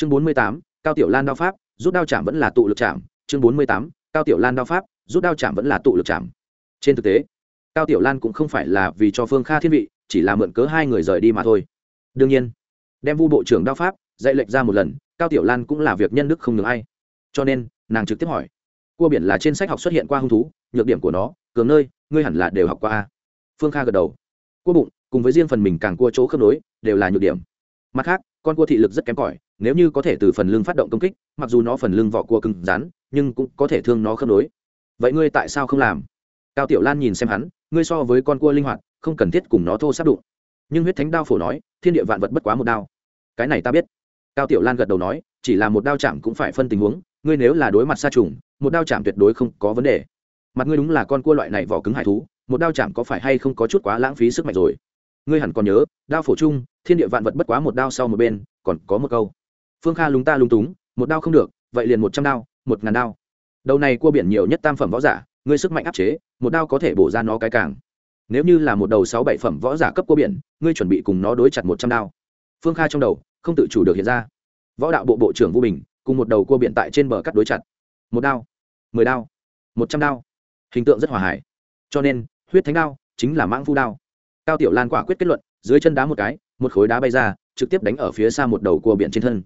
chương bốn mươi tám, cao tiểu lan đao pháp, rút đao chạm vẫn là tụ lực chạm. Chương bốn mươi tám, cao tiểu lan đao pháp, rút đao chạm vẫn là tụ lực chạm. Trên thực tế, cao tiểu lan cũng không phải là vì cho phương kha thiên vị, chỉ là mượn cớ hai người rời đi mà thôi. Đương nhiên, đem vu bộ trưởng đao pháp dạy lệnh ra một lần, cao tiểu lan cũng là việc nhân đức không ngừng ai. Cho nên, nàng trực tiếp hỏi, cua biển là trên sách học xuất hiện qua hung thú, nhược điểm của nó, cường nơi, ngươi hẳn là đều học qua a? Phương kha gật đầu, cua bụng, cùng với riêng phần mình càng cua chỗ khớp nối, đều là nhược điểm. Mặt khác con cua thị lực rất kém cỏi, nếu như có thể từ phần lưng phát động công kích, mặc dù nó phần lưng vỏ cua cứng rắn, nhưng cũng có thể thương nó khớp nối. Vậy ngươi tại sao không làm? Cao tiểu lan nhìn xem hắn, ngươi so với con cua linh hoạt, không cần thiết cùng nó thô sắp đụng. Nhưng huyết thánh đao phổ nói, thiên địa vạn vật bất quá một đao. Cái này ta biết. Cao tiểu lan gật đầu nói, chỉ là một đao chạm cũng phải phân tình huống, ngươi nếu là đối mặt xa trùng, một đao chạm tuyệt đối không có vấn đề. Mặt ngươi đúng là con cua loại này vỏ cứng hải thú, một đao chạm có phải hay không có chút quá lãng phí sức mạnh rồi? Ngươi hẳn còn nhớ, đao phổ chung thiên địa vạn vật bất quá một đao sau một bên, còn có một câu. Phương kha lúng ta lúng túng, một đao không được, vậy liền một trăm đao, một ngàn đao. Đầu này cua biển nhiều nhất tam phẩm võ giả, ngươi sức mạnh áp chế, một đao có thể bổ ra nó cái càng. Nếu như là một đầu sáu bảy phẩm võ giả cấp cua biển, ngươi chuẩn bị cùng nó đối chặt một trăm đao. Phương kha trong đầu, không tự chủ được hiện ra. Võ đạo bộ bộ trưởng vũ bình, cùng một đầu cua biển tại trên bờ cắt đối chặt. Một đao, mười đao, một trăm đao. Hình tượng rất hòa hải cho nên, huyết thánh đao chính là mãng phu đao cao tiểu lan quả quyết kết luận, dưới chân đá một cái, một khối đá bay ra, trực tiếp đánh ở phía xa một đầu cua biển trên thân.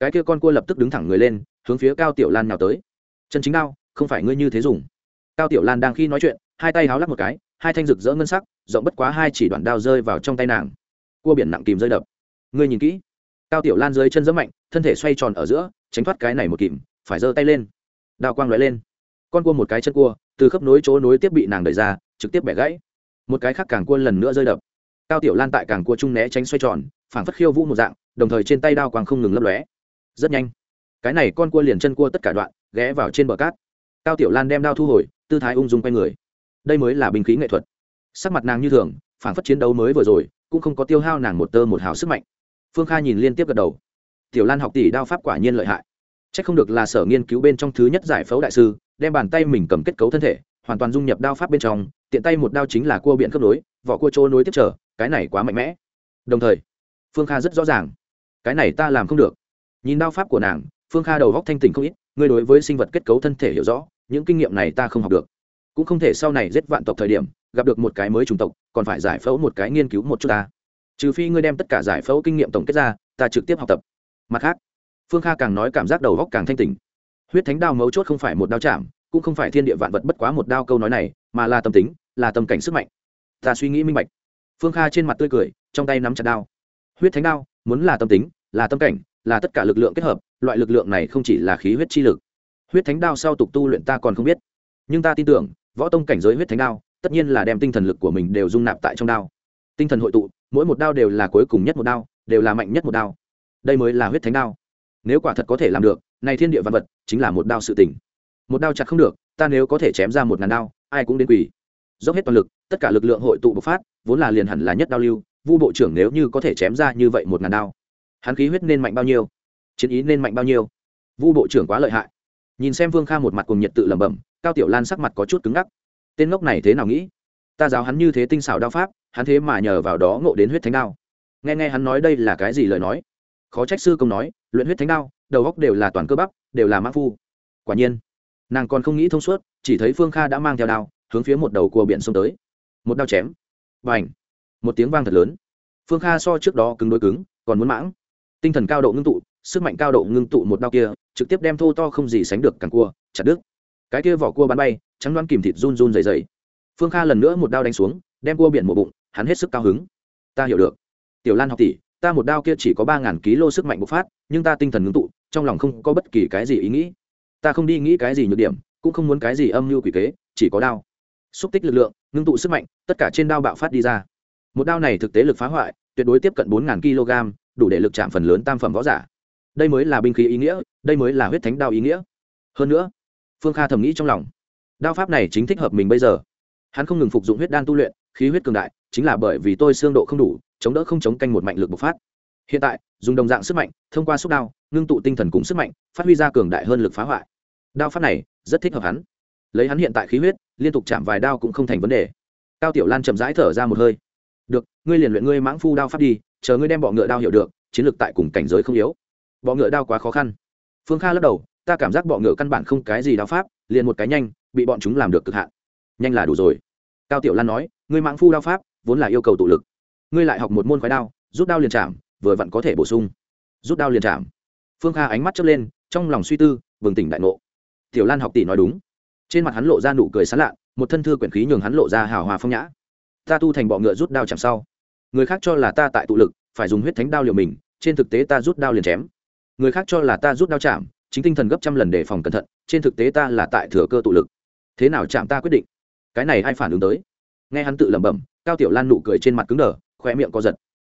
Cái kia con cua lập tức đứng thẳng người lên, hướng phía cao tiểu lan nào tới. Chân chính đao, không phải ngươi như thế dùng. Cao tiểu lan đang khi nói chuyện, hai tay háo lắc một cái, hai thanh rực rỡ ngân sắc, rộng bất quá hai chỉ đoạn đao rơi vào trong tay nàng. Cua biển nặng kìm rơi đập. Ngươi nhìn kỹ. Cao tiểu lan dưới chân dẫm mạnh, thân thể xoay tròn ở giữa, tránh thoát cái này một kìm, phải giơ tay lên. Đao quang lóe lên. Con cua một cái chân cua, từ khớp nối chỗ nối tiếp bị nàng đẩy ra, trực tiếp bẻ gãy một cái khác càng cua lần nữa rơi đập. Cao tiểu lan tại càng cua trung né tránh xoay tròn, phảng phất khiêu vũ một dạng, đồng thời trên tay đao quang không ngừng lấp lóe. Rất nhanh, cái này con cua liền chân cua tất cả đoạn, ghé vào trên bờ cát. Cao tiểu lan đem đao thu hồi, tư thái ung dung quay người. Đây mới là binh khí nghệ thuật. Sắc mặt nàng như thường, phảng phất chiến đấu mới vừa rồi, cũng không có tiêu hao nàng một tơ một hào sức mạnh. Phương kha nhìn liên tiếp gật đầu. Tiểu lan học tỷ đao pháp quả nhiên lợi hại. C h ắ c không được là sở nghiên cứu bên trong thứ nhất giải phẫu đại sư, đem bàn tay mình cầm kết cấu thân thể, hoàn toàn dung nhập đao pháp bên trong tiện tay một đao chính là cua biện khớp nối, vỏ cua trôi nối tiếp trở, cái này quá mạnh mẽ. Đồng thời, phương kha rất rõ ràng, cái này ta làm không được. Nhìn đao pháp của nàng, phương kha đầu góc thanh tỉnh không ít, ngươi đối với sinh vật kết cấu thân thể hiểu rõ, những kinh nghiệm này ta không học được. Cũng không thể sau này giết vạn tộc thời điểm, gặp được một cái mới chủng tộc, còn phải giải phẫu một cái nghiên cứu một chút ta. Trừ phi ngươi đem tất cả giải phẫu kinh nghiệm tổng kết ra, ta trực tiếp học tập. Mặt khác, phương kha càng nói cảm giác đầu góc càng thanh tình huyết thánh đao mấu chốt không phải một đao chạm, cũng không phải thiên địa vạn vật bất quá một đao câu nói này mà là tâm tính, là tâm cảnh sức mạnh. Ta suy nghĩ minh bạch. Phương kha trên mặt tươi cười, trong tay nắm chặt đao. Huyết thánh đao, muốn là tâm tính, là tâm cảnh, là tất cả lực lượng kết hợp, loại lực lượng này không chỉ là khí huyết chi lực. Huyết thánh đao sau tục tu luyện ta còn không biết. Nhưng ta tin tưởng, võ tông cảnh giới huyết thánh đao, tất nhiên là đem tinh thần lực của mình đều dung nạp tại trong đao. Tinh thần hội tụ, mỗi một đao đều là cuối cùng nhất một đao, đều là mạnh nhất một đao. Đây mới là huyết thánh đao. Nếu quả thật có thể làm được, này thiên địa văn vật chính là một đao sự tỉnh một đao chặt không được, ta nếu có thể chém ra một ngàn đao ai cũng đến quỳ. Dốc hết toàn lực, tất cả lực lượng hội tụ bộc phát, vốn là liền hẳn là nhất đao lưu, vu bộ trưởng nếu như có thể chém ra như vậy một ngàn đao, hắn khí huyết nên mạnh bao nhiêu, chiến ý nên mạnh bao nhiêu? Vu bộ trưởng quá lợi hại. Nhìn xem vương kha một mặt cùng nhiệt tự lẩm bẩm, cao tiểu lan sắc mặt có chút cứng ngắc. Tên ngốc này thế nào nghĩ? Ta giáo hắn như thế tinh xảo đao pháp, hắn thế mà nhờ vào đó ngộ đến huyết thánh đao. Nghe nghe hắn nói đây là cái gì lời nói? Khó trách sư công nói, luyện huyết thánh đao, đầu góc đều là toàn cơ bắp, đều là mã phu. Quả nhiên nàng còn không nghĩ thông suốt, chỉ thấy phương kha đã mang theo đao, hướng phía một đầu cua biển xông tới. Một đao chém. Và h một tiếng vang thật lớn. Phương kha so trước đó cứng đối cứng, còn muốn mãng. Tinh thần cao độ ngưng tụ, sức mạnh cao độ ngưng tụ một đao kia, trực tiếp đem thô to không gì sánh được càng cua, chặt đứt. Cái kia vỏ cua bắn bay, trắng đoán kìm thịt run run dày dày phương kha lần nữa một đao đánh xuống, đem cua biển một bụng, hắn hết sức cao hứng. Ta hiểu được. Tiểu lan học tỷ, ta một đao kia chỉ có ba ngàn kg sức mạnh bộc phát, nhưng ta tinh thần ngưng tụ, trong lòng không có bất kỳ cái gì ý nghĩ ta không đi nghĩ cái gì nhược điểm, cũng không muốn cái gì âm mưu quỷ kế, chỉ có đao. Xúc tích lực lượng, ngưng tụ sức mạnh, tất cả trên đao bạo phát đi ra. Một đao này thực tế lực phá hoại, tuyệt đối tiếp cận bốn ngàn kg, đủ để lực chạm phần lớn tam phẩm võ giả. Đây mới là binh khí ý nghĩa, đây mới là huyết thánh đao ý nghĩa. Hơn nữa, phương kha thầm nghĩ trong lòng. Đao pháp này chính thích hợp mình bây giờ. Hắn không ngừng phục dụng huyết đan tu luyện, khí huyết cường đại, chính là bởi vì tôi xương độ không đủ, chống đỡ không chống canh một mạnh lực bộc phát. Hiện tại, dùng đồng dạng sức mạnh, thông qua xúc đao ngưng tụ tinh thần cùng sức mạnh, phát huy ra cường đại hơn lực phá hoại. Đao pháp này rất thích hợp hắn. Lấy hắn hiện tại khí huyết, liên tục chạm vài đao cũng không thành vấn đề. Cao tiểu lan chậm rãi thở ra một hơi. Được, ngươi liền luyện ngươi mãng phu đao pháp đi, chờ ngươi đem bọ ngựa đao hiểu được, chiến lược tại cùng cảnh giới không yếu. Bọ ngựa đao quá khó khăn. Phương kha lắc đầu, ta cảm giác bọ ngựa căn bản không cái gì đao pháp, liền một cái nhanh, bị bọn chúng làm được cực hạn. Nhanh là đủ rồi. Cao tiểu lan nói, ngươi mãng phu đao pháp, vốn là yêu cầu tụ lực. Ngươi lại học một môn khoái đao, rút đao liền chạm, vừa vặn có thể bổ sung. Rút đao liền chạm phương kha ánh mắt chớp lên, trong lòng suy tư, bừng tỉnh đại ngộ. Tiểu lan học tỷ nói đúng. Trên mặt hắn lộ ra nụ cười sán lạ một thân thư quyển khí nhường hắn lộ ra hào hòa phong nhã. Ta tu thành bọ ngựa rút đao chạm sau. Người khác cho là ta tại tụ lực, phải dùng huyết thánh đao liều mình, trên thực tế ta rút đao liền chém. Người khác cho là ta rút đao chạm, chính tinh thần gấp trăm lần đề phòng cẩn thận, trên thực tế ta là tại thừa cơ tụ lực. Thế nào chạm ta quyết định? Cái này ai phản ứng tới? Nghe hắn tự lẩm bẩm, cao tiểu lan nụ cười trên mặt cứng đờ khoe miệng co giật.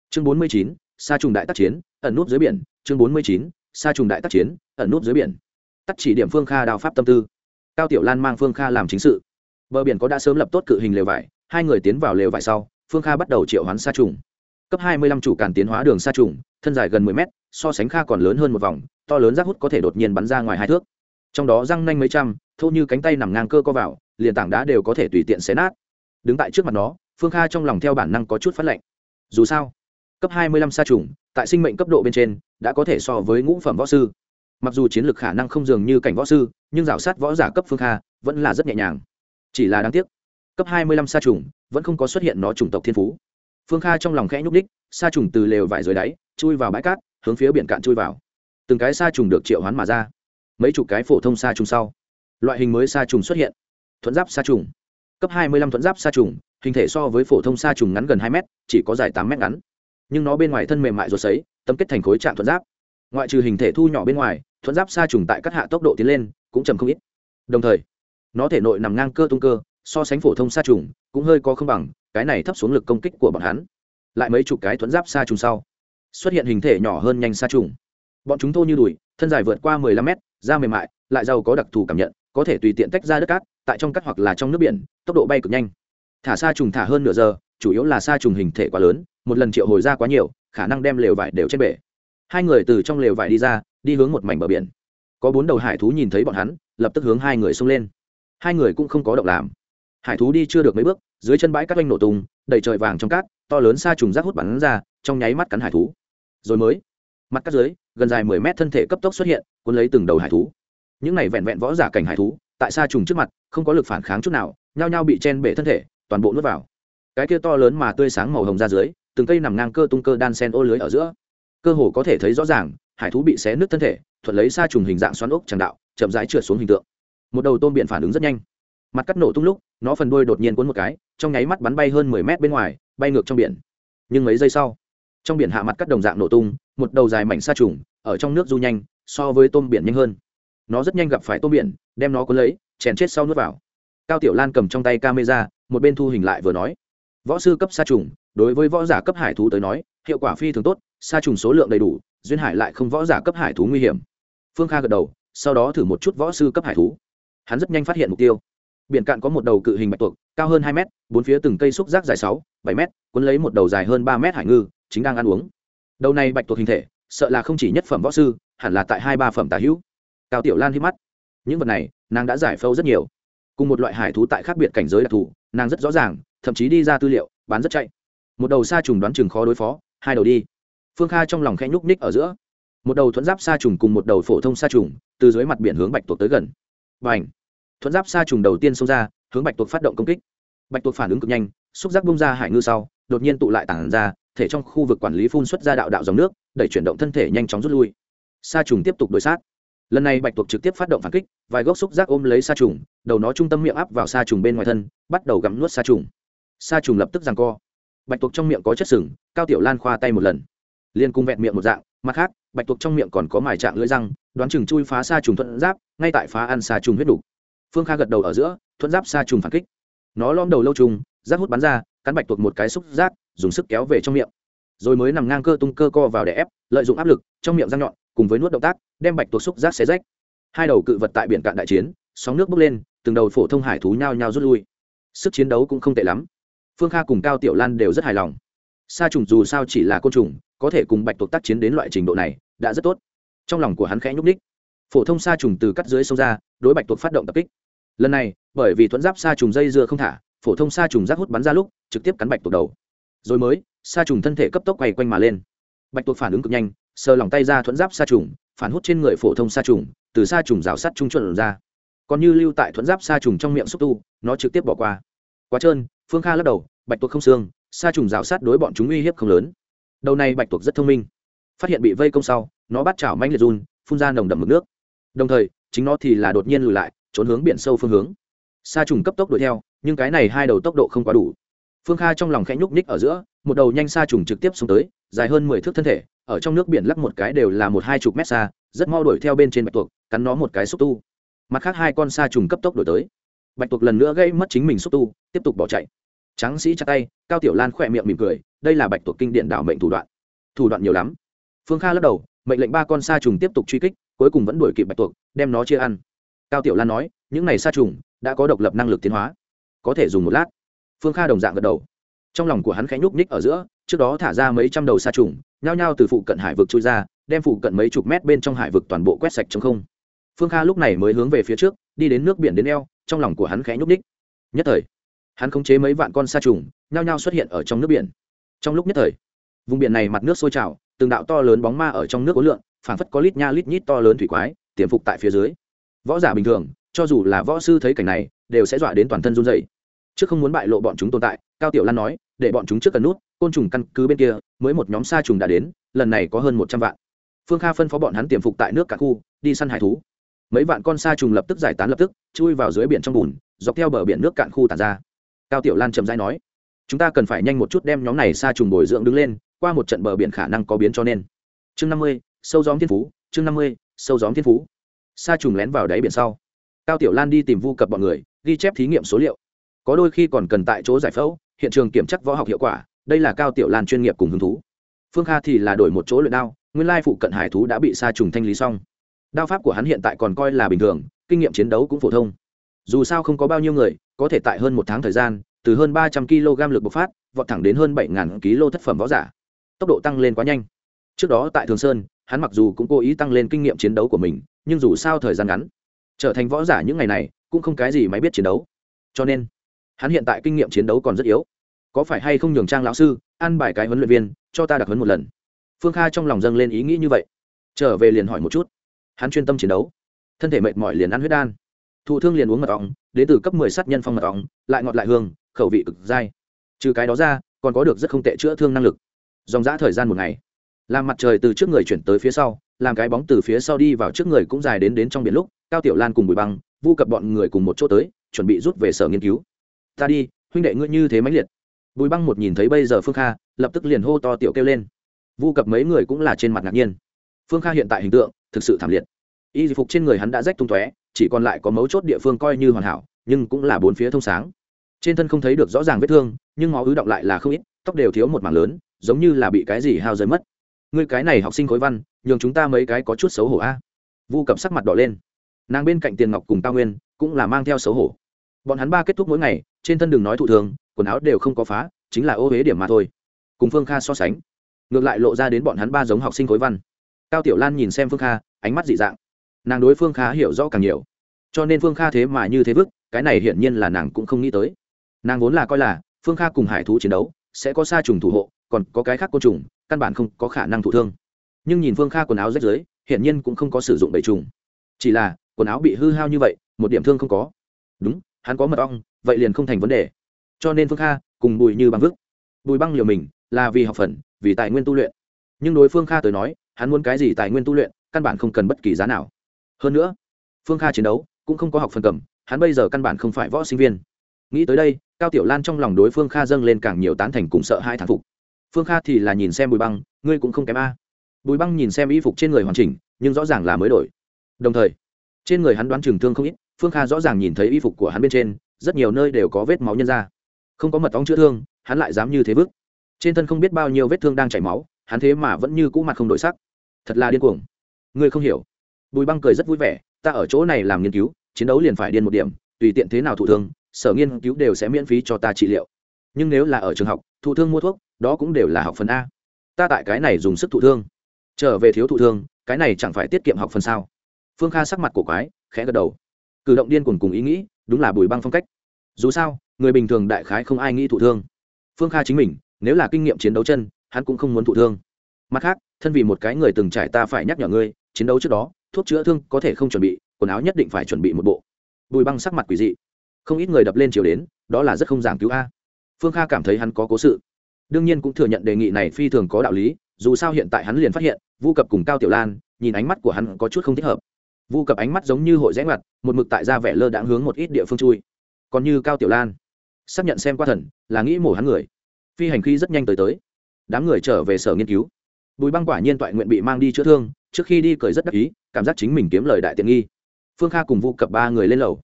Chương bốn mươi chín, sa trùng đại tác chiến, ẩn nút dưới biển, chương bốn mươi chín sa trùng đại tác chiến, ẩn nút dưới biển. Tắt chỉ điểm phương kha đào pháp tâm tư. Cao tiểu lan mang phương kha làm chính sự. Bờ biển có đã sớm lập tốt cự hình lều vải, hai người tiến vào lều vải sau, phương kha bắt đầu triệu hoán sa trùng. Cấp hai mươi lăm chủ càn tiến hóa đường sa trùng, thân dài gần mười mét, so sánh kha còn lớn hơn một vòng, to lớn rác hút có thể đột nhiên bắn ra ngoài hai thước. Trong đó răng nanh mấy trăm, thô như cánh tay nằm ngang cơ co vào, liền tảng đá đều có thể tùy tiện xé nát. Đứng tại trước mặt nó, phương kha trong lòng theo bản năng có chút phát lệnh. Dù sao cấp hai mươi lăm sa trùng, tại sinh mệnh cấp độ bên trên, đã có thể so với ngũ phẩm võ sư. Mặc dù chiến lược khả năng không dường như cảnh võ sư, nhưng rào sát võ giả cấp phương kha vẫn là rất nhẹ nhàng. Chỉ là đáng tiếc, cấp hai mươi lăm sa trùng vẫn không có xuất hiện nó chủng tộc thiên phú. Phương kha trong lòng khẽ nhúc đích sa trùng từ lều vải dưới đáy, chui vào bãi cát, hướng phía biển cạn chui vào. Từng cái sa trùng được triệu hoán mà ra. Mấy chục cái phổ thông sa trùng sau, loại hình mới sa trùng xuất hiện. Thuận giáp sa trùng. Cấp hai mươi lăm thuận giáp sa trùng, hình thể so với phổ thông sa trùng ngắn gần hai mét, chỉ có dài tám mét ngắn nhưng nó bên ngoài thân mềm mại ruột sấy tấm kết thành khối trạng thuận giáp. Ngoại trừ hình thể thu nhỏ bên ngoài, thuận giáp xa trùng tại các hạ tốc độ tiến lên, cũng chầm không ít. Đồng thời, nó thể nội nằm ngang cơ tung cơ, so sánh phổ thông xa trùng, cũng hơi có không bằng, cái này thấp xuống lực công kích của bọn hắn. Lại mấy chục cái thuẫn giáp xa trùng sau, xuất hiện hình thể nhỏ hơn nhanh xa trùng. Bọn chúng thô như đùi, thân dài vượt qua 15 mét, da mềm mại, lại giàu có đặc thù cảm nhận, có thể tùy tiện tách ra đất cát, tại trong cát hoặc là trong nước biển, tốc độ bay cực nhanh. Thả xa trùng thả hơn nửa giờ chủ yếu là sa trùng hình thể quá lớn, một lần triệu hồi ra quá nhiều, khả năng đem lều vải đều trên bể. Hai người từ trong lều vải đi ra, đi hướng một mảnh bờ biển. Có bốn đầu hải thú nhìn thấy bọn hắn, lập tức hướng hai người xông lên. Hai người cũng không có động làm. Hải thú đi chưa được mấy bước, dưới chân bãi cát oanh nổ tung, đầy trời vàng trong cát, to lớn sa trùng rác hút bắn ra, trong nháy mắt cắn hải thú. Rồi mới, mặt cắt dưới, gần dài mười mét thân thể cấp tốc xuất hiện, cuốn lấy từng đầu hải thú. Những này vẹn vẹn võ giả cảnh hải thú, tại sa trùng trước mặt, không có lực phản kháng chút nào, nhao nhao bị chen bể thân thể, toàn bộ nuốt vào cái kia to lớn mà tươi sáng màu hồng ra dưới, từng cây nằm ngang cơ tung cơ đan sen ô lưới ở giữa. Cơ hồ có thể thấy rõ ràng, hải thú bị xé nứt thân thể, thuận lấy sa trùng hình dạng xoắn ốc tràng đạo, chậm rãi trượt xuống hình tượng. Một đầu tôm biển phản ứng rất nhanh. Mặt cắt nổ tung lúc, nó phần đuôi đột nhiên cuốn một cái, trong nháy mắt bắn bay hơn mười mét bên ngoài, bay ngược trong biển. Nhưng mấy giây sau, trong biển hạ mặt cắt đồng dạng nổ tung, một đầu dài mảnh sa trùng, ở trong nước du nhanh, so với tôm biển nhanh hơn. Nó rất nhanh gặp phải tôm biển, đem nó cuốn lấy, chèn chết sau nước vào. Cao tiểu lan cầm trong tay camera, một bên thu hình lại vừa nói võ sư cấp sa trùng, đối với võ giả cấp hải thú tới nói, hiệu quả phi thường tốt, sa trùng số lượng đầy đủ, duyên hải lại không võ giả cấp hải thú nguy hiểm. Phương kha gật đầu, sau đó thử một chút võ sư cấp hải thú. Hắn rất nhanh phát hiện mục tiêu. Biển cạn có một đầu cự hình bạch tuộc, cao hơn hai mét, bốn phía từng cây xúc rác dài sáu, bảy mét, cuốn lấy một đầu dài hơn ba mét hải ngư, chính đang ăn uống. Đầu này bạch tuộc hình thể, sợ là không chỉ nhất phẩm võ sư, hẳn là tại hai ba phẩm tà hữu. Cao tiểu lan hít mắt. Những vật này, nàng đã giải phâu rất nhiều. Cùng một loại hải thú tại khác biệt cảnh giới đặc thù, nàng rất rõ ràng thậm chí đi ra tư liệu, bán rất chạy. Một đầu sa trùng đoán chừng khó đối phó, hai đầu đi. Phương kha trong lòng khẽ nhúc ních ở giữa. Một đầu thuẫn giáp sa trùng cùng một đầu phổ thông sa trùng, từ dưới mặt biển hướng bạch tuộc tới gần. Và h thuẫn giáp sa trùng đầu tiên xông ra, hướng bạch tuộc phát động công kích. Bạch tuộc phản ứng cực nhanh, xúc giác bung ra hải ngư sau, đột nhiên tụ lại tản ra, thể trong khu vực quản lý phun xuất ra đạo đạo dòng nước, đẩy chuyển động thân thể nhanh chóng rút lui. Sa trùng tiếp tục đối sát. Lần này bạch tuộc trực tiếp phát động phản kích, vài gốc xúc giác ôm lấy sa trùng, đầu nó trung tâm miệng áp vào sa trùng bên ngoài thân, bắt đầu gặm nuốt sa trùng sa trùng lập tức giằng co. Bạch tuộc trong miệng có chất sừng, cao tiểu lan khoa tay một lần. Liên cung vẹn miệng một dạng, mặt khác, bạch tuộc trong miệng còn có mài trạng lưỡi răng, đoán chừng chui phá sa trùng thuận giáp, ngay tại phá ăn sa trùng huyết đủ phương kha gật đầu ở giữa, thuận giáp sa trùng phản kích. Nó lom đầu lâu trùng, rác hút bắn ra, cắn bạch tuộc một cái xúc rác, dùng sức kéo về trong miệng. Rồi mới nằm ngang cơ tung cơ co vào để ép, lợi dụng áp lực, trong miệng răng nhọn, cùng với nuốt động tác, đem bạch tuộc xúc rác xé rách. Hai đầu cự vật tại biển cạn đại chiến, sóng nước bốc lên, từng đầu phổ thông hải thú nhao nhao rút lui. Sức chiến đấu cũng không tệ lắm phương kha cùng cao tiểu lan đều rất hài lòng. Sa trùng dù sao chỉ là côn trùng, có thể cùng bạch tuộc tác chiến đến loại trình độ này, đã rất tốt. Trong lòng của hắn khẽ nhúc ních phổ thông sa trùng từ cắt dưới sông ra, đối bạch tuộc phát động tập kích. Lần này, bởi vì thuẫn giáp sa trùng dây dưa không thả, phổ thông sa trùng rác hút bắn ra lúc, trực tiếp cắn bạch tuộc đầu. Rồi mới, sa trùng thân thể cấp tốc quay quanh mà lên. Bạch tuộc phản ứng cực nhanh, sờ lòng tay ra thuẫn giáp sa trùng, phản hút trên người phổ thông sa trùng, từ sa trùng rào sắt trung chuẩn ra. Còn như lưu tại thuẫn giáp sa trùng trong miệng xúc tu, nó trực tiếp bỏ qua quá trơn, phương kha lắc đầu, bạch tuộc không xương, sa trùng rào sát đối bọn chúng uy hiếp không lớn. Đầu này bạch tuộc rất thông minh. Phát hiện bị vây công sau, nó bắt chảo manh liệt run, phun ra nồng đậm mực nước. Đồng thời, chính nó thì là đột nhiên lùi lại, trốn hướng biển sâu phương hướng. Sa trùng cấp tốc đuổi theo, nhưng cái này hai đầu tốc độ không quá đủ. Phương kha trong lòng khẽ nhúc nhích ở giữa, một đầu nhanh sa trùng trực tiếp xuống tới, dài hơn mười thước thân thể, ở trong nước biển lắc một cái đều là một hai chục mét xa, rất mau đuổi theo bên trên bạch tuộc, cắn nó một cái xúc tu. Mặt khác hai con sa trùng cấp tốc đổi tới bạch tuộc lần nữa gây mất chính mình xúc tu, tiếp tục bỏ chạy. Tráng sĩ chặt tay, cao tiểu lan khỏe miệng mỉm cười, đây là bạch tuộc kinh điện đảo mệnh thủ đoạn. Thủ đoạn nhiều lắm. Phương kha lắc đầu, mệnh lệnh ba con sa trùng tiếp tục truy kích, cuối cùng vẫn đuổi kịp bạch tuộc, đem nó chia ăn. Cao tiểu lan nói, những này sa trùng đã có độc lập năng lực tiến hóa. Có thể dùng một lát. Phương kha đồng dạng gật đầu. Trong lòng của hắn khẽ nhúc ních ở giữa, trước đó thả ra mấy trăm đầu sa trùng, nhao nhao từ phụ cận hải vực trôi ra, đem phụ cận mấy chục mét bên trong hải vực toàn bộ quét sạch trong không. Phương kha lúc này mới hướng về phía trước đi đến nước biển đến eo trong lòng của hắn khẽ nhúc ních nhất thời hắn khống chế mấy vạn con sa trùng nhao nhao xuất hiện ở trong nước biển. Trong lúc nhất thời vùng biển này mặt nước sôi trào từng đạo to lớn bóng ma ở trong nước cuộn lượn, phảng phất có lít nha lít nhít to lớn thủy quái tiềm phục tại phía dưới. Võ giả bình thường cho dù là võ sư thấy cảnh này đều sẽ dọa đến toàn thân run dày trước không muốn bại lộ bọn chúng tồn tại cao tiểu lan nói để bọn chúng trước cần nút côn trùng căn cứ bên kia mới một nhóm sa trùng đã đến lần này có hơn một trăm vạn. Phương kha phân phó bọn hắn tiềm phục tại nước cả khu đi săn hải thú mấy vạn con sa trùng lập tức giải tán lập tức, chui vào dưới biển trong bùn, dọc theo bờ biển nước cạn khu tàn ra. Cao tiểu lan trầm dai nói, chúng ta cần phải nhanh một chút đem nhóm này sa trùng bồi dưỡng đứng lên, qua một trận bờ biển khả năng có biến cho nên. Chương năm mươi, sâu gióm thiên phú, chương năm mươi, sâu gióm thiên phú. Sa trùng lén vào đáy biển sau. Cao tiểu lan đi tìm vu cập bọn người, ghi chép thí nghiệm số liệu. Có đôi khi còn cần tại chỗ giải phẫu, hiện trường kiểm tra võ học hiệu quả, đây là cao tiểu lan chuyên nghiệp cùng hứng thú. Phương kha thì là đổi một chỗ luyện đao, nguyên lai phụ cận hải thú đã bị sa trùng thanh lý xong đao pháp của hắn hiện tại còn coi là bình thường, kinh nghiệm chiến đấu cũng phổ thông. Dù sao không có bao nhiêu người, có thể tại hơn một tháng thời gian, từ hơn ba trăm kg lực bộc phát, vọt thẳng đến hơn bảy kg thất phẩm võ giả. Tốc độ tăng lên quá nhanh. Trước đó tại thường sơn, hắn mặc dù cũng cố ý tăng lên kinh nghiệm chiến đấu của mình, nhưng dù sao thời gian ngắn, trở thành võ giả những ngày này cũng không cái gì máy biết chiến đấu. Cho nên, hắn hiện tại kinh nghiệm chiến đấu còn rất yếu. Có phải hay không nhường trang lão sư ăn bài cái huấn luyện viên cho ta đặc huấn một lần? Phương kha trong lòng dâng lên ý nghĩ như vậy. Trở về liền hỏi một chút hắn chuyên tâm chiến đấu. Thân thể mệt mỏi liền ăn huyết đan. Thụ thương liền uống mật ong, đến từ cấp mười sát nhân phong mật ong, lại ngọt lại hương, khẩu vị cực dai. Trừ cái đó ra, còn có được rất không tệ chữa thương năng lực. Dòng g thời gian một ngày. Làm mặt trời từ trước người chuyển tới phía sau, làm cái bóng từ phía sau đi vào trước người cũng dài đến đến trong biển lúc, cao tiểu lan cùng bùi băng, vu cập bọn người cùng một chỗ tới, chuẩn bị rút về sở nghiên cứu. Ta đi, huynh đệ ngươi như thế mãnh liệt. Bùi băng một nhìn thấy bây giờ phương kha, lập tức liền hô to tiểu kêu lên. Vu cập mấy người cũng là trên mặt ngạc nhiên. Phương kha hiện tại hình tượng thực sự thảm liệt. Y phục trên người hắn đã rách tung tóe, chỉ còn lại có mấu chốt địa phương coi như hoàn hảo, nhưng cũng là bốn phía thông sáng. Trên thân không thấy được rõ ràng vết thương, nhưng máu ứ động lại là không ít, tóc đều thiếu một mảng lớn, giống như là bị cái gì hao rơi mất. Ngươi cái này học sinh khối văn, nhường chúng ta mấy cái có chút xấu hổ a. Vu cập sắc mặt đỏ lên. Nàng bên cạnh tiền ngọc cùng cao nguyên, cũng là mang theo xấu hổ. Bọn hắn ba kết thúc mỗi ngày, trên thân đường nói thụ thường quần áo đều không có phá, chính là ô huế điểm mà thôi. Cùng phương kha so sánh, ngược lại lộ ra đến bọn hắn ba giống học sinh khối văn cao tiểu lan nhìn xem phương kha, ánh mắt dị dạng. Nàng đối phương kha hiểu rõ càng nhiều. Cho nên phương kha thế mà như thế vức, cái này hiển nhiên là nàng cũng không nghĩ tới. Nàng vốn là coi là, phương kha cùng hải thú chiến đấu, sẽ có xa trùng thủ hộ, còn có cái khác côn trùng, căn bản không có khả năng thụ thương. Nhưng nhìn phương kha quần áo rách rưới, hiển nhiên cũng không có sử dụng bầy trùng. Chỉ là, quần áo bị hư hao như vậy, một điểm thương không có. Đúng, hắn có mật ong, vậy liền không thành vấn đề. Cho nên phương kha cùng bùi như băng vức. Bùi băng liều mình, là vì học phần, vì tài nguyên tu luyện. Nhưng đối phương kha tới nói hắn muốn cái gì tài nguyên tu luyện, căn bản không cần bất kỳ giá nào. Hơn nữa, phương kha chiến đấu cũng không có học phần cầm, hắn bây giờ căn bản không phải võ sinh viên. Nghĩ tới đây, cao tiểu lan trong lòng đối phương kha dâng lên càng nhiều tán thành cùng sợ hai thản phục. Phương kha thì là nhìn xem bùi băng, ngươi cũng không kém a. Bùi băng nhìn xem y phục trên người hoàn chỉnh, nhưng rõ ràng là mới đổi. Đồng thời, trên người hắn đoán trừng thương không ít, phương kha rõ ràng nhìn thấy y phục của hắn bên trên, rất nhiều nơi đều có vết máu nhân ra. Không có mật ong chữa thương, hắn lại dám như thế vứt. Trên thân không biết bao nhiêu vết thương đang chảy máu, hắn thế mà vẫn như cũ mặt không đổi sắc thật là điên cuồng. Ngươi không hiểu. Bùi băng cười rất vui vẻ, ta ở chỗ này làm nghiên cứu, chiến đấu liền phải điên một điểm, tùy tiện thế nào thụ thương, sở nghiên cứu đều sẽ miễn phí cho ta trị liệu. Nhưng nếu là ở trường học, thụ thương mua thuốc, đó cũng đều là học phần a. Ta tại cái này dùng sức thụ thương. Trở về thiếu thụ thương, cái này chẳng phải tiết kiệm học phần sao? Phương kha sắc mặt cổ quái, khẽ gật đầu. Cử động điên cuồng cùng ý nghĩ, đúng là bùi băng phong cách. Dù sao, người bình thường đại khái không ai nghĩ thụ thương. Phương kha chính mình, nếu là kinh nghiệm chiến đấu chân, hắn cũng không muốn thụ thương mặt khác, thân vì một cái người từng trải ta phải nhắc nhở ngươi, chiến đấu trước đó, thuốc chữa thương có thể không chuẩn bị, quần áo nhất định phải chuẩn bị một bộ. Bùi băng sắc mặt quỷ dị. Không ít người đập lên chiều đến, đó là rất không giảng cứu a. Phương kha cảm thấy hắn có cố sự. Đương nhiên cũng thừa nhận đề nghị này phi thường có đạo lý, dù sao hiện tại hắn liền phát hiện, vu cập cùng cao tiểu lan, nhìn ánh mắt của hắn có chút không thích hợp. Vu cập ánh mắt giống như hội rẽ ngoặt, một mực tại ra vẻ lơ đãng hướng một ít địa phương chui. Còn như cao tiểu lan, xác nhận xem qua thần, là nghĩ mổ hắn người. Phi hành khi rất nhanh tới tới. Đám người trở về sở nghiên cứu bùi băng quả nhiên toại nguyện bị mang đi chữa thương, trước khi đi cười rất đắc ý, cảm giác chính mình kiếm lời đại tiện nghi. Phương kha cùng vu cập ba người lên lầu.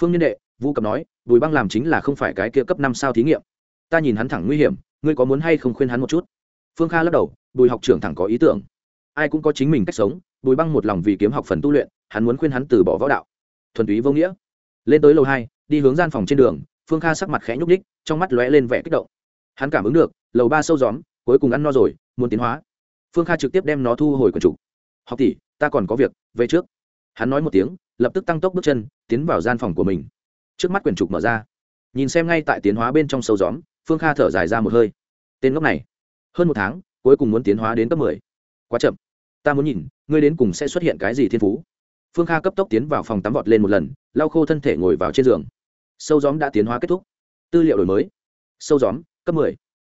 Phương nhân đệ, vu cập nói, bùi băng làm chính là không phải cái kia cấp năm sao thí nghiệm. Ta nhìn hắn thẳng nguy hiểm, ngươi có muốn hay không khuyên hắn một chút? Phương kha lắc đầu, bùi học trưởng thẳng có ý tưởng. Ai cũng có chính mình cách sống, bùi băng một lòng vì kiếm học phần tu luyện, hắn muốn khuyên hắn từ bỏ võ đạo. Thuần túy vô nghĩa. Lên tới lầu hai, đi hướng gian phòng trên đường, phương kha sắc mặt khẽ nhúc ních trong mắt lóe lên vẻ kích động. Hắn cảm ứng được, lầu ba sâu gióm, cuối cùng ăn no rồi, muốn tiến hóa phương kha trực tiếp đem nó thu hồi quần trục học tỷ, ta còn có việc, về trước. Hắn nói một tiếng, lập tức tăng tốc bước chân, tiến vào gian phòng của mình. Trước mắt quyển trục mở ra. Nhìn xem ngay tại tiến hóa bên trong sâu gióm, phương kha thở dài ra một hơi. Tên ngốc này, hơn một tháng, cuối cùng muốn tiến hóa đến cấp mười. Quá chậm. Ta muốn nhìn, ngươi đến cùng sẽ xuất hiện cái gì thiên phú. Phương kha cấp tốc tiến vào phòng tắm vọt lên một lần, lau khô thân thể ngồi vào trên giường. Sâu gióm đã tiến hóa kết thúc. Tư liệu đổi mới. Sâu gióm, cấp mười.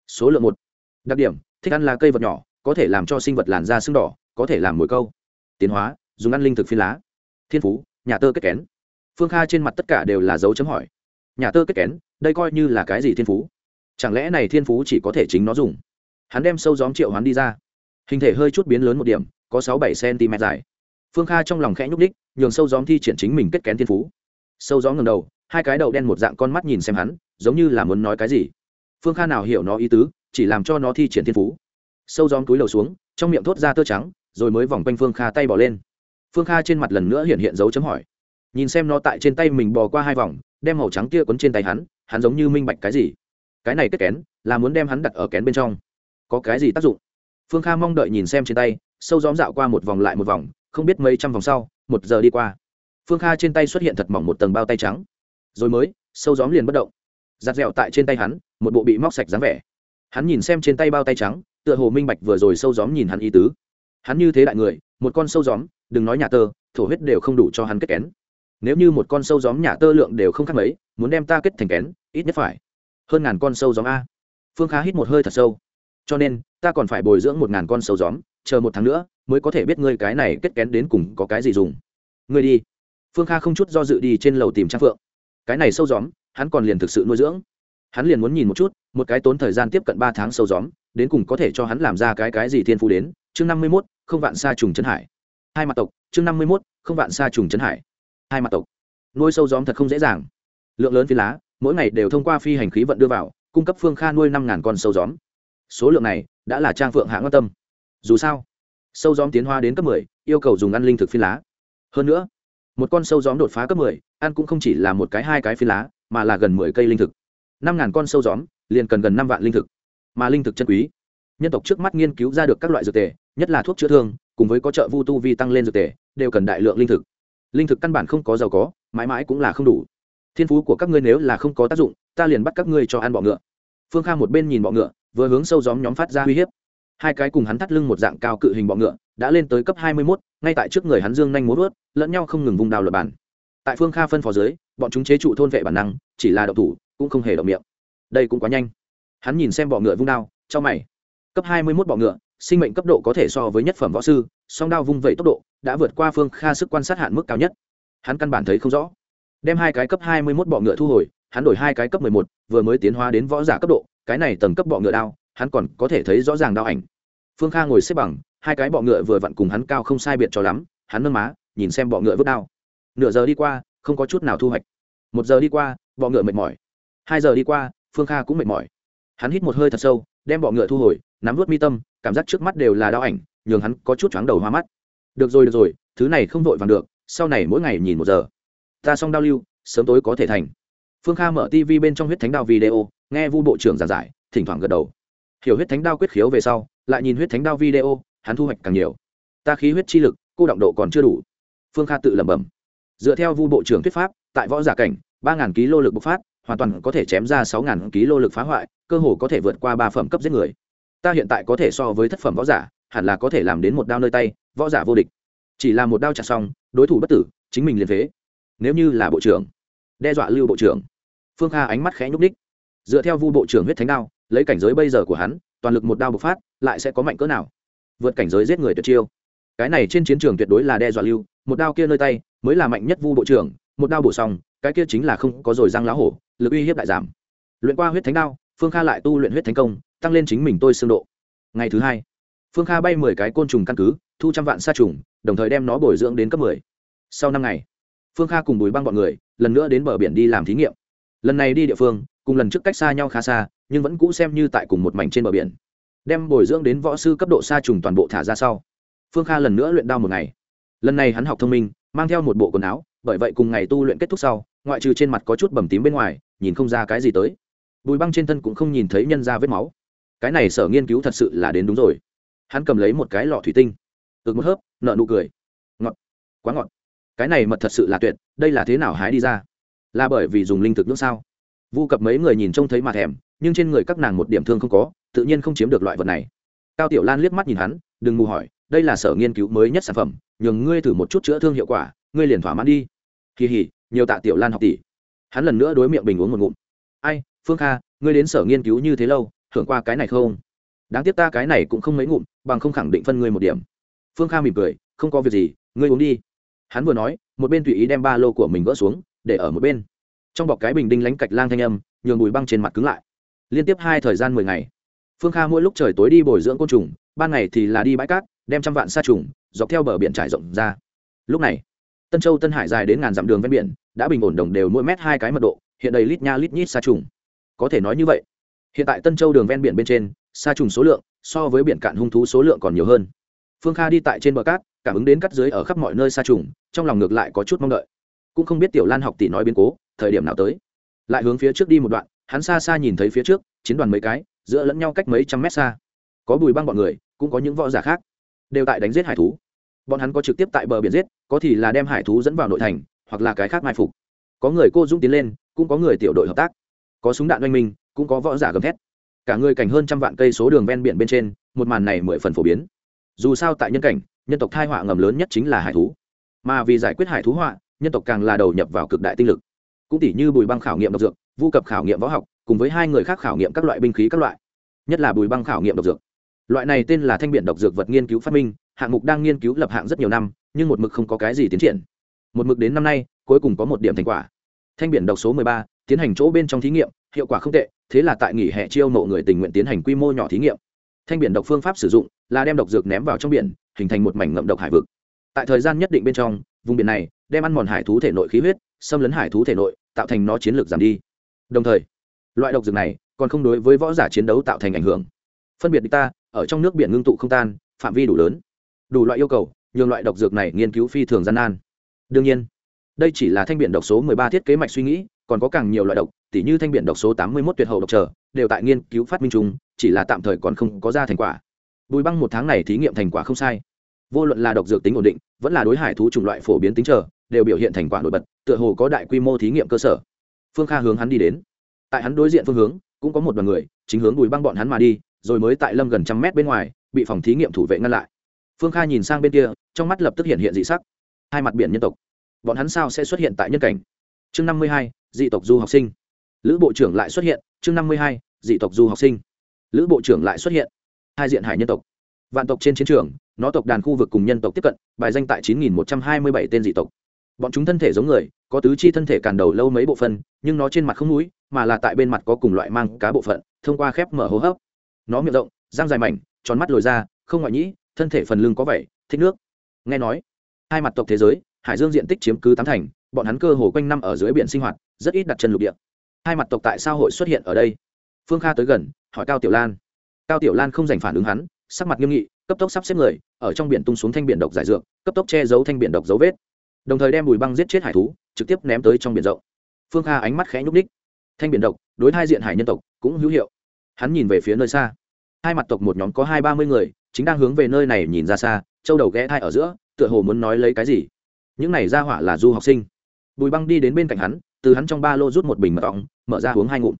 Số lượng một. Đặc điểm, thích ăn là cây vật nhỏ có thể làm cho sinh vật làn da sưng đỏ, có thể làm mồi câu. Tiến hóa, dùng ăn linh thực phi lá. Thiên phú, nhà tơ kết kén. Phương kha trên mặt tất cả đều là dấu chấm hỏi. Nhà tơ kết kén, đây coi như là cái gì thiên phú? Chẳng lẽ này thiên phú chỉ có thể chính nó dùng? Hắn đem sâu gióm triệu hắn đi ra. Hình thể hơi chút biến lớn một điểm, có sáu bảy cm dài. Phương kha trong lòng khẽ nhúc đích nhường sâu gióm thi triển chính mình kết kén thiên phú. Sâu gióm ngầm đầu, hai cái đầu đen một dạng con mắt nhìn xem hắn, giống như là muốn nói cái gì. Phương kha nào hiểu nó ý tứ, chỉ làm cho nó thi triển thiên phú sâu gióm túi lầu xuống, trong miệng thốt ra tơ trắng, rồi mới vòng quanh phương kha tay bỏ lên. Phương kha trên mặt lần nữa hiện hiện dấu chấm hỏi. Nhìn xem nó tại trên tay mình bò qua hai vòng, đem màu trắng kia quấn trên tay hắn hắn giống như minh bạch cái gì? Cái này kết kén, là muốn đem hắn đặt ở kén bên trong. Có cái gì tác dụng? Phương kha mong đợi nhìn xem trên tay, sâu gióm dạo qua một vòng lại một vòng, không biết mấy trăm vòng sau, một giờ đi qua. Phương kha trên tay xuất hiện thật mỏng một tầng bao tay trắng. Rồi mới, sâu gióm liền bất động. Giặt dẹo tại trên tay hắn, một bộ bị móc sạch dáng vẻ. Hắn nhìn xem trên tay bao tay trắng tựa hồ minh bạch vừa rồi sâu gióm nhìn hắn ý tứ. Hắn như thế đại người, một con sâu gióm, đừng nói nhà tơ, thổ huyết đều không đủ cho hắn kết kén. Nếu như một con sâu gióm nhà tơ lượng đều không khác mấy, muốn đem ta kết thành kén, ít nhất phải hơn ngàn con sâu gióm a. Phương khá hít một hơi thật sâu. Cho nên, ta còn phải bồi dưỡng một ngàn con sâu gióm, chờ một tháng nữa, mới có thể biết ngươi cái này kết kén đến cùng có cái gì dùng. Ngươi đi. Phương kha không chút do dự đi trên lầu tìm trang phượng. Cái này sâu gióm, hắn còn liền thực sự nuôi dưỡng hắn liền muốn nhìn một chút, một cái tốn thời gian tiếp cận ba tháng sâu gióm, đến cùng có thể cho hắn làm ra cái cái gì thiên phú đến. Chương năm mươi mốt, không vạn xa trùng chân hải. Hai mặt tộc, chương năm mươi mốt, không vạn xa trùng chân hải. Hai mặt tộc. Nuôi sâu gióm thật không dễ dàng. Lượng lớn phi lá, mỗi ngày đều thông qua phi hành khí vận đưa vào, cung cấp phương kha nuôi năm ngàn con sâu gióm. Số lượng này đã là trang phượng hạng quan tâm. Dù sao, sâu gióm tiến hóa đến cấp mười, yêu cầu dùng ăn linh thực phi lá. Hơn nữa, một con sâu gióm đột phá cấp mười, ăn cũng không chỉ là một cái hai cái phi lá, mà là gần mười cây linh thực năm ngàn con sâu gióm, liền cần gần năm vạn linh thực. Mà linh thực chân quý. Nhân tộc trước mắt nghiên cứu ra được các loại dược tề, nhất là thuốc chữa thương, cùng với có trợ vu tu vi tăng lên dược tề, đều cần đại lượng linh thực. Linh thực căn bản không có giàu có, mãi mãi cũng là không đủ. Thiên phú của các ngươi nếu là không có tác dụng, ta liền bắt các ngươi cho ăn bọ ngựa. Phương kha một bên nhìn bọ ngựa, vừa hướng sâu gióm nhóm phát ra uy hiếp. Hai cái cùng hắn thắt lưng một dạng cao cự hình bọ ngựa, đã lên tới cấp hai mươi mốt, ngay tại trước người hắn dương nhanh muốn vớt lẫn nhau không ngừng vùng đào lập bản tại phương kha phân phó dưới, bọn chúng chế trụ thôn vệ bản năng, chỉ là độc thủ cũng không hề động miệng. Đây cũng quá nhanh. Hắn nhìn xem bọ ngựa vung đao cho mày. Cấp hai mươi mốt bọ ngựa, sinh mệnh cấp độ có thể so với nhất phẩm võ sư, song đao vung vẩy tốc độ đã vượt qua phương kha sức quan sát hạn mức cao nhất. Hắn căn bản thấy không rõ. Đem hai cái cấp hai mươi mốt bọ ngựa thu hồi, hắn đổi hai cái cấp mười một, vừa mới tiến hóa đến võ giả cấp độ, cái này tầng cấp bọ ngựa đao, hắn còn có thể thấy rõ ràng đao ảnh. Phương kha ngồi xếp bằng, hai cái bọ ngựa vừa vặn cùng hắn cao không sai biệt cho lắm, hắn nâng má, nhìn xem bọ ngựa vứt đao. Nửa giờ đi qua, không có chút nào thu hoạch. Một giờ đi qua, bọ ngựa mệt mỏi hai giờ đi qua, phương kha cũng mệt mỏi. Hắn hít một hơi thật sâu, đem bọ ngựa thu hồi, nắm vút mi tâm, cảm giác trước mắt đều là đau ảnh, nhường hắn có chút chóng đầu hoa mắt. Được rồi được rồi, thứ này không vội vàng được, sau này mỗi ngày nhìn một giờ. Ta xong đau lưu, sớm tối có thể thành. Phương kha mở tv bên trong huyết thánh đao video, nghe vu bộ trưởng giảng giải, thỉnh thoảng gật đầu. Hiểu huyết thánh đao quyết khiếu về sau, lại nhìn huyết thánh đao video, hắn thu hoạch càng nhiều. Ta khí huyết chi lực, cô động độ còn chưa đủ. Phương kha tự lẩm bẩm. Dựa theo vu bộ trưởng thuyết pháp, tại võ giả cảnh, ba ngàn ký lô lực bộc phát hoàn toàn có thể chém ra sáu ngàn ký lô lực phá hoại, cơ hồ có thể vượt qua ba phẩm cấp giết người. Ta hiện tại có thể so với thất phẩm võ giả, hẳn là có thể làm đến một đao nơi tay, võ giả vô địch. Chỉ là một đao chặt xong, đối thủ bất tử, chính mình liền phế. Nếu như là bộ trưởng, đe dọa lưu bộ trưởng. Phương kha ánh mắt khẽ nhúc ních dựa theo vu bộ trưởng huyết thánh đao, lấy cảnh giới bây giờ của hắn, toàn lực một đao bộc phát, lại sẽ có mạnh cỡ nào? Vượt cảnh giới giết người tuyệt chiêu. Cái này trên chiến trường tuyệt đối là đe dọa lưu, một đao kia nơi tay, mới là mạnh nhất vu bộ trưởng, một đao bổ xong, cái kia chính là không có rồi răng lá hổ lực uy hiếp đại giảm. Luyện qua huyết thánh đao, phương kha lại tu luyện huyết thánh công, tăng lên chính mình tôi xương độ. Ngày thứ hai, phương kha bay mười cái côn trùng căn cứ, thu trăm vạn sa trùng, đồng thời đem nó bồi dưỡng đến cấp mười. Sau năm ngày, phương kha cùng bùi băng bọn người, lần nữa đến bờ biển đi làm thí nghiệm. Lần này đi địa phương, cùng lần trước cách xa nhau khá xa, nhưng vẫn cũ xem như tại cùng một mảnh trên bờ biển. Đem bồi dưỡng đến võ sư cấp độ sa trùng toàn bộ thả ra sau. Phương kha lần nữa luyện đao một ngày. Lần này hắn học thông minh, mang theo một bộ quần áo, bởi vậy cùng ngày tu luyện kết thúc sau ngoại trừ trên mặt có chút bầm tím bên ngoài, nhìn không ra cái gì tới. Bùi băng trên thân cũng không nhìn thấy nhân ra vết máu. Cái này sở nghiên cứu thật sự là đến đúng rồi. Hắn cầm lấy một cái lọ thủy tinh. Ực một hớp, nợ nụ cười. Ngọt. Quá ngọt. Cái này mật thật sự là tuyệt, đây là thế nào hái đi ra? Là bởi vì dùng linh thực nước sao? Vu cập mấy người nhìn trông thấy mà thèm, nhưng trên người các nàng một điểm thương không có, tự nhiên không chiếm được loại vật này. Cao tiểu lan liếc mắt nhìn hắn, đừng mù hỏi, đây là sở nghiên cứu mới nhất sản phẩm, nhường ngươi thử một chút chữa thương hiệu quả, ngươi liền thỏa mãn đi. Kỳ hỉ nhiều tạ tiểu lan học tỷ. Hắn lần nữa đối miệng bình uống một ngụm. Ai, phương kha, ngươi đến sở nghiên cứu như thế lâu hưởng qua cái này không? Đáng tiếc ta cái này cũng không mấy ngụm, bằng không khẳng định phân ngươi một điểm. Phương kha mỉm cười, không có việc gì, ngươi uống đi. Hắn vừa nói, một bên tùy ý đem ba lô của mình gỡ xuống, để ở một bên. Trong bọc cái bình đinh lánh cạch lang thanh âm, nhường bùi băng trên mặt cứng lại. Liên tiếp hai thời gian mười ngày, phương kha mỗi lúc trời tối đi bồi dưỡng côn trùng, ban ngày thì là đi bãi cát, đem trăm vạn sa trùng, dọc theo bờ biển trải rộng ra. Lúc này tân châu tân hải dài đến ngàn dặm đường ven biển, đã bình ổn đồng đều mỗi mét hai cái mật độ, hiện đầy lít nha lít nhít sa trùng. Có thể nói như vậy, hiện tại tân châu đường ven biển bên trên, sa trùng số lượng so với biển cạn hung thú số lượng còn nhiều hơn. Phương kha đi tại trên bờ cát, cảm ứng đến cắt dưới ở khắp mọi nơi sa trùng, trong lòng ngược lại có chút mong đợi. Cũng không biết tiểu lan học tỷ nói biến cố, thời điểm nào tới. Lại hướng phía trước đi một đoạn, hắn xa xa nhìn thấy phía trước, chiến đoàn mấy cái, giữa lẫn nhau cách mấy trăm mét xa. Có bùi băng bọn người, cũng có những võ giả khác. Đều tại đánh giết hải thú bọn hắn có trực tiếp tại bờ biển giết, có thì là đem hải thú dẫn vào nội thành, hoặc là cái khác mai phục. Có người cô dũng tiến lên, cũng có người tiểu đội hợp tác. Có súng đạn oanh minh, cũng có võ giả gầm thét. Cả người cảnh hơn trăm vạn cây số đường ven biển bên trên, một màn này mười phần phổ biến. Dù sao tại nhân cảnh, nhân tộc thai họa ngầm lớn nhất chính là hải thú. Mà vì giải quyết hải thú họa, nhân tộc càng là đầu nhập vào cực đại tinh lực. Cũng tỷ như bùi băng khảo nghiệm độc dược, vu cập khảo nghiệm võ học, cùng với hai người khác khảo nghiệm các loại binh khí các loại. Nhất là bùi băng khảo nghiệm độc dược. Loại này tên là thanh biện độc dược vật nghiên cứu phát minh hạng mục đang nghiên cứu lập hạng rất nhiều năm, nhưng một mực không có cái gì tiến triển. Một mực đến năm nay, cuối cùng có một điểm thành quả. Thanh biển độc số mười ba, tiến hành chỗ bên trong thí nghiệm, hiệu quả không tệ, thế là tại nghỉ hè chiêu mộ người tình nguyện tiến hành quy mô nhỏ thí nghiệm. Thanh biển độc phương pháp sử dụng là đem độc dược ném vào trong biển, hình thành một mảnh ngậm độc hải vực. Tại thời gian nhất định bên trong, vùng biển này đem ăn mòn hải thú thể nội khí huyết, xâm lấn hải thú thể nội, tạo thành nó chiến lược giảm đi. Đồng thời, loại độc dược này còn không đối với võ giả chiến đấu tạo thành ảnh hưởng. Phân biệt địch ta, ở trong nước biển ngưng tụ không tan, phạm vi đủ lớn đủ loại yêu cầu, nhường loại độc dược này nghiên cứu phi thường gian nan. Đương nhiên, đây chỉ là thanh biển độc số 13 thiết kế mạch suy nghĩ, còn có càng nhiều loại độc, tỉ như thanh biển độc số 81 tuyệt hậu độc trở, đều tại nghiên cứu phát minh chung chỉ là tạm thời còn không có ra thành quả. Bùi băng một tháng này thí nghiệm thành quả không sai. Vô luận là độc dược tính ổn định, vẫn là đối hải thú chủng loại phổ biến tính trở, đều biểu hiện thành quả nổi bật, tựa hồ có đại quy mô thí nghiệm cơ sở. Phương kha hướng hắn đi đến. Tại hắn đối diện phương hướng, cũng có một đoàn người, chính hướng bùi băng bọn hắn mà đi, rồi mới tại lâm gần trăm mét bên ngoài, bị phòng thí nghiệm thủ vệ ngăn lại phương kha nhìn sang bên kia, trong mắt lập tức hiện hiện dị sắc. Hai mặt biển nhân tộc, bọn hắn sao sẽ xuất hiện tại nhân cảnh? Chương năm mươi hai, dị tộc du học sinh. Lữ bộ trưởng lại xuất hiện, chương năm mươi hai, dị tộc du học sinh. Lữ bộ trưởng lại xuất hiện. Hai diện hải nhân tộc. Vạn tộc trên chiến trường, nó tộc đàn khu vực cùng nhân tộc tiếp cận, bài danh tại chín nghìn một trăm hai mươi bảy tên dị tộc. Bọn chúng thân thể giống người, có tứ chi thân thể càn đầu lâu mấy bộ phân nhưng nó trên mặt không mũi mà là tại bên mặt có cùng loại mang cá bộ phận, thông qua khép mở hô hấp. Nó miệng rộng, răng dài mảnh, tròn mắt lồi ra, không ngoại nhĩ thân thể phần lưng có vẻ thích nước. Nghe nói, hai mặt tộc thế giới, hải dương diện tích chiếm cứ tám thành, bọn hắn cơ hồ quanh năm ở dưới biển sinh hoạt, rất ít đặt chân lục địa. Hai mặt tộc tại sao hội xuất hiện ở đây? Phương kha tới gần, hỏi cao tiểu lan. Cao tiểu lan không dành phản ứng hắn, sắc mặt nghiêm nghị, cấp tốc sắp xếp người, ở trong biển tung xuống thanh biển độc giải dược, cấp tốc che giấu thanh biển độc dấu vết. Đồng thời đem bùi băng giết chết hải thú, trực tiếp ném tới trong biển rộng. Phương kha ánh mắt khẽ nhúc ních thanh biển độc, đối hai diện hải nhân tộc, cũng hữu hiệu. Hắn nhìn về phía nơi xa. Hai mặt tộc một nhóm có hai ba mươi người chính đang hướng về nơi này nhìn ra xa, châu đầu ghé thai ở giữa, tựa hồ muốn nói lấy cái gì. Những này ra hỏa là du học sinh. Bùi băng đi đến bên cạnh hắn, từ hắn trong ba lô rút một bình mật ong, mở ra uống hai ngụm.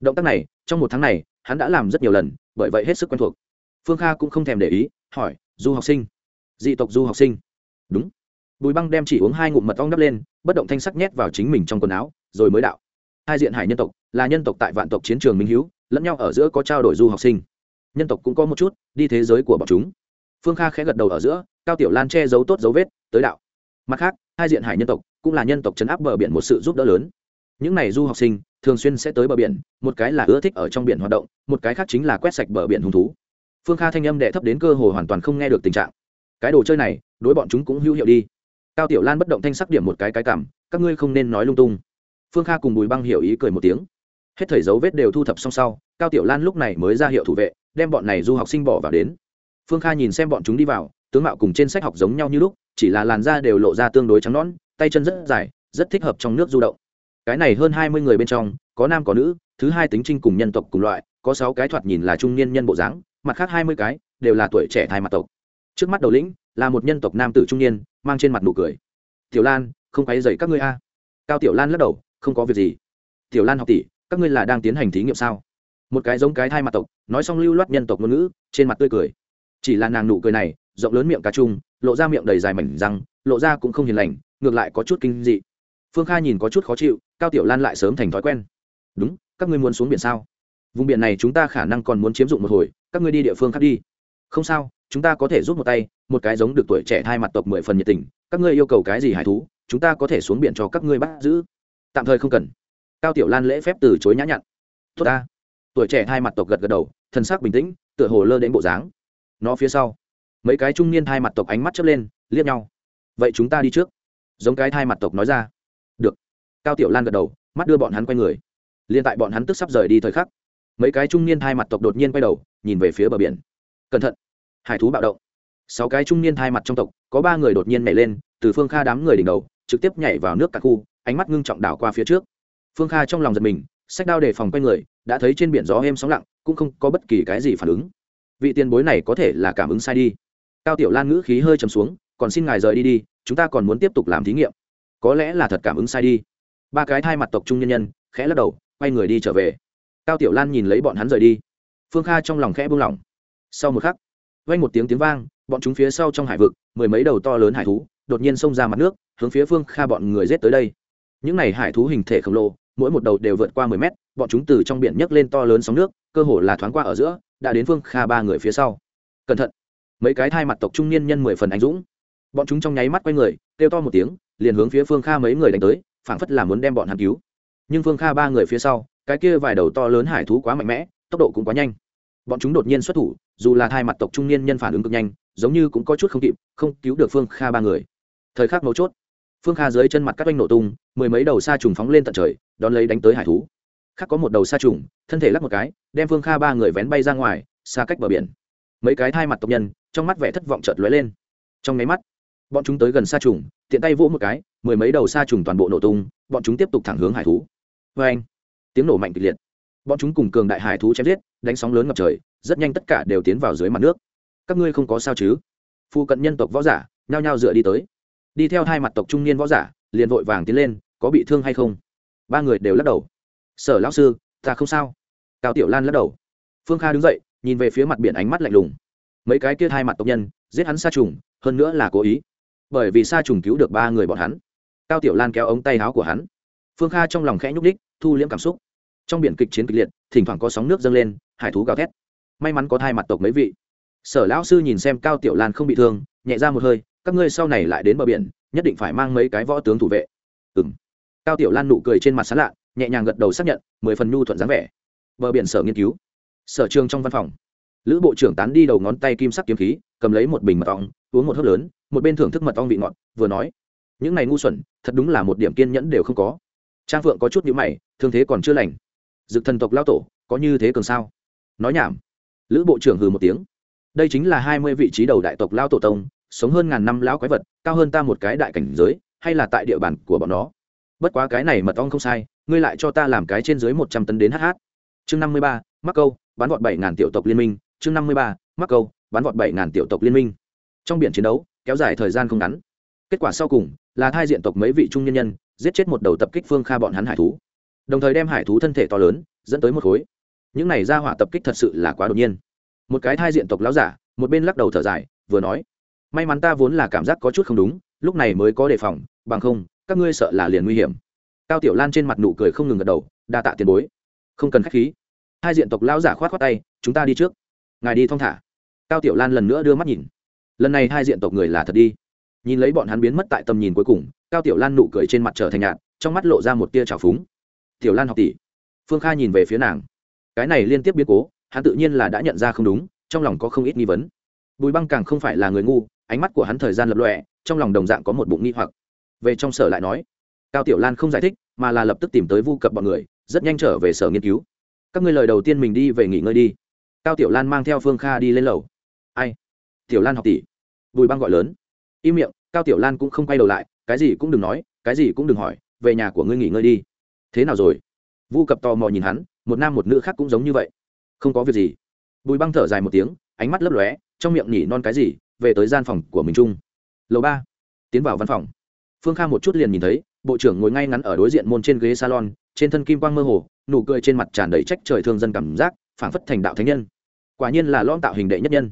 Động tác này, trong một tháng này, hắn đã làm rất nhiều lần, bởi vậy hết sức quen thuộc. Phương kha cũng không thèm để ý, hỏi, du học sinh? Dị tộc du học sinh. Đúng. Bùi băng đem chỉ uống hai ngụm mật ong đắp lên, bất động thanh sắc nhét vào chính mình trong quần áo, rồi mới đạo, hai diện hải nhân tộc, là nhân tộc tại vạn tộc chiến trường minh hữu lẫn nhau ở giữa có trao đổi du học sinh nhân tộc cũng có một chút, đi thế giới của bọn chúng. Phương kha khẽ gật đầu ở giữa, cao tiểu lan che giấu tốt dấu vết, tới đạo. Mặt khác, hai diện hải nhân tộc cũng là nhân tộc chấn áp bờ biển một sự giúp đỡ lớn. Những này du học sinh thường xuyên sẽ tới bờ biển, một cái là ưa thích ở trong biển hoạt động, một cái khác chính là quét sạch bờ biển hung thú. Phương kha thanh âm đệ thấp đến cơ hồ hoàn toàn không nghe được tình trạng. Cái đồ chơi này, đối bọn chúng cũng hữu hiệu đi. Cao tiểu lan bất động thanh sắc điểm một cái cái cảm, các ngươi không nên nói lung tung. Phương kha cùng bùi băng hiểu ý cười một tiếng. Hết thầy dấu vết đều thu thập xong sau, cao tiểu lan lúc này mới ra hiệu thủ vệ đem bọn này du học sinh bỏ vào đến. Phương kha nhìn xem bọn chúng đi vào, tướng mạo cùng trên sách học giống nhau như lúc, chỉ là làn da đều lộ ra tương đối trắng nón tay chân rất dài, rất thích hợp trong nước du động. Cái này hơn hai mươi người bên trong, có nam có nữ, thứ hai tính trinh cùng nhân tộc cùng loại, có sáu cái thoạt nhìn là trung niên nhân bộ dáng, mặt khác hai mươi cái, đều là tuổi trẻ thai mặt tộc. Trước mắt đầu lĩnh, là một nhân tộc nam tử trung niên, mang trên mặt nụ cười. Tiểu lan, không quáy dậy các ngươi a. Cao tiểu lan lắc đầu, không có việc gì. Tiểu lan học tỷ, các ngươi là đang tiến hành thí nghiệm sao? Một cái giống cái thai mặt tộc, nói xong lưu loát nhân tộc ngôn ngữ, trên mặt tươi cười. Chỉ là nàng nụ cười này, rộng lớn miệng cá trung lộ ra miệng đầy dài mảnh răng, lộ ra cũng không hiền lành, ngược lại có chút kinh dị. Phương kha nhìn có chút khó chịu, cao tiểu lan lại sớm thành thói quen. Đúng, các ngươi muốn xuống biển sao? Vùng biển này chúng ta khả năng còn muốn chiếm dụng một hồi, các ngươi đi địa phương khác đi. Không sao, chúng ta có thể giúp một tay, một cái giống được tuổi trẻ thai mặt tộc mười phần nhiệt tình, các ngươi yêu cầu cái gì hải thú, chúng ta có thể xuống biển cho các ngươi bắt giữ. Tạm thời không cần. Cao tiểu lan lễ phép từ chối nhã nhặn. Tốt ta tuổi trẻ hai mặt tộc gật gật đầu, thân xác bình tĩnh, tựa hồ lơ đến bộ dáng. Nó phía sau, mấy cái trung niên hai mặt tộc ánh mắt chớp lên, liếc nhau. Vậy chúng ta đi trước. Giống cái hai mặt tộc nói ra. Được. Cao tiểu lan gật đầu, mắt đưa bọn hắn quay người. Liên tại bọn hắn tức sắp rời đi thời khắc, mấy cái trung niên hai mặt tộc đột nhiên quay đầu, nhìn về phía bờ biển. Cẩn thận, hải thú bạo động. Sáu cái trung niên hai mặt trong tộc, có ba người đột nhiên nhảy lên, từ phương kha đám người đỉnh đầu, trực tiếp nhảy vào nước cả khu, ánh mắt ngưng trọng đảo qua phía trước. Phương kha trong lòng giật mình sách đao đề phòng quay người đã thấy trên biển gió êm sóng lặng, cũng không có bất kỳ cái gì phản ứng. Vị tiền bối này có thể là cảm ứng sai đi. Cao tiểu lan ngữ khí hơi chầm xuống, còn xin ngài rời đi đi, chúng ta còn muốn tiếp tục làm thí nghiệm. Có lẽ là thật cảm ứng sai đi. Ba cái thai mặt tộc trung nhân nhân khẽ lắc đầu, quay người đi trở về. Cao tiểu lan nhìn lấy bọn hắn rời đi. Phương kha trong lòng khẽ buông lỏng. Sau một khắc, vang một tiếng tiếng vang, bọn chúng phía sau trong hải vực, mười mấy đầu to lớn hải thú, đột nhiên xông ra mặt nước, hướng phía phương kha bọn người rết tới đây. Những này hải thú hình thể khổng lồ mỗi một đầu đều vượt qua mười mét, bọn chúng từ trong biển nhấc lên to lớn sóng nước, cơ hồ là thoáng qua ở giữa, đã đến phương kha ba người phía sau. Cẩn thận. Mấy cái thai mặt tộc trung niên nhân mười phần anh dũng. Bọn chúng trong nháy mắt quay người, kêu to một tiếng, liền hướng phía phương kha mấy người đánh tới, phảng phất là muốn đem bọn hắn cứu. Nhưng phương kha ba người phía sau, cái kia vài đầu to lớn hải thú quá mạnh mẽ, tốc độ cũng quá nhanh. Bọn chúng đột nhiên xuất thủ, dù là thai mặt tộc trung niên nhân phản ứng cực nhanh, giống như cũng có chút không kịp, không cứu được phương kha ba người. Thời khắc mấu chốt phương kha dưới chân mặt các oanh nổ tung, mười mấy đầu sa trùng phóng lên tận trời, đón lấy đánh tới hải thú. Khác có một đầu sa trùng, thân thể lắc một cái, đem phương kha ba người vén bay ra ngoài, xa cách bờ biển. Mấy cái thai mặt tộc nhân, trong mắt vẻ thất vọng chợt lóe lên. Trong máy mắt, bọn chúng tới gần sa trùng, tiện tay vỗ một cái, mười mấy đầu sa trùng toàn bộ nổ tung, bọn chúng tiếp tục thẳng hướng hải thú. Vê anh, tiếng nổ mạnh kịch liệt. Bọn chúng cùng cường đại hải thú chém giết, đánh sóng lớn ngập trời, rất nhanh tất cả đều tiến vào dưới mặt nước. Các ngươi không có sao chứ? Phụ cận nhân tộc võ giả, nhao nhao dựa đi tới đi theo hai mặt tộc trung niên võ giả, liền vội vàng tiến lên, có bị thương hay không? Ba người đều lắc đầu. Sở lão sư, ta không sao. Cao tiểu lan lắc đầu. Phương kha đứng dậy, nhìn về phía mặt biển ánh mắt lạnh lùng. Mấy cái kia hai mặt tộc nhân, giết hắn sa trùng, hơn nữa là cố ý. Bởi vì sa trùng cứu được ba người bọn hắn. Cao tiểu lan kéo ống tay áo của hắn. Phương kha trong lòng khẽ nhúc đích thu liễm cảm xúc. Trong biển kịch chiến kịch liệt, thỉnh thoảng có sóng nước dâng lên, hải thú gào thét. May mắn có thai mặt tộc mấy vị. Sở lão sư nhìn xem cao tiểu lan không bị thương, nhẹ ra một hơi các ngươi sau này lại đến bờ biển, nhất định phải mang mấy cái võ tướng thủ vệ. Ừ m cao tiểu lan nụ cười trên mặt sán lạ, nhẹ nhàng gật đầu xác nhận, mười phần nhu thuận dáng vẻ. Bờ biển sở nghiên cứu. Sở trường trong văn phòng. Lữ bộ trưởng tán đi đầu ngón tay kim sắc kiếm khí, cầm lấy một bình mật ong, uống một hớp lớn, một bên thưởng thức mật ong vị ngọt, vừa nói. Những này ngu xuẩn, thật đúng là một điểm kiên nhẫn đều không có. Trang phượng có chút nhữ mày, thương thế còn chưa lành. Dực thần tộc lao tổ, có như thế cường sao? Nói nhảm. Lữ bộ trưởng hừ một tiếng. Đây chính là hai mươi vị trí đầu đại tộc lao tổ tông sống hơn ngàn năm lão quái vật, cao hơn ta một cái đại cảnh giới, hay là tại địa bàn của bọn nó. Bất quá cái này mật ong không sai, ngươi lại cho ta làm cái trên dưới một trăm tấn đến hh chương năm mươi ba, mắc câu, bán vọt bảy ngàn tiểu tộc liên minh. Chương năm mươi ba, mắc câu, bán vọt bảy ngàn tiểu tộc liên minh. Trong biển chiến đấu, kéo dài thời gian không ngắn. Kết quả sau cùng, là thai diện tộc mấy vị trung nhân nhân, giết chết một đầu tập kích phương kha bọn hắn hải thú. Đồng thời đem hải thú thân thể to lớn, dẫn tới một khối. Những này ra hỏa tập kích thật sự là quá đột nhiên. Một cái thai diện tộc láo giả, một bên lắc đầu thở dài, vừa nói may mắn ta vốn là cảm giác có chút không đúng, lúc này mới có đề phòng, bằng không, các ngươi sợ là liền nguy hiểm. Cao tiểu lan trên mặt nụ cười không ngừng gật đầu, đa tạ tiền bối. Không cần k h á c h khí. Hai diện tộc lão giả khoát khoát tay, chúng ta đi trước. Ngài đi thong thả. Cao tiểu lan lần nữa đưa mắt nhìn. Lần này hai diện tộc người là thật đi. Nhìn lấy bọn hắn biến mất tại tầm nhìn cuối cùng, cao tiểu lan nụ cười trên mặt trở thành nhạt, trong mắt lộ ra một tia trào phúng. Tiểu lan học tỷ. Phương kha nhìn về phía nàng. Cái này liên tiếp biến cố, hắn tự nhiên là đã nhận ra không đúng, trong lòng có không ít nghi vấn. Bùi băng càng không phải là người ngu ánh mắt của hắn thời gian lập lòe, trong lòng đồng dạng có một bụng nghi hoặc. Về trong sở lại nói, cao tiểu lan không giải thích, mà là lập tức tìm tới vu cập bọn người, rất nhanh trở về sở nghiên cứu. Các ngươi lời đầu tiên mình đi về nghỉ ngơi đi. Cao tiểu lan mang theo phương kha đi lên lầu. Ai? Tiểu lan học tỷ. Bùi băng gọi lớn. Im miệng, cao tiểu lan cũng không quay đầu lại, cái gì cũng đừng nói, cái gì cũng đừng hỏi, về nhà của ngươi nghỉ ngơi đi. Thế nào rồi? Vu cập tò mò nhìn hắn, một nam một nữ khác cũng giống như vậy. Không có việc gì. Bùi băng thở dài một tiếng, ánh mắt lấp lóe, trong miệng nhỉ non cái gì về tới gian phòng của mình trung lầu ba. Tiến vào văn phòng. Phương kha một chút liền nhìn thấy, bộ trưởng ngồi ngay ngắn ở đối diện môn trên ghế salon, trên thân kim quang mơ hồ, nụ cười trên mặt tràn đầy trách trời thương dân cảm giác, phảng phất thành đạo thánh nhân. Quả nhiên là lom tạo hình đệ nhất nhân.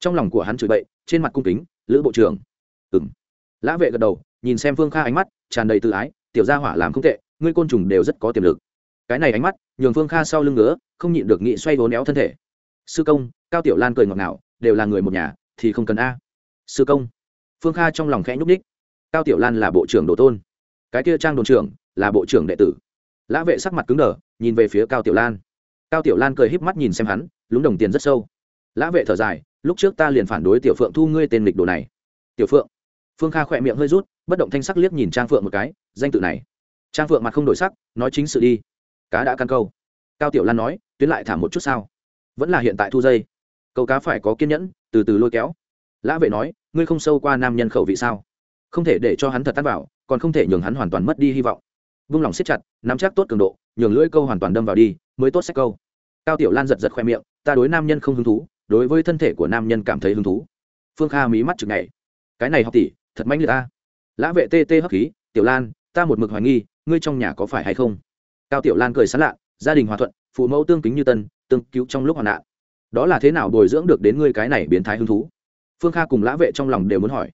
Trong lòng của hắn chửi bậy, trên mặt cung kính, lữ bộ trưởng. Ừng lã vệ gật đầu, nhìn xem phương kha ánh mắt, tràn đầy tự ái, tiểu gia hỏa làm không tệ, ngươi côn trùng đều rất có tiềm lực. Cái này ánh mắt, nhường phương kha sau lưng ngứa, không nhịn được nghị xoay vốn éo thân thể. Sư công, cao tiểu lan cười ngọt ngào, đều là người một nhà thì không cần a. Sư công. Phương kha trong lòng khẽ nhúc ních cao tiểu lan là bộ trưởng đồ tôn. Cái kia trang đồn trưởng là bộ trưởng đệ tử. Lã vệ sắc mặt cứng đờ, nhìn về phía cao tiểu lan. Cao tiểu lan cười híp mắt nhìn xem hắn, lúng đồng tiền rất sâu. Lã vệ thở dài, lúc trước ta liền phản đối tiểu phượng thu ngươi tên lịch đồ này. Tiểu phượng? Phương kha khỏe miệng hơi rút, bất động thanh sắc liếc nhìn trang phượng một cái, danh tự này. Trang phượng mặt không đổi sắc, nói chính sự đi. Cá đã căn câu. Cao tiểu lan nói, tuyến lại thả một chút sao? Vẫn là hiện tại thu dây. Câu cá phải có kiên nhẫn từ từ lôi kéo. Lã vệ nói, ngươi không sâu qua nam nhân khẩu vị sao? Không thể để cho hắn thật tắt vào, còn không thể nhường hắn hoàn toàn mất đi hy vọng. Vung lòng siết chặt, nắm chắc tốt cường độ, nhường lưỡi câu hoàn toàn đâm vào đi, mới tốt sách câu. Cao tiểu lan giật giật khoe miệng, ta đối nam nhân không hứng thú, đối với thân thể của nam nhân cảm thấy hứng thú. Phương kha mí mắt chừng này cái này học tỷ, thật mãnh liệt ta. Lã vệ tê tê hấp khí, tiểu lan, ta một mực hoài nghi, ngươi trong nhà có phải hay không? Cao tiểu lan cười sán lạ, gia đình hòa thuận, phụ mẫu tương kính như tân, tương cứu trong lúc hoạn nạn đó là thế nào bồi dưỡng được đến ngươi cái này biến thái hứng thú? Phương kha cùng lã vệ trong lòng đều muốn hỏi.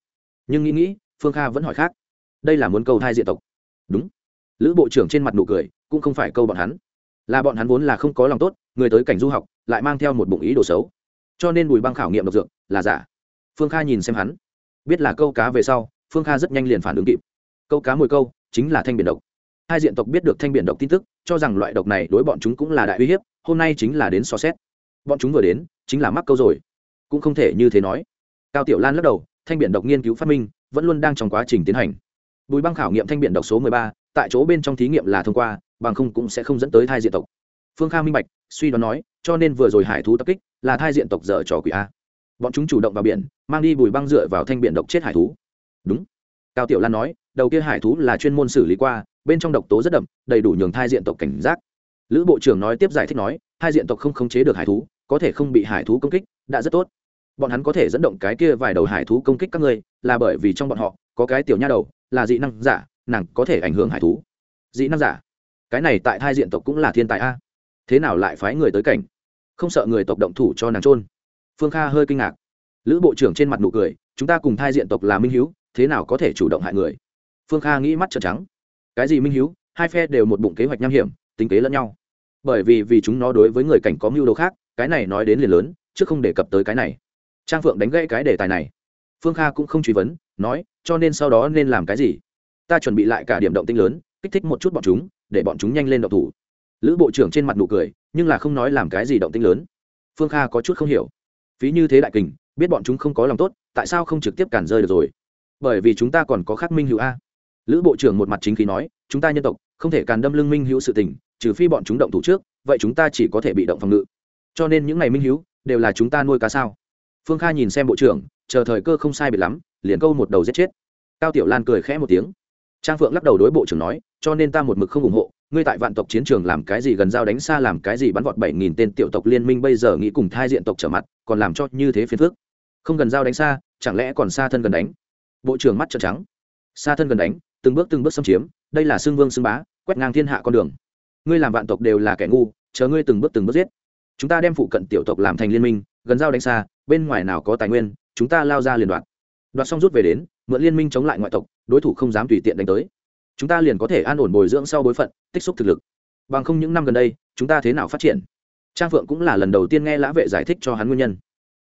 Nhưng nghĩ nghĩ, phương kha vẫn hỏi khác. Đây là muốn câu thai diện tộc. Đúng. Lữ bộ trưởng trên mặt nụ cười, cũng không phải câu bọn hắn. Là bọn hắn vốn là không có lòng tốt, người tới cảnh du học, lại mang theo một bụng ý đồ xấu. Cho nên bùi băng khảo nghiệm độc dược, là giả. Phương kha nhìn xem hắn. Biết là câu cá về sau, phương kha rất nhanh liền phản ứng kịp. Câu cá mồi câu, chính là thanh biển độc. Hai diện tộc biết được thanh biển độc tin tức, cho rằng loại độc này đối bọn chúng cũng là đại uy hiếp, hôm nay chính là đến so xét bọn chúng vừa đến, chính là mắc câu rồi. Cũng không thể như thế nói. Cao tiểu lan lắc đầu, thanh biển độc nghiên cứu phát minh, vẫn luôn đang trong quá trình tiến hành. Bùi băng khảo nghiệm thanh biển độc số mười ba, tại chỗ bên trong thí nghiệm là thông qua, bằng không cũng sẽ không dẫn tới thai diện tộc. Phương kha minh bạch, suy đoán nói, cho nên vừa rồi hải thú tập kích, là thai diện tộc dở trò quỷ a. Bọn chúng chủ động vào biển, mang đi bùi băng dựa vào thanh biển độc chết hải thú. Đúng. Cao tiểu lan nói, đầu kia hải thú là chuyên môn xử lý qua, bên trong độc tố rất đậm, đầy đủ nhường thai diện tộc cảnh giác. Lữ bộ trưởng nói tiếp giải thích nói hai diện tộc không khống chế được hải thú, có thể không bị hải thú công kích, đã rất tốt. Bọn hắn có thể dẫn động cái kia vài đầu hải thú công kích các ngươi, là bởi vì trong bọn họ, có cái tiểu nha đầu, là dị năng giả, nàng có thể ảnh hưởng hải thú. Dị năng giả? Cái này tại hai diện tộc cũng là thiên tài a. Thế nào lại phái người tới cảnh? Không sợ người tộc động thủ cho nàng trôn phương kha hơi kinh ngạc. Lữ bộ trưởng trên mặt nụ cười, chúng ta cùng thai diện tộc là minh hữu thế nào có thể chủ động hại người? Phương kha nghĩ mắt trợn trắng. Cái gì minh hữu hai phe đều một bụng kế hoạch nham hiểm, tính kế lẫn nhau bởi vì vì chúng nó đối với người cảnh có mưu đồ khác, cái này nói đến liền lớn, chứ không đề cập tới cái này. Trang phượng đánh gãy cái đề tài này. Phương kha cũng không truy vấn, nói, cho nên sau đó nên làm cái gì? Ta chuẩn bị lại cả điểm động tinh lớn, kích thích một chút bọn chúng, để bọn chúng nhanh lên động thủ. Lữ bộ trưởng trên mặt nụ cười, nhưng là không nói làm cái gì động tinh lớn. Phương kha có chút không hiểu. Phí như thế đại kình, biết bọn chúng không có lòng tốt, tại sao không trực tiếp cản rơi được rồi? Bởi vì chúng ta còn có khắc minh hữu a. Lữ bộ trưởng một mặt chính khí nói, chúng ta nhân tộc, không thể càn đâm lưng minh hữu sự tình trừ phi bọn chúng động thủ trước, vậy chúng ta chỉ có thể bị động phòng ngự. Cho nên những ngày minh hữu đều là chúng ta nuôi cá sao? Phương kha nhìn xem bộ trưởng, chờ thời cơ không sai biệt lắm, liền câu một đầu giết chết. Cao tiểu lan cười khẽ một tiếng. Trang phượng lắc đầu đối bộ trưởng nói, cho nên ta một mực không ủng hộ, ngươi tại vạn tộc chiến trường làm cái gì gần giao đánh xa, làm cái gì bắn vọt bảy nghìn tên tiểu tộc liên minh bây giờ nghĩ cùng thai diện tộc trở mặt, còn làm cho như thế phiền phước không gần giao đánh xa, chẳng lẽ còn xa thân gần đánh? Bộ trưởng mắt trợn trắng. Xa thân gần đánh, từng bước từng bước xâm chiếm, đây là xưng vương xưng bá, quét ngang thiên hạ con đường ngươi làm vạn tộc đều là kẻ ngu, chờ ngươi từng bước từng bước giết. Chúng ta đem phụ cận tiểu tộc làm thành liên minh, gần giao đánh xa, bên ngoài nào có tài nguyên, chúng ta lao ra liền đoạt. Đoạt xong rút về đến, mượn liên minh chống lại ngoại tộc, đối thủ không dám tùy tiện đánh tới. Chúng ta liền có thể an ổn bồi dưỡng sau bối phận, tích xúc thực lực. Bằng không những năm gần đây, chúng ta thế nào phát triển? Trang phượng cũng là lần đầu tiên nghe lã vệ giải thích cho hắn nguyên nhân.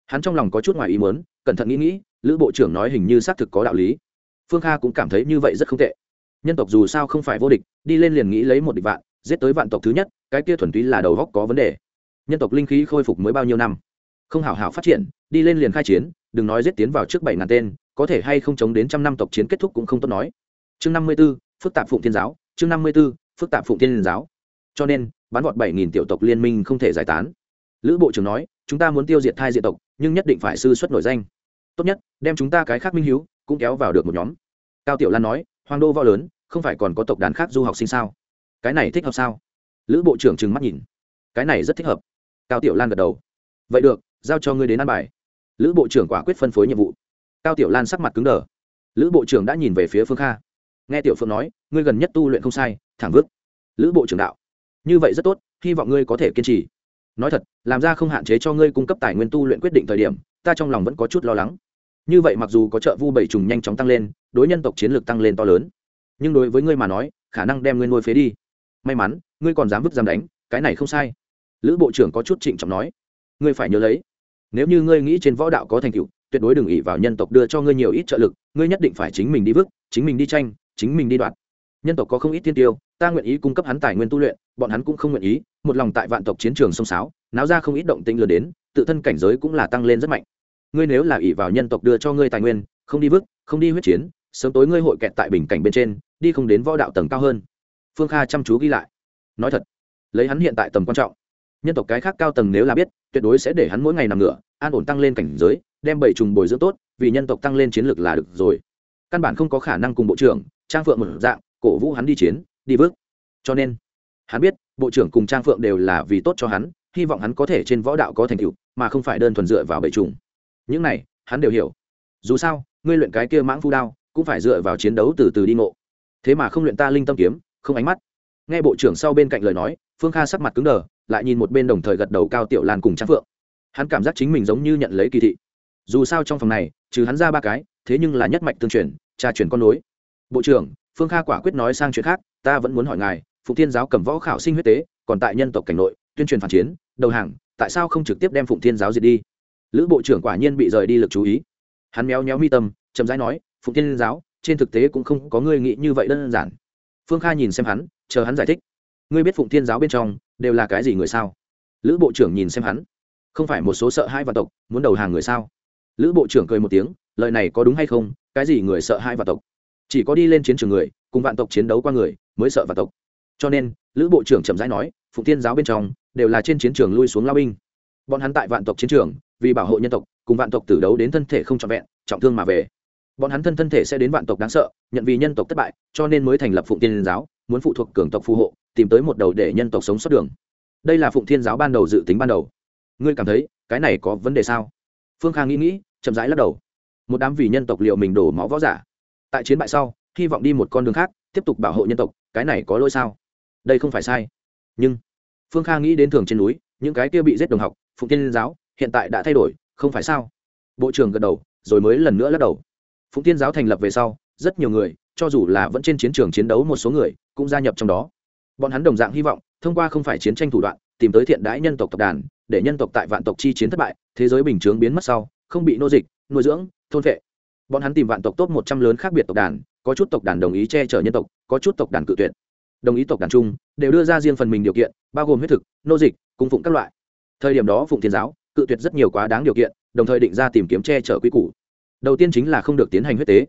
Hắn trong lòng có chút ngoài ý muốn, cẩn thận nghĩ nghĩ, lữ bộ trưởng nói hình như xác thực có đạo lý. Phương kha cũng cảm thấy như vậy rất không tệ. Nhân tộc dù sao không phải vô địch, đi lên liền nghĩ lấy một địch vạn giết tới vạn tộc thứ nhất, cái kia thuần túy là đầu góc có vấn đề. Nhân tộc linh khí khôi phục mới bao nhiêu năm? Không hảo hảo phát triển, đi lên liền khai chiến, đừng nói giết tiến vào trước bảy ngàn tên, có thể hay không chống đến trăm năm tộc chiến kết thúc cũng không tốt nói. Chương năm mươi b ố phức tạp phụng thiên giáo, chương năm mươi b ố phức tạp phụng thiên giáo. Cho nên bắn vọt bảy nghìn tiểu tộc liên minh không thể giải tán. Lữ bộ trưởng nói, chúng ta muốn tiêu diệt thai diện tộc, nhưng nhất định phải sư xuất nổi danh. Tốt nhất, đem chúng ta cái khác minh hiếu, cũng kéo vào được một nhóm. Cao tiểu lan nói hoàng đô võ lớn, không phải còn có tộc đàn khác du học sinh sao? Cái này thích hợp sao? Lữ bộ trưởng trừng mắt nhìn. Cái này rất thích hợp. Cao tiểu lan gật đầu. Vậy được, giao cho ngươi đến ăn bài. Lữ bộ trưởng quả quyết phân phối nhiệm vụ. Cao tiểu lan sắc mặt cứng đờ. Lữ bộ trưởng đã nhìn về phía phương kha. Nghe tiểu phương nói, ngươi gần nhất tu luyện không sai, thẳng vứt lữ bộ trưởng đạo. Như vậy rất tốt, hy vọng ngươi có thể kiên trì. Nói thật, làm ra không hạn chế cho ngươi cung cấp tài nguyên tu luyện quyết định thời điểm, ta trong lòng vẫn có chút lo lắng. Như vậy mặc dù có trợ vu bảy trùng nhanh chóng tăng lên, đối nhân tộc chiến lược tăng lên to lớn, nhưng đối với ngươi mà nói, khả năng đem ngươi nuôi phế đi may mắn, ngươi còn dám vứt dám đánh, cái này không sai. Lữ bộ trưởng có chút trịnh trọng nói. Ngươi phải nhớ lấy, nếu như ngươi nghĩ trên võ đạo có thành tựu, tuyệt đối đừng ỉ vào nhân tộc đưa cho ngươi nhiều ít trợ lực, ngươi nhất định phải chính mình đi vứt, chính mình đi tranh, chính mình đi đoạt. Nhân tộc có không ít thiên tiêu, ta nguyện ý cung cấp hắn tài nguyên tu luyện, bọn hắn cũng không nguyện ý, một lòng tại vạn tộc chiến trường sông sáo, náo ra không ít động tĩnh lừa đến, tự thân cảnh giới cũng là tăng lên rất mạnh. Ngươi nếu là ỉ vào nhân tộc đưa cho ngươi tài nguyên, không đi vứt, không đi huyết chiến, sớm tối ngươi hội kẹt tại bình cảnh bên trên, đi không đến võ đạo tầng cao hơn phương kha chăm chú ghi lại. Nói thật, lấy hắn hiện tại tầm quan trọng, nhân tộc cái khác cao tầng nếu là biết, tuyệt đối sẽ để hắn mỗi ngày nằm ngửa, an ổn tăng lên cảnh giới, đem bảy trùng bồi dưỡng tốt, vì nhân tộc tăng lên chiến lược là được rồi. Căn bản không có khả năng cùng bộ trưởng, trang phượng một dạng, cổ vũ hắn đi chiến, đi vước. Cho nên, hắn biết, bộ trưởng cùng trang phượng đều là vì tốt cho hắn, hy vọng hắn có thể trên võ đạo có thành tựu, mà không phải đơn thuần dựa vào bảy trùng. Những này, hắn đều hiểu. Dù sao, ngươi luyện cái kia mãng phu đao, cũng phải dựa vào chiến đấu từ từ đi ngộ. Thế mà không luyện ta linh tâm kiếm không ánh mắt. Nghe bộ trưởng sau bên cạnh lời nói, phương kha sắc mặt cứng đờ, lại nhìn một bên đồng thời gật đầu cao tiểu lan cùng trang phượng. Hắn cảm giác chính mình giống như nhận lấy kỳ thị. Dù sao trong phòng này, trừ hắn ra ba cái, thế nhưng là nhất mạch tương truyền trà truyền con nối. Bộ trưởng, phương kha quả quyết nói sang chuyện khác, ta vẫn muốn hỏi ngài, phụng thiên giáo cầm võ khảo sinh huyết tế, còn tại nhân tộc cảnh nội, tuyên truyền phản chiến, đầu hàng, tại sao không trực tiếp đem phụng thiên giáo diệt đi? Lữ bộ trưởng quả nhiên bị rời đi lực chú ý. Hắn méo méo mi tâm, chậm rãi nói, phụng thiên giáo, trên thực tế cũng không có người nghĩ như vậy đơn giản phương kha nhìn xem hắn, chờ hắn giải thích. Ngươi biết phụng thiên giáo bên trong đều là cái gì người sao? Lữ bộ trưởng nhìn xem hắn. Không phải một số sợ hai và tộc muốn đầu hàng người sao? Lữ bộ trưởng cười một tiếng, lời này có đúng hay không? Cái gì người sợ hai và tộc? Chỉ có đi lên chiến trường người, cùng vạn tộc chiến đấu qua người, mới sợ vạn tộc. Cho nên, lữ bộ trưởng chậm rãi nói, phụng thiên giáo bên trong đều là trên chiến trường lui xuống lao binh. Bọn hắn tại vạn tộc chiến trường, vì bảo hộ nhân tộc, cùng vạn tộc tử đấu đến thân thể không trọn vẹn, trọng thương mà về bọn hắn thân thân thể sẽ đến vạn tộc đáng sợ, nhận vì nhân tộc thất bại, cho nên mới thành lập phụng tiên giáo, muốn phụ thuộc cường tộc phù hộ, tìm tới một đầu để nhân tộc sống sót đường. Đây là phụng thiên giáo ban đầu dự tính ban đầu. Ngươi cảm thấy, cái này có vấn đề sao? Phương khang nghĩ nghĩ, chậm rãi lắc đầu. Một đám vì nhân tộc liệu mình đổ máu võ giả. Tại chiến bại sau, hy vọng đi một con đường khác, tiếp tục bảo hộ nhân tộc, cái này có lỗi sao? Đây không phải sai. Nhưng, phương Khang nghĩ đến thường trên núi, những cái kia bị giết đồng học, phụng tiên giáo, hiện tại đã thay đổi, không phải sao? Bộ trưởng gật đầu, rồi mới lần nữa lắc đầu phụng tiên giáo thành lập về sau, rất nhiều người, cho dù là vẫn trên chiến trường chiến đấu một số người, cũng gia nhập trong đó. Bọn hắn đồng dạng hy vọng, thông qua không phải chiến tranh thủ đoạn, tìm tới thiện đãi nhân tộc tộc đàn, để nhân tộc tại vạn tộc chi chiến thất bại, thế giới bình chướng biến mất sau, không bị nô dịch, nuôi dưỡng, thôn vệ. Bọn hắn tìm vạn tộc tốt một trăm lớn khác biệt tộc đàn, có chút tộc đàn đồng ý che chở nhân tộc, có chút tộc đàn cự tuyệt. Đồng ý tộc đàn chung, đều đưa ra riêng phần mình điều kiện, bao gồm huyết thực, nô dịch, cung phụng các loại. Thời điểm đó phụng thiên giáo, cự tuyệt rất nhiều quá đáng điều kiện, đồng thời định ra tìm kiếm che chở quy củ đầu tiên chính là không được tiến hành huyết tế.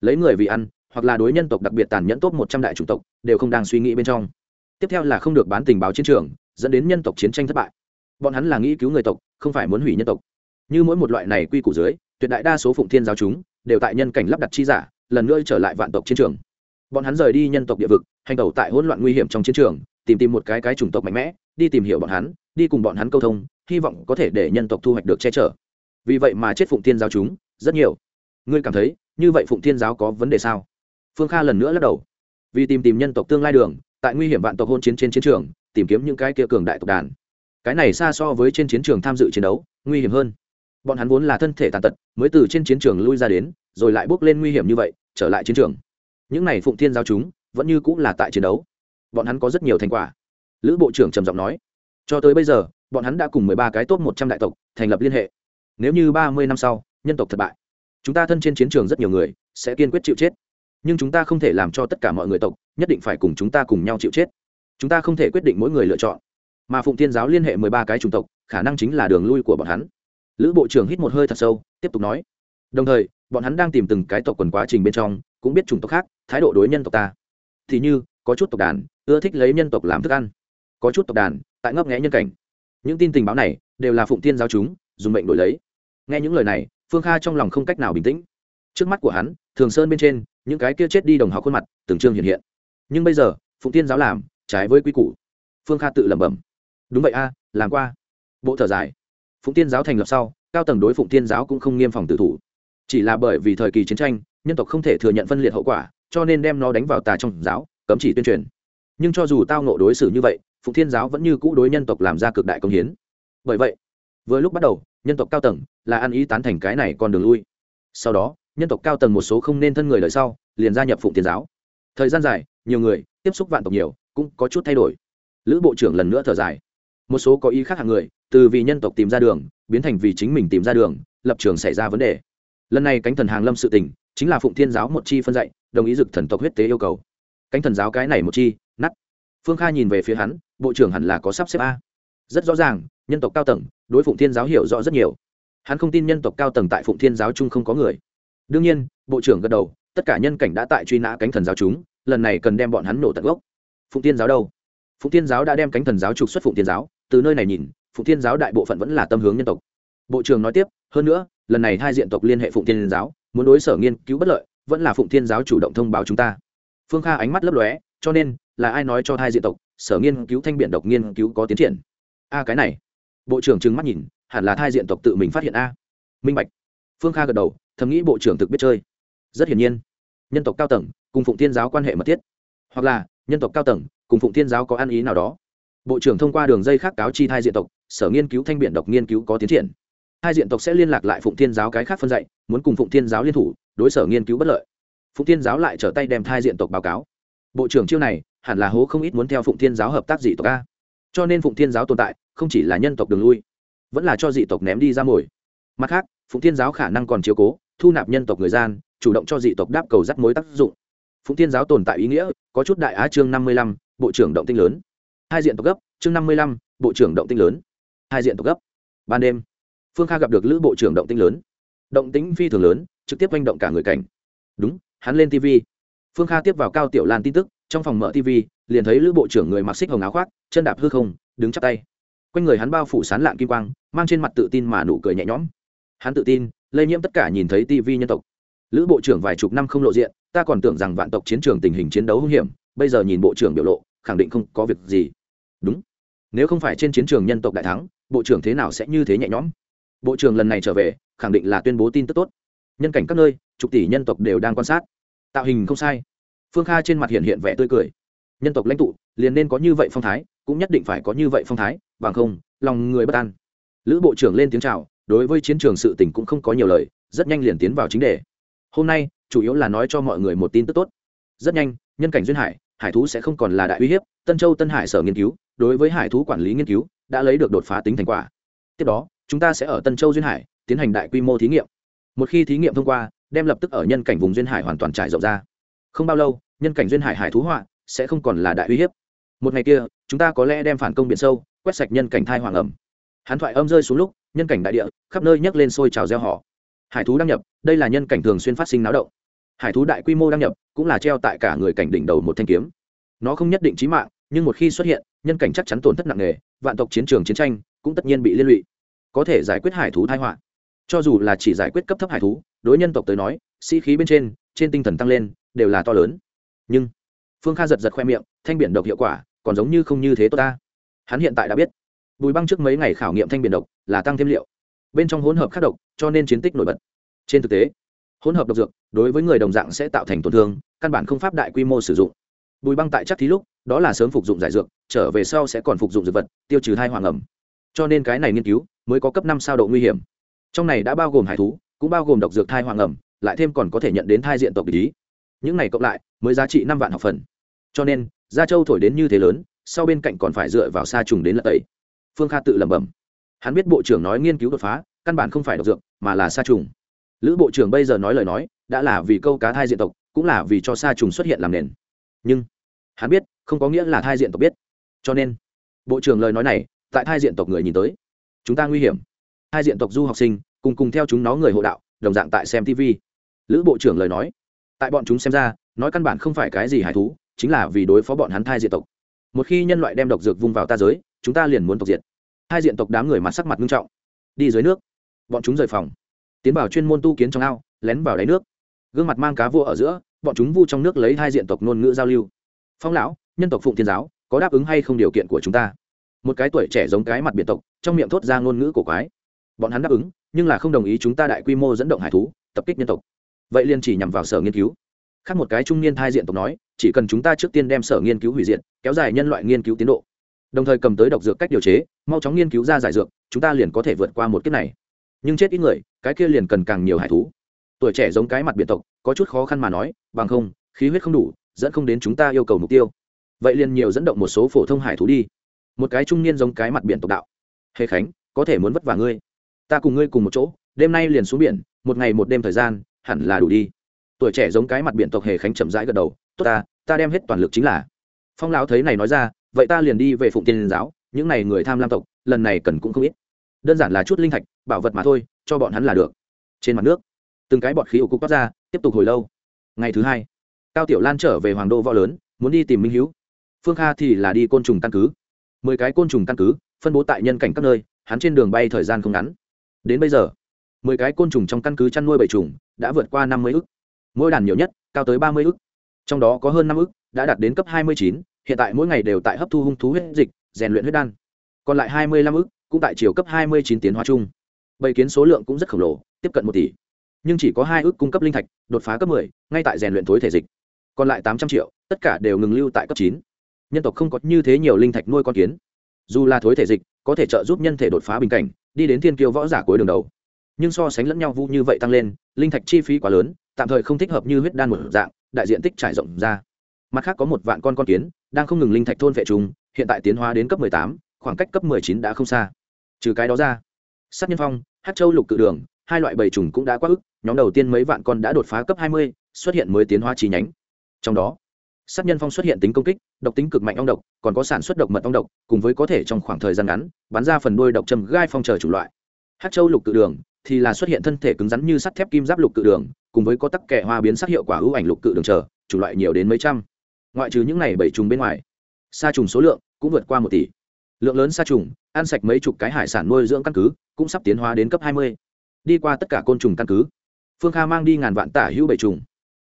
Lấy người vì ăn, hoặc là đối nhân tộc đặc biệt tàn nhẫn tốt một trăm đại chủng tộc, đều không đang suy nghĩ bên trong. Tiếp theo là không được bán tình báo chiến trường, dẫn đến nhân tộc chiến tranh thất bại. Bọn hắn là nghĩ cứu người tộc, không phải muốn hủy nhân tộc. Như mỗi một loại này quy củ dưới, tuyệt đại đa số phụng thiên giáo chúng đều tại nhân cảnh lắp đặt chi giả, lần nữa trở lại vạn tộc chiến trường. Bọn hắn rời đi nhân tộc địa vực, hành tẩu tại hỗn loạn nguy hiểm trong chiến trường, tìm tìm một cái cái chủng tộc mạnh mẽ, đi tìm hiểu bọn hắn, đi cùng bọn hắn câu thông, hy vọng có thể để nhân tộc thu hoạch được che chở. Vì vậy mà chết phụng thiên giáo chúng rất nhiều. Ngươi cảm thấy, như vậy phụng thiên giáo có vấn đề sao? Phương kha lần nữa lắc đầu. Vì tìm tìm nhân tộc tương lai đường, tại nguy hiểm vạn tộc hôn chiến trên chiến trường, tìm kiếm những cái kia cường đại tộc đàn. Cái này xa so với trên chiến trường tham dự chiến đấu, nguy hiểm hơn. Bọn hắn vốn là thân thể tàn tật, mới từ trên chiến trường lui ra đến, rồi lại bước lên nguy hiểm như vậy, trở lại chiến trường. Những này phụng thiên giao chúng, vẫn như cũng là tại chiến đấu. Bọn hắn có rất nhiều thành quả. Lữ bộ trưởng trầm giọng nói. Cho tới bây giờ, bọn hắn đã cùng mười ba cái top một trăm đại tộc thành lập liên hệ. Nếu như ba mươi năm sau nhân tộc thất bại. Chúng ta thân trên chiến trường rất nhiều người, sẽ kiên quyết chịu chết. Nhưng chúng ta không thể làm cho tất cả mọi người tộc, nhất định phải cùng chúng ta cùng nhau chịu chết. Chúng ta không thể quyết định mỗi người lựa chọn. Mà phụng thiên giáo liên hệ mười ba cái chủng tộc, khả năng chính là đường lui của bọn hắn. Lữ bộ trưởng hít một hơi thật sâu, tiếp tục nói. Đồng thời, bọn hắn đang tìm từng cái tộc quần quá trình bên trong, cũng biết chủng tộc khác, thái độ đối nhân tộc ta. Thì như, có chút tộc đàn, ưa thích lấy nhân tộc làm thức ăn. Có chút tộc đàn, tại ngấp nghẽ nhân cảnh. Những tin tình báo này, đều là phụng Thiên giáo chúng, dùng mệnh đổi lấy. Nghe những lời này phương kha trong lòng không cách nào bình tĩnh. Trước mắt của hắn, thường sơn bên trên, những cái kia chết đi đồng học khuôn mặt, từng trương hiện hiện. Nhưng bây giờ, phụng tiên giáo làm, trái với quy củ. Phương kha tự lẩm bẩm. Đúng vậy a, làm qua. Bộ thở dài. Phụng tiên giáo thành lập sau, cao tầng đối phụng tiên giáo cũng không nghiêm phòng tự thủ. Chỉ là bởi vì thời kỳ chiến tranh, nhân tộc không thể thừa nhận phân liệt hậu quả, cho nên đem nó đánh vào tà trong giáo, cấm chỉ tuyên truyền. Nhưng cho dù tao nộ đối xử như vậy, phụng thiên giáo vẫn như cũ đối nhân tộc làm ra cực đại công hiến. Bởi vậy, vừa lúc bắt đầu nhân tộc cao tầng là ăn ý tán thành cái này còn đường lui. Sau đó, nhân tộc cao tầng một số không nên thân người đời sau, liền gia nhập phụng thiên giáo. Thời gian dài, nhiều người, tiếp xúc vạn tộc nhiều, cũng có chút thay đổi. Lữ bộ trưởng lần nữa thở dài. Một số có ý khác hàng người, từ vì nhân tộc tìm ra đường, biến thành vì chính mình tìm ra đường, lập trường xảy ra vấn đề. Lần này cánh thần hàng lâm sự tình, chính là phụng thiên giáo một chi phân dạy, đồng ý dực thần tộc huyết tế yêu cầu. Cánh thần giáo cái này một chi nắt phương kha nhìn về phía hắn, bộ trưởng hẳn là có sắp xếp a? Rất rõ ràng nhân tộc cao tầng, đối phụng thiên giáo hiểu rõ rất nhiều. Hắn không tin nhân tộc cao tầng tại phụng thiên giáo chung không có người. Đương nhiên, bộ trưởng gật đầu, tất cả nhân cảnh đã tại truy nã cánh thần giáo chúng, lần này cần đem bọn hắn nổ tận gốc. Phụng thiên giáo đâu? Phụng thiên giáo đã đem cánh thần giáo trục xuất phụng thiên giáo, từ nơi này nhìn, phụng thiên giáo đại bộ phận vẫn là tâm hướng nhân tộc. Bộ trưởng nói tiếp, hơn nữa, lần này hai diện tộc liên hệ phụng thiên giáo, muốn đối sở nghiên cứu bất lợi, vẫn là phụng thiên giáo chủ động thông báo chúng ta. Phương kha ánh mắt lấp lóe, cho nên, là ai nói cho hai diện tộc, sở nghiên cứu thanh biện độc nghiên cứu có tiến triển? A, cái này bộ trưởng trừng mắt nhìn, hẳn là thai diện tộc tự mình phát hiện a. Minh bạch. Phương kha gật đầu, thầm nghĩ bộ trưởng thực biết chơi. Rất hiển nhiên, nhân tộc cao tầng cùng phụng thiên giáo quan hệ mật thiết. Hoặc là, nhân tộc cao tầng cùng phụng thiên giáo có ăn ý nào đó. Bộ trưởng thông qua đường dây khác cáo chi thai diện tộc, sở nghiên cứu thanh biện độc nghiên cứu có tiến triển. Hai diện tộc sẽ liên lạc lại phụng thiên giáo cái khác phân dạy, muốn cùng phụng thiên giáo liên thủ, đối sở nghiên cứu bất lợi. Phụng thiên giáo lại trở tay đem thai diện tộc báo cáo. Bộ trưởng chiêu này, hẳn là hố không ít muốn theo phụng thiên giáo hợp tác dị tộc a. Cho nên phụng thiên giáo tồn tại không chỉ là nhân tộc đường lui, vẫn là cho dị tộc ném đi ra mồi. Mặt khác, phụng thiên giáo khả năng còn chiếu cố, thu nạp nhân tộc người gian, chủ động cho dị tộc đáp cầu dắt mối tác dụng. Phụng thiên giáo tồn tại ý nghĩa, có chút đại á chương năm mươi lăm, bộ trưởng động tinh lớn. Hai diện tộc gấp, chương năm mươi lăm, bộ trưởng động tinh lớn. Hai diện tộc gấp. Ban đêm, phương kha gặp được lữ bộ trưởng động tinh lớn. Động tính phi thường lớn, trực tiếp manh động cả người cảnh. Đúng, hắn lên tv phương kha tiếp vào cao tiểu lan tin tức, trong phòng mở tv liền thấy lữ bộ trưởng người mặc xích hồng áo khoác, chân đạp hư không, đứng chắp tay quanh người hắn bao phủ sán lạng kim quang, mang trên mặt tự tin mà nụ cười nhẹ nhõm. Hắn tự tin, lây nhiễm tất cả nhìn thấy tivi nhân tộc. Lữ bộ trưởng vài chục năm không lộ diện, ta còn tưởng rằng vạn tộc chiến trường tình hình chiến đấu hung hiểm, bây giờ nhìn bộ trưởng biểu lộ, khẳng định không có việc gì. Đúng. Nếu không phải trên chiến trường nhân tộc đại thắng, bộ trưởng thế nào sẽ như thế nhẹ nhõm? Bộ trưởng lần này trở về, khẳng định là tuyên bố tin tức tốt. Nhân cảnh các nơi, chục tỷ nhân tộc đều đang quan sát. Tạo hình không sai. Phương kha trên mặt hiện hiện vẻ tươi cười nhân tộc lãnh tụ, liền nên có như vậy phong thái, cũng nhất định phải có như vậy phong thái, bằng không, lòng người bất an. Lữ bộ trưởng lên tiếng c h à o đối với chiến trường sự tình cũng không có nhiều lời, rất nhanh liền tiến vào chính đề. Hôm nay, chủ yếu là nói cho mọi người một tin tức tốt. Rất nhanh, nhân cảnh duyên hải hải thú sẽ không còn là đại uy hiếp, tân châu tân hải sở nghiên cứu, đối với hải thú quản lý nghiên cứu, đã lấy được đột phá tính thành quả. Tiếp đó, chúng ta sẽ ở tân châu duyên hải, tiến hành đại quy mô thí nghiệm. Một khi thí nghiệm thông qua, đem lập tức ở nhân cảnh vùng duyên hải hoàn toàn trải rộng ra. Không bao lâu, nhân cảnh duyên hải hải thú họa sẽ không còn là đại uy hiếp. Một ngày kia, chúng ta có lẽ đem phản công biển sâu, quét sạch nhân cảnh thai hoàng ẩm. Hắn thoại âm rơi xuống lúc, nhân cảnh đại địa, khắp nơi nhấc lên sôi trào gieo họ. Hải thú đăng nhập, đây là nhân cảnh thường xuyên phát sinh náo động. Hải thú đại quy mô đăng nhập, cũng là treo tại cả người cảnh đỉnh đầu một thanh kiếm. Nó không nhất định trí mạng, nhưng một khi xuất hiện, nhân cảnh chắc chắn tổn thất nặng nề, vạn tộc chiến trường chiến tranh cũng tất nhiên bị liên lụy. Có thể giải quyết hải thú thai họa. Cho dù là chỉ giải quyết cấp thấp hải thú, đối nhân tộc tới nói, sĩ khí bên trên trên tinh thần tăng lên, đều là to lớn. Nhưng phương kha giật giật khoe miệng, thanh biển độc hiệu quả, còn giống như không như thế tốt ta. Hắn hiện tại đã biết. Bùi băng trước mấy ngày khảo nghiệm thanh biển độc là tăng thêm liệu. Bên trong hỗn hợp khắc độc, cho nên chiến tích nổi bật. Trên thực tế, hỗn hợp độc dược đối với người đồng dạng sẽ tạo thành tổn thương, căn bản không pháp đại quy mô sử dụng. Bùi băng tại chắc thí lúc, đó là sớm phục dụng giải dược, trở về sau sẽ còn phục dụng dược vật, tiêu trừ thai hoàng ẩm. Cho nên cái này nghiên cứu mới có cấp năm sao độ nguy hiểm. Trong này đã bao gồm hải thú, cũng bao gồm độc dược thai hoàng ẩm, lại thêm còn có thể nhận đến thai diện tộc lý những này cộng lại mới giá trị năm vạn học phần cho nên, gia châu thổi đến như thế lớn, sau bên cạnh còn phải dựa vào sa trùng đến lật tẩy. Phương kha tự lẩm bẩm. Hắn biết bộ trưởng nói nghiên cứu đột phá, căn bản không phải độc dược, mà là sa trùng. Lữ bộ trưởng bây giờ nói lời nói, đã là vì câu cá thai diện tộc, cũng là vì cho sa trùng xuất hiện làm nền. Nhưng, hắn biết, không có nghĩa là thai diện tộc biết. Cho nên, bộ trưởng lời nói này, tại thai diện tộc người nhìn tới. Chúng ta nguy hiểm. Hai diện tộc du học sinh, cùng cùng theo chúng nó người hộ đạo, đồng dạng tại xem tv lữ bộ trưởng lời nói. Tại bọn chúng xem ra, nói căn bản không phải cái gì hải thú chính là vì đối phó bọn hắn thai diện tộc. Một khi nhân loại đem độc dược vung vào ta giới, chúng ta liền muốn tộc diệt. Hai diện tộc đám người mặt sắc mặt nghiêm trọng. Đi dưới nước. Bọn chúng rời phòng. Tiến vào chuyên môn tu kiến trong ao, lén vào đáy nước. Gương mặt mang cá vua ở giữa, bọn chúng vu trong nước lấy hai diện tộc ngôn ngữ giao lưu. Phong lão, nhân tộc phụng thiên giáo, có đáp ứng hay không điều kiện của chúng ta? Một cái tuổi trẻ giống cái mặt biệt tộc, trong miệng thốt ra ngôn ngữ cổ quái. Bọn hắn đáp ứng, nhưng là không đồng ý chúng ta đại quy mô dẫn động hải thú, tập kích nhân tộc. Vậy liền chỉ nhằm vào sở nghiên cứu. Khác một cái trung niên thai diện tộc nói chỉ cần chúng ta trước tiên đem sở nghiên cứu hủy diệt, kéo dài nhân loại nghiên cứu tiến độ. Đồng thời cầm tới độc dược cách điều chế, mau chóng nghiên cứu ra giải dược, chúng ta liền có thể vượt qua một kiếp này. Nhưng chết ít người, cái kia liền cần càng nhiều hải thú. Tuổi trẻ giống cái mặt biệt tộc, có chút khó khăn mà nói, bằng không, khí huyết không đủ, dẫn không đến chúng ta yêu cầu mục tiêu. Vậy liền nhiều dẫn động một số phổ thông hải thú đi. Một cái trung niên giống cái mặt biển tộc đạo. Hề khánh, có thể muốn vất vả ngươi. Ta cùng ngươi cùng một chỗ, đêm nay liền xuống biển, một ngày một đêm thời gian, hẳn là đủ đi. Tuổi trẻ giống cái mặt biển tộc hề khánh chậm rãi gật đầu tốt ta ta đem hết toàn lực chính là. Phong lão thấy này nói ra, vậy ta liền đi về phụng tiên giáo, những này người tham lam tộc, lần này cần cũng không ít. Đơn giản là chút linh thạch, bảo vật mà thôi, cho bọn hắn là được. Trên mặt nước, từng cái bọt khí ủ cục toát ra, tiếp tục hồi lâu. Ngày thứ hai, cao tiểu lan trở về hoàng đô võ lớn, muốn đi tìm minh hữu phương kha thì là đi côn trùng căn cứ. Mười cái côn trùng căn cứ, phân bố tại nhân cảnh các nơi, hắn trên đường bay thời gian không ngắn. Đến bây giờ, mười cái côn trùng trong căn cứ chăn nuôi bảy trùng đã vượt qua năm mươi ức. Mỗi đàn nhiều nhất, cao tới ba mươi ức trong đó có hơn năm ức, đã đạt đến cấp hai mươi chín, hiện tại mỗi ngày đều tại hấp thu hung thú huyết dịch, rèn luyện huyết đan. Còn lại hai mươi lăm ức, cũng tại chiều cấp hai mươi chín tiến hóa chung. Bầy kiến số lượng cũng rất khổng lồ, tiếp cận một tỷ. Nhưng chỉ có hai ước cung cấp linh thạch, đột phá cấp mười, ngay tại rèn luyện thối thể dịch. Còn lại tám trăm triệu, tất cả đều ngừng lưu tại cấp chín. Nhân tộc không có như thế nhiều linh thạch nuôi con kiến. Dù là thối thể dịch, có thể trợ giúp nhân thể đột phá bình cảnh, đi đến thiên kiêu võ giả cuối đường đầu. Nhưng so sánh lẫn nhau vu như vậy tăng lên, linh thạch chi phí quá lớn, tạm thời không thích hợp như huyết đan một dạng đại diện tích trải rộng ra. Mặt khác có một vạn con con kiến, đang không ngừng linh thạch thôn vệ trùng hiện tại tiến hóa đến cấp tám, khoảng cách cấp chín đã không xa. Trừ cái đó ra, sát nhân phong hát châu lục cự đường, hai loại bầy trùng cũng đã quá ức, nhóm đầu tiên mấy vạn con đã đột phá cấp hai mươi, xuất hiện mới tiến hóa chi nhánh. Trong đó, sát nhân phong xuất hiện tính công kích, độc tính cực mạnh ong độc, còn có sản xuất độc mật ong độc, cùng với có thể trong khoảng thời gian ngắn, bắn ra phần đuôi độc châm gai phong chờ chủ loại. Hát châu lục cự đường thì là xuất hiện thân thể cứng rắn như sắt thép kim giáp lục cự đường cùng với có tắc kẻ hoa biến sắc hiệu quả ưu ảnh lục cự đường chờ chủ loại nhiều đến mấy trăm. Ngoại trừ những này bảy trùng bên ngoài, sa trùng số lượng cũng vượt qua một tỷ. Lượng lớn sa trùng, ăn sạch mấy chục cái hải sản nuôi dưỡng căn cứ, cũng sắp tiến hóa đến cấp hai mươi. Đi qua tất cả côn trùng căn cứ, phương kha mang đi ngàn vạn tả hữu bảy trùng.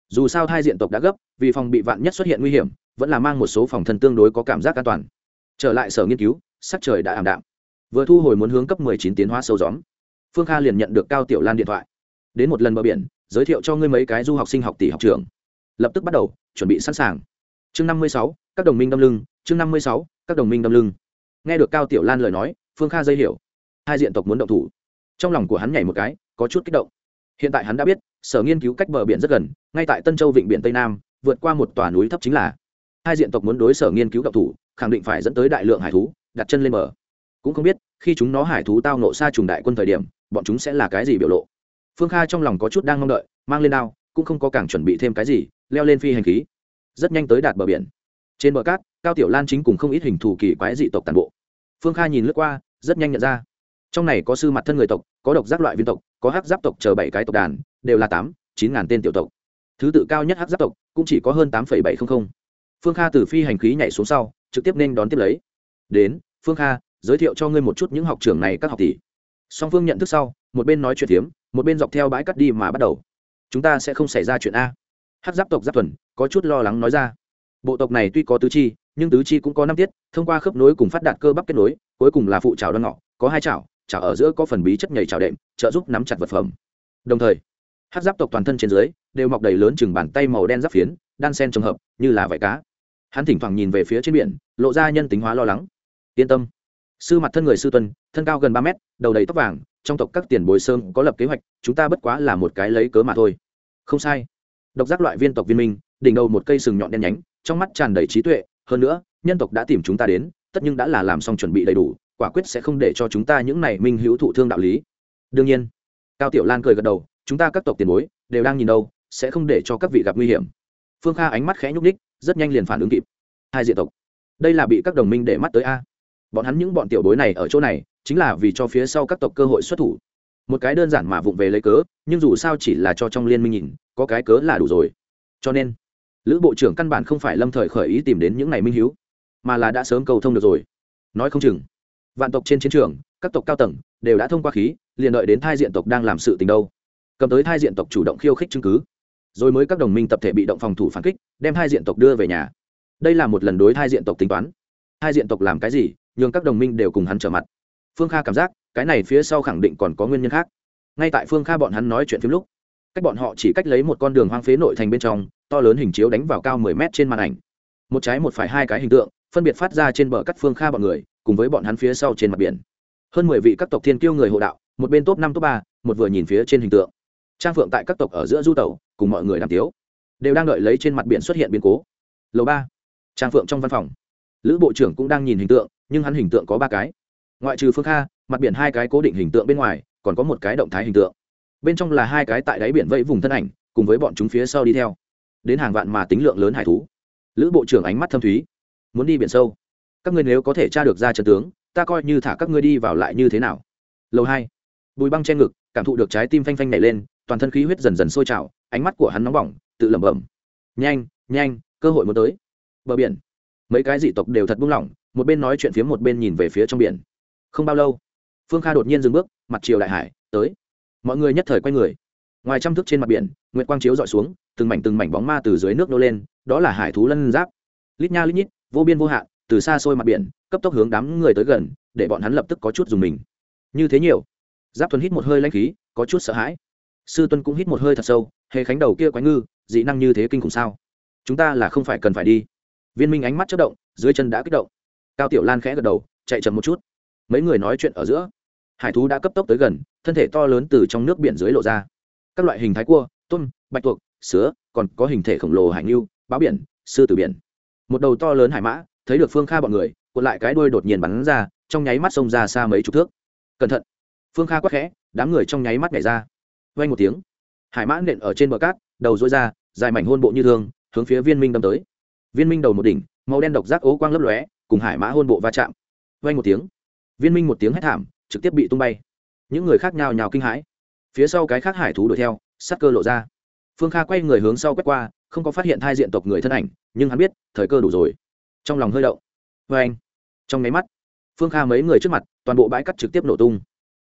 Dù sao hai diện tộc đã gấp, vì phòng bị vạn nhất xuất hiện nguy hiểm, vẫn là mang một số phòng thân tương đối có cảm giác an toàn. Trở lại sở nghiên cứu, sắc trời đã ảm đạm. Vừa thu hồi muốn hướng cấp chín tiến hóa sâu gióm. Phương kha liền nhận được cao tiểu lan điện thoại. Đến một lần bờ biển giới thiệu cho ngươi mấy cái du học sinh học tỷ học trường. Lập tức bắt đầu, chuẩn bị sẵn sàng. Chương năm mươi sáu, các đồng minh đâm lưng. Chương năm mươi sáu, các đồng minh đâm lưng. Nghe được cao tiểu lan lời nói, phương kha dây hiểu. Hai diện tộc muốn động thủ. Trong lòng của hắn nhảy một cái, có chút kích động. Hiện tại hắn đã biết, sở nghiên cứu cách bờ biển rất gần, ngay tại tân châu vịnh biển tây nam, vượt qua một tòa núi thấp chính là. Hai diện tộc muốn đối sở nghiên cứu động thủ, khẳng định phải dẫn tới đại lượng hải thú, đặt chân lên bờ. Cũng không biết, khi chúng nó hải thú tao nộ xa trùng đại quân thời điểm, bọn chúng sẽ là cái gì biểu lộ phương kha trong lòng có chút đang mong đợi, mang lên đao, cũng không có càng chuẩn bị thêm cái gì, leo lên phi hành khí. Rất nhanh tới đạt bờ biển. Trên bờ cát, cao tiểu lan chính cùng không ít hình thù kỳ quái dị tộc tàn bộ. Phương kha nhìn lướt qua, rất nhanh nhận ra. Trong này có sư mặt thân người tộc, có độc giác loại viên tộc, có hắc giáp tộc chờ bảy cái tộc đàn, đều là tám, chín ngàn tên tiểu tộc. Thứ tự cao nhất hắc giáp tộc, cũng chỉ có hơn tám bảy trăm linh phương kha từ phi hành khí nhảy xuống sau, trực tiếp nên đón tiếp lấy. Đến, phương kha, giới thiệu cho ngươi một chút những học trường này các học tỷ. Song phương nhận thức sau, một bên nói chuyện hiếm một bên dọc theo bãi cắt đi mà bắt đầu. Chúng ta sẽ không xảy ra chuyện a. Hát giáp tộc giáp thuần có chút lo lắng nói ra. Bộ tộc này tuy có tứ chi, nhưng tứ chi cũng có năm tiết, thông qua khớp nối cùng phát đạt cơ bắp kết nối, cuối cùng là phụ trào đoan ngọ, có hai chảo chảo ở giữa có phần bí chất nhảy chảo đệm, trợ giúp nắm chặt vật phẩm. Đồng thời hát giáp tộc toàn thân trên dưới đều mọc đầy lớn chừng bàn tay màu đen giáp phiến, đan sen trồng hợp, như là vải cá. Hắn thỉnh thoảng nhìn về phía trên biển, lộ ra nhân tính hóa lo lắng. Yên tâm. Sư mặt thân người sư tuân thân cao gần ba mét, đầu đầy tóc vàng trong tộc các tiền bối sơn có lập kế hoạch, chúng ta bất quá là một cái lấy cớ mà thôi. Không sai. Độc giác loại viên tộc viên minh, đỉnh đầu một cây sừng nhọn đen nhánh, trong mắt tràn đầy trí tuệ, hơn nữa, nhân tộc đã tìm chúng ta đến, tất nhưng đã là làm xong chuẩn bị đầy đủ, quả quyết sẽ không để cho chúng ta những này minh hữu thụ thương đạo lý. Đương nhiên, cao tiểu lan cười gật đầu, chúng ta các tộc tiền bối, đều đang nhìn đâu, sẽ không để cho các vị gặp nguy hiểm. Phương kha ánh mắt khẽ nhúc ních rất nhanh liền phản ứng kịp. Hai diện tộc. Đây là bị các đồng minh để mắt tới a bọn hắn những bọn tiểu bối này ở chỗ này, chính là vì cho phía sau các tộc cơ hội xuất thủ. Một cái đơn giản mà vụng về lấy cớ, nhưng dù sao chỉ là cho trong liên minh nhìn, có cái cớ là đủ rồi. Cho nên, lữ bộ trưởng căn bản không phải lâm thời khởi ý tìm đến những ngày minh hiếu, mà là đã sớm cầu thông được rồi. Nói không chừng, vạn tộc trên chiến trường, các tộc cao tầng đều đã thông qua khí, liền đợi đến thai diện tộc đang làm sự tình đâu. Cầm tới thai diện tộc chủ động khiêu khích chứng cứ, rồi mới các đồng minh tập thể bị động phòng thủ phản kích, đem hai diện tộc đưa về nhà. Đây là một lần đối thai diện tộc tính toán. Hai diện tộc làm cái gì nhường các đồng minh đều cùng hắn trở mặt. Phương kha cảm giác, cái này phía sau khẳng định còn có nguyên nhân khác. Ngay tại phương kha bọn hắn nói chuyện phim lúc, cách bọn họ chỉ cách lấy một con đường hoang phế nội thành bên trong, to lớn hình chiếu đánh vào cao mười mét trên màn ảnh. Một trái một phải hai cái hình tượng, phân biệt phát ra trên bờ cắt phương kha bọn người, cùng với bọn hắn phía sau trên mặt biển. Hơn mười vị các tộc thiên kiêu người hộ đạo, một bên top năm, top ba, một vừa nhìn phía trên hình tượng. Trang phượng tại các tộc ở giữa du tẩu, cùng mọi người làm tiếu. Đều đang đợi lấy trên mặt biển xuất hiện biến cố. Lầu ba, trang phượng trong văn phòng lữ bộ trưởng cũng đang nhìn hình tượng, nhưng hắn hình tượng có ba cái. Ngoại trừ phương kha, mặt biển hai cái cố định hình tượng bên ngoài, còn có một cái động thái hình tượng. Bên trong là hai cái tại đáy biển vẫy vùng thân ảnh, cùng với bọn chúng phía sau đi theo. Đến hàng vạn mà tính lượng lớn hải thú. Lữ bộ trưởng ánh mắt thâm thúy. Muốn đi biển sâu. Các ngươi nếu có thể tra được ra trận tướng, ta coi như thả các ngươi đi vào lại như thế nào. Lâu hai. Bùi băng che ngực, cảm thụ được trái tim phanh phanh nảy lên, toàn thân khí huyết dần dần sôi trào, ánh mắt của hắn nóng bỏng, tự lẩm bẩm. Nhanh nhanh, cơ hội muốn tới. Bờ biển mấy cái dị tộc đều thật buông lỏng, một bên nói chuyện phía một bên nhìn về phía trong biển. Không bao lâu, phương kha đột nhiên dừng bước, mặt chiều đại hải, tới. Mọi người nhất thời quay người. Ngoài trăm thước trên mặt biển, nguyệt quang chiếu dọi xuống, từng mảnh từng mảnh bóng ma từ dưới nước nô lên, đó là hải thú lân giáp. Lít nha lít nhít, vô biên vô hạn, từ xa xôi mặt biển, cấp tốc hướng đám người tới gần, để bọn hắn lập tức có chút dùng mình. Như thế nhiều. Giáp thuần hít một hơi lanh khí, có chút sợ hãi. Sư tuân cũng hít một hơi thật sâu, hề khánh đầu kia quái ngư, dị năng như thế kinh khủng sao? Chúng ta là không phải cần phải đi viên minh ánh mắt chất động, dưới chân đã kích động. Cao tiểu lan khẽ gật đầu, chạy chậm một chút. Mấy người nói chuyện ở giữa, hải thú đã cấp tốc tới gần, thân thể to lớn từ trong nước biển dưới lộ ra. Các loại hình thái cua, tôm, bạch tuộc, sứa, còn có hình thể khổng lồ hải ngưu, báo biển, sư tử biển. Một đầu to lớn hải mã, thấy được phương kha bọn người, cuộn lại cái đuôi đột nhiên bắn ra, trong nháy mắt xông ra xa mấy chục thước. Cẩn thận! Phương kha quắc khẽ, đám người trong nháy mắt nhảy ra. Vay một tiếng, hải mã nện ở trên bờ cát, đầu dối ra, dài mảnh hôn bộ như thương, hướng phía viên minh đâm tới viên minh đầu một đỉnh, màu đen độc giác ố quang lấp lóe, cùng hải mã hôn bộ va chạm. Vay một tiếng. Viên minh một tiếng hét thảm, trực tiếp bị tung bay. Những người khác nhào nhào kinh hãi. Phía sau cái khác hải thú đuổi theo sắc cơ lộ ra. Phương kha quay người hướng sau quét qua, không có phát hiện thai diện tộc người thân ảnh, nhưng hắn biết, thời cơ đủ rồi. Trong lòng hơi đậu vê anh trong nháy mắt, phương kha mấy người trước mặt, toàn bộ bãi cắt trực tiếp nổ tung.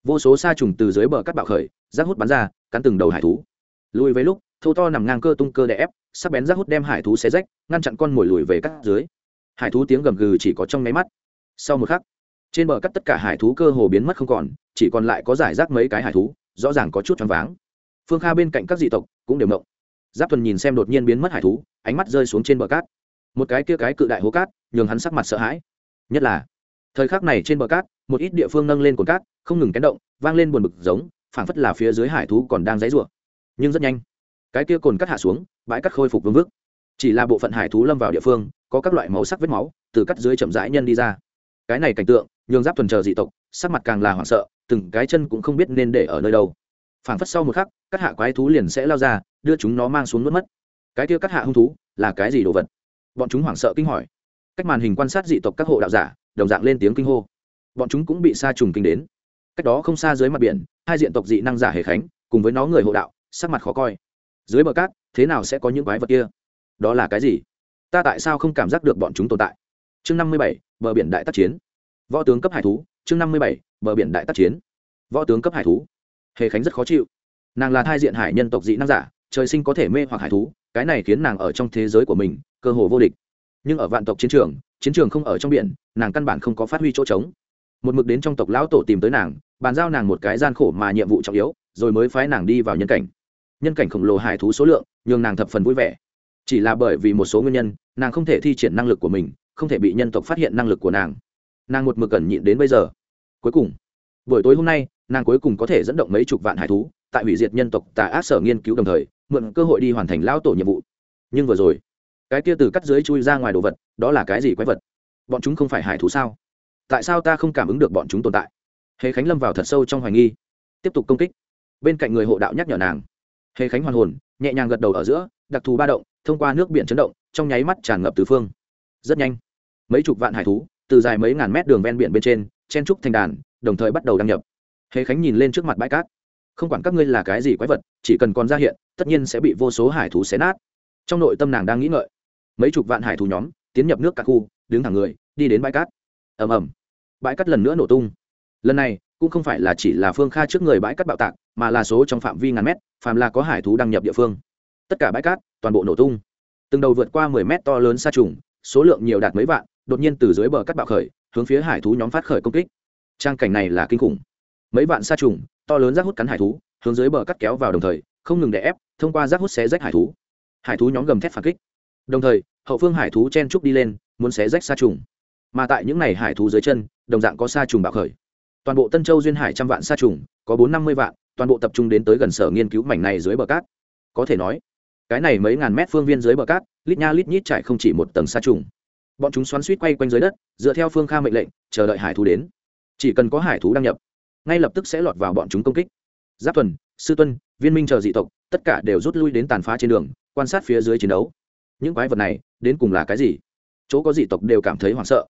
Vô số sa trùng từ dưới bờ cắt bạo khởi, rác hút bắn ra, cắn từng đầu hải thú. Lùi với lúc thô to nằm ngang cơ tung cơ đè ép, sắc bén rác hút đem hải thú xé rách, ngăn chặn con mồi lùi về cắt dưới. Hải thú tiếng gầm gừ chỉ có trong nháy mắt. Sau một khắc, trên bờ cắt tất cả hải thú cơ hồ biến mất không còn, chỉ còn lại có giải rác mấy cái hải thú, rõ ràng có chút choáng váng. Phương kha bên cạnh các dị tộc cũng đều mộng giáp thuần nhìn xem đột nhiên biến mất hải thú, ánh mắt rơi xuống trên bờ cát. Một cái kia cái cự đại hố cát, nhường hắn sắc mặt sợ hãi. Nhất là, thời khắc này trên bờ cát, một ít địa phương nâng lên cồn cát, không ngừng kén động, vang lên buồn bực giống, phảng phất là phía dưới hải thú còn đang dãy rủa. Nhưng rất nhanh cái kia cồn cắt hạ xuống, bãi cắt khôi phục vương vức. Chỉ là bộ phận hải thú lâm vào địa phương, có các loại màu sắc vết máu, từ cắt dưới chậm rãi nhân đi ra. Cái này cảnh tượng, nhường giáp thuần chờ dị tộc, sắc mặt càng là hoảng sợ, từng cái chân cũng không biết nên để ở nơi đâu. Phảng phất sau một khắc các hạ quái thú liền sẽ lao ra, đưa chúng nó mang xuống nuốt mất. Cái kia cắt hạ hung thú, là cái gì đồ vật? Bọn chúng hoảng sợ kinh hỏi. Cách màn hình quan sát dị tộc các hộ đạo giả, đồng dạng lên tiếng kinh hô. Bọn chúng cũng bị sa trùng kinh đến. Cách đó không xa dưới mặt biển, hai diện tộc dị năng giả hề khánh, cùng với nó người hộ đạo, sắc mặt khó coi dưới bờ cát, thế nào sẽ có những quái vật kia? Đó là cái gì? Ta tại sao không cảm giác được bọn chúng tồn tại? Chương năm mươi bảy, bờ biển đại tác chiến. Võ tướng cấp hải thú, chương năm mươi bảy, bờ biển đại tác chiến. Võ tướng cấp hải thú. Hề khánh rất khó chịu. Nàng là thai diện hải nhân tộc dị năng giả, trời sinh có thể mê hoặc hải thú, cái này khiến nàng ở trong thế giới của mình, cơ hồ vô địch. Nhưng ở vạn tộc chiến trường chiến trường không ở trong biển, nàng căn bản không có phát huy chỗ trống. Một mực đến trong tộc lão tổ tìm tới nàng, bàn giao nàng một cái gian khổ mà nhiệm vụ trọng yếu, rồi mới phái nàng đi vào nhân cảnh nhân cảnh khổng lồ hải thú số lượng, nhường nàng thập phần vui vẻ. Chỉ là bởi vì một số nguyên nhân, nàng không thể thi triển năng lực của mình, không thể bị nhân tộc phát hiện năng lực của nàng. Nàng một mực cẩn nhịn đến bây giờ. Cuối cùng, buổi tối hôm nay, nàng cuối cùng có thể dẫn động mấy chục vạn hải thú, tại hủy diệt nhân tộc tà ác sở nghiên cứu đồng thời, mượn cơ hội đi hoàn thành lao tổ nhiệm vụ. Nhưng vừa rồi, cái kia từ cắt dưới chui ra ngoài đồ vật, đó là cái gì quái vật? Bọn chúng không phải hải thú sao? Tại sao ta không cảm ứng được bọn chúng tồn tại? Hề khánh lâm vào thật sâu trong hoài nghi, tiếp tục công kích. Bên cạnh người hộ đạo nhắc nhở nàng hề khánh hoàn hồn, nhẹ nhàng gật đầu ở giữa, đặc thù ba động, thông qua nước biển chấn động, trong nháy mắt tràn ngập từ phương. Rất nhanh, mấy chục vạn hải thú, từ dài mấy ngàn mét đường ven biển bên trên, chen trúc thành đàn, đồng thời bắt đầu đăng nhập. Hề khánh nhìn lên trước mặt bãi cát. Không quản các ngươi là cái gì quái vật, chỉ cần còn ra hiện, tất nhiên sẽ bị vô số hải thú xé nát. Trong nội tâm nàng đang nghĩ ngợi. Mấy chục vạn hải thú nhóm, tiến nhập nước cả khu, đứng thẳng người, đi đến bãi cát. Ầm ầm. Bãi cát lần nữa nổ tung. Lần này cũng không phải là chỉ là phương kha trước người bãi cát bạo tạc, mà là số trong phạm vi ngàn mét, phàm là có hải thú đăng nhập địa phương. Tất cả bãi cát, toàn bộ nổ tung. Từng đầu vượt qua mười mét to lớn sa trùng, số lượng nhiều đạt mấy vạn, đột nhiên từ dưới bờ cát bạo khởi, hướng phía hải thú nhóm phát khởi công kích. Trang cảnh này là kinh khủng. Mấy vạn sa trùng, to lớn rác hút cắn hải thú, hướng dưới bờ cắt kéo vào đồng thời, không ngừng đè ép, thông qua rác hút xé rách hải thú. Hải thú nhóm gầm thét phản kích. Đồng thời, hậu phương hải thú chen trúc đi lên, muốn xé rách sa trùng. Mà tại những này hải thú dưới chân, đồng dạng có sa trùng bạo khởi toàn bộ tân châu duyên hải trăm vạn sa trùng, có bốn năm mươi vạn, toàn bộ tập trung đến tới gần sở nghiên cứu mảnh này dưới bờ cát. Có thể nói, cái này mấy ngàn mét phương viên dưới bờ cát, lít nha lít nhít trải không chỉ một tầng sa trùng. Bọn chúng xoắn suýt quay quanh dưới đất, dựa theo phương kha mệnh lệnh, chờ đợi hải thú đến. Chỉ cần có hải thú đăng nhập, ngay lập tức sẽ lọt vào bọn chúng công kích. Giáp tuần, sư tuân, viên minh chờ dị tộc, tất cả đều rút lui đến tàn phá trên đường, quan sát phía dưới chiến đấu. Những quái vật này, đến cùng là cái gì? Chỗ có dị tộc đều cảm thấy hoảng sợ.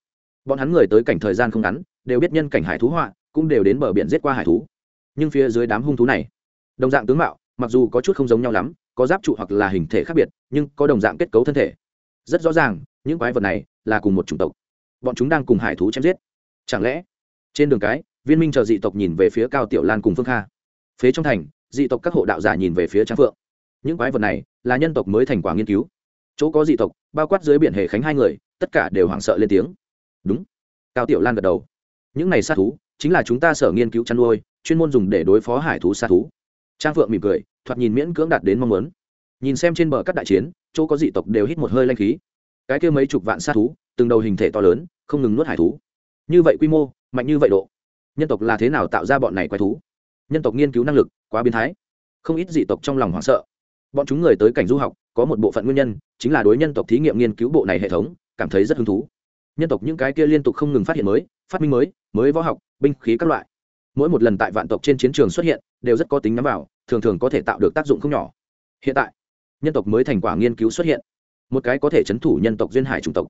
Bọn hắn người tới cảnh thời gian không ngắn, đều biết nhân cảnh hải thú họa cũng đều đến bờ biển giết qua hải thú. Nhưng phía dưới đám hung thú này, đồng dạng tướng mạo, mặc dù có chút không giống nhau lắm, có giáp trụ hoặc là hình thể khác biệt, nhưng có đồng dạng kết cấu thân thể. Rất rõ ràng, những quái vật này là cùng một chủng tộc. Bọn chúng đang cùng hải thú chém giết. Chẳng lẽ, trên đường cái, viên minh chờ dị tộc nhìn về phía cao tiểu lan cùng phương kha. Phế trong thành, dị tộc các hộ đạo giả nhìn về phía trang phượng. Những quái vật này là nhân tộc mới thành quả nghiên cứu. Chỗ có dị tộc, bao quát dưới biển hệ khánh hai người, tất cả đều hoảng sợ lên tiếng. Đúng. Cao tiểu lan gật đầu. Những này sát thú chính là chúng ta sở nghiên cứu chăn nuôi, chuyên môn dùng để đối phó hải thú xa thú. Trang phượng mỉm cười, thoạt nhìn miễn cưỡng đạt đến mong muốn. Nhìn xem trên bờ các đại chiến, chỗ có dị tộc đều hít một hơi lanh khí. Cái kia mấy chục vạn xa thú, từng đầu hình thể to lớn, không ngừng nuốt hải thú. Như vậy quy mô, mạnh như vậy độ, nhân tộc là thế nào tạo ra bọn này quái thú? Nhân tộc nghiên cứu năng lực quá biến thái. Không ít dị tộc trong lòng hoảng sợ. Bọn chúng người tới cảnh du học, có một bộ phận nguyên nhân, chính là đối nhân tộc thí nghiệm nghiên cứu bộ này hệ thống, cảm thấy rất hứng thú. Nhân tộc những cái kia liên tục không ngừng phát hiện mới phát minh mới mới võ học, binh khí các loại. Mỗi một lần tại vạn tộc trên chiến trường xuất hiện, đều rất có tính nhắm vào, thường thường có thể tạo được tác dụng không nhỏ. Hiện tại, nhân tộc mới thành quả nghiên cứu xuất hiện. Một cái có thể chấn thủ nhân tộc duyên hải chủng tộc.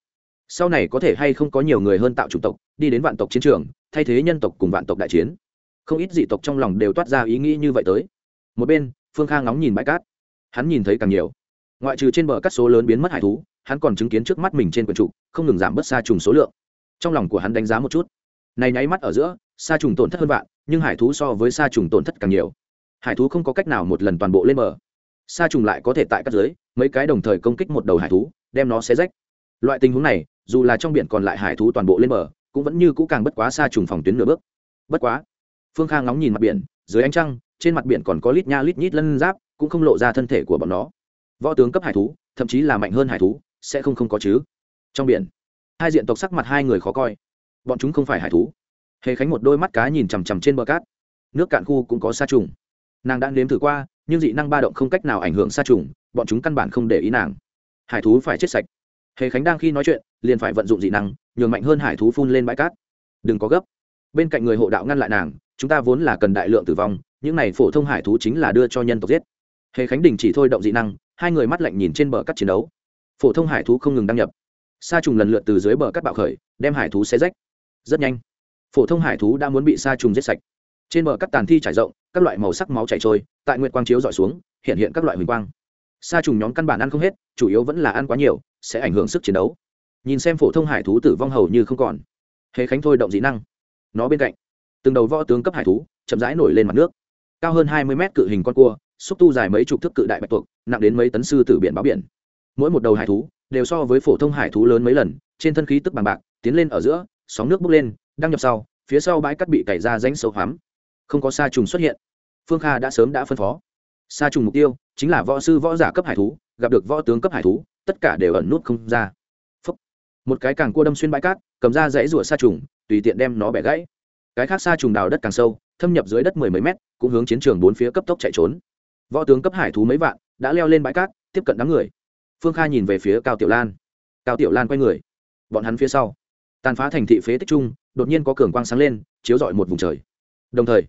Sau này có thể hay không có nhiều người hơn tạo chủng tộc, đi đến vạn tộc chiến trường, thay thế nhân tộc cùng vạn tộc đại chiến. Không ít dị tộc trong lòng đều toát ra ý nghĩ như vậy tới. Một bên, phương khang ngóng nhìn bãi cát. Hắn nhìn thấy càng nhiều. Ngoại trừ trên bờ cát số lớn biến mất hải thú, hắn còn chứng kiến trước mắt mình trên quần trụ, không ngừng giảm bớt xa trùng số lượng trong lòng của hắn đánh giá một chút. Này nháy mắt ở giữa xa trùng tổn thất hơn vạn, nhưng hải thú so với xa trùng tổn thất càng nhiều. Hải thú không có cách nào một lần toàn bộ lên bờ. Xa trùng lại có thể tại các dưới mấy cái đồng thời công kích một đầu hải thú, đem nó xé rách. Loại tình huống này, dù là trong biển còn lại hải thú toàn bộ lên bờ, cũng vẫn như cũ càng bất quá xa trùng phòng tuyến nửa bước. Bất quá, phương khang ngóng nhìn mặt biển, dưới ánh trăng, trên mặt biển còn có lít nha lít nhít lân giáp, cũng không lộ ra thân thể của bọn nó. Võ tướng cấp hải thú, thậm chí là mạnh hơn hải thú, sẽ không không có chứ. Trong biển hai diện tộc sắc mặt hai người khó coi. Bọn chúng không phải hải thú. Hề khánh một đôi mắt cá nhìn chằm chằm trên bờ cát. Nước cạn khu cũng có sa trùng. Nàng đã nếm thử qua, nhưng dị năng ba động không cách nào ảnh hưởng sa trùng, bọn chúng căn bản không để ý nàng. Hải thú phải chết sạch. Hề khánh đang khi nói chuyện, liền phải vận dụng dị năng, nhường mạnh hơn hải thú phun lên bãi cát. Đừng có gấp. Bên cạnh người hộ đạo ngăn lại nàng, chúng ta vốn là cần đại lượng tử vong, những này phổ thông hải thú chính là đưa cho nhân tộc giết. Hề khánh đình chỉ thôi động dị năng, hai người mắt lạnh nhìn trên bờ cắt chiến đấu. Phổ thông hải thú không ngừng đăng nhập sa trùng lần lượt từ dưới bờ cắt bạo khởi, đem hải thú xé rách. Rất nhanh, phổ thông hải thú đã muốn bị sa trùng giết sạch. Trên bờ cắt tàn thi trải rộng, các loại màu sắc máu chảy trôi, tại nguyệt quang chiếu dọi xuống, hiện hiện các loại huỳnh quang. Sa trùng nhóm căn bản ăn không hết, chủ yếu vẫn là ăn quá nhiều, sẽ ảnh hưởng sức chiến đấu. Nhìn xem phổ thông hải thú tử vong hầu như không còn, hề khánh thôi động dị năng. Nó bên cạnh, từng đầu võ tướng cấp hải thú, chậm rãi nổi lên mặt nước. Cao hơn hai mươi mét cự hình con cua, xúc tu dài mấy chục thước cự đại bạch tuộc, nặng đến mấy tấn sư tử biển báo biển. Mỗi một đầu hải thú đều so với phổ thông hải thú lớn mấy lần, trên thân khí tức bằng bạc, tiến lên ở giữa, sóng nước bốc lên đăng nhập sau, phía sau bãi cắt bị cày ra rãnh sâu hoắm. Không có sa trùng xuất hiện. Phương kha đã sớm đã phân phó. Sa trùng mục tiêu chính là võ sư võ giả cấp hải thú, gặp được võ tướng cấp hải thú, tất cả đều ẩn nút không ra. Một cái càng cua đâm xuyên bãi cát, cầm ra dãy rủa sa trùng, tùy tiện đem nó bẻ gãy. Cái khác sa trùng đào đất càng sâu, thâm nhập dưới đất mười mấy mét, cũng hướng chiến trường bốn phía cấp tốc chạy trốn. Võ tướng cấp hải thú mấy vạn, đã leo lên bãi cát, tiếp cận đám người phương kha nhìn về phía cao tiểu lan. Cao tiểu lan quay người. Bọn hắn phía sau. Tàn phá thành thị phế tích trung đột nhiên có cường quang sáng lên, chiếu rọi một vùng trời. Đồng thời,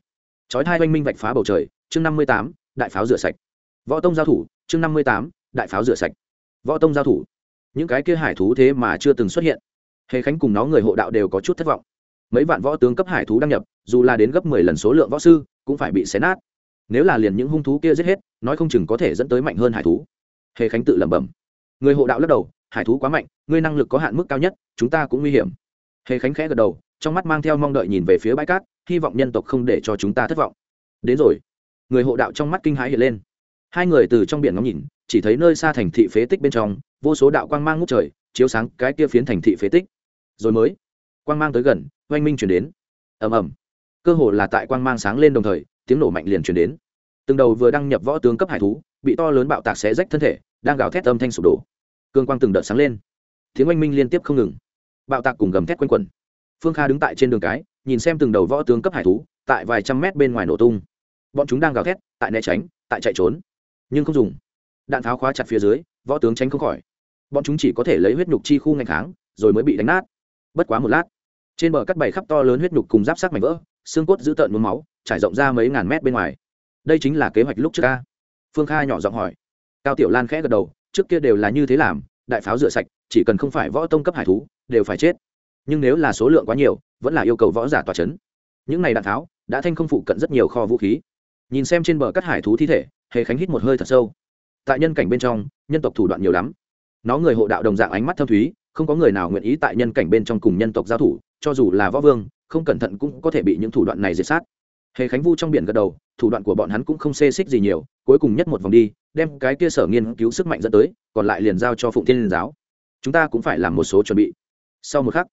chói hai oanh minh vạch phá bầu trời, chương năm mươi tám, đại pháo rửa sạch. Võ tông giao thủ, chương năm mươi tám, đại pháo rửa sạch. Võ tông giao thủ. Những cái kia hải thú thế mà chưa từng xuất hiện. Hề khánh cùng nó người hộ đạo đều có chút thất vọng. Mấy vạn võ tướng cấp hải thú đăng nhập, dù là đến gấp mười lần số lượng võ sư, cũng phải bị xé nát. Nếu là liền những hung thú kia giết hết, nói không chừng có thể dẫn tới mạnh hơn hải thú. Hề khánh tự lẩm bẩm người hộ đạo lắc đầu, hải thú quá mạnh, ngươi năng lực có hạn mức cao nhất, chúng ta cũng nguy hiểm. Hề khánh khẽ gật đầu, trong mắt mang theo mong đợi nhìn về phía bãi cát, hy vọng nhân tộc không để cho chúng ta thất vọng. Đến rồi. Người hộ đạo trong mắt kinh hãi hiện lên. Hai người từ trong biển ngắm nhìn, chỉ thấy nơi xa thành thị phế tích bên trong, vô số đạo quang mang ngút trời, chiếu sáng cái kia phiến thành thị phế tích. Rồi mới, quang mang tới gần, oanh minh chuyển đến. Ầm ầm. Cơ hồ là tại quang mang sáng lên đồng thời, tiếng nổ mạnh liền chuyển đến. Từng đầu vừa đăng nhập võ tướng cấp hải thú, bị to lớn bạo tạc xé rách thân thể, đang gào thét âm thanh sụp đổ cương quang từng đợt sáng lên. Tiếng oanh minh liên tiếp không ngừng. Bạo tạc cùng gầm thét quanh quẩn. Phương kha đứng tại trên đường cái, nhìn xem từng đầu võ tướng cấp hải thú, tại vài trăm mét bên ngoài nổ tung. Bọn chúng đang gào thét, tại né tránh, tại chạy trốn. Nhưng không dùng. Đạn tháo khóa chặt phía dưới, võ tướng tránh không khỏi. Bọn chúng chỉ có thể lấy huyết nhục chi khu ngành kháng, rồi mới bị đánh nát. Bất quá một lát, trên bờ cắt bày khắp to lớn huyết nhục cùng giáp sát mảnh vỡ, xương cốt giữ tợn mướm máu, trải rộng ra mấy ngàn mét bên ngoài. Đây chính là kế hoạch lúc trước ca phương kha nhỏ giọng hỏi. Cao tiểu lan khẽ gật đầu trước kia đều là như thế làm, đại pháo rửa sạch, chỉ cần không phải võ tông cấp hải thú, đều phải chết. Nhưng nếu là số lượng quá nhiều, vẫn là yêu cầu võ giả tỏa chấn. Những này đạn tháo, đã thanh không phụ cận rất nhiều kho vũ khí. Nhìn xem trên bờ cắt hải thú thi thể, hề khánh hít một hơi thật sâu. Tại nhân cảnh bên trong, nhân tộc thủ đoạn nhiều lắm. Nó người hộ đạo đồng dạng ánh mắt thâm thúy, không có người nào nguyện ý tại nhân cảnh bên trong cùng nhân tộc giao thủ, cho dù là võ vương, không cẩn thận cũng có thể bị những thủ đoạn này diệt sát hề khánh vu trong biển gật đầu, thủ đoạn của bọn hắn cũng không xê xích gì nhiều, cuối cùng nhất một vòng đi, đem cái kia sở nghiên cứu sức mạnh dẫn tới, còn lại liền giao cho phụng thiên liên giáo. Chúng ta cũng phải làm một số chuẩn bị. Sau một khắc,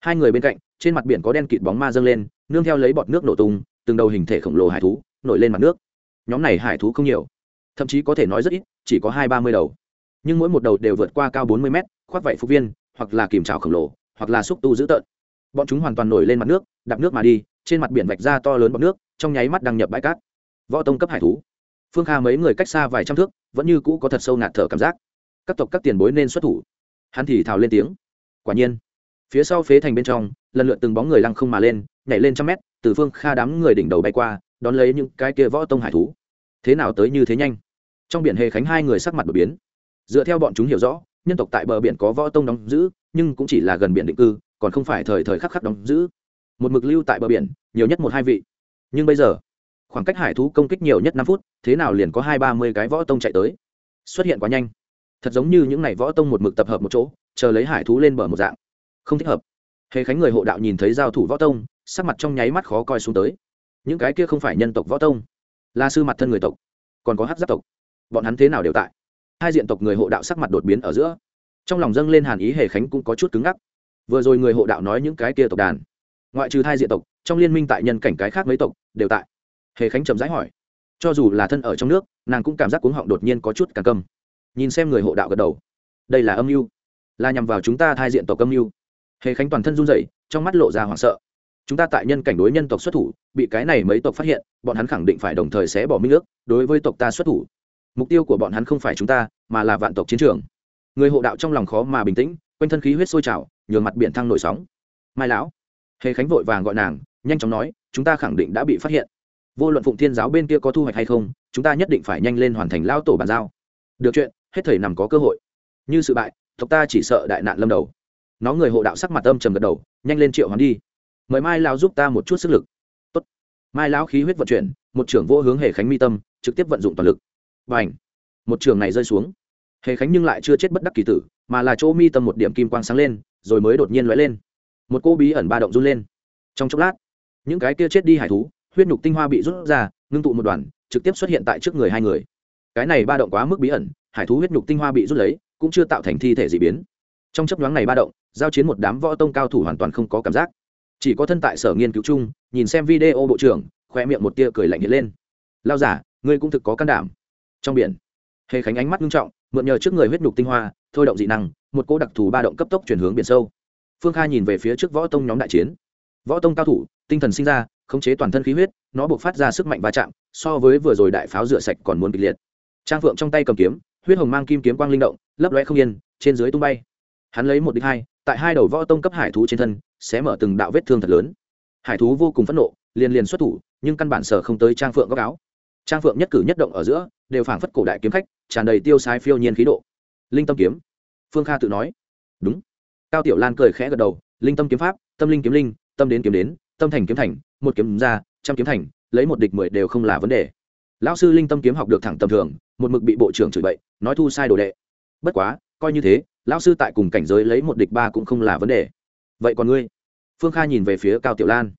hai người bên cạnh, trên mặt biển có đen kịt bóng ma dâng lên, nương theo lấy bọt nước nổ tung, từng đầu hình thể khổng lồ hải thú nổi lên mặt nước. Nhóm này hải thú không nhiều, thậm chí có thể nói rất ít, chỉ có hai ba mươi đầu. Nhưng mỗi một đầu đều vượt qua cao bốn mươi mét, khoác vạy phục viên, hoặc là kìm trào khổng lồ, hoặc là xúc tu dữ tợn. Bọn chúng hoàn toàn nổi lên mặt nước, đạp nước mà đi trên mặt biển vạch ra to lớn bọt nước, trong nháy mắt đăng nhập bãi cát. Võ tông cấp hải thú. Phương kha mấy người cách xa vài trăm thước, vẫn như cũ có thật sâu ngạt thở cảm giác. Các tộc các tiền bối nên xuất thủ. Hắn thì thào lên tiếng. Quả nhiên, phía sau phế thành bên trong, lần lượt từng bóng người lăng không mà lên, nhảy lên trăm mét, từ phương kha đám người đỉnh đầu bay qua, đón lấy những cái kia võ tông hải thú. Thế nào tới như thế nhanh? Trong biển hề khánh hai người sắc mặt đột biến. Dựa theo bọn chúng hiểu rõ, nhân tộc tại bờ biển có võ tông đóng giữ, nhưng cũng chỉ là gần biển định cư, còn không phải thời thời khắc khắc đóng giữ một mực lưu tại bờ biển, nhiều nhất một hai vị. Nhưng bây giờ, khoảng cách hải thú công kích nhiều nhất năm phút, thế nào liền có hai ba mươi cái võ tông chạy tới. Xuất hiện quá nhanh. Thật giống như những n à y võ tông một mực tập hợp một chỗ, chờ lấy hải thú lên bờ một dạng. Không thích hợp. Hề khánh người hộ đạo nhìn thấy giao thủ võ tông, sắc mặt trong nháy mắt khó coi xuống tới. Những cái kia không phải nhân tộc võ tông, là sư mặt thân người tộc, còn có hát giáp tộc. Bọn hắn thế nào đều tại. Hai diện tộc người hộ đạo sắc mặt đột biến ở giữa. Trong lòng dâng lên hàn ý, hề khánh cũng có chút cứng ngắc. Vừa rồi người hộ đạo nói những cái kia tộc đàn ngoại trừ thai diện tộc, trong liên minh tại nhân cảnh cái khác mấy tộc đều tại. Hề khánh trầm rãi hỏi. Cho dù là thân ở trong nước, nàng cũng cảm giác cuống họng đột nhiên có chút càng câm. Nhìn xem người hộ đạo gật đầu. Đây là âm mưu. Là nhằm vào chúng ta thai diện tộc âm mưu. Hề khánh toàn thân run rẩy, trong mắt lộ ra hoảng sợ. Chúng ta tại nhân cảnh đối nhân tộc xuất thủ, bị cái này mấy tộc phát hiện, bọn hắn khẳng định phải đồng thời sẽ bỏ minh nước đối với tộc ta xuất thủ. Mục tiêu của bọn hắn không phải chúng ta, mà là vạn tộc chiến trường. Người hộ đạo trong lòng khó mà bình tĩnh, quanh thân khí huyết sôi trào, nhường mặt biển thăng nổi sóng. Mai lão hề khánh vội vàng gọi nàng, nhanh chóng nói, chúng ta khẳng định đã bị phát hiện. Vô luận phụng thiên giáo bên kia có thu hoạch hay không, chúng ta nhất định phải nhanh lên hoàn thành lao tổ bàn giao. Được chuyện, hết thầy nằm có cơ hội. Như sự bại, tộc ta chỉ sợ đại nạn lâm đầu. Nó người hộ đạo sắc mặt âm trầm gật đầu, nhanh lên triệu hắn đi. Mời mai lão giúp ta một chút sức lực. Tốt. mai lão khí huyết vận chuyển, một trưởng vô hướng hề khánh mi tâm, trực tiếp vận dụng toàn lực. Và ảnh một trường này rơi xuống. Hề khánh nhưng lại chưa chết bất đắc kỳ tử, mà là chỗ mi tâm một điểm kim quang sáng lên, rồi mới đột nhiên lóe lên một cô bí ẩn ba động run lên. Trong chốc lát, những cái kia chết đi hải thú, huyết nhục tinh hoa bị rút ra, ngưng tụ một đoàn, trực tiếp xuất hiện tại trước người hai người. Cái này ba động quá mức bí ẩn, hải thú huyết nhục tinh hoa bị rút lấy, cũng chưa tạo thành thi thể gì biến. Trong chấp nhoáng này ba động, giao chiến một đám võ tông cao thủ hoàn toàn không có cảm giác. Chỉ có thân tại sở nghiên cứu chung, nhìn xem video bộ trưởng, khoe miệng một tia cười lạnh hiện lên. Lao giả, ngươi cũng thực có can đảm. Trong biển, hề khánh ánh mắt nghiêm trọng, mượn nhờ trước người huyết nhục tinh hoa, thôi động dị năng, một cô đặc thù ba động cấp tốc chuyển hướng biển sâu phương kha nhìn về phía trước võ tông nhóm đại chiến. Võ tông cao thủ, tinh thần sinh ra, khống chế toàn thân khí huyết, nó buộc phát ra sức mạnh va chạm, so với vừa rồi đại pháo rửa sạch còn muốn kịch liệt. Trang phượng trong tay cầm kiếm, huyết hồng mang kim kiếm quang linh động, lấp loe không yên, trên dưới tung bay. Hắn lấy một đích hai, tại hai đầu võ tông cấp hải thú trên thân, sẽ mở từng đạo vết thương thật lớn. Hải thú vô cùng phẫn nộ, liền liền xuất thủ, nhưng căn bản sở không tới trang phượng góc áo. Trang phượng nhất cử nhất động ở giữa, đều phảng phất cổ đại kiếm khách, tràn đầy tiêu sái phiêu nhiên khí độ. Linh tâm kiếm. Phương kha tự nói, đúng cao tiểu lan cười khẽ gật đầu, linh tâm kiếm pháp, tâm linh kiếm linh, tâm đến kiếm đến, tâm thành kiếm thành, một kiếm ra, trăm kiếm thành, lấy một địch mười đều không là vấn đề. Lão sư linh tâm kiếm học được thẳng tầm thường, một mực bị bộ trưởng chửi bậy, nói thu sai đồ đệ. Bất quá, coi như thế, lão sư tại cùng cảnh giới lấy một địch ba cũng không là vấn đề. Vậy còn ngươi? Phương kha nhìn về phía cao tiểu lan.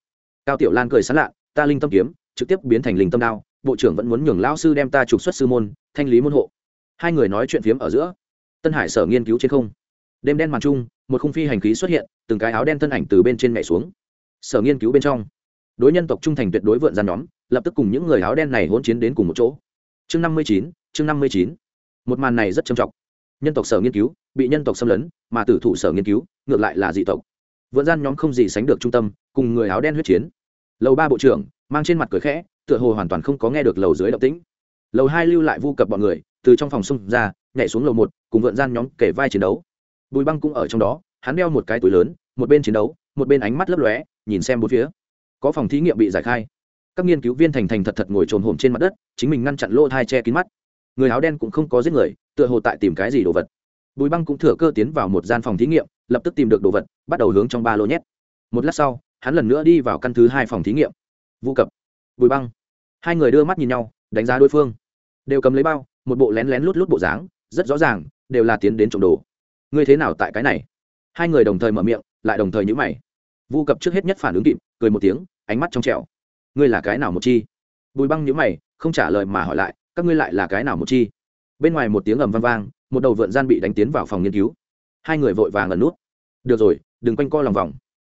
Cao tiểu lan cười sán lạ, ta linh tâm kiếm, trực tiếp biến thành linh tâm đao, bộ trưởng vẫn muốn nhường lão sư đem ta trục xuất sư môn, thanh lý môn hộ. Hai người nói chuyện phiếm ở giữa. Tân hải sở nghiên cứu trên không đêm đen màn trung, một khung phi hành khí xuất hiện, từng cái áo đen thân ảnh từ bên trên nhảy xuống. Sở nghiên cứu bên trong, đối nhân tộc trung thành tuyệt đối vượn ra nhóm, lập tức cùng những người áo đen này hỗn chiến đến cùng một chỗ. Chương năm mươi chín, chương năm mươi chín. Một màn này rất trầm trọng. Nhân tộc sở nghiên cứu, bị nhân tộc xâm lấn, mà tử thủ sở nghiên cứu, ngược lại là dị tộc. Vượn gian nhóm không gì sánh được trung tâm, cùng người áo đen huyết chiến. Lầu ba bộ trưởng, mang trên mặt cười khẽ, tựa hồ hoàn toàn không có nghe được lầu dưới động tĩnh. Lầu hai lưu lại vu cập bọn người, từ trong phòng xung ra, nhảy xuống lầu một, cùng vượn gian nhóm kể vai chiến đấu bùi băng cũng ở trong đó, hắn đeo một cái túi lớn, một bên chiến đấu, một bên ánh mắt lấp lóe, nhìn xem bốn phía. Có phòng thí nghiệm bị giải khai. Các nghiên cứu viên thành thành thật thật ngồi trồn hổm trên mặt đất, chính mình ngăn chặn lỗ thai che kín mắt. Người áo đen cũng không có giết người, tựa hồ tại tìm cái gì đồ vật. Bùi băng cũng thừa cơ tiến vào một gian phòng thí nghiệm, lập tức tìm được đồ vật, bắt đầu hướng trong ba lô nhét. Một lát sau, hắn lần nữa đi vào căn thứ hai phòng thí nghiệm. Vũ cập, bùi băng. Hai người đưa mắt nhìn nhau, đánh giá đối phương. Đều cầm lấy bao, một bộ lén lén lút lút bộ dáng, rất rõ ràng, đều là tiến đến trộm đồ ngươi thế nào tại cái này? Hai người đồng thời mở miệng, lại đồng thời nhữ mày. Vu cập trước hết nhất phản ứng kịp, cười một tiếng, ánh mắt trong trẻo. Ngươi là cái nào một chi? Bùi băng nhữ mày, không trả lời mà hỏi lại, các ngươi lại là cái nào một chi? Bên ngoài một tiếng ầm vang vang, một đầu vượn gian bị đánh tiến vào phòng nghiên cứu. Hai người vội vàng ẩn nút. Được rồi, đừng quanh co lòng vòng.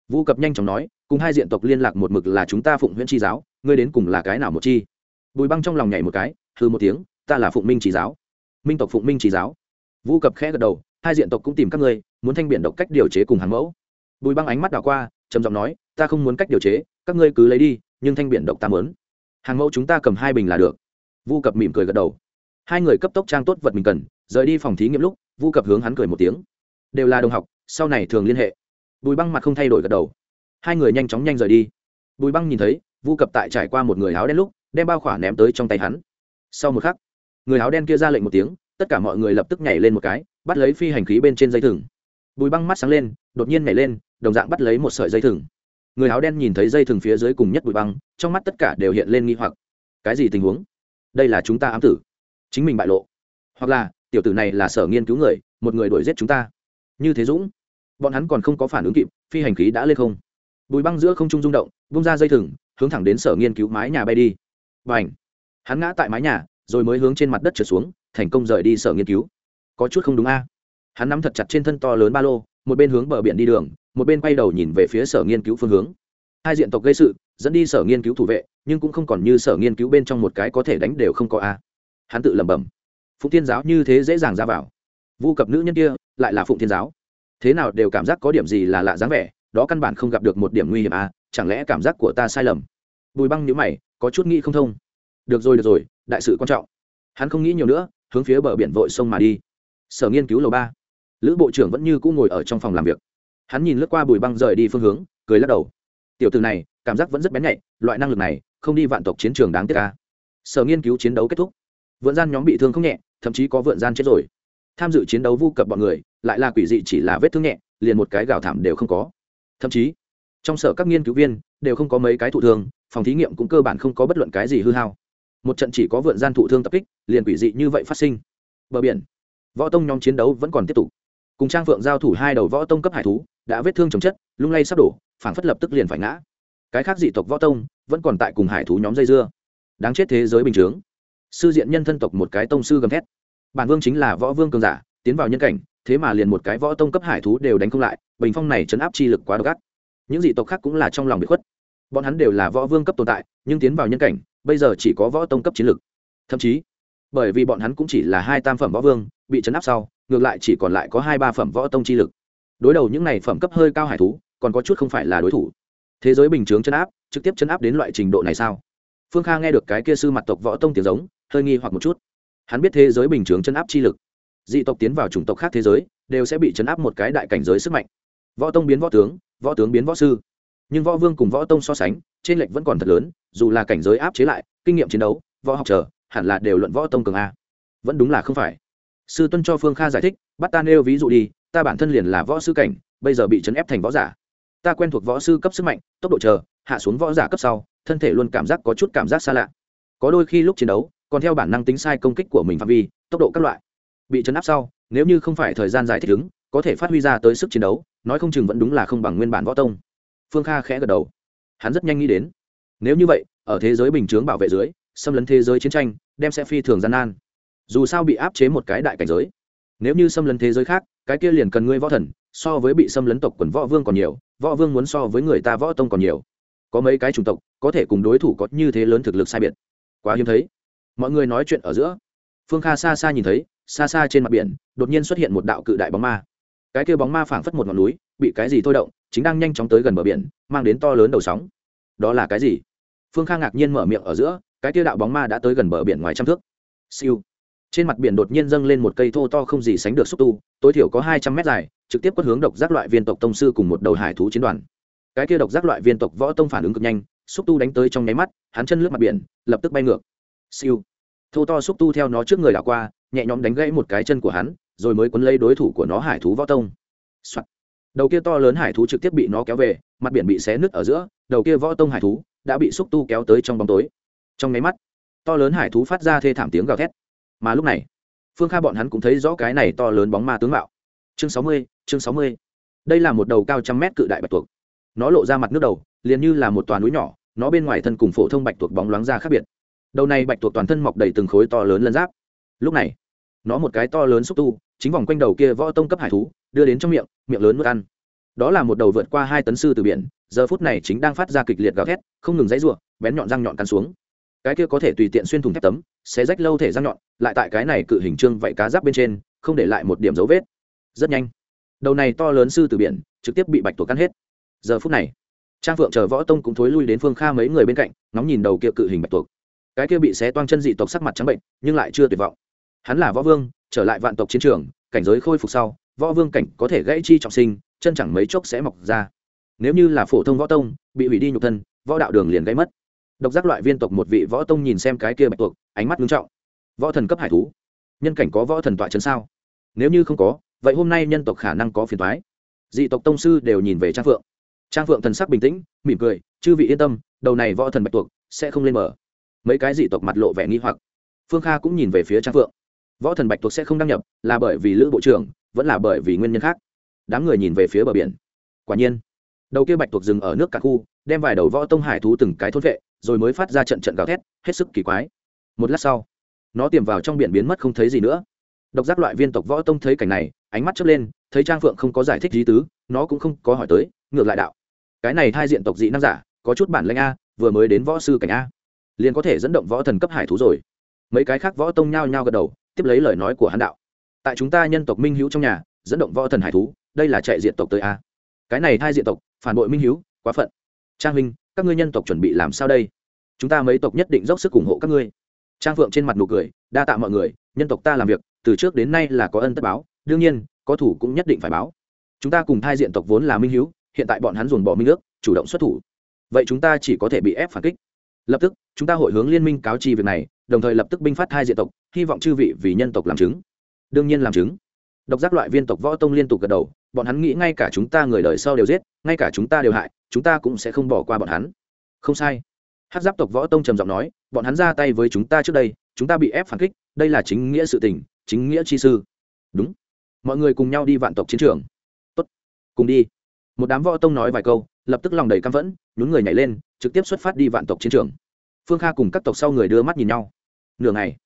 Vu cập nhanh chóng nói, cùng hai diện tộc liên lạc một mực là chúng ta phụng huyễn tri giáo, ngươi đến cùng là cái nào một chi? Bùi băng trong lòng nhảy một cái hư một tiếng, ta là phụng minh trí giáo. Minh tộc phụng minh trí giáo. Vu cập khẽ gật đầu hai diện tộc cũng tìm các ngươi, muốn thanh biện độc cách điều chế cùng hàng mẫu. Bùi băng ánh mắt đảo qua, trầm giọng nói, ta không muốn cách điều chế, các ngươi cứ lấy đi, nhưng thanh biện độc ta muốn. Hàng mẫu chúng ta cầm hai bình là được. Vu cập mỉm cười gật đầu. Hai người cấp tốc trang tốt vật mình cần, rời đi phòng thí nghiệm lúc, vu cập hướng hắn cười một tiếng. Đều là đồng học, sau này thường liên hệ. Bùi băng mặt không thay đổi gật đầu. Hai người nhanh chóng nhanh rời đi. Bùi băng nhìn thấy, vu cập tại trải qua một người áo đen lúc, đem bao khỏa ném tới trong tay hắn. Sau một khắc, người áo đen kia ra lệnh một tiếng, tất cả mọi người lập tức nhảy lên một cái bắt lấy phi hành khí bên trên dây thừng. Bùi băng mắt sáng lên, đột nhiên nhảy lên, đồng dạng bắt lấy một sợi dây thừng. Người áo đen nhìn thấy dây thừng phía dưới cùng nhất bùi băng, trong mắt tất cả đều hiện lên nghi hoặc. Cái gì tình huống? Đây là chúng ta ám tử. Chính mình bại lộ. Hoặc là, tiểu tử này là sở nghiên cứu người, một người đuổi giết chúng ta. Như thế dũng. Bọn hắn còn không có phản ứng kịp, phi hành khí đã lên không. Bùi băng giữa không trung rung động bung ra dây thừng, hướng thẳng đến sở nghiên cứu mái nhà bay đi. Và ảnh hắn ngã tại mái nhà, rồi mới hướng trên mặt đất trượt xuống, thành công rời đi sở nghiên cứu có chút không đúng a. Hắn nắm thật chặt trên thân to lớn ba lô, một bên hướng bờ biển đi đường, một bên quay đầu nhìn về phía sở nghiên cứu phương hướng. Hai diện tộc gây sự, dẫn đi sở nghiên cứu thủ vệ, nhưng cũng không còn như sở nghiên cứu bên trong một cái có thể đánh đều không có a. Hắn tự lẩm bẩm. Phụng thiên giáo như thế dễ dàng ra vào. Vu cập nữ nhân kia, lại là phụng thiên giáo. Thế nào đều cảm giác có điểm gì là lạ dáng vẻ, đó căn bản không gặp được một điểm nguy hiểm a, chẳng lẽ cảm giác của ta sai lầm? Bùi băng nhữ mày, có chút nghĩ không thông. Được rồi được rồi, đại sự quan trọng. Hắn không nghĩ nhiều nữa, hướng phía bờ biển vội sông mà đi sở nghiên cứu lầu ba. Lữ bộ trưởng vẫn như cũ ngồi ở trong phòng làm việc. Hắn nhìn lướt qua bùi băng rời đi phương hướng, cười lắc đầu. Tiểu từ này, cảm giác vẫn rất bén nhạy, loại năng lực này, không đi vạn tộc chiến trường đáng tiếc ca sở nghiên cứu chiến đấu kết thúc. Vượn gian nhóm bị thương không nhẹ, thậm chí có vượn gian chết rồi. Tham dự chiến đấu vu cập bọn người, lại là quỷ dị chỉ là vết thương nhẹ, liền một cái gào thảm đều không có. Thậm chí, trong sở các nghiên cứu viên đều không có mấy cái thụ thương, phòng thí nghiệm cũng cơ bản không có bất luận cái gì hư hao. Một trận chỉ có vượn gian thụ thương tập kích, liền quỷ dị như vậy phát sinh. Bờ biển võ tông nhóm chiến đấu vẫn còn tiếp tục. Cùng trang phượng giao thủ hai đầu võ tông cấp hải thú đã vết thương chồng chất lung lay sắp đổ phảng phất lập tức liền phải ngã. Cái khác dị tộc võ tông vẫn còn tại cùng hải thú nhóm dây dưa. Đáng chết thế giới bình chướng. Sư diện nhân thân tộc một cái tông sư gầm thét. Bản vương chính là võ vương cường giả tiến vào nhân cảnh thế mà liền một cái võ tông cấp hải thú đều đánh không lại bình phong này chấn áp chi lực quá to gắt, những dị tộc khác cũng là trong lòng bị khuất. Bọn hắn đều là võ vương cấp tồn tại nhưng tiến vào nhân cảnh bây giờ chỉ có võ tông cấp chiến lực. Thậm chí bởi vì bọn hắn cũng chỉ là hai tam phẩm võ vương, bị chấn áp sau, ngược lại chỉ còn lại có hai ba phẩm võ tông chi lực. Đối đầu những này phẩm cấp hơi cao hải thú, còn có chút không phải là đối thủ. Thế giới bình chướng chấn áp, trực tiếp chấn áp đến loại trình độ này sao? Phương kha nghe được cái kia sư mặt tộc võ tông tiếng giống, hơi nghi hoặc một chút. Hắn biết thế giới bình chướng chấn áp chi lực. Dị tộc tiến vào chủng tộc khác thế giới, đều sẽ bị chấn áp một cái đại cảnh giới sức mạnh. Võ tông biến võ tướng võ tướng biến võ sư. Nhưng võ vương cùng võ tông so sánh, trên lệnh vẫn còn thật lớn, dù là cảnh giới áp chế lại, kinh nghiệm chiến đấu, võ học trở hẳn là đều luận võ tông cường a. Vẫn đúng là không phải. Sư tuân cho phương kha giải thích, bắt ta nêu ví dụ đi, ta bản thân liền là võ sư cảnh, bây giờ bị chấn ép thành võ giả. Ta quen thuộc võ sư cấp sức mạnh, tốc độ chờ, hạ xuống võ giả cấp sau, thân thể luôn cảm giác có chút cảm giác xa lạ. Có đôi khi lúc chiến đấu, còn theo bản năng tính sai công kích của mình phạm vi, tốc độ các loại. Bị chấn áp sau, nếu như không phải thời gian dài thích ứng, có thể phát huy ra tới sức chiến đấu, nói không chừng vẫn đúng là không bằng nguyên bản võ tông. Phương kha khẽ gật đầu. Hắn rất nhanh nghĩ đến, nếu như vậy, ở thế giới bình chướng bảo vệ dưới xâm lấn thế giới chiến tranh, đem sẽ phi thường gian nan. Dù sao bị áp chế một cái đại cảnh giới. Nếu như xâm lấn thế giới khác, cái kia liền cần ngươi võ thần, so với bị xâm lấn tộc quần võ vương còn nhiều, võ vương muốn so với người ta võ tông còn nhiều. Có mấy cái chủng tộc, có thể cùng đối thủ có như thế lớn thực lực sai biệt. Quá hiếm thấy. Mọi người nói chuyện ở giữa. Phương kha xa xa nhìn thấy, xa xa trên mặt biển, đột nhiên xuất hiện một đạo cự đại bóng ma. Cái kia bóng ma phảng phất một ngọn núi, bị cái gì thôi động, chính đang nhanh chóng tới gần bờ biển, mang đến to lớn đầu sóng. Đó là cái gì? Phương kha ngạc nhiên mở miệng ở giữa cái tia đạo bóng ma đã tới gần bờ biển ngoài trăm thước. Siêu. Trên mặt biển đột nhiên dâng lên một cây thô to không gì sánh được xúc tu, tối thiểu có hai trăm mét dài, trực tiếp quất hướng độc giác loại viên tộc tông sư cùng một đầu hải thú chiến đoàn. Cái kia độc giác loại viên tộc võ tông phản ứng cực nhanh, xúc tu đánh tới trong nháy mắt, hắn chân lướt mặt biển, lập tức bay ngược. Siêu. Thô to xúc tu theo nó trước người đảo qua, nhẹ nhõm đánh gãy một cái chân của hắn, rồi mới quấn lấy đối thủ của nó hải thú võ tông、Soạn. đầu kia to lớn hải thú trực tiếp bị nó kéo về, mặt biển bị xé nứt ở giữa, đầu kia võ tông hải thú đã bị xúc tu kéo tới trong bóng tối trong nháy mắt, to lớn hải thú phát ra thê thảm tiếng gào thét. Mà lúc này, phương kha bọn hắn cũng thấy rõ cái này to lớn bóng ma tướng mạo. Chương sáu mươi, chương sáu mươi. Đây là một đầu cao trăm mét cự đại bạch tuộc. Nó lộ ra mặt nước đầu, liền như là một toàn núi nhỏ, nó bên ngoài thân cùng phổ thông bạch tuộc bóng loáng ra khác biệt. Đầu này bạch tuộc toàn thân mọc đầy từng khối to lớn lân giáp. Lúc này, nó một cái to lớn xúc tu, chính vòng quanh đầu kia võ tông cấp hải thú, đưa đến trong miệng miệng lớn nuốt ăn. Đó là một đầu vượt qua hai tấn sư từ biển, giờ phút này chính đang phát ra kịch liệt gào thét, không ngừng dãy ruộng bén nhọn răng nhọn cắn xuống cái kia có thể tùy tiện xuyên thủng thép tấm sẽ rách lâu thể răng nhọn, lại tại cái này cự hình trương vậy cá giáp bên trên, không để lại một điểm dấu vết. Rất nhanh. Đầu này to lớn sư từ biển, trực tiếp bị bạch tuộc cắn hết. Giờ phút này, trang phượng chờ võ tông cũng thối lui đến phương kha mấy người bên cạnh, ngóng nhìn đầu kia cự hình bạch tuộc. Cái kia bị xé toang chân dị tộc sắc mặt trắng bệnh, nhưng lại chưa tuyệt vọng. Hắn là võ vương, trở lại vạn tộc chiến trường, cảnh giới khôi phục sau, võ vương cảnh có thể gãy chi trọng sinh, chân chẳng mấy chốc sẽ mọc ra. Nếu như là phổ thông võ tông, bị hủy đi nhục thân, võ đạo đường liền gãy mất độc giác loại viên tộc một vị võ tông nhìn xem cái kia bạch tuộc, ánh mắt nghiêm trọng. Võ thần cấp hải thú. Nhân cảnh có võ thần tọa chân sao? Nếu như không có, vậy hôm nay nhân tộc khả năng có phiền toái. Dị tộc tông sư đều nhìn về trang phượng. Trang phượng thần sắc bình tĩnh, mỉm cười, chư vị yên tâm, đầu này võ thần bạch tuộc sẽ không lên mở mấy cái dị tộc mặt lộ vẻ nghi hoặc. Phương kha cũng nhìn về phía trang phượng. Võ thần bạch tuộc sẽ không đăng nhập, là bởi vì lữ bộ trưởng, vẫn là bởi vì nguyên nhân khác. Đám người nhìn về phía bờ biển. Quả nhiên, đầu kia bạch tuộc dừng ở nước cả khu, đem vài đầu võ tông hải thú từng cái thôn vệ rồi mới phát ra trận trận gào thét, hết sức kỳ quái. Một lát sau, nó tiềm vào trong biển biến mất không thấy gì nữa. Độc giác loại viên tộc võ tông thấy cảnh này, ánh mắt chớp lên, thấy trang phượng không có giải thích gì tứ, nó cũng không có hỏi tới, ngược lại đạo. Cái này thai diện tộc dị năng giả, có chút bản lĩnh a, vừa mới đến võ sư cảnh a. Liền có thể dẫn động võ thần cấp hải thú rồi. Mấy cái khác võ tông nhao nhao gật đầu, tiếp lấy lời nói của hắn đạo. Tại chúng ta nhân tộc minh hữu trong nhà, dẫn động võ thần hải thú, đây là chạy diện tộc tới a. Cái này thai diện tộc, phản bội minh hữu quá phận. Trang huynh các ngươi nhân tộc chuẩn bị làm sao đây? Chúng ta mấy tộc nhất định dốc sức ủng hộ các ngươi. Trang phượng trên mặt nụ cười, đa tạ mọi người, nhân tộc ta làm việc, từ trước đến nay là có ân tất báo, đương nhiên, có thủ cũng nhất định phải báo. Chúng ta cùng thai diện tộc vốn là minh hữu hiện tại bọn hắn dồn bỏ minh ước, chủ động xuất thủ. Vậy chúng ta chỉ có thể bị ép phản kích. Lập tức, chúng ta hội hướng liên minh cáo chi việc này, đồng thời lập tức binh phát hai diện tộc, hy vọng chư vị vì nhân tộc làm chứng. Đương nhiên làm chứng. Độc giác loại viên tộc võ tông liên tục gật đầu, bọn hắn nghĩ ngay cả chúng ta người đời sau đều giết ngay cả chúng ta đều hại, chúng ta cũng sẽ không bỏ qua bọn hắn. Không sai. Hát giáp tộc võ tông trầm giọng nói, bọn hắn ra tay với chúng ta trước đây, chúng ta bị ép phản kích, đây là chính nghĩa sự tình, chính nghĩa chi sư. Đúng. Mọi người cùng nhau đi vạn tộc chiến trường. Tốt. Cùng đi. Một đám võ tông nói vài câu, lập tức lòng đầy căm phẫn, nhún người nhảy lên, trực tiếp xuất phát đi vạn tộc chiến trường. Phương kha cùng các tộc sau người đưa mắt nhìn nhau. Nửa ngày,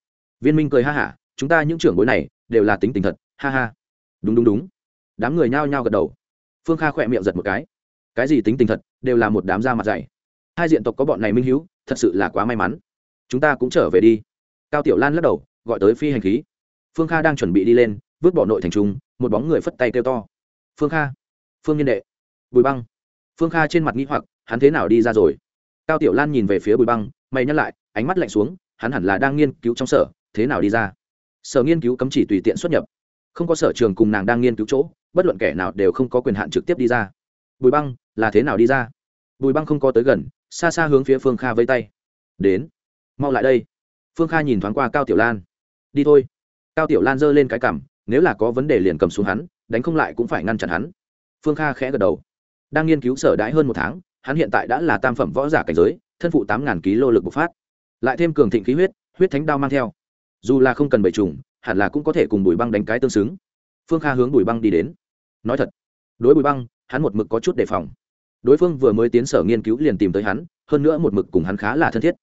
viên minh cười ha hả, chúng ta những trưởng bối này, đều là tính tình thật, ha ha. Đúng đúng đúng. Đám người nhao nhao gật đầu. Phương kha khỏe miệng giật một cái cái gì tính tình thật, đều là một đám da mặt dày. Hai diện tộc có bọn này minh hữu thật sự là quá may mắn. Chúng ta cũng trở về đi. Cao tiểu lan lắc đầu, gọi tới phi hành khí. Phương kha đang chuẩn bị đi lên, vứt bỏ nội thành trung một bóng người phất tay kêu to. Phương kha, phương nhân đệ. Bùi băng. Phương kha trên mặt nghĩ hoặc, hắn thế nào đi ra rồi? Cao tiểu lan nhìn về phía bùi băng, mày nhắc lại, ánh mắt lạnh xuống, hắn hẳn là đang nghiên cứu trong sở, thế nào đi ra? Sở nghiên cứu cấm chỉ tùy tiện xuất nhập. Không có sở trường cùng nàng đang nghiên cứu chỗ, bất luận kẻ nào đều không có quyền hạn trực tiếp đi ra. Bùi băng là thế nào đi ra? Bùi băng không có tới gần, xa xa hướng phía phương kha vây tay. Đến, mau lại đây. Phương kha nhìn thoáng qua cao tiểu lan. Đi thôi. Cao tiểu lan giơ lên cái cằm, nếu là có vấn đề liền cầm xuống hắn, đánh không lại cũng phải ngăn chặn hắn. Phương kha khẽ gật đầu. Đang nghiên cứu sở đãi hơn một tháng, hắn hiện tại đã là tam phẩm võ giả cảnh giới, thân phụ tám ngàn ký lô lực bộc phát. Lại thêm cường thịnh khí huyết huyết thánh đao mang theo. Dù là không cần bậy trùng, hẳn là cũng có thể cùng bùi băng đánh cái tương xứng. Phương kha hướng bùi băng đi đến. Nói thật, đối bùi băng, hắn một mực có chút đề phòng đối phương vừa mới tiến sở nghiên cứu liền tìm tới hắn, hơn nữa một mực cùng hắn khá là thân thiết.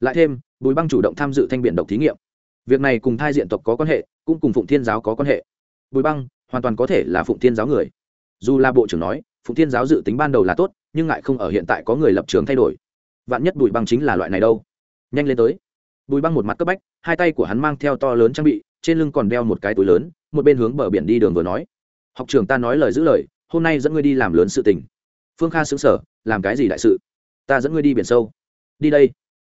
Lại thêm, bùi băng chủ động tham dự thanh biện độc thí nghiệm. Việc này cùng thai diện tộc có quan hệ, cũng cùng phụng thiên giáo có quan hệ. Bùi băng, hoàn toàn có thể là phụng thiên giáo người. Dù là bộ trưởng nói, phụng thiên giáo dự tính ban đầu là tốt, nhưng ngại không ở hiện tại có người lập trường thay đổi. Vạn nhất bùi băng chính là loại này đâu? Nhanh lên tới. Bùi băng một mặt cấp bách, hai tay của hắn mang theo to lớn trang bị, trên lưng còn đeo một cái túi lớn, một bên hướng bờ biển đi đường vừa nói. Học trường ta nói lời giữ lời, hôm nay dẫn ngươi đi làm lớn sự tình phương kha xứng sở làm cái gì đại sự? Ta dẫn ngươi đi biển sâu. Đi đây.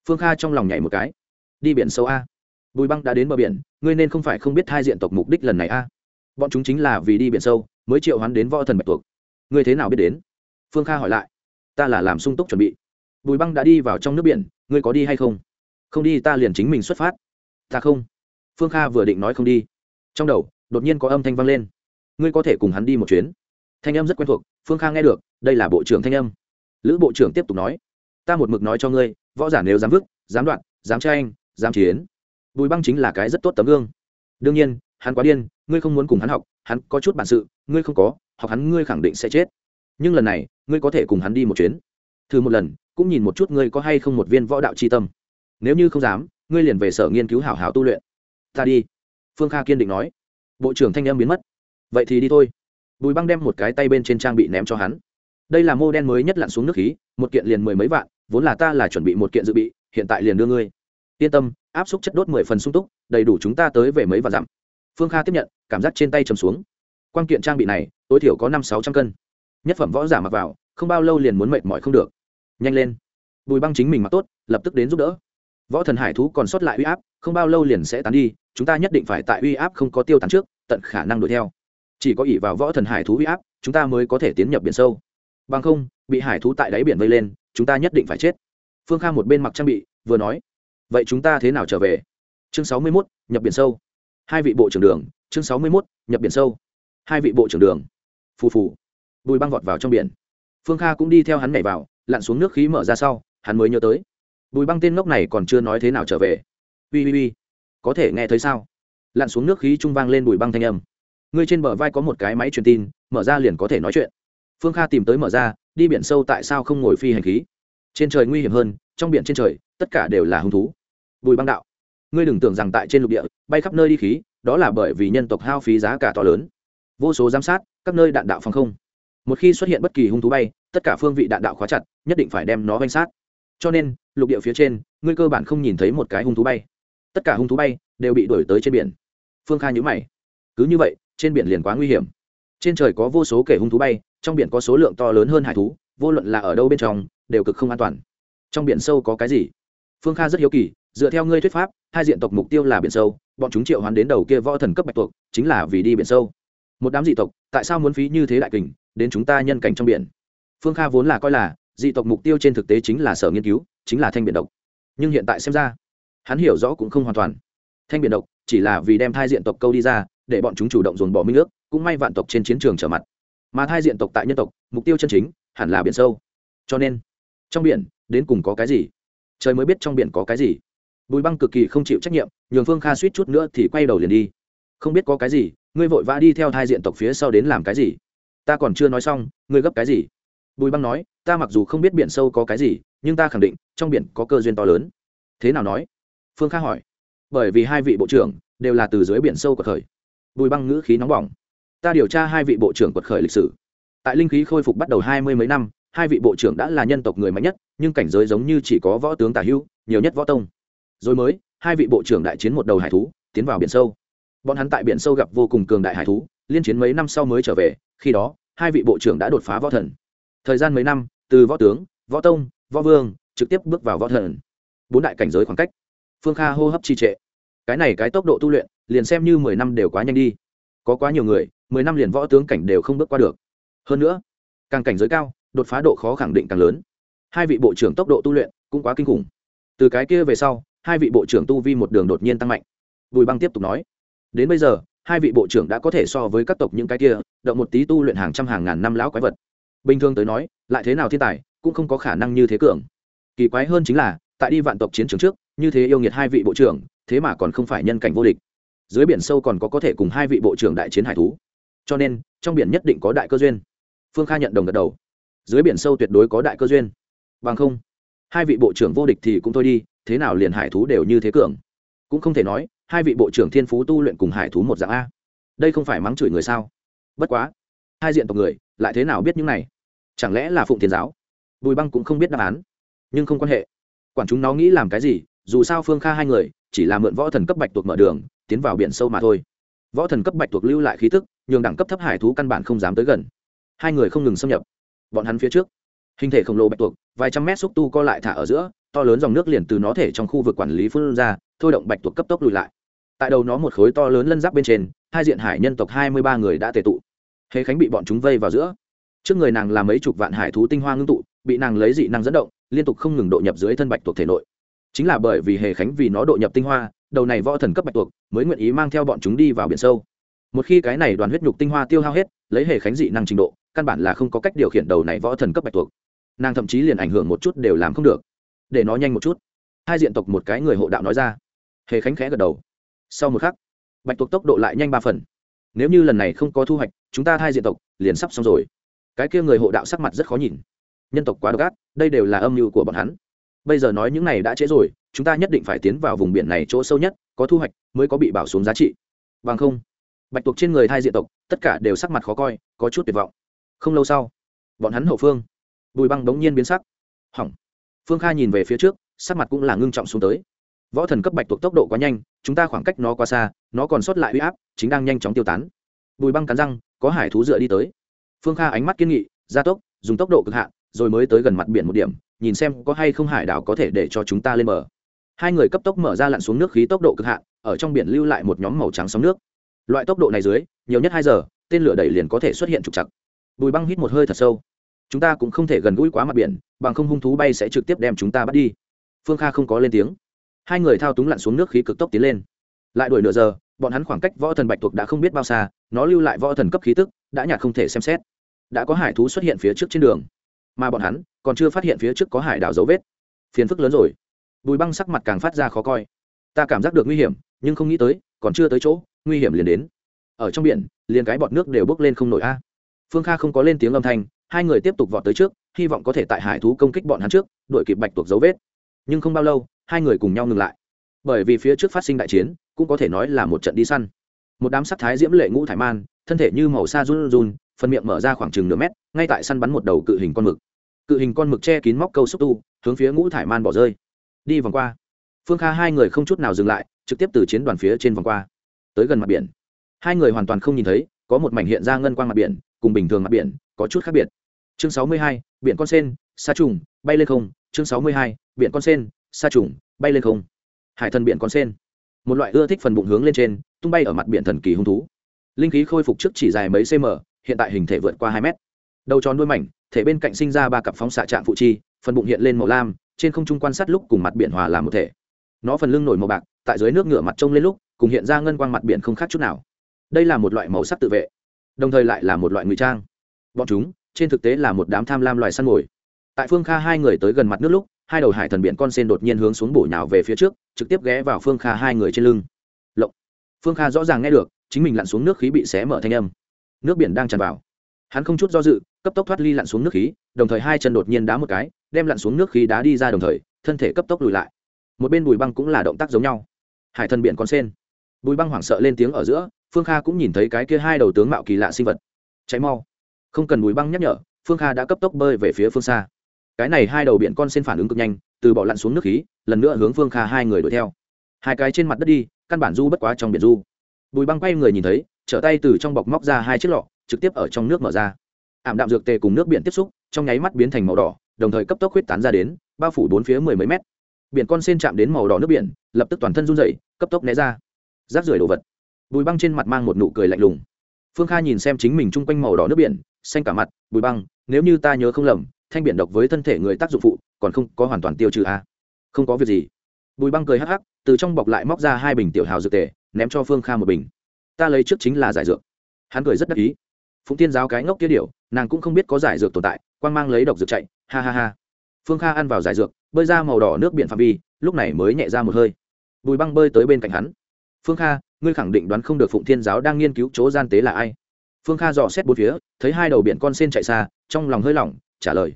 Phương kha trong lòng nhảy một cái. Đi biển sâu a? Bùi băng đã đến bờ biển, ngươi nên không phải không biết hai diện tộc mục đích lần này a. Bọn chúng chính là vì đi biển sâu, mới triệu hắn đến võ thần bạch tuộc. Ngươi thế nào biết đến? Phương kha hỏi lại. Ta là làm sung túc chuẩn bị. Bùi băng đã đi vào trong nước biển, ngươi có đi hay không? Không đi, ta liền chính mình xuất phát. Ta không. Phương kha vừa định nói không đi. Trong đầu, đột nhiên có âm thanh vang lên. Ngươi có thể cùng hắn đi một chuyến. Thanh âm rất quen thuộc, phương kha nghe được đây là bộ trưởng thanh âm. Lữ bộ trưởng tiếp tục nói, ta một mực nói cho ngươi, võ giả nếu dám vứt, dám đoạn, dám tranh, dám chiến, bùi băng chính là cái rất tốt tấm gương. Đương nhiên, hắn quá điên, ngươi không muốn cùng hắn học, hắn có chút bản sự, ngươi không có, học hắn ngươi khẳng định sẽ chết. Nhưng lần này, ngươi có thể cùng hắn đi một chuyến. Thử một lần, cũng nhìn một chút ngươi có hay không một viên võ đạo c h i tâm. Nếu như không dám, ngươi liền về sở nghiên cứu hảo hảo tu luyện. Ta đi. Phương kha kiên định nói. Bộ trưởng thanh em biến mất. Vậy thì đi thôi. Bùi băng đem một cái tay bên trên trang bị ném cho hắn đây là mô đen mới nhất lặn xuống nước khí, một kiện liền mười mấy vạn, vốn là ta là chuẩn bị một kiện dự bị, hiện tại liền đưa ngươi. Yên tâm, áp suất chất đốt mười phần sung túc, đầy đủ chúng ta tới về mấy vạn dặm. Phương kha tiếp nhận, cảm giác trên tay chầm xuống. Quan kiện trang bị này, tối thiểu có năm sáu trăm cân. Nhất phẩm võ giả mặc vào, không bao lâu liền muốn mệt mỏi không được. Nhanh lên. Bùi băng chính mình mặc tốt, lập tức đến giúp đỡ. Võ thần hải thú còn sót lại uy áp, không bao lâu liền sẽ tán đi, chúng ta nhất định phải tại uy áp không có tiêu tán trước, tận khả năng đuổi theo. Chỉ có ỉ vào võ thần hải thú uy áp, chúng ta mới có thể tiến nhập biển sâu bằng không, bị hải thú tại đáy biển vây lên, chúng ta nhất định phải chết. Phương kha một bên mặc trang bị, vừa nói. Vậy chúng ta thế nào trở về? Chương sáu mươi mốt, nhập biển sâu. Hai vị bộ trưởng đường, chương sáu mươi mốt, nhập biển sâu. Hai vị bộ trưởng đường. Phù phù. Bùi băng vọt vào trong biển. Phương kha cũng đi theo hắn nhảy vào, lặn xuống nước khí mở ra sau, hắn mới nhớ tới. Bùi băng tên ngốc này còn chưa nói thế nào trở về. Ui ui ui có thể nghe thấy sao? Lặn xuống nước khí trung vang lên bùi băng thanh âm. Ngươi trên bờ vai có một cái máy truyền tin, mở ra liền có thể nói chuyện phương kha tìm tới mở ra, đi biển sâu tại sao không ngồi phi hành khí? Trên trời nguy hiểm hơn, trong biển trên trời, tất cả đều là hung thú. Bùi băng đạo, ngươi đừng tưởng rằng tại trên lục địa, bay khắp nơi đi khí, đó là bởi vì nhân tộc hao phí giá cả to lớn. Vô số giám sát, các nơi đạn đạo phòng không. Một khi xuất hiện bất kỳ hung thú bay, tất cả phương vị đạn đạo khóa chặt, nhất định phải đem nó vanh sát. Cho nên, lục địa phía trên, ngươi cơ bản không nhìn thấy một cái hung thú bay. Tất cả hung thú bay đều bị đuổi tới trên biển. Phương kha nhữ mày. Cứ như vậy, trên biển liền quá nguy hiểm. Trên trời có vô số kể hung thú bay trong biển có số lượng to lớn hơn hải thú, vô luận là ở đâu bên trong, đều cực không an toàn. Trong biển sâu có cái gì? Phương kha rất hiếu kỳ, dựa theo ngươi thuyết pháp, hai diện tộc mục tiêu là biển sâu, bọn chúng triệu hoán đến đầu kia võ thần cấp bạch tuộc, chính là vì đi biển sâu. Một đám dị tộc, tại sao muốn phí như thế đại kình, đến chúng ta nhân cảnh trong biển? Phương kha vốn là coi là, dị tộc mục tiêu trên thực tế chính là sở nghiên cứu, chính là thanh biển độc. Nhưng hiện tại xem ra, hắn hiểu rõ cũng không hoàn toàn. Thanh biển độc chỉ là vì đem thai diện tộc câu đi ra, để bọn chúng chủ động dồn bỏ minh nước cũng may vạn tộc trên chiến trường trở mặt mà thai diện tộc tại nhân tộc, mục tiêu chân chính hẳn là biển sâu. Cho nên, trong biển, đến cùng có cái gì? Trời mới biết trong biển có cái gì. Bùi băng cực kỳ không chịu trách nhiệm, nhường phương kha suýt chút nữa thì quay đầu liền đi. Không biết có cái gì, ngươi vội vã đi theo thai diện tộc phía sau đến làm cái gì? Ta còn chưa nói xong, ngươi gấp cái gì? Bùi băng nói, ta mặc dù không biết biển sâu có cái gì, nhưng ta khẳng định, trong biển có cơ duyên to lớn. Thế nào nói? Phương kha hỏi. Bởi vì hai vị bộ trưởng đều là từ dưới biển sâu của thời. bùi băng ngữ khí nóng bỏng ta điều tra hai vị bộ trưởng quật khởi lịch sử. Tại linh khí khôi phục bắt đầu hai mươi mấy năm, hai vị bộ trưởng đã là nhân tộc người mạnh nhất, nhưng cảnh giới giống như chỉ có võ tướng tả hưu, nhiều nhất võ tông. Rồi mới, hai vị bộ trưởng đại chiến một đầu hải thú, tiến vào biển sâu. Bọn hắn tại biển sâu gặp vô cùng cường đại hải thú, liên chiến mấy năm sau mới trở về, khi đó, hai vị bộ trưởng đã đột phá võ thần. Thời gian mấy năm, từ võ tướng, võ tông, võ vương, trực tiếp bước vào võ thần. Bốn đại cảnh giới khoảng cách. Phương kha hô hấp trì trệ. Cái này cái tốc độ tu luyện, liền xem như mười năm đều quá nhanh đi. Có quá nhiều người mười năm liền võ tướng cảnh đều không bước qua được. Hơn nữa, càng cảnh giới cao, đột phá độ khó khẳng định càng lớn. Hai vị bộ trưởng tốc độ tu luyện cũng quá kinh khủng. Từ cái kia về sau, hai vị bộ trưởng tu vi một đường đột nhiên tăng mạnh. Bùi băng tiếp tục nói, đến bây giờ, hai vị bộ trưởng đã có thể so với các tộc những cái kia, động một tí tu luyện hàng trăm hàng ngàn năm lão quái vật. Bình thường tới nói, lại thế nào thiên tài cũng không có khả năng như thế cường. Kỳ quái hơn chính là, tại đi vạn tộc chiến trường trước, như thế yêu nghiệt hai vị bộ trưởng, thế mà còn không phải nhân cảnh vô địch. Dưới biển sâu còn có có thể cùng hai vị bộ trưởng đại chiến hải thú cho nên trong biển nhất định có đại cơ duyên. Phương kha nhận đồng gật đầu. Dưới biển sâu tuyệt đối có đại cơ duyên. Bằng không, hai vị bộ trưởng vô địch thì cũng thôi đi, thế nào liền hải thú đều như thế cường? Cũng không thể nói, hai vị bộ trưởng thiên phú tu luyện cùng hải thú một dạng a. Đây không phải mắng chửi người sao? Bất quá, hai diện tộc người, lại thế nào biết những này? Chẳng lẽ là phụng thiên giáo? Bùi băng cũng không biết đáp án. Nhưng không quan hệ. Quản chúng nó nghĩ làm cái gì, dù sao phương kha hai người, chỉ là mượn võ thần cấp bạch tuộc mở đường, tiến vào biển sâu mà thôi. Võ thần cấp bạch tuộc lưu lại khí tức nhường đẳng cấp thấp hải thú căn bản không dám tới gần. Hai người không ngừng xâm nhập. Bọn hắn phía trước, hình thể khổng lồ bạch tuộc, vài trăm mét xúc tu co lại thả ở giữa, to lớn dòng nước liền từ nó thể trong khu vực quản lý phun ra, thôi động bạch tuộc cấp tốc lùi lại. Tại đầu nó một khối to lớn lân giáp bên trên, hai diện hải nhân tộc hai mươi ba người đã tề tụ. Hề khánh bị bọn chúng vây vào giữa. Trước người nàng là mấy chục vạn hải thú tinh hoa ngưng tụ, bị nàng lấy dị năng dẫn động, liên tục không ngừng độ nhập dưới thân bạch tuộc thể nội. Chính là bởi vì hề khánh vì nó độ nhập tinh hoa, đầu này võ thần cấp bạch tuộc, mới nguyện ý mang theo bọn chúng đi vào biển sâu một khi cái này đoàn huyết nhục tinh hoa tiêu hao hết, lấy hề khánh dị năng trình độ, căn bản là không có cách điều khiển đầu này võ thần cấp bạch tuộc. Nàng thậm chí liền ảnh hưởng một chút đều làm không được. Để nó nhanh một chút. Hai diện tộc một cái người hộ đạo nói ra. Hề khánh khẽ gật đầu. Sau một khắc, bạch tuộc tốc độ lại nhanh ba phần. Nếu như lần này không có thu hoạch, chúng ta hai diện tộc liền sắp xong rồi. Cái kia người hộ đạo sắc mặt rất khó nhìn. Nhân tộc quá độc ác, đây đều là âm mưu của bọn hắn. Bây giờ nói những này đã trễ rồi, chúng ta nhất định phải tiến vào vùng biển này chỗ sâu nhất, có thu hoạch mới có bị bảo xuống giá trị. Bằng không bạch tuộc trên người hai diện tộc, tất cả đều sắc mặt khó coi, có chút tuyệt vọng. Không lâu sau, bọn hắn hậu phương, bùi băng bỗng nhiên biến sắc. Hỏng. Phương kha nhìn về phía trước, sắc mặt cũng là ngưng trọng xuống tới. Võ thần cấp bạch tuộc tốc độ quá nhanh, chúng ta khoảng cách nó quá xa, nó còn sót lại huy áp, chính đang nhanh chóng tiêu tán. Bùi băng cắn răng, có hải thú dựa đi tới. Phương kha ánh mắt kiên nghị, gia tốc, dùng tốc độ cực hạn, rồi mới tới gần mặt biển một điểm, nhìn xem có hay không hải đảo có thể để cho chúng ta lên bờ. Hai người cấp tốc mở ra lặn xuống nước khí tốc độ cực hạn, ở trong biển lưu lại một nhóm màu trắng sóng nước loại tốc độ này dưới, nhiều nhất hai giờ, tên lửa đẩy liền có thể xuất hiện trục chặt bùi băng hít một hơi thật sâu. Chúng ta cũng không thể gần gũi quá mặt biển, bằng không hung thú bay sẽ trực tiếp đem chúng ta bắt đi. Phương kha không có lên tiếng. Hai người thao túng lặn xuống nước khí cực tốc tiến lên. Lại đuổi nửa giờ, bọn hắn khoảng cách võ thần bạch thuộc đã không biết bao xa, nó lưu lại võ thần cấp khí tức, đã nhạt không thể xem xét. Đã có hải thú xuất hiện phía trước trên đường. Mà bọn hắn, còn chưa phát hiện phía trước có hải đảo dấu vết. Phiền phức lớn rồi. Bùi băng sắc mặt càng phát ra khó coi. Ta cảm giác được nguy hiểm, nhưng không nghĩ tới, còn chưa tới chỗ nguy hiểm liền đến. Ở trong biển, liền cái bọt nước đều bốc lên không nổi a. Phương kha không có lên tiếng âm thanh, hai người tiếp tục vọt tới trước, hy vọng có thể tại hải thú công kích bọn hắn trước đội kịp bạch tuộc dấu vết. Nhưng không bao lâu, hai người cùng nhau ngừng lại. Bởi vì phía trước phát sinh đại chiến, cũng có thể nói là một trận đi săn. Một đám sắc thái diễm lệ ngũ thải man, thân thể như màu sa run run, phần miệng mở ra khoảng chừng nửa mét, ngay tại săn bắn một đầu cự hình con mực. Cự hình con mực che kín móc câu xúc tu, hướng phía ngũ thải man bỏ rơi. Đi vòng qua. Phương kha hai người không chút nào dừng lại, trực tiếp từ chiến đoàn phía trên vòng qua tới gần mặt biển. Hai người hoàn toàn không nhìn thấy, có một mảnh hiện ra ngân quang mặt biển, cùng bình thường mặt biển, có chút khác biệt. Chương sáu mươi hai, biển con sen, sa trùng, bay lên không. Chương sáu mươi hai, biển con sen, sa trùng, bay lên không. Hải thần biển con sen. Một loại ưa thích phần bụng hướng lên trên, tung bay ở mặt biển thần kỳ hung thú. Linh khí khôi phục trước chỉ dài mấy cm hiện tại hình thể vượt qua hai mét. Đầu tròn đuôi mảnh, thể bên cạnh sinh ra ba cặp phóng xạ trạng phụ chi, phần bụng hiện lên màu lam, trên không trung quan sát lúc cùng mặt biển hòa làm một thể. Nó phần lưng nổi màu bạc, tại dưới nước ngửa mặt trông lên lúc cùng hiện ra ngân quang mặt biển không khác chút nào. Đây là một loại màu sắc tự vệ, đồng thời lại là một loại ngụy trang. Bọn chúng, trên thực tế là một đám tham lam loài săn mồi. Tại phương kha hai người tới gần mặt nước lúc, hai đầu hải thần biển con sen đột nhiên hướng xuống bổ nhào về phía trước, trực tiếp ghé vào phương kha hai người trên lưng. Lộng. Phương kha rõ ràng nghe được, chính mình lặn xuống nước khí bị xé mở thanh âm. Nước biển đang tràn vào. Hắn không chút do dự, cấp tốc thoát ly lặn xuống nước khí, đồng thời hai chân đột nhiên đá một cái, đem lặn xuống nước khí đá đi ra đồng thời, thân thể cấp tốc lùi lại. Một bên bùi băng cũng là động tác giống nhau. Hải thần biển con sen bùi băng hoảng sợ lên tiếng ở giữa, phương kha cũng nhìn thấy cái kia hai đầu tướng mạo kỳ lạ sinh vật. Cháy mau. Không cần bùi băng nhắc nhở, phương kha đã cấp tốc bơi về phía phương xa. Cái này hai đầu biển con sen phản ứng cực nhanh, từ bỏ lặn xuống nước khí, lần nữa hướng phương kha hai người đuổi theo. Hai cái trên mặt đất đi, căn bản du bất quá trong biển du. Bùi băng quay người nhìn thấy, trở tay từ trong bọc móc ra hai chiếc lọ, trực tiếp ở trong nước mở ra. Ảm đạm dược tề cùng nước biển tiếp xúc, trong nháy mắt biến thành màu đỏ, đồng thời cấp tốc huyết tán ra đến, bao phủ bốn phía mười mấy mét. Biển con sen chạm đến màu đỏ nước biển, lập tức toàn thân run dậy cấp tốc né ra rác rưởi đồ vật. Bùi băng trên mặt mang một nụ cười lạnh lùng. Phương kha nhìn xem chính mình chung quanh màu đỏ nước biển, xanh cả mặt, bùi băng, nếu như ta nhớ không lầm, thanh biển độc với thân thể người tác dụng phụ, còn không có hoàn toàn tiêu trừ a à? không có việc gì. Bùi băng cười hắc hắc, từ trong bọc lại móc ra hai bình tiểu hào dược tề, ném cho phương kha một bình. Ta lấy trước chính là giải dược. Hắn cười rất đắc ý. Phụng tiên giáo cái ngốc kia điều nàng cũng không biết có giải dược tồn tại quan mang lấy độc dược chạy, ha ha ha. Phương kha ăn vào giải dược, bơi ra màu đỏ nước biển phạm vi, lúc này mới nhẹ ra một hơi. Bùi băng bơi tới bên cạnh hắn phương kha, ngươi khẳng định đoán không được phụng thiên giáo đang nghiên cứu chỗ gian tế là ai. Phương kha dò xét bốn phía, thấy hai đầu biển con sen chạy xa, trong lòng hơi lỏng, trả lời.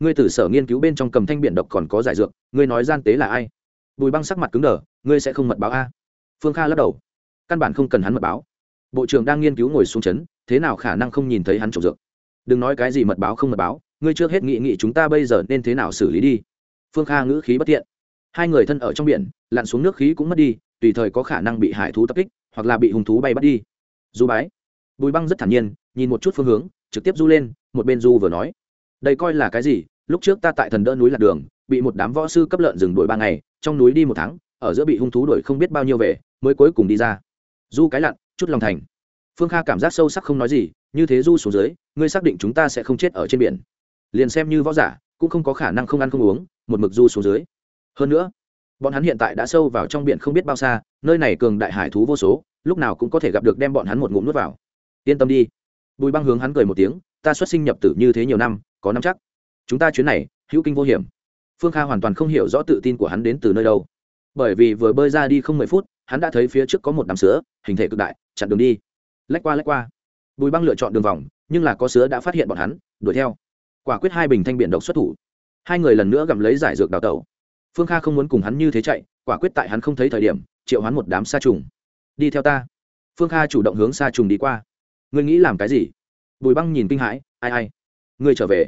Ngươi từ sở nghiên cứu bên trong cầm thanh biển độc còn có giải dược, ngươi nói gian tế là ai? Bùi băng sắc mặt cứng đờ, ngươi sẽ không mật báo a. Phương kha lắc đầu. Căn bản không cần hắn mật báo. Bộ trưởng đang nghiên cứu ngồi xuống chấn, thế nào khả năng không nhìn thấy hắn trộm dược? Đừng nói cái gì mật báo không mật báo, ngươi trước hết nghị nghị chúng ta bây giờ nên thế nào xử lý đi. Phương kha ngữ khí bất tiện hai người thân ở trong biển, lặn xuống nước khí cũng mất đi tùy thời có khả năng bị hải thú tập kích, hoặc là bị hung thú bay bắt đi. Du bái. Bùi băng rất thản nhiên, nhìn một chút phương hướng, trực tiếp du lên, một bên du vừa nói. Đây coi là cái gì? Lúc trước ta tại thần đỡ núi lạc đường, bị một đám võ sư cấp lợn rừng đuổi ba ngày, trong núi đi một tháng, ở giữa bị hung thú đuổi không biết bao nhiêu về, mới cuối cùng đi ra. Du cái lặn, chút lòng thành. Phương kha cảm giác sâu sắc không nói gì, như thế du xuống dưới, ngươi xác định chúng ta sẽ không chết ở trên biển. Liền xem như võ giả, cũng không có khả năng không ăn không uống, một mực du xuống dưới. Hơn nữa bọn hắn hiện tại đã sâu vào trong biển không biết bao xa, nơi này cường đại hải thú vô số, lúc nào cũng có thể gặp được đem bọn hắn một ngụm nuốt vào. Yên tâm đi. Bùi băng hướng hắn cười một tiếng, ta xuất sinh nhập tử như thế nhiều năm, có năm chắc. Chúng ta chuyến này, hữu kinh vô hiểm. Phương kha hoàn toàn không hiểu rõ tự tin của hắn đến từ nơi đâu. Bởi vì vừa bơi ra đi không mười phút, hắn đã thấy phía trước có một đám sứa, hình thể cực đại, chặn đường đi. Lách qua lách qua. Bùi băng lựa chọn đường vòng, nhưng là có sứa đã phát hiện bọn hắn, đuổi theo. Quả quyết hai bình thanh biển độc xuất thủ. Hai người lần nữa gặm lấy giải dược đào tẩu phương kha không muốn cùng hắn như thế chạy, quả quyết tại hắn không thấy thời điểm, triệu hắn một đám sa trùng. Đi theo ta. Phương kha chủ động hướng sa trùng đi qua. Ngươi nghĩ làm cái gì? Bùi băng nhìn kinh hãi, ai ai? Ngươi trở về.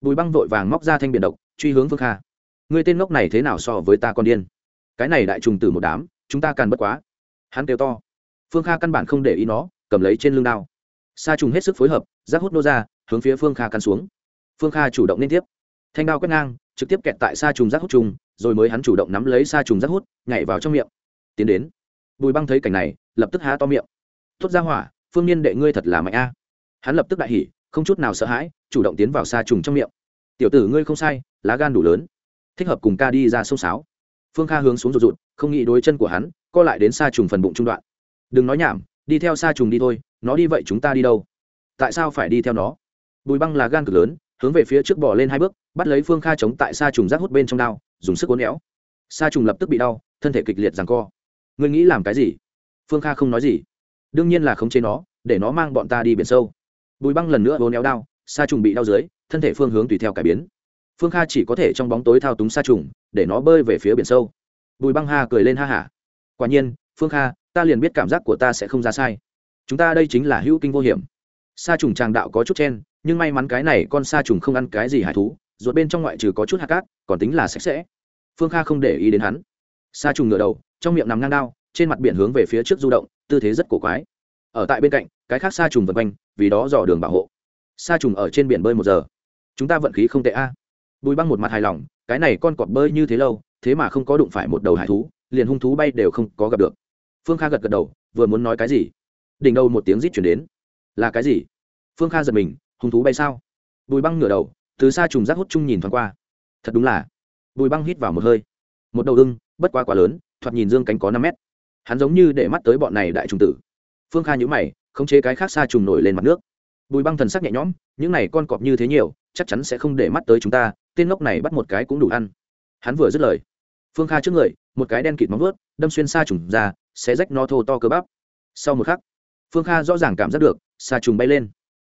Bùi băng vội vàng móc ra thanh biển độc, truy hướng phương kha. Ngươi tên ngốc này thế nào so với ta con điên? Cái này đại trùng từ một đám, chúng ta càn bất quá. Hắn kêu to. Phương kha căn bản không để ý nó, cầm lấy trên lưng đao. Sa trùng hết sức phối hợp, rác hút nô ra, hướng phía phương kha căn xuống. Phương kha chủ động liên tiếp. Thanh đao quét ngang trực tiếp kẹt tại sa trùng rác hút trùng rồi mới hắn chủ động nắm lấy sa trùng rác hút, nhảy vào trong miệng. Tiến đến. Bùi băng thấy cảnh này, lập tức há to miệng. Thốt ra hỏa, phương niên đệ ngươi thật là mạnh a. Hắn lập tức đại hỉ, không chút nào sợ hãi, chủ động tiến vào sa trùng trong miệng. Tiểu tử ngươi không sai, lá gan đủ lớn. Thích hợp cùng ca đi ra sông sáo. Phương kha hướng xuống rụt rụt, không nghĩ đối chân của hắn, co lại đến sa trùng phần bụng trung đoạn. Đừng nói nhảm, đi theo sa trùng đi thôi, nó đi vậy chúng ta đi đâu? Tại sao phải đi theo nó? Bùi băng là gan cực lớn hướng về phía trước bỏ lên hai bước, bắt lấy phương kha chống tại sa trùng rác hút bên trong đao, dùng sức uốn éo. Sa trùng lập tức bị đau, thân thể kịch liệt rằng co. Ngươi nghĩ làm cái gì? Phương kha không nói gì. Đương nhiên là khống chế nó, để nó mang bọn ta đi biển sâu. Bùi băng lần nữa uốn éo đao, sa trùng bị đau dưới, thân thể phương hướng tùy theo cải biến. Phương kha chỉ có thể trong bóng tối thao túng sa trùng, để nó bơi về phía biển sâu. Bùi băng ha cười lên ha hả. Quả nhiên, phương kha, ta liền biết cảm giác của ta sẽ không ra sai. Chúng ta đây chính là hữu kinh vô hiểm. Sa trùng tràng đạo có chút chen nhưng may mắn cái này con sa trùng không ăn cái gì hải thú, ruột bên trong ngoại trừ có chút hạt cát, còn tính là sạch sẽ. Phương kha không để ý đến hắn. Sa trùng ngửa đầu, trong miệng nằm ngang đao, trên mặt biển hướng về phía trước du động, tư thế rất cổ quái. Ở tại bên cạnh, cái khác sa trùng vật quanh, vì đó dò đường bảo hộ. Sa trùng ở trên biển bơi một giờ. Chúng ta vận khí không tệ a. Bùi băng một mặt hài lòng, cái này con cọp bơi như thế lâu, thế mà không có đụng phải một đầu hải thú, liền hung thú bay đều không có gặp được. Phương kha gật gật đầu, vừa muốn nói cái gì? Đỉnh đầu một tiếng rít chuyển đến. Là cái gì? Phương kha giật mình hung thú bay sao? Bùi băng ngửa đầu, từ xa trùng rác hút chung nhìn thoáng qua. Thật đúng là. Bùi băng hít vào một hơi. Một đầu ưng, bất quá quá lớn, thoạt nhìn dương cánh có năm mét. Hắn giống như để mắt tới bọn này đại trùng tử. Phương kha nhữ mày, khống chế cái khác xa trùng nổi lên mặt nước. Bùi băng thần sắc nhẹ nhõm, những này con cọp như thế nhiều, chắc chắn sẽ không để mắt tới chúng ta, tên ngốc này bắt một cái cũng đủ ăn. Hắn vừa dứt lời, phương kha trước người, một cái đen kịt móng vớt đâm xuyên xa trùng ra sẽ rách no thô to cơ bắp. Sau một khắc, phương kha rõ ràng cảm giác được, xa trùng bay lên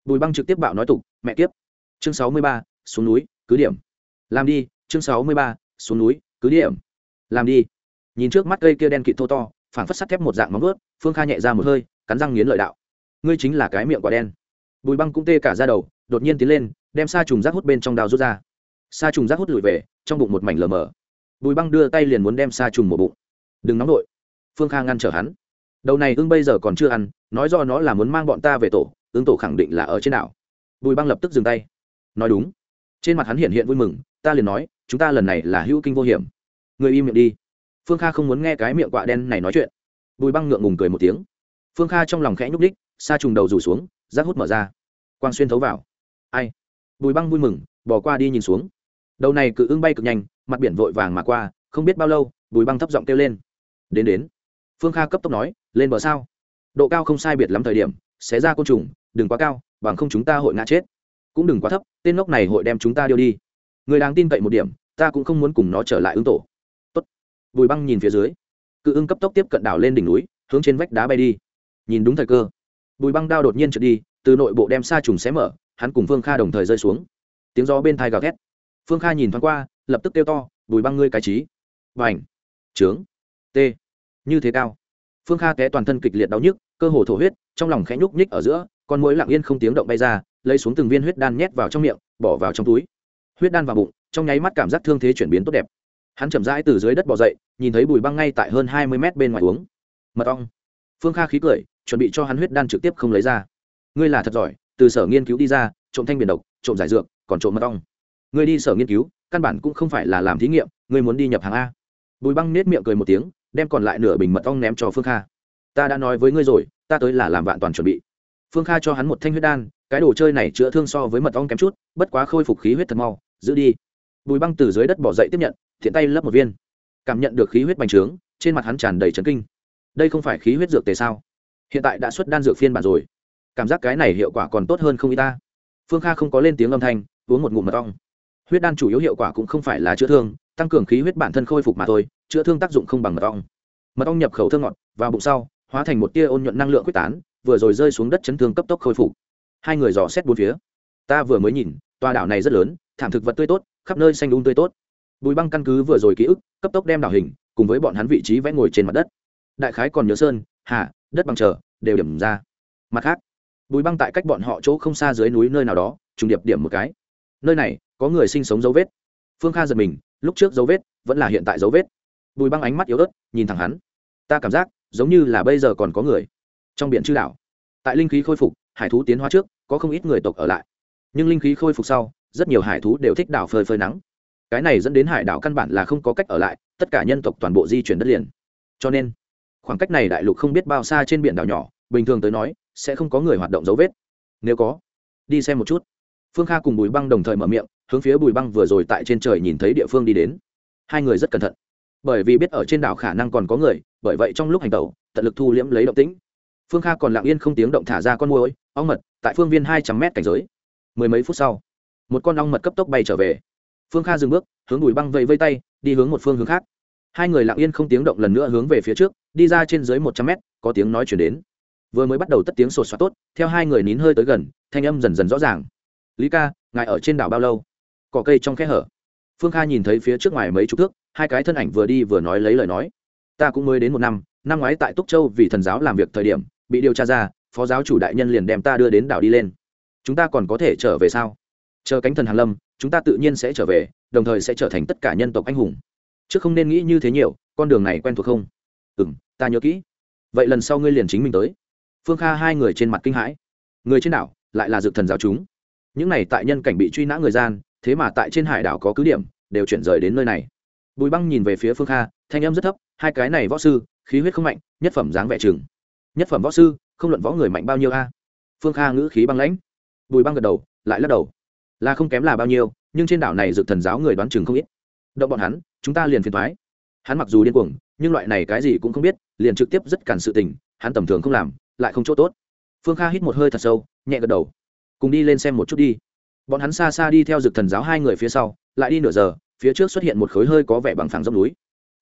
bùi băng trực tiếp bạo nói tục, mẹ kiếp, chương sáu mươi ba, xuống núi, cứ điểm. Làm đi, chương sáu mươi ba, xuống núi, cứ điểm. Làm đi. Nhìn trước mắt cây kia đen kịt thô to phản phất sắt thép một dạng móng vớt phương kha nhẹ ra một hơi, cắn răng nghiến lợi đạo, ngươi chính là cái miệng quả đen. Bùi băng cũng tê cả ra đầu, đột nhiên tiến lên, đem sa trùng rác hút bên trong đào rút ra. Sa trùng rác hút lùi về, trong bụng một mảnh lờ mờ. Bùi băng đưa tay liền muốn đem sa trùng một bụng. Đừng nóng nổi phương kha ngăn trở hắn. Đầu này ưng bây giờ còn chưa ăn, nói do nó là muốn mang bọn ta về tổ ưng tổ khẳng định là ở trên đảo. Bùi băng lập tức dừng tay. Nói đúng. Trên mặt hắn hiện hiện vui mừng, ta liền nói, chúng ta lần này là hữu kinh vô hiểm. Người im miệng đi. Phương kha không muốn nghe cái miệng quạ đen này nói chuyện. Bùi băng ngượng ngùng cười một tiếng. Phương kha trong lòng khẽ nhúc đích xa trùng đầu rủ xuống, rác hút mở ra. Quang xuyên thấu vào. Ai? Bùi băng vui mừng, bỏ qua đi nhìn xuống. Đầu này cự ưng bay cực nhanh, mặt biển vội vàng mà qua, không biết bao lâu, bùi băng thấp giọng kêu lên. Đến đến. Phương kha cấp tốc nói, lên bờ sao? Độ cao không sai biệt lắm thời điểm, xé ra côn trùng đừng quá cao, bằng không chúng ta hội ngã chết. Cũng đừng quá thấp, tên ngốc này hội đem chúng ta điêu đi. Người đáng tin cậy một điểm, ta cũng không muốn cùng nó trở lại ứng tổ. Tốt. bùi băng nhìn phía dưới. Cự ưng cấp tốc tiếp cận đảo lên đỉnh núi, hướng trên vách đá bay đi. Nhìn đúng thời cơ. Bùi băng đao đột nhiên trượt đi, từ nội bộ đem xa trùng xé mở, hắn cùng phương kha đồng thời rơi xuống. Tiếng gió bên thai gào thét. Phương kha nhìn thoáng qua, lập tức kêu to, bùi băng ngươi cái trí và h trướng. T. Như thế cao. Phương kha té toàn thân kịch liệt đau nhức, cơ hồ thổ huyết, trong lòng khẽ nhúc nhích ở giữa con mũi lặng yên không tiếng động bay ra, lấy xuống từng viên huyết đan nhét vào trong miệng, bỏ vào trong túi. Huyết đan vào bụng, trong nháy mắt cảm giác thương thế chuyển biến tốt đẹp. Hắn chậm rãi từ dưới đất bỏ dậy, nhìn thấy bùi băng ngay tại hơn hai mươi mét bên ngoài uống. Mật ong. Phương kha khí cười, chuẩn bị cho hắn huyết đan trực tiếp không lấy ra. Ngươi là thật giỏi, từ sở nghiên cứu đi ra, trộm thanh biển độc, trộm giải dược, còn trộm mật ong. Ngươi đi sở nghiên cứu, căn bản cũng không phải là làm thí nghiệm, ngươi muốn đi nhập hàng a. Bùi băng nết miệng cười một tiếng, đem còn lại nửa bình mật ong ném cho phương kha. Ta đã nói với ngươi rồi, ta tới là làm vạn toàn chuẩn bị phương kha cho hắn một thanh huyết đan, cái đồ chơi này chữa thương so với mật ong kém chút, bất quá khôi phục khí huyết thật mau, giữ đi. Bùi băng từ dưới đất bỏ dậy tiếp nhận, thiện tay lấp một viên. Cảm nhận được khí huyết bành trướng, trên mặt hắn tràn đầy trấn kinh. Đây không phải khí huyết dược tề sao? Hiện tại đã xuất đan dược phiên bản rồi. Cảm giác cái này hiệu quả còn tốt hơn không y ta. Phương kha không có lên tiếng âm thanh, uống một ngụm mật ong. Huyết đan chủ yếu hiệu quả cũng không phải là chữa thương, tăng cường khí huyết bản thân khôi phục mà thôi, chữa thương tác dụng không bằng mật ong. Mật ong nhập khẩu thương ngọt, vào bụng sau, hóa thành một tia ôn nhuận năng lượng quyết tán vừa rồi rơi xuống đất chấn thương cấp tốc khôi phục. Hai người dò xét bốn phía. Ta vừa mới nhìn, tòa đảo này rất lớn, thảm thực vật tươi tốt, khắp nơi xanh đúng tươi tốt. Bùi băng căn cứ vừa rồi ký ức, cấp tốc đem đảo hình, cùng với bọn hắn vị trí vẽ ngồi trên mặt đất. Đại khái còn nhớ sơn, hà, đất bằng trở đều điểm ra. Mặt khác, bùi băng tại cách bọn họ chỗ không xa dưới núi nơi nào đó, trùng điệp điểm một cái. Nơi này, có người sinh sống dấu vết. Phương kha giật mình, lúc trước dấu vết, vẫn là hiện tại dấu vết. Bùi băng ánh mắt yếu ớt, nhìn thẳng hắn. Ta cảm giác, giống như là bây giờ còn có người trong biển chư đảo. Tại linh khí khôi phục, hải thú tiến hóa trước, có không ít người tộc ở lại. Nhưng linh khí khôi phục sau, rất nhiều hải thú đều thích đảo phơi phơi nắng. Cái này dẫn đến hải đảo căn bản là không có cách ở lại, tất cả nhân tộc toàn bộ di chuyển đất liền. Cho nên, khoảng cách này đại lục không biết bao xa trên biển đảo nhỏ, bình thường tới nói, sẽ không có người hoạt động dấu vết. Nếu có, đi xem một chút. Phương kha cùng bùi băng đồng thời mở miệng, hướng phía bùi băng vừa rồi tại trên trời nhìn thấy địa phương đi đến. Hai người rất cẩn thận. Bởi vì biết ở trên đảo khả năng còn có người, bởi vậy trong lúc hành tẩu, tận lực thu liễm lấy động tĩnh phương kha còn lặng yên không tiếng động thả ra con môi ong mật, tại phương viên hai trăm mét cảnh giới. Mười mấy phút sau, một con ong mật cấp tốc bay trở về. Phương kha dừng bước, hướng đùi băng vẫy vây tay, đi hướng một phương hướng khác. Hai người lặng yên không tiếng động lần nữa hướng về phía trước, đi ra trên dưới một trăm mét, có tiếng nói chuyển đến. Vừa mới bắt đầu tất tiếng sột soát tốt, theo hai người nín hơi tới gần, thanh âm dần dần rõ ràng. Lý ca, ngài ở trên đảo bao lâu? Cỏ cây trong kẽ hở. Phương kha nhìn thấy phía trước ngoài mấy chục thước, hai cái thân ảnh vừa đi vừa nói lấy lời nói. Ta cũng mới đến một năm năm ngoái tại túc châu vì thần giáo làm việc thời điểm bị điều tra ra, phó giáo chủ đại nhân liền đem ta đưa đến đảo đi lên. Chúng ta còn có thể trở về sao? Chờ cánh thần hàn lâm, chúng ta tự nhiên sẽ trở về, đồng thời sẽ trở thành tất cả nhân tộc anh hùng. Chứ không nên nghĩ như thế nhiều, con đường này quen thuộc không? Ừ m ta nhớ kỹ. Vậy lần sau ngươi liền chính mình tới. Phương kha hai người trên mặt kinh hãi. Người trên đảo, lại là dược thần giáo chúng. Những này tại nhân cảnh bị truy nã người gian, thế mà tại trên hải đảo có cứ điểm, đều chuyển rời đến nơi này. Bùi băng nhìn về phía phương kha, thanh âm rất thấp, hai cái này võ sư, khí huyết không mạnh, nhất phẩm dáng vẻ chừng nhất phẩm võ sư, không luận võ người mạnh bao nhiêu a. Phương kha ngữ khí băng lãnh. Bùi băng gật đầu, lại lắc đầu. Là không kém là bao nhiêu, nhưng trên đảo này dược thần giáo người đoán chừng không ít. Động bọn hắn, chúng ta liền phiền thoái hắn mặc dù điên cuồng, nhưng loại này cái gì cũng không biết, liền trực tiếp rất cản sự tình, hắn tầm thường không làm, lại không chỗ tốt. Phương kha hít một hơi thật sâu, nhẹ gật đầu. Cùng đi lên xem một chút đi. Bọn hắn xa xa đi theo dược thần giáo hai người phía sau, lại đi nửa giờ, phía trước xuất hiện một khối hơi có vẻ bằng phẳng dốc núi.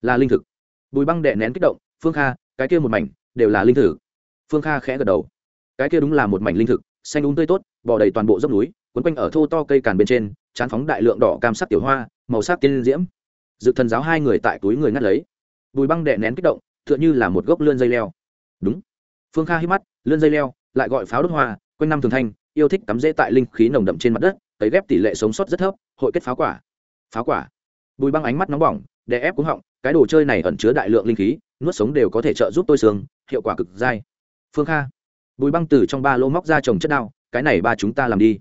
Là linh thực. Bùi băng đệ nén kích động, phương kha, cái kia một mảnh đều là linh thực phương kha khẽ gật đầu. Cái kia đúng là một mảnh linh thực, xanh đúng tươi tốt bỏ đầy toàn bộ dốc núi, quấn quanh ở thô to cây càn bên trên, chán phóng đại lượng đỏ cam sắc tiểu hoa, màu sắc tiên diễm. Dự thần giáo hai người tại túi người ngắt lấy. Bùi băng đệ nén kích động, tựa như là một gốc lươn dây leo. Đúng. Phương kha hít mắt, lươn dây leo, lại gọi pháo đốt hoa, quanh năm thường thanh yêu thích cắm rễ tại linh khí nồng đậm trên mặt đất tấy ghép tỷ lệ sống sót rất thấp, hội kết pháo quả. Pháo quả. Bùi băng ánh mắt nóng bỏng, đè ép cúng họng, cái đồ chơi này ẩn chứa đại lượng linh khí, nuốt sống đều có thể trợ giúp tôi xương hiệu quả cực dai phương kha. Bùi băng từ trong ba lô móc ra trồng chất đao, cái này ba chúng ta làm đi.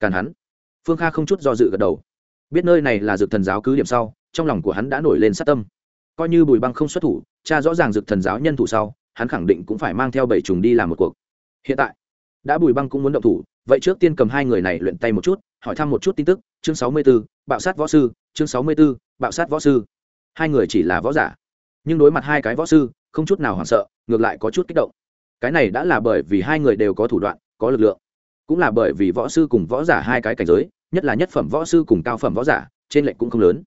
Càn hắn. Phương kha không chút do dự gật đầu. Biết nơi này là dược thần giáo cứ điểm sau, trong lòng của hắn đã nổi lên sát tâm. Coi như bùi băng không xuất thủ, cha rõ ràng dược thần giáo nhân thủ sau, hắn khẳng định cũng phải mang theo bảy trùng đi làm một cuộc. Hiện tại, đã bùi băng cũng muốn động thủ, vậy trước tiên cầm hai người này luyện tay một chút, hỏi thăm một chút tin tức. Chương sáu mươi b ố bạo sát võ sư. Chương sáu mươi b ố bạo sát võ sư. Hai người chỉ là võ giả, nhưng đối mặt hai cái võ sư, không chút nào hoảng sợ, ngược lại có chút kích động cái này đã là bởi vì hai người đều có thủ đoạn, có lực lượng. Cũng là bởi vì võ sư cùng võ giả hai cái cảnh giới, nhất là nhất phẩm võ sư cùng cao phẩm võ giả, trên lệnh cũng không lớn.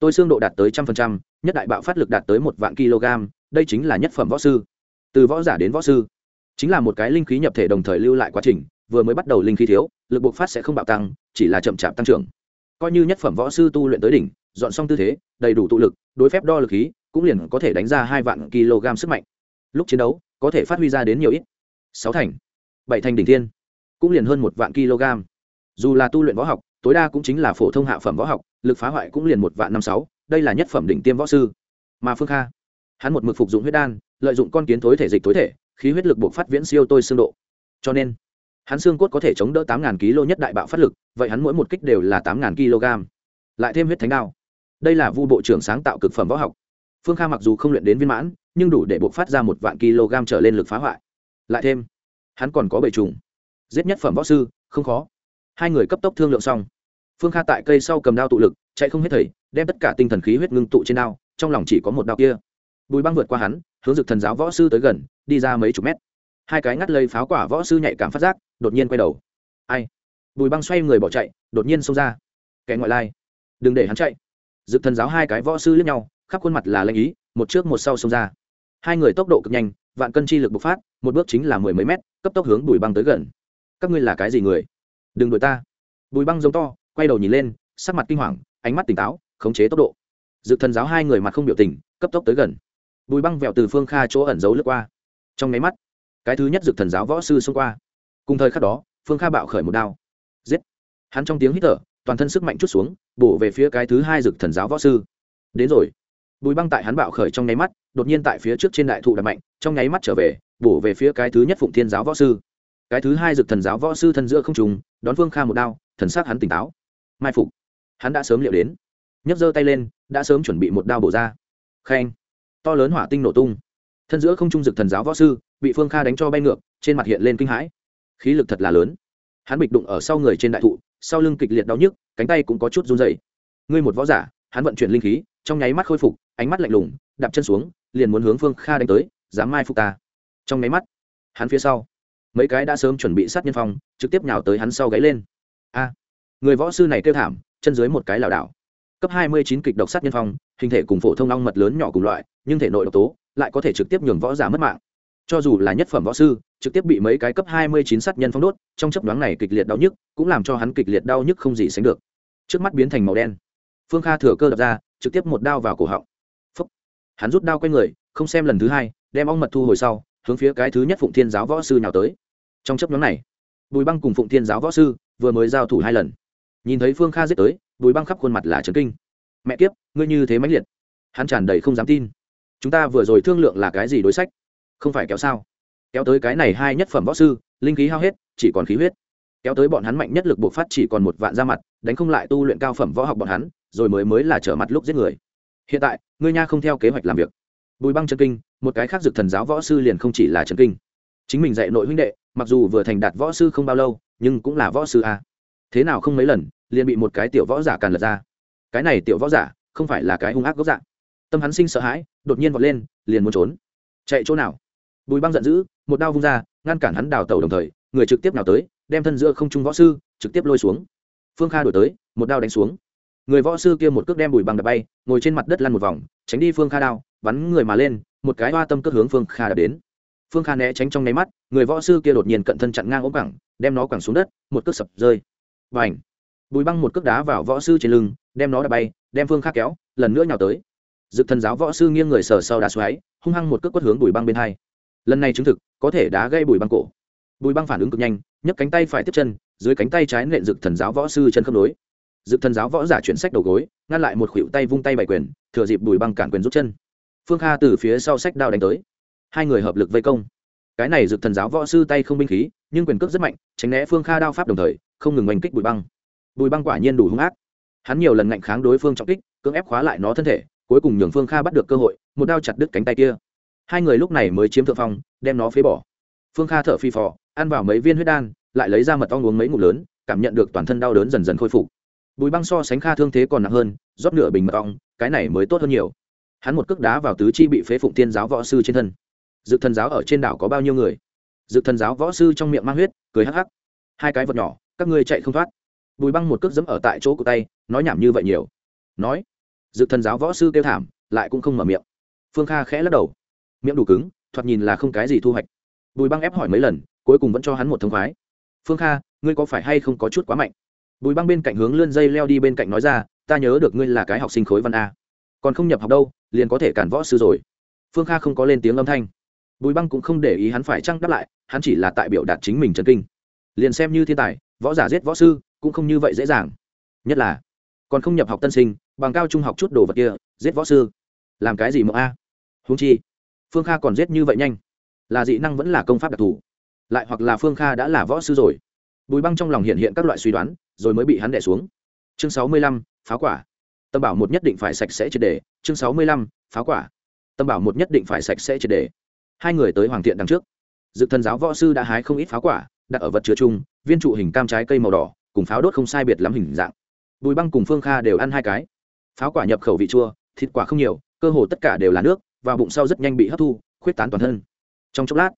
Tôi xương độ đạt tới trăm phần trăm, nhất đại bạo phát lực đạt tới một vạn kg, đây chính là nhất phẩm võ sư. Từ võ giả đến võ sư, chính là một cái linh khí nhập thể đồng thời lưu lại quá trình, vừa mới bắt đầu linh khí thiếu, lực bộc phát sẽ không bạo tăng, chỉ là chậm chạp tăng trưởng. Coi như nhất phẩm võ sư tu luyện tới đỉnh, dọn xong tư thế, đầy đủ tụ lực, đối phép đo lực khí, cũng liền có thể đánh ra hai vạn kg sức mạnh lúc chiến đấu, có thể phát huy ra đến nhiều ít. Sáu thành, bảy thành đỉnh thiên, cũng liền hơn một vạn kg. Dù là tu luyện võ học, tối đa cũng chính là phổ thông hạ phẩm võ học, lực phá hoại cũng liền một vạn năm sáu, đây là nhất phẩm đỉnh tiêm võ sư. Mà phương kha, hắn một mực phục dụng huyết đan, lợi dụng con kiến thối thể dịch thối thể, khí huyết lực buộc phát viễn siêu tôi xương độ. Cho nên, hắn xương cốt có thể chống đỡ tám ngàn kg nhất đại bạo phát lực, vậy hắn mỗi một kích đều là tám ngàn kg. Lại thêm huyết thánh đao. Đây là vu bộ trưởng sáng tạo cực phẩm võ học. Phương kha mặc dù không luyện đến viên mãn nhưng đủ để buộc phát ra một vạn kg trở lên lực phá hoại. Lại thêm, hắn còn có bệ trùng. Giết nhất phẩm võ sư, không khó. Hai người cấp tốc thương lượng xong. Phương kha tại cây sau cầm đao tụ lực, chạy không hết thầy, đem tất cả tinh thần khí huyết ngưng tụ trên đao, trong lòng chỉ có một đao kia. Bùi băng vượt qua hắn, hướng dực thần giáo võ sư tới gần, đi ra mấy chục mét. Hai cái ngắt lây pháo quả võ sư nhạy cảm phát giác, đột nhiên quay đầu. Ai? Bùi băng xoay người bỏ chạy, đột nhiên xông ra. Kẻ ngoại lai. Đừng để hắn chạy. Dực thần giáo hai cái võ sư lướt nhau, khắp khuôn mặt là lanh ý, một trước một sau xông ra hai người tốc độ cực nhanh, vạn cân chi lực bộc phát, một bước chính là mười mấy mét, cấp tốc hướng bùi băng tới gần. Các ngươi là cái gì người? Đừng đuổi ta. Bùi băng giống to, quay đầu nhìn lên, sắc mặt kinh hoàng, ánh mắt tỉnh táo, khống chế tốc độ. Dự thần giáo hai người mặt không biểu tình, cấp tốc tới gần. Bùi băng vẹo từ phương kha chỗ ẩn giấu lướt qua. Trong nháy mắt, cái thứ nhất dự thần giáo võ sư xông qua. Cùng thời khắc đó, phương kha bạo khởi một đao. Giết. Hắn trong tiếng hít thở, toàn thân sức mạnh chút xuống, bổ về phía cái thứ hai dực thần giáo võ sư. Đến rồi bùi băng tại hắn bạo khởi trong nháy mắt, đột nhiên tại phía trước trên đại thụ đập mạnh, trong nháy mắt trở về, bổ về phía cái thứ nhất phụng thiên giáo võ sư. Cái thứ hai dực thần giáo võ sư thân giữa không trùng đón phương kha một đao, thần sắc hắn tỉnh táo. Mai phục. Hắn đã sớm liệu đến. Nhấc giơ tay lên, đã sớm chuẩn bị một đao bổ ra. Khen. To lớn hỏa tinh nổ tung. Thân giữa không trung dực thần giáo võ sư, bị phương kha đánh cho bay ngược, trên mặt hiện lên kinh hãi. Khí lực thật là lớn. Hắn bịch đụng ở sau người trên đại thụ, sau lưng kịch liệt đau nhức, cánh tay cũng có chút run dày ngươi một võ giả, hắn vận chuyển linh khí trong nháy mắt khôi phục, ánh mắt lạnh lùng, đạp chân xuống, liền muốn hướng phương kha đánh tới, dám mai phục ta. Trong nháy mắt, hắn phía sau, mấy cái đã sớm chuẩn bị sát nhân phong, trực tiếp nhào tới hắn sau gáy lên. A! Người võ sư này kêu thảm, chân dưới một cái lảo đảo. Cấp hai mươi chín kịch độc sát nhân phong, hình thể cùng phổ thông long mật lớn nhỏ cùng loại, nhưng thể nội độc tố lại có thể trực tiếp nhường võ giả mất mạng. Cho dù là nhất phẩm võ sư, trực tiếp bị mấy cái cấp hai mươi chín sát nhân phong đốt, trong chấp đoán này kịch liệt đau nhức, cũng làm cho hắn kịch liệt đau nhức không gì sánh được. Trước mắt biến thành màu đen. Phương kha thừa cơ đập ra trực tiếp một đao vào cổ họng. Phúc. hắn rút đao q u a y người, không xem lần thứ hai, đem ong mật thu hồi sau, hướng phía cái thứ nhất phụng thiên giáo võ sư nào tới. Trong chấp nhóm này, bùi băng cùng phụng thiên giáo võ sư vừa mới giao thủ hai lần. Nhìn thấy phương kha giết tới, bùi băng khắp khuôn mặt là trấn kinh. Mẹ kiếp, ngươi như thế mãnh liệt. Hắn tràn đầy không dám tin. Chúng ta vừa rồi thương lượng là cái gì đối sách? Không phải kéo sao? Kéo tới cái này hai nhất phẩm võ sư, linh khí hao hết, chỉ còn khí huyết. Kéo tới bọn hắn mạnh nhất lực buộc phát chỉ còn một vạn ra mặt, đánh không lại tu luyện cao phẩm võ học bọn hắn rồi mới mới là trở mặt lúc giết người. Hiện tại, ngươi nha không theo kế hoạch làm việc. Bùi băng chân kinh, một cái khác dược thần giáo võ sư liền không chỉ là chân kinh. Chính mình dạy nội huynh đệ, mặc dù vừa thành đạt võ sư không bao lâu, nhưng cũng là võ sư a. Thế nào không mấy lần, liền bị một cái tiểu võ giả càn lật ra. Cái này tiểu võ giả, không phải là cái hung ác gốc dạng. Tâm hắn sinh sợ hãi, đột nhiên vọt lên, liền muốn trốn. Chạy chỗ nào? Bùi băng giận dữ, một đao vung ra, ngăn cản hắn đào tẩu đồng thời, người trực tiếp nào tới, đem thân giữa không trung võ sư, trực tiếp lôi xuống. Phương kha đổi tới, một đao đánh xuống người võ sư kia một cước đem bùi băng đập bay, ngồi trên mặt đất lăn một vòng, tránh đi phương kha đao, bắn người mà lên, một cái hoa tâm cước hướng phương kha đập đến. Phương kha né tránh trong nháy mắt, người võ sư kia đột nhiên cận thân chặn ngang ốm cẳng, đem nó quẳng xuống đất, một cước sập, rơi. Và ảnh bùi băng một cước đá vào võ sư trên lưng, đem nó đập bay, đem phương kha kéo, lần nữa nhào tới. Dực thần giáo võ sư nghiêng người sờ sau đá xoáy, hung hăng một cước quất hướng bùi băng bên hai. Lần này chứng thực, có thể đá gây bùi băng cổ. Bùi băng phản ứng cực nhanh, nhấc cánh tay phải tiếp chân, dưới cánh tay trái nện dực thần giáo võ sư chân khớp nối. Dự thần giáo võ giả chuyển sách đầu gối, ngăn lại một khuỷu tay vung tay bày quyền, thừa dịp bùi băng cản quyền rút chân. Phương kha từ phía sau sách đao đánh tới. Hai người hợp lực vây công. Cái này Dự thần giáo võ sư tay không binh khí, nhưng quyền cước rất mạnh, tránh né phương kha đao pháp đồng thời, không ngừng oanh kích bùi băng. Bùi băng quả nhiên đủ hung ác. Hắn nhiều lần ngạnh kháng đối phương trọng kích, cưỡng ép khóa lại nó thân thể, cuối cùng nhường phương kha bắt được cơ hội, một đao chặt đứt cánh tay kia. Hai người lúc này mới chiếm thượng phong, đem nó phế bỏ. Phương kha thở phi phò, ăn vào mấy viên huyết đan, lại lấy ra mật ong uống mấy ngụm lớn, cảm nhận được toàn thân đau đớn dần dần khôi phục bùi băng so sánh kha thương thế còn nặng hơn, rót nửa bình mật ong, cái này mới tốt hơn nhiều. Hắn một cước đá vào tứ chi bị phế phụng tiên giáo võ sư trên thân. Dự thần giáo ở trên đảo có bao nhiêu người? Dự thần giáo võ sư trong miệng mang huyết, cười hắc hắc. Hai cái vật nhỏ, các ngươi chạy không thoát. Bùi băng một cước dẫm ở tại chỗ của tay, nói nhảm như vậy nhiều. Nói dự thần giáo võ sư kêu thảm, lại cũng không mở miệng. Phương kha khẽ lắc đầu. Miệng đủ cứng, thoạt nhìn là không cái gì thu hoạch. Bùi băng ép hỏi mấy lần, cuối cùng vẫn cho hắn một thông khoái. Phương kha, ngươi có phải hay không có chút quá mạnh? Bùi băng bên cạnh hướng lươn dây leo đi bên cạnh nói ra, ta nhớ được ngươi là cái học sinh khối văn a. Còn không nhập học đâu, liền có thể cản võ sư rồi. Phương kha không có lên tiếng âm thanh. Bùi băng cũng không để ý hắn phải trăng đáp lại, hắn chỉ là tại biểu đạt chính mình trần kinh. Liền xem như thiên tài, võ giả giết võ sư, cũng không như vậy dễ dàng. Nhất là, còn không nhập học tân sinh, bằng cao trung học chút đồ vật kia, giết võ sư. Làm cái gì mộng a? Húng chi, phương kha còn giết như vậy nhanh. Là dị năng vẫn là công pháp đặc thù. Lại hoặc là phương kha đã là võ sư rồi. Bùi băng trong lòng hiện hiện các loại suy đoán rồi mới bị hắn đẻ xuống. Chương sáu mươi lăm pháo quả. Tâm bảo một nhất định phải sạch sẽ triệt đề. Chương sáu mươi lăm pháo quả. Tâm bảo một nhất định phải sạch sẽ triệt đề. Hai người tới hoàng thiện đằng trước. Dự thần giáo võ sư đã hái không ít pháo quả, đặt ở vật chứa chung, viên trụ hình cam trái cây màu đỏ, cùng pháo đốt không sai biệt lắm hình dạng. Bùi băng cùng phương kha đều ăn hai cái. Pháo quả nhập khẩu vị chua, thịt quả không nhiều, cơ hồ tất cả đều là nước và bụng sau rất nhanh bị hấp thu, khuyết tán toàn thân. Trong chốc lát,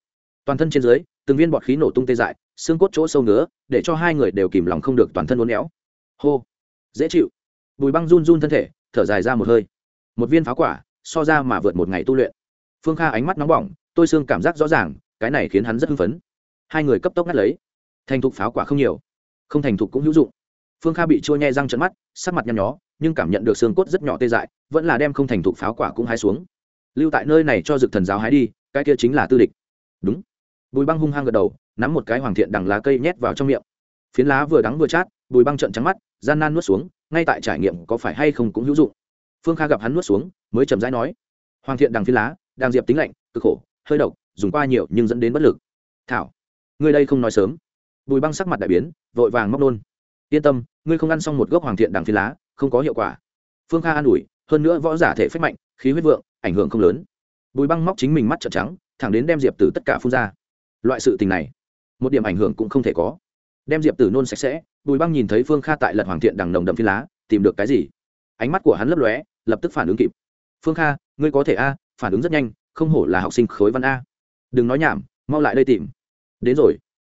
toàn thân trên dưới, từng viên bọt khí nổ tung tê dại xương cốt chỗ sâu nữa, để cho hai người đều kìm lòng không được toàn thân uốn éo. Hô. Dễ chịu. Bùi băng run run thân thể thở dài ra một hơi. Một viên pháo quả so ra mà vượt một ngày tu luyện. Phương kha ánh mắt nóng bỏng tôi xương cảm giác rõ ràng cái này khiến hắn rất hưng phấn. Hai người cấp tốc ngắt lấy. Thành thục pháo quả không nhiều. Không thành thục cũng hữu dụng. Phương kha bị trôi nhẹ răng trận mắt sắc mặt nhăn nhó nhưng cảm nhận được xương cốt rất nhỏ tê dại vẫn là đem không thành thục pháo quả cũng hái xuống. Lưu tại nơi này cho dực thần giáo hái đi cái kia chính là tư địch. Đúng. Bùi băng hung hăng gật đầu nắm một cái hoàng thiện đằng lá cây nhét vào trong miệng. Phiến lá vừa đắng vừa chát, bùi băng trợn trắng mắt, gian nan nuốt xuống, ngay tại trải nghiệm có phải hay không cũng hữu dụng. Phương kha gặp hắn nuốt xuống, mới chầm rãi nói, hoàng thiện đằng phiến lá, đang diệp tính lạnh, cực khổ, hơi độc, dùng qua nhiều nhưng dẫn đến bất lực. Thảo, ngươi đây không nói sớm. Bùi băng sắc mặt đại biến, vội vàng móc nôn. Yên tâm, ngươi không ăn xong một gốc hoàng thiện đằng phiến lá, không có hiệu quả. Phương kha an ủi, hơn nữa võ giả thể phách mạnh, khí huyết vượng, ảnh hưởng không lớn. Bùi băng móc chính mình mắt trợn trắng, thẳng đến đem diệp tử tất cả phun ra. Loại sự tình này một điểm ảnh hưởng cũng không thể có. Đem diệp tử nôn sạch sẽ, bùi băng nhìn thấy phương kha tại lật hoàng thiện đằng nồng đậm phi lá, tìm được cái gì? Ánh mắt của hắn lấp lóe, lập tức phản ứng kịp. Phương kha, ngươi có thể a, phản ứng rất nhanh, không hổ là học sinh khối văn a. Đừng nói nhảm, mau lại đây tìm. Đến rồi.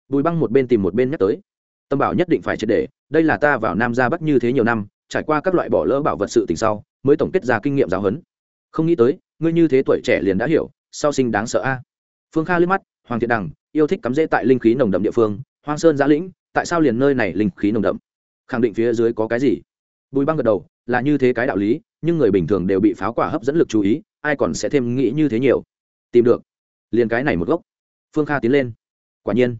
Bùi băng một bên tìm một bên nhắc tới. Tâm bảo nhất định phải triệt để, đây là ta vào nam ra bắt như thế nhiều năm, trải qua các loại bỏ lỡ bảo vật sự tình sau, mới tổng kết ra kinh nghiệm giáo huấn. Không nghĩ tới, ngươi như thế tuổi trẻ liền đã hiểu, sau sinh đáng sợ a. Phương kha liếc mắt, hoàng thiện đằng yêu thích cắm rễ tại linh khí nồng đậm địa phương, hoang sơn giã lĩnh, tại sao liền nơi này linh khí nồng đậm? Khẳng định phía dưới có cái gì? Bùi băng gật đầu, là như thế cái đạo lý, nhưng người bình thường đều bị pháo quả hấp dẫn lực chú ý, ai còn sẽ thêm nghĩ như thế nhiều? Tìm được. Liền cái này một gốc. Phương kha tiến lên. Quả nhiên.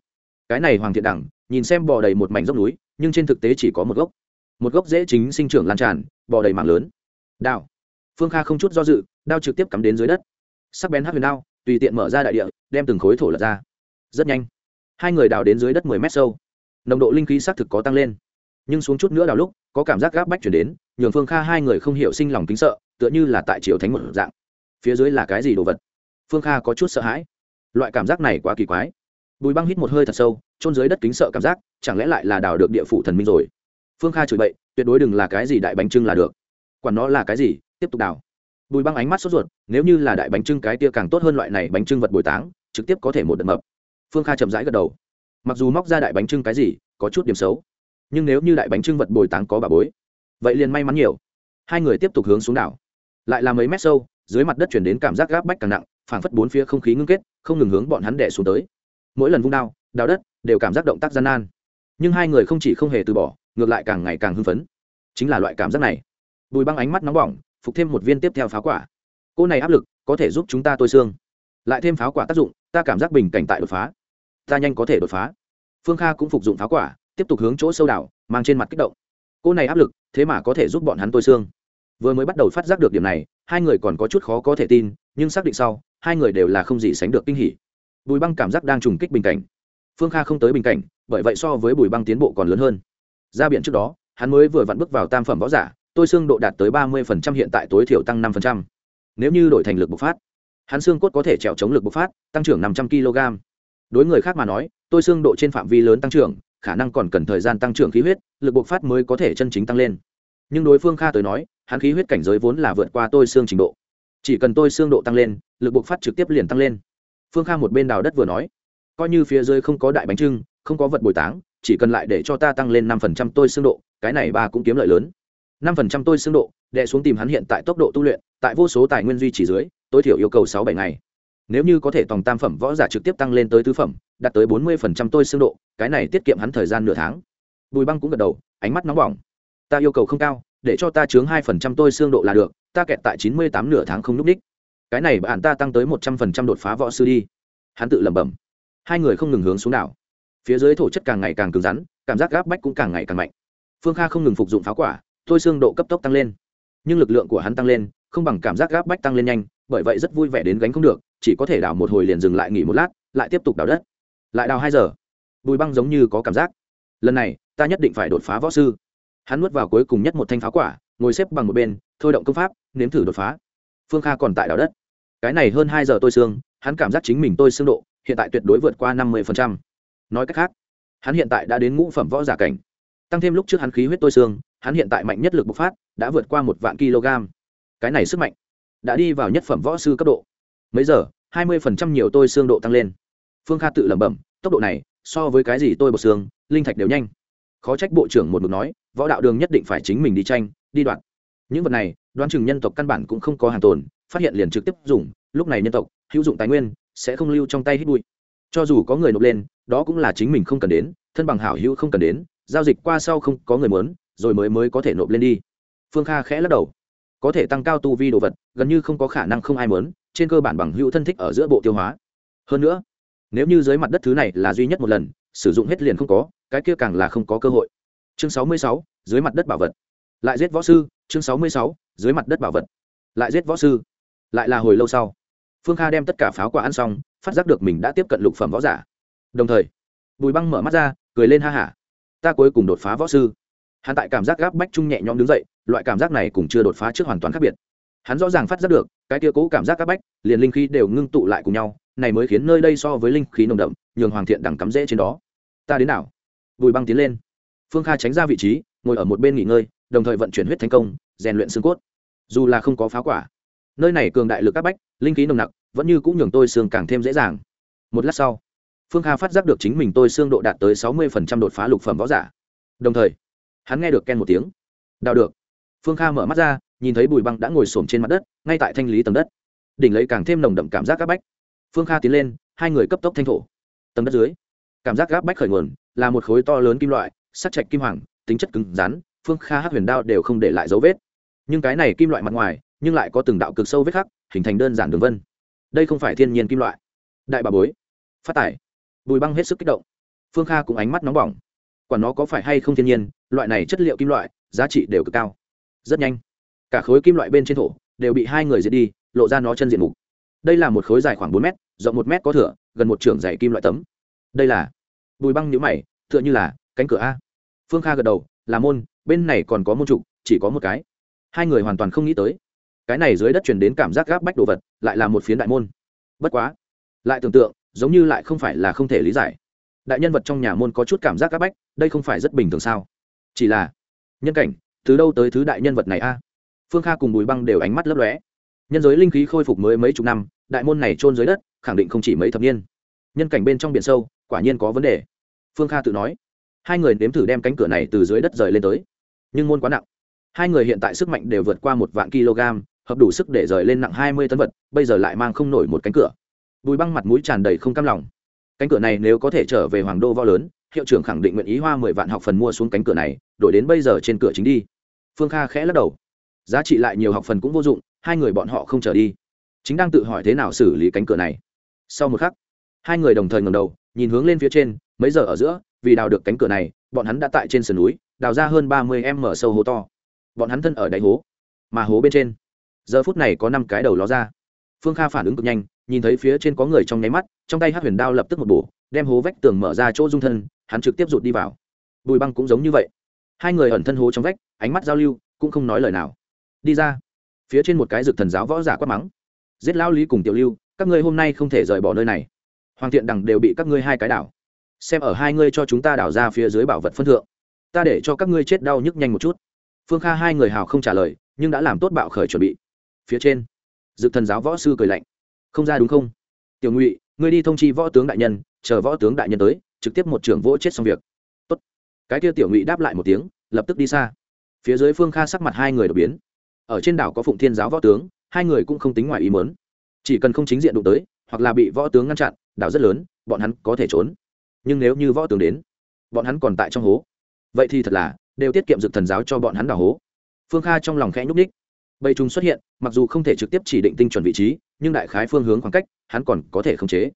Cái này hoàng thiện đẳng, nhìn xem bò đầy một mảnh dốc núi, nhưng trên thực tế chỉ có một gốc. Một gốc dễ chính sinh trưởng lan tràn, bò đầy mảng lớn. Đao phương kha không chút do dự, đao trực tiếp cắm đến dưới đất. Sắc bén hát huyền đao, tùy tiện mở ra đại địa, đem từng khối thổ lật ra rất nhanh. Hai người đào đến dưới đất mười mét sâu. Nồng độ linh khí xác thực có tăng lên. Nhưng xuống chút nữa đào lúc, có cảm giác gáp bách chuyển đến, nhường phương kha hai người không hiểu sinh lòng kính sợ, tựa như là tại triều thánh một dạng. Phía dưới là cái gì đồ vật? Phương kha có chút sợ hãi. Loại cảm giác này quá kỳ quái. Bùi băng hít một hơi thật sâu trôn dưới đất kính sợ cảm giác, chẳng lẽ lại là đào được địa phủ thần minh rồi? Phương kha chửi bậy, tuyệt đối đừng là cái gì đại bánh trưng là được. Quản nó là cái gì, tiếp tục đào. Bùi băng ánh mắt sốt ruột, nếu như là đại bánh trưng cái tia càng tốt hơn loại này bánh trưng vật bồi táng, trực tiếp có thể một đợt mập phương kha chậm rãi gật đầu. Mặc dù móc ra đại bánh trưng cái gì, có chút điểm xấu, nhưng nếu như đại bánh trưng vật bồi táng có bà bối, vậy liền may mắn nhiều. Hai người tiếp tục hướng xuống đảo. Lại là mấy mét sâu, dưới mặt đất chuyển đến cảm giác gáp bách càng nặng, phảng phất bốn phía không khí ngưng kết, không ngừng hướng bọn hắn đẻ xuống tới. Mỗi lần vung đao, đào đất, đều cảm giác động tác gian nan. Nhưng hai người không chỉ không hề từ bỏ, ngược lại càng ngày càng hưng phấn. Chính là loại cảm giác này. Bùi băng ánh mắt nóng bỏng, phục thêm một viên tiếp theo pháo quả. Cô này áp lực, có thể giúp chúng ta tôi xương. Lại thêm pháo quả tác dụng, ta cảm giác bình cảnh tại đột phá ta nhanh có thể đột phá. Phương kha cũng phục dụng pháo quả, tiếp tục hướng chỗ sâu đảo, mang trên mặt kích động. Cô này áp lực, thế mà có thể giúp bọn hắn tôi xương. Vừa mới bắt đầu phát giác được điểm này, hai người còn có chút khó có thể tin, nhưng xác định sau, hai người đều là không gì sánh được kinh hỉ. Bùi băng cảm giác đang trùng kích bình cảnh. Phương kha không tới bình cảnh, bởi vậy so với bùi băng tiến bộ còn lớn hơn. Ra biển trước đó, hắn mới vừa vặn bước vào tam phẩm võ giả, tôi xương độ đạt tới ba mươi hiện tại tối thiểu tăng năm nếu như đổi thành lực bộc phát, hắn xương cốt có thể trèo chống lực bộc phát, tăng trưởng năm trăm kg đối người khác mà nói, tôi xương độ trên phạm vi lớn tăng trưởng, khả năng còn cần thời gian tăng trưởng khí huyết, lực bộc phát mới có thể chân chính tăng lên. Nhưng đối phương kha tới nói, hắn khí huyết cảnh giới vốn là vượt qua tôi xương trình độ. Chỉ cần tôi xương độ tăng lên, lực bộc phát trực tiếp liền tăng lên. Phương kha một bên đào đất vừa nói, coi như phía dưới không có đại bánh trưng, không có vật bồi táng, chỉ cần lại để cho ta tăng lên năm phần trăm tôi xương độ, cái này ba cũng kiếm lợi lớn. năm phần trăm tôi xương độ đệ xuống tìm hắn hiện tại tốc độ tu luyện, tại vô số tài nguyên duy trì dưới, tối thiểu yêu cầu sáu bảy ngày nếu như có thể tòng tam phẩm võ giả trực tiếp tăng lên tới tứ phẩm, đạt tới bốn mươi phần trăm tôi xương độ, cái này tiết kiệm hắn thời gian nửa tháng. Bùi băng cũng gật đầu, ánh mắt nóng bỏng. Ta yêu cầu không cao, để cho ta chướng hai phần trăm tôi xương độ là được, ta kẹt tại chín mươi tám nửa tháng không n ú c đích. Cái này bạn ta tăng tới một trăm phần trăm đột phá võ sư đi. Hắn tự lẩm bẩm. Hai người không ngừng hướng xuống đảo. Phía dưới thổ chất càng ngày càng cứng rắn, cảm giác gáp bách cũng càng ngày càng mạnh. Phương kha không ngừng phục dụng pháo quả, tôi xương độ cấp tốc tăng lên. Nhưng lực lượng của hắn tăng lên, không bằng cảm giác gáp bách tăng lên nhanh bởi vậy rất vui vẻ đến gánh không được, chỉ có thể đào một hồi liền dừng lại nghỉ một lát, lại tiếp tục đào đất. Lại đào hai giờ. Bùi băng giống như có cảm giác. Lần này, ta nhất định phải đột phá võ sư. Hắn nuốt vào cuối cùng nhất một thanh pháo quả, ngồi xếp bằng một bên, thôi động công pháp, nếm thử đột phá. Phương kha còn tại đào đất. Cái này hơn hai giờ tôi xương, hắn cảm giác chính mình tôi xương độ, hiện tại tuyệt đối vượt qua năm mươi nói cách khác, hắn hiện tại đã đến ngũ phẩm võ giả cảnh. Tăng thêm lúc trước hắn khí huyết tôi xương, hắn hiện tại mạnh nhất lực bộc phát, đã vượt qua một vạn kg. Cái này sức mạnh đã đi vào nhất phẩm võ sư cấp độ. Mấy giờ? hai mươi phần trăm nhiều tôi xương độ tăng lên. Phương kha tự lẩm bẩm, tốc độ này, so với cái gì tôi bột xương, linh thạch đều nhanh. Khó trách bộ trưởng một mực nói, võ đạo đường nhất định phải chính mình đi tranh, đi đoạn những vật này, đoán chừng nhân tộc căn bản cũng không có hàng tồn, phát hiện liền trực tiếp dùng, lúc này nhân tộc, hữu dụng tài nguyên, sẽ không lưu trong tay hít bụi. Cho dù có người nộp lên, đó cũng là chính mình không cần đến, thân bằng hảo hữu không cần đến, giao dịch qua sau không có người muốn, rồi mới mới có thể nộp lên đi. Phương kha khẽ lắc đầu có thể tăng cao tu vi đồ vật, gần như không có khả năng không ai muốn, trên cơ bản bằng hữu thân thích ở giữa bộ tiêu hóa. Hơn nữa, nếu như dưới mặt đất thứ này là duy nhất một lần, sử dụng hết liền không có, cái kia càng là không có cơ hội. Chương sáu mươi sáu, dưới mặt đất bảo vật. Lại giết võ sư, chương sáu mươi sáu, dưới mặt đất bảo vật. Lại giết võ sư, lại là hồi lâu sau. Phương kha đem tất cả pháo quả ăn xong, phát giác được mình đã tiếp cận lục phẩm võ giả. Đồng thời, bùi băng mở mắt ra, cười lên ha hả. Ta cuối cùng đột phá võ sư. Hắn tại cảm giác gáp bách trung nhẹ nhõm đứng dậy loại cảm giác này cũng chưa đột phá trước hoàn toàn khác biệt. Hắn rõ ràng phát giác được, cái tia cố cảm giác các bách, liền linh khí đều ngưng tụ lại cùng nhau, này mới khiến nơi đây so với linh khí nồng đậm, nhường hoàng thiện đẳng cắm rễ trên đó. Ta đến nào? Bùi băng tiến lên. Phương kha tránh ra vị trí, ngồi ở một bên nghỉ ngơi, đồng thời vận chuyển huyết thành công, rèn luyện xương cốt. Dù là không có phá quả, nơi này cường đại lực các bách, linh khí nồng nặc, vẫn như cũng nhường tôi xương càng thêm dễ dàng. Một lát sau, phương kha phát giác được chính mình tôi xương độ đạt tới sáu mươi đột phá lục phẩm võ giả. Đồng thời, hắn nghe được ken một tiếng. Đào được phương kha mở mắt ra, nhìn thấy bùi băng đã ngồi s trên mặt đất, ngay tại thanh lý tầng đất. Đỉnh lấy càng thêm nồng đậm cảm giác áp bách. Phương kha tiến lên, hai người cấp tốc thanh thổ. Tầng đất dưới, cảm giác gáp bách khởi nguồn, là một khối to lớn kim loại, sắc chạch kim hoàng, tính chất cứng rắn, phương kha hát huyền đao đều không để lại dấu vết. Nhưng cái này kim loại mặt ngoài, nhưng lại có từng đạo cực sâu vết khắc, hình thành đơn giản đường vân. Đây không phải thiên nhiên kim loại. Đại bà bối, phát tải bùi băng hết sức kích động. Phương kha cũng ánh mắt nóng bỏng. Quả nó có phải hay không thiên nhiên, loại này chất liệu kim loại, giá trị đều cực cao rất nhanh. Cả khối kim loại bên trên thổ đều bị hai người diệt đi, lộ ra nó chân diện mục. Đây là một khối dài khoảng bốn m rộng một m có thửa, gần một trường dày kim loại tấm. Đây là bùi băng nhũ mày, tựa như là cánh cửa a. Phương kha gật đầu, là môn, bên này còn có môn trục chỉ có một cái. Hai người hoàn toàn không nghĩ tới. Cái này dưới đất truyền đến cảm giác gáp bách đồ vật, lại là một phiến đại môn. Bất quá, lại tưởng tượng, giống như lại không phải là không thể lý giải. Đại nhân vật trong nhà môn có chút cảm giác gáp bách, đây không phải rất bình thường sao? Chỉ là nhân cảnh từ đâu tới thứ đại nhân vật này a? Phương kha cùng bùi băng đều ánh mắt lấp lóe. Nhân giới linh khí khôi phục mới mấy chục năm, đại môn này trôn dưới đất, khẳng định không chỉ mấy thập niên. Nhân cảnh bên trong biển sâu, quả nhiên có vấn đề. Phương kha tự nói. Hai người nếm thử đem cánh cửa này từ dưới đất rời lên tới. Nhưng môn quá nặng. Hai người hiện tại sức mạnh đều vượt qua một vạn kg, hợp đủ sức để rời lên nặng hai mươi tấn vật, bây giờ lại mang không nổi một cánh cửa. Bùi băng mặt mũi tràn đầy không cam lòng. Cánh cửa này nếu có thể trở về hoàng đô võ lớn hiệu trưởng khẳng định nguyện ý hoa mười vạn học phần mua xuống cánh cửa này, đổi đến bây giờ trên cửa chính đi. Phương kha khẽ lắc đầu. Giá trị lại nhiều học phần cũng vô dụng, hai người bọn họ không trở đi. Chính đang tự hỏi thế nào xử lý cánh cửa này. Sau một khắc, hai người đồng thời ngầm đầu, nhìn hướng lên phía trên, mấy giờ ở giữa, vì đào được cánh cửa này, bọn hắn đã tại trên sườn núi, đào ra hơn ba mươi m sâu hố to. Bọn hắn thân ở đáy hố, mà hố bên trên. Giờ phút này có năm cái đầu ló ra. Phương kha phản ứng cực nhanh, nhìn thấy phía trên có người trong nháy mắt, trong tay hát huyền đao lập tức một bổ, đem hố vách tường mở ra chỗ dung thân hắn trực tiếp rụt đi vào. Bùi băng cũng giống như vậy. Hai người ẩn thân hố trong vách, ánh mắt giao lưu, cũng không nói lời nào. Đi ra. Phía trên một cái rực thần giáo võ giả quát mắng. Giết lão lý cùng tiểu lưu, các ngươi hôm nay không thể rời bỏ nơi này. Hoàng thiện đằng đều bị các ngươi hai cái đảo. Xem ở hai ngươi cho chúng ta đảo ra phía dưới bảo vật phân thượng. Ta để cho các ngươi chết đau nhức nhanh một chút. Phương kha hai người hào không trả lời, nhưng đã làm tốt bạo khởi chuẩn bị. Phía trên dực thần giáo võ sư cười lạnh. Không ra đúng không? Tiểu ngụy, ngươi đi thông chi võ tướng đại nhân, chờ võ tướng đại nhân tới trực tiếp một trưởng vỗ chết xong việc. Tốt. cái kia tiểu ngụy đáp lại một tiếng, lập tức đi xa. Phía dưới phương kha sắc mặt hai người đột biến. Ở trên đảo có phụng thiên giáo võ tướng, hai người cũng không tính ngoài ý mớn chỉ cần không chính diện đụng tới, hoặc là bị võ tướng ngăn chặn, đảo rất lớn, bọn hắn có thể trốn. Nhưng nếu như võ tướng đến, bọn hắn còn tại trong hố. Vậy thì thật là, đều tiết kiệm dược thần giáo cho bọn hắn đảo hố. Phương kha trong lòng khẽ nhúc ních bầy chúng xuất hiện, mặc dù không thể trực tiếp chỉ định tinh chuẩn vị trí, nhưng đại khái phương hướng khoảng cách, hắn còn có thể khống chế.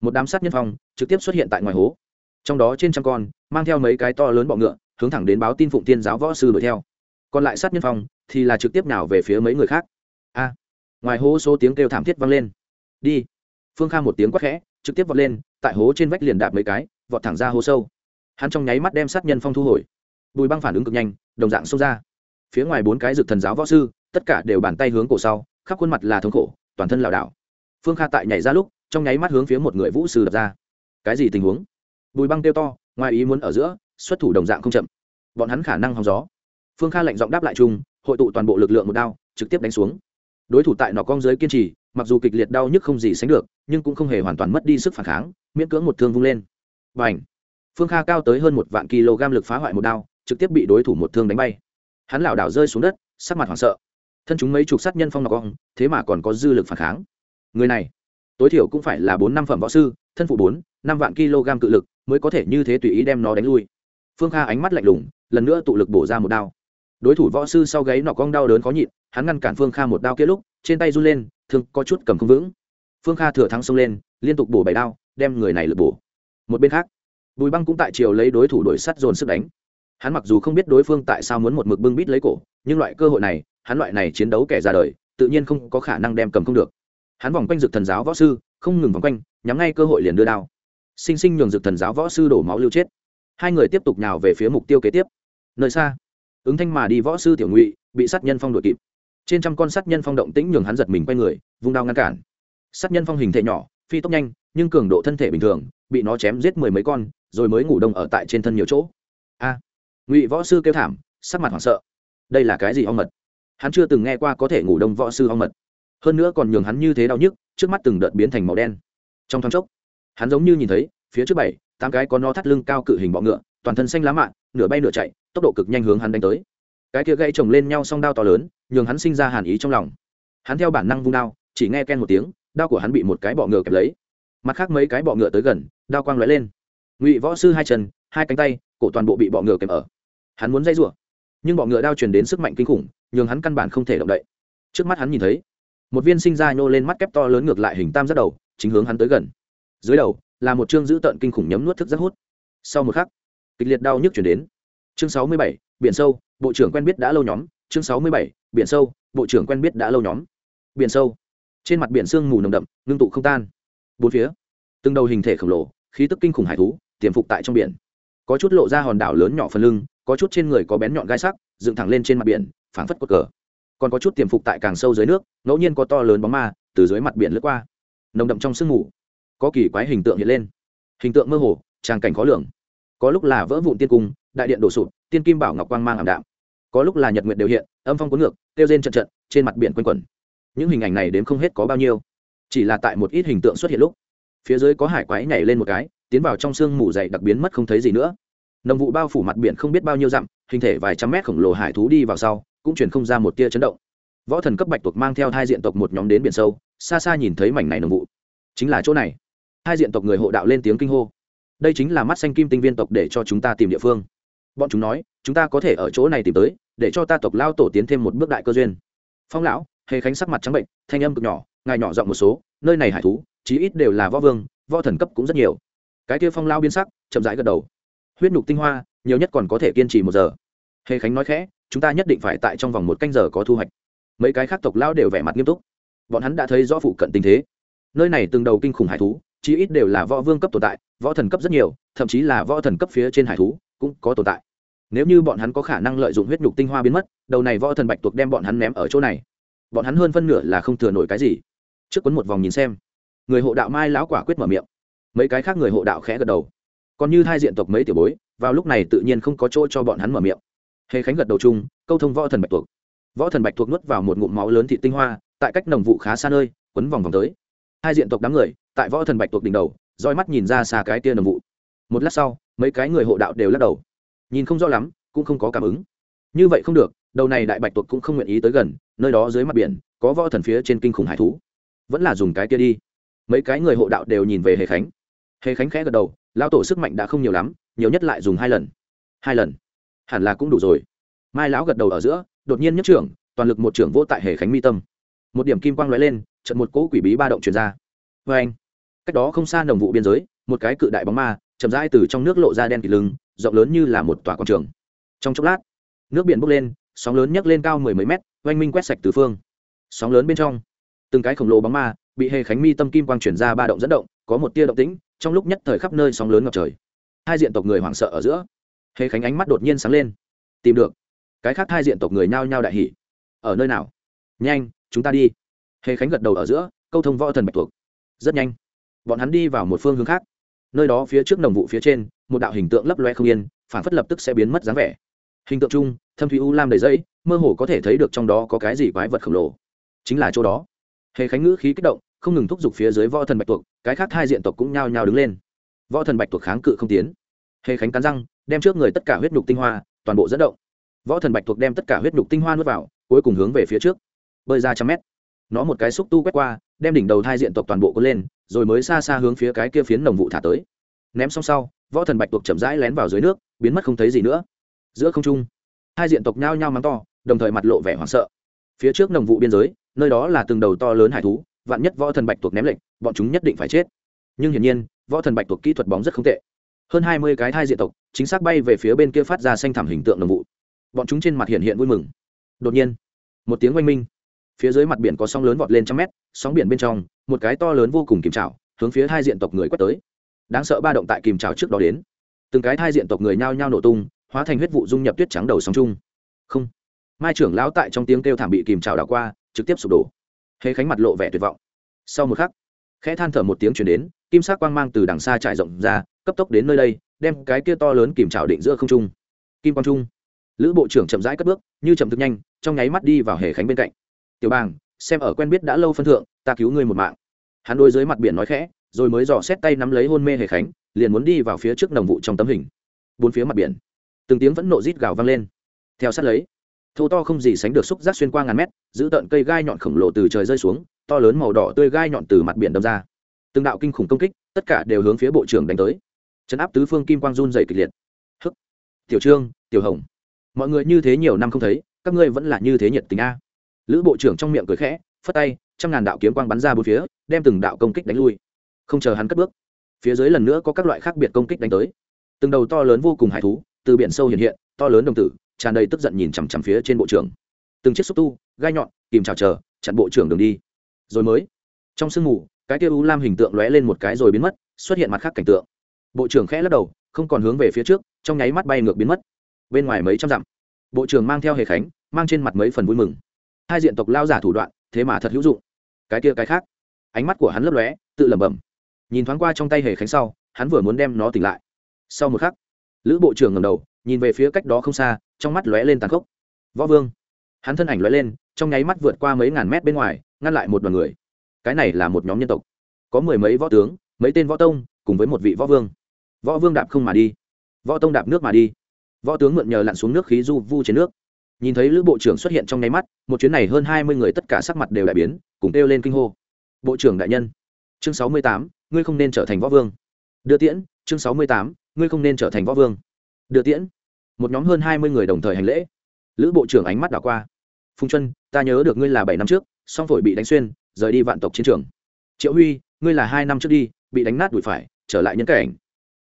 Một đám sát nhân phong, trực tiếp xuất hiện tại ngoài hố trong đó trên trăm con, mang theo mấy cái to lớn bọ ngựa, hướng thẳng đến báo tin phụng tiên giáo võ sư đuổi theo. Còn lại sát nhân phong thì là trực tiếp nào về phía mấy người khác. A! Ngoài hố số tiếng kêu thảm thiết vang lên. Đi! Phương kha một tiếng quát khẽ, trực tiếp vọt lên, tại hố trên vách liền đạp mấy cái, vọt thẳng ra hố sâu. Hắn trong nháy mắt đem sát nhân phong thu hồi. Bùi băng phản ứng cực nhanh, đồng dạng xông ra. Phía ngoài bốn cái dược thần giáo võ sư, tất cả đều bàn tay hướng cổ sau, khắp khuôn mặt là thống khổ, toàn thân lảo đảo. Phương kha tại nhảy ra lúc, trong nháy mắt hướng phía một người vũ sư đập ra. Cái gì tình huống? Bùi băng kêu to, ngoài ý muốn ở giữa, xuất thủ đồng dạng không chậm. Bọn hắn khả năng hòng gió. Phương kha lạnh giọng đáp lại chung, hội tụ toàn bộ lực lượng một đao, trực tiếp đánh xuống. Đối thủ tại nọ cong dưới kiên trì, mặc dù kịch liệt đau nhức không gì sánh được, nhưng cũng không hề hoàn toàn mất đi sức phản kháng, miễn cưỡng một thương vung lên. Và ảnh phương kha cao tới hơn một vạn kg lực phá hoại một đao, trực tiếp bị đối thủ một thương đánh bay. Hắn lảo đảo rơi xuống đất, sắc mặt hoảng sợ. Thân chúng mấy chục sát nhân phong nọ cong, thế mà còn có dư lực phản kháng. Người này, tối thiểu cũng phải là bốn năm phẩm võ sư, thân phụ bốn, năm vạn kg cự lực mới có thể như thế tùy ý đem nó đánh lui. Phương kha ánh mắt lạnh lùng, lần nữa tụ lực bổ ra một đao. Đối thủ võ sư sau gáy nọ cong đau đớn khó nhịn, hắn ngăn cản phương kha một đao kia lúc, trên tay run lên, thương có chút cầm không vững. Phương kha thừa thắng xông lên, liên tục bổ bảy đao, đem người này lượt bổ. Một bên khác, bùi băng cũng tại chiều lấy đối thủ đổi sắt dồn sức đánh. Hắn mặc dù không biết đối phương tại sao muốn một mực bưng bít lấy cổ, nhưng loại cơ hội này, hắn loại này chiến đấu kẻ ra đời, tự nhiên không có khả năng đem cầm không được. Hắn vòng quanh dực thần giáo võ sư, không ngừng vòng quanh, nhắm ngay cơ hội liền đưa đao sinh sinh nhường dực thần giáo võ sư đổ máu lưu chết. Hai người tiếp tục nhào về phía mục tiêu kế tiếp. Nơi xa, ứng thanh mà đi võ sư tiểu ngụy, bị sát nhân phong đuổi kịp. Trên trăm con sát nhân phong động tĩnh nhường hắn giật mình quay người, vung đao ngăn cản. Sát nhân phong hình thể nhỏ, phi tốc nhanh, nhưng cường độ thân thể bình thường, bị nó chém giết mười mấy con, rồi mới ngủ đông ở tại trên thân nhiều chỗ. A, ngụy võ sư kêu thảm, sắc mặt hoảng sợ. Đây là cái gì ong mật? Hắn chưa từng nghe qua có thể ngủ đông võ sư ong mật. Hơn nữa còn nhường hắn như thế đau nhức, trước mắt từng đợt biến thành màu đen. Trong thoáng chốc hắn giống như nhìn thấy, phía trước bảy, tám cái có no thắt lưng cao cự hình bọ ngựa, toàn thân xanh lá mạ, nửa bay nửa chạy, tốc độ cực nhanh hướng hắn đánh tới. Cái kia gãy chồng lên nhau song đao to lớn, nhường hắn sinh ra hàn ý trong lòng. Hắn theo bản năng vung đao, chỉ nghe ken một tiếng, đao của hắn bị một cái bọ ngựa kẹp lấy. Mặt khác mấy cái bọ ngựa tới gần, đao quang lóe lên. Ngụy võ sư hai chân, hai cánh tay, cổ toàn bộ bị bọ ngựa kẹp ở. Hắn muốn dây rủa, nhưng bọ ngựa đao truyền đến sức mạnh kinh khủng, nhường hắn căn bản không thể động đậy. Trước mắt hắn nhìn thấy, một viên sinh ra nhô lên mắt kép to lớn ngược lại hình tam giác đầu, chính hướng hắn tới gần dưới đầu, là một chương dữ tợn kinh khủng nhấm nuốt thức rất hút. Sau một khắc, kịch liệt đau nhức chuyển đến. Chương sáu mươi bảy, biển sâu, bộ trưởng quen biết đã lâu nhóm. Chương sáu mươi bảy, biển sâu, bộ trưởng quen biết đã lâu nhóm. Biển sâu. Trên mặt biển sương mù nồng đậm, ngưng tụ không tan. Bốn phía, từng đầu hình thể khổng lồ, khí tức kinh khủng hải thú, tiềm phục tại trong biển. Có chút lộ ra hòn đảo lớn nhỏ phần lưng, có chút trên người có bén nhọn gai sắc, dựng thẳng lên trên mặt biển, phảng phất cột cờ. Còn có chút tiềm phục tại càng sâu dưới nước, ngẫu nhiên có to lớn bóng ma từ dưới mặt biển lướt qua. Nồng đậm trong sương mù có kỳ quái hình tượng hiện lên. Hình tượng mơ hồ, tràng cảnh khó lường. Có lúc là vỡ vụn tiên cung, đại điện đổ sụp, tiên kim bảo ngọc quang mang ảm đạm. Có lúc là nhật nguyệt đều hiện, âm phong cuốn ngược tiêu rên trận trận, trên mặt biển quanh quẩn. Những hình ảnh này đến không hết có bao nhiêu. Chỉ là tại một ít hình tượng xuất hiện lúc, phía dưới có hải quái nhảy lên một cái, tiến vào trong sương mù dày đặc biến mất không thấy gì nữa. Nồng vụ bao phủ mặt biển không biết bao nhiêu dặm, hình thể vài trăm mét khổng lồ hải thú đi vào sau, cũng chuyển không ra một tia chấn động. Võ thần cấp bạch tuộc mang theo hai diện tộc một nhóm đến biển sâu, xa xa nhìn thấy mảnh này nồng vụ. Chính là chỗ này hai diện tộc người hộ đạo lên tiếng kinh hô. Đây chính là mắt xanh kim tinh viên tộc để cho chúng ta tìm địa phương. Bọn chúng nói, chúng ta có thể ở chỗ này tìm tới, để cho ta tộc lao tổ tiến thêm một bước đại cơ duyên. Phong lão, hề khánh sắc mặt trắng bệnh, thanh âm cực nhỏ, ngài nhỏ giọng một số, nơi này hải thú, chí ít đều là võ vương, võ thần cấp cũng rất nhiều. Cái kia phong lao biến sắc, chậm rãi gật đầu. Huyết nhục tinh hoa, nhiều nhất còn có thể kiên trì một giờ. Hề khánh nói khẽ, chúng ta nhất định phải tại trong vòng một canh giờ có thu hoạch. Mấy cái khác tộc lao đều vẻ mặt nghiêm túc. Bọn hắn đã thấy rõ phụ cận tình thế. Nơi này từng đầu kinh khủng hải thú chí ít đều là võ vương cấp tồn tại, võ thần cấp rất nhiều, thậm chí là võ thần cấp phía trên hải thú cũng có tồn tại. Nếu như bọn hắn có khả năng lợi dụng huyết nhục tinh hoa biến mất, đầu này võ thần bạch tuộc đem bọn hắn ném ở chỗ này. Bọn hắn hơn phân nửa là không thừa nổi cái gì. Trước quấn một vòng nhìn xem. Người hộ đạo mai lão quả quyết mở miệng. Mấy cái khác người hộ đạo khẽ gật đầu. Còn như hai diện tộc mấy tiểu bối, vào lúc này tự nhiên không có chỗ cho bọn hắn mở miệng. Hề khánh gật đầu chung, câu thông võ thần bạch tuộc. Võ thần bạch tuộc nuốt vào một ngụm máu lớn thị tinh hoa, tại cách nồng vụ khá xa nơi quấn vòng vòng tới. Hai diện tộc đám người tại võ thần bạch tuộc đỉnh đầu, roi mắt nhìn ra xa cái tia nồng vụ. Một lát sau, mấy cái người hộ đạo đều lắc đầu. Nhìn không rõ lắm, cũng không có cảm ứng. Như vậy không được, đầu này đại bạch tuộc cũng không nguyện ý tới gần, nơi đó dưới mặt biển, có võ thần phía trên kinh khủng hải thú. Vẫn là dùng cái kia đi. Mấy cái người hộ đạo đều nhìn về hề khánh. Hề khánh khẽ gật đầu lao tổ sức mạnh đã không nhiều lắm, nhiều nhất lại dùng hai lần. Hai lần? Hẳn là cũng đủ rồi. Mai lão gật đầu ở giữa, đột nhiên nhất trưởng, toàn lực một trưởng vô tại hề khánh mi tâm. Một điểm kim quang lóe lên trận một cỗ quỷ bí ba động truyền ra vê anh, cách đó không xa đồng vụ biên giới, một cái cự đại bóng ma, chậm rãi từ trong nước lộ ra đen kịt lưng, rộng lớn như là một tòa quảng trường. Trong chốc lát, nước biển bốc lên, sóng lớn nhấc lên cao mười mấy mét, oanh minh quét sạch từ phương. Sóng lớn bên trong, từng cái khổng lồ bóng ma bị hề khánh mi tâm kim quang chuyển ra ba động dẫn động, có một tia động tĩnh, trong lúc nhất thời khắp nơi sóng lớn ngập trời. Hai diện tộc người hoảng sợ ở giữa, hề khánh ánh mắt đột nhiên sáng lên. Tìm được. Cái khác hai diện tộc người nhao nhao đại hỉ. Ở nơi nào? Nhanh, chúng ta đi. Hề khánh gật đầu ở giữa, câu thông võ thần bạch thuộc rất nhanh. Bọn hắn đi vào một phương hướng khác. Nơi đó phía trước nồng vụ phía trên, một đạo hình tượng lấp loe không yên, phản phất lập tức sẽ biến mất dáng vẻ. Hình tượng chung, thâm thủy u lam đầy dẫy, mơ hồ có thể thấy được trong đó có cái gì quái vật khổng lồ. Chính là chỗ đó. Hề khánh ngữ khí kích động, không ngừng thúc giục phía dưới võ thần bạch tuộc, cái khác hai diện tộc cũng nhao nhao đứng lên. Võ thần bạch tuộc kháng cự không tiến. Hề khánh cắn răng, đem trước người tất cả huyết nhục tinh hoa, toàn bộ dẫn động. Võ thần bạch tuộc đem tất cả huyết nhục tinh hoa nuốt vào, cuối cùng hướng về phía trước. Bơi ra trăm mét nó một cái xúc tu quét qua, đem đỉnh đầu thai diện tộc toàn bộ có lên, rồi mới xa xa hướng phía cái kia phiến nồng vụ thả tới. Ném xong sau, võ thần bạch tuộc chậm rãi lén vào dưới nước, biến mất không thấy gì nữa. Giữa không trung, hai diện tộc nhao nhao mắng to, đồng thời mặt lộ vẻ hoảng sợ. Phía trước nồng vụ biên giới, nơi đó là từng đầu to lớn hải thú, vạn nhất võ thần bạch tuộc ném lệnh bọn chúng nhất định phải chết. Nhưng hiển nhiên, võ thần bạch tuộc kỹ thuật bóng rất không tệ. Hơn hai mươi cái thai diện tộc, chính xác bay về phía bên kia phát ra xanh thảm hình tượng nồng vụ. Bọn chúng trên mặt hiện hiện vui mừng. Đột nhiên, một tiếng oanh minh phía dưới mặt biển có sóng lớn vọt lên trăm mét, sóng biển bên trong, một cái to lớn vô cùng kìm trào, hướng phía hai diện tộc người quét tới. Đáng sợ ba động tại kìm trào trước đó đến. Từng cái hai diện tộc người nhao nhao nổ tung, hóa thành huyết vụ dung nhập tuyết trắng đầu sóng chung. Không. Mai trưởng lão tại trong tiếng kêu thảm bị kìm trào đảo qua, trực tiếp sụp đổ. Hề khánh mặt lộ vẻ tuyệt vọng. Sau một khắc, khẽ than thở một tiếng chuyển đến, kim sắc quang mang từ đằng xa trải rộng ra, cấp tốc đến nơi đây, đem cái kia to lớn kìm trào định giữa không trung. Kim quang trung. Lữ bộ trưởng chậm rãi cất bước, như chậm thực nhanh, trong nháy mắt đi vào hề khánh bên cạnh tiểu bàng, xem ở quen biết đã lâu phân thượng, ta cứu ngươi một mạng. Hắn đôi dưới mặt biển nói khẽ, rồi mới dò xét tay nắm lấy hôn mê hề khánh, liền muốn đi vào phía trước nồng vụ trong tấm hình. Bốn phía mặt biển, từng tiếng vẫn nộ rít gào vang lên. Theo sát lấy, thô to không gì sánh được xúc giác xuyên qua ngàn mét, giữ tận cây gai nhọn khổng lồ từ trời rơi xuống, to lớn màu đỏ tươi gai nhọn từ mặt biển đâm ra. Từng đạo kinh khủng công kích, tất cả đều hướng phía bộ trưởng đánh tới. Chấn áp tứ phương kim quang run dày kịch liệt. Hức. Tiểu trương, tiểu hồng, mọi người như thế nhiều năm không thấy, các ngươi vẫn là như thế nhiệt tình a lữ bộ trưởng trong miệng cười khẽ, phất tay, trăm ngàn đạo kiếm quang bắn ra bốn phía, đem từng đạo công kích đánh lui. Không chờ hắn cất bước, phía dưới lần nữa có các loại khác biệt công kích đánh tới. Từng đầu to lớn vô cùng hải thú, từ biển sâu hiện hiện, to lớn đồng tử, tràn đầy tức giận nhìn chằm chằm phía trên bộ trưởng. Từng chiếc xúc tu, gai nhọn, kìm chào chờ, chặn bộ trưởng đường đi. Rồi mới, trong sương mù, cái kia u lam hình tượng lóe lên một cái rồi biến mất, xuất hiện mặt khác cảnh tượng. Bộ trưởng khẽ lắc đầu, không còn hướng về phía trước, trong nháy mắt bay ngược biến mất. Bên ngoài mấy trăm dặm, bộ trưởng mang theo hề khánh, mang trên mặt mấy phần vui mừng hai diện tộc lao giả thủ đoạn, thế mà thật hữu dụng. Cái kia cái khác. Ánh mắt của hắn lấp lóe, tự lẩm bẩm. Nhìn thoáng qua trong tay hề khánh sau, hắn vừa muốn đem nó tỉnh lại. Sau một khắc, lữ bộ trưởng ngầm đầu, nhìn về phía cách đó không xa, trong mắt lóe lên tàn khốc. Võ vương. Hắn thân ảnh lóe lên, trong nháy mắt vượt qua mấy ngàn mét bên ngoài, ngăn lại một đoàn người. Cái này là một nhóm nhân tộc. Có mười mấy võ tướng, mấy tên võ tông, cùng với một vị võ vương. Võ vương đạp không mà đi. Võ tông đạp nước mà đi. Võ tướng mượn nhờ lặn xuống nước khí du vu trên nước nhìn thấy lữ bộ trưởng xuất hiện trong nháy mắt, một chuyến này hơn hai mươi người tất cả sắc mặt đều đại biến, cùng kêu lên kinh hô. Bộ trưởng đại nhân, chương sáu mươi tám, ngươi không nên trở thành võ vương. Đưa tiễn, chương sáu mươi tám, ngươi không nên trở thành võ vương. Đưa tiễn. Một nhóm hơn hai mươi người đồng thời hành lễ. Lữ bộ trưởng ánh mắt đảo qua. Phùng chuân ta nhớ được ngươi là bảy năm trước, song phổi bị đánh xuyên, rời đi vạn tộc chiến trường. Triệu huy, ngươi là hai năm trước đi, bị đánh nát đùi phải, trở lại nhân cảnh.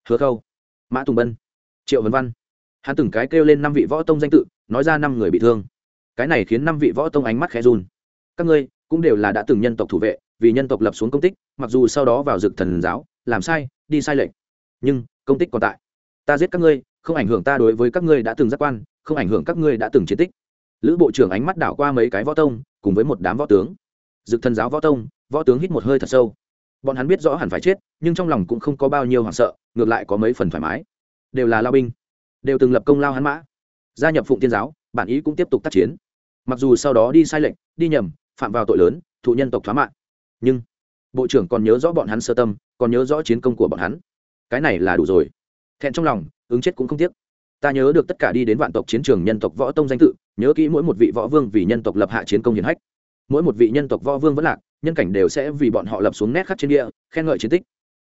Hứa khâu. Mã tùng bân. Triệu vân văn hắn từng cái kêu lên năm vị võ tông danh tự, nói ra năm người bị thương. Cái này khiến năm vị võ tông ánh mắt khẽ run. Các ngươi cũng đều là đã từng nhân tộc thủ vệ, vì nhân tộc lập xuống công tích, mặc dù sau đó vào dực thần giáo, làm sai, đi sai lệch. Nhưng, công tích còn tại. Ta giết các ngươi, không ảnh hưởng ta đối với các ngươi đã từng giác quan, không ảnh hưởng các ngươi đã từng chiến tích. Lữ bộ trưởng ánh mắt đảo qua mấy cái võ tông, cùng với một đám võ tướng. Dực thần giáo võ tông, võ tướng hít một hơi thật sâu. Bọn hắn biết rõ hẳn phải chết, nhưng trong lòng cũng không có bao nhiêu hoảng sợ, ngược lại có mấy phần thoải mái. Đều là lao binh đều từng lập công lao hắn mã. Gia nhập phụng tiên giáo, bản ý cũng tiếp tục tác chiến. Mặc dù sau đó đi sai lệnh đi nhầm, phạm vào tội lớn, thụ nhân tộc thoá mạng. Nhưng, bộ trưởng còn nhớ rõ bọn hắn sơ tâm, còn nhớ rõ chiến công của bọn hắn. Cái này là đủ rồi. Thẹn trong lòng, ứng chết cũng không tiếc. Ta nhớ được tất cả đi đến vạn tộc chiến trường nhân tộc võ tông danh tự, nhớ kỹ mỗi một vị võ vương vì nhân tộc lập hạ chiến công hiển hách. Mỗi một vị nhân tộc võ vương vẫn lạc, nhân cảnh đều sẽ vì bọn họ lập xuống nét khắc trên địa, khen ngợi chiến tích.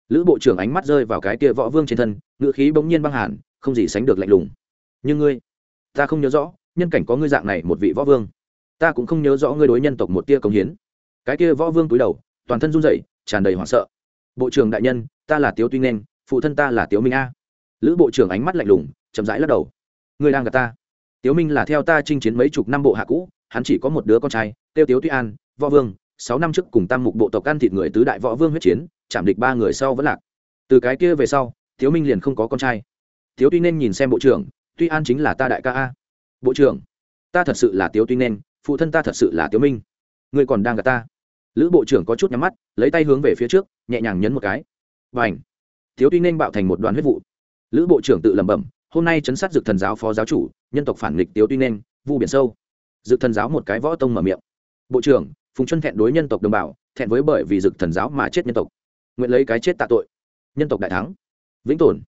Lữ bộ trưởng ánh mắt rơi vào cái kia võ vương trên thân ngự khí bỗng nhiên băng hàn không gì sánh được lạnh lùng. Nhưng ngươi, ta không nhớ rõ, nhân cảnh có ngươi dạng này một vị võ vương. Ta cũng không nhớ rõ ngươi đối nhân tộc một tia công hiến. Cái kia võ vương túi đầu, toàn thân run rẩy, tràn đầy hoảng sợ. Bộ trưởng đại nhân, ta là tiếu tuy nên phụ thân ta là tiếu minh a. Lữ bộ trưởng ánh mắt lạnh lùng, chậm rãi lắc đầu. Ngươi đang gặp ta. Tiếu minh là theo ta chinh chiến mấy chục năm bộ hạ cũ, hắn chỉ có một đứa con trai, tiêu tiếu tuy an, võ vương, sáu năm trước cùng tam mục bộ tộc ăn thịt người tứ đại võ vương huyết chiến, chạm địch ba người sau vẫn lạc. Từ cái kia về sau, tiếu minh liền không có con trai tiếu tuy nên nhìn xem bộ trưởng, tuy an chính là ta đại ca a. Bộ trưởng, ta thật sự là tiếu tuy nên, phụ thân ta thật sự là tiếu minh. Ngươi còn đang gặp ta. Lữ bộ trưởng có chút nhắm mắt, lấy tay hướng về phía trước, nhẹ nhàng nhấn một cái. Và ảnh tiếu tuy nên bạo thành một đoàn huyết vụ. Lữ bộ trưởng tự lẩm bẩm, hôm nay chấn sát dược thần giáo phó giáo chủ, nhân tộc phản nghịch tiếu tuy nên, vu biển sâu. Dược thần giáo một cái võ tông mở miệng. Bộ trưởng, phùng chân thẹn đối nhân tộc đồng bào, thẹn với bởi vì dược thần giáo mà chết nhân tộc. Nguyện lấy cái chết tạ tội. Nhân tộc đại thắng. Vĩnh tồn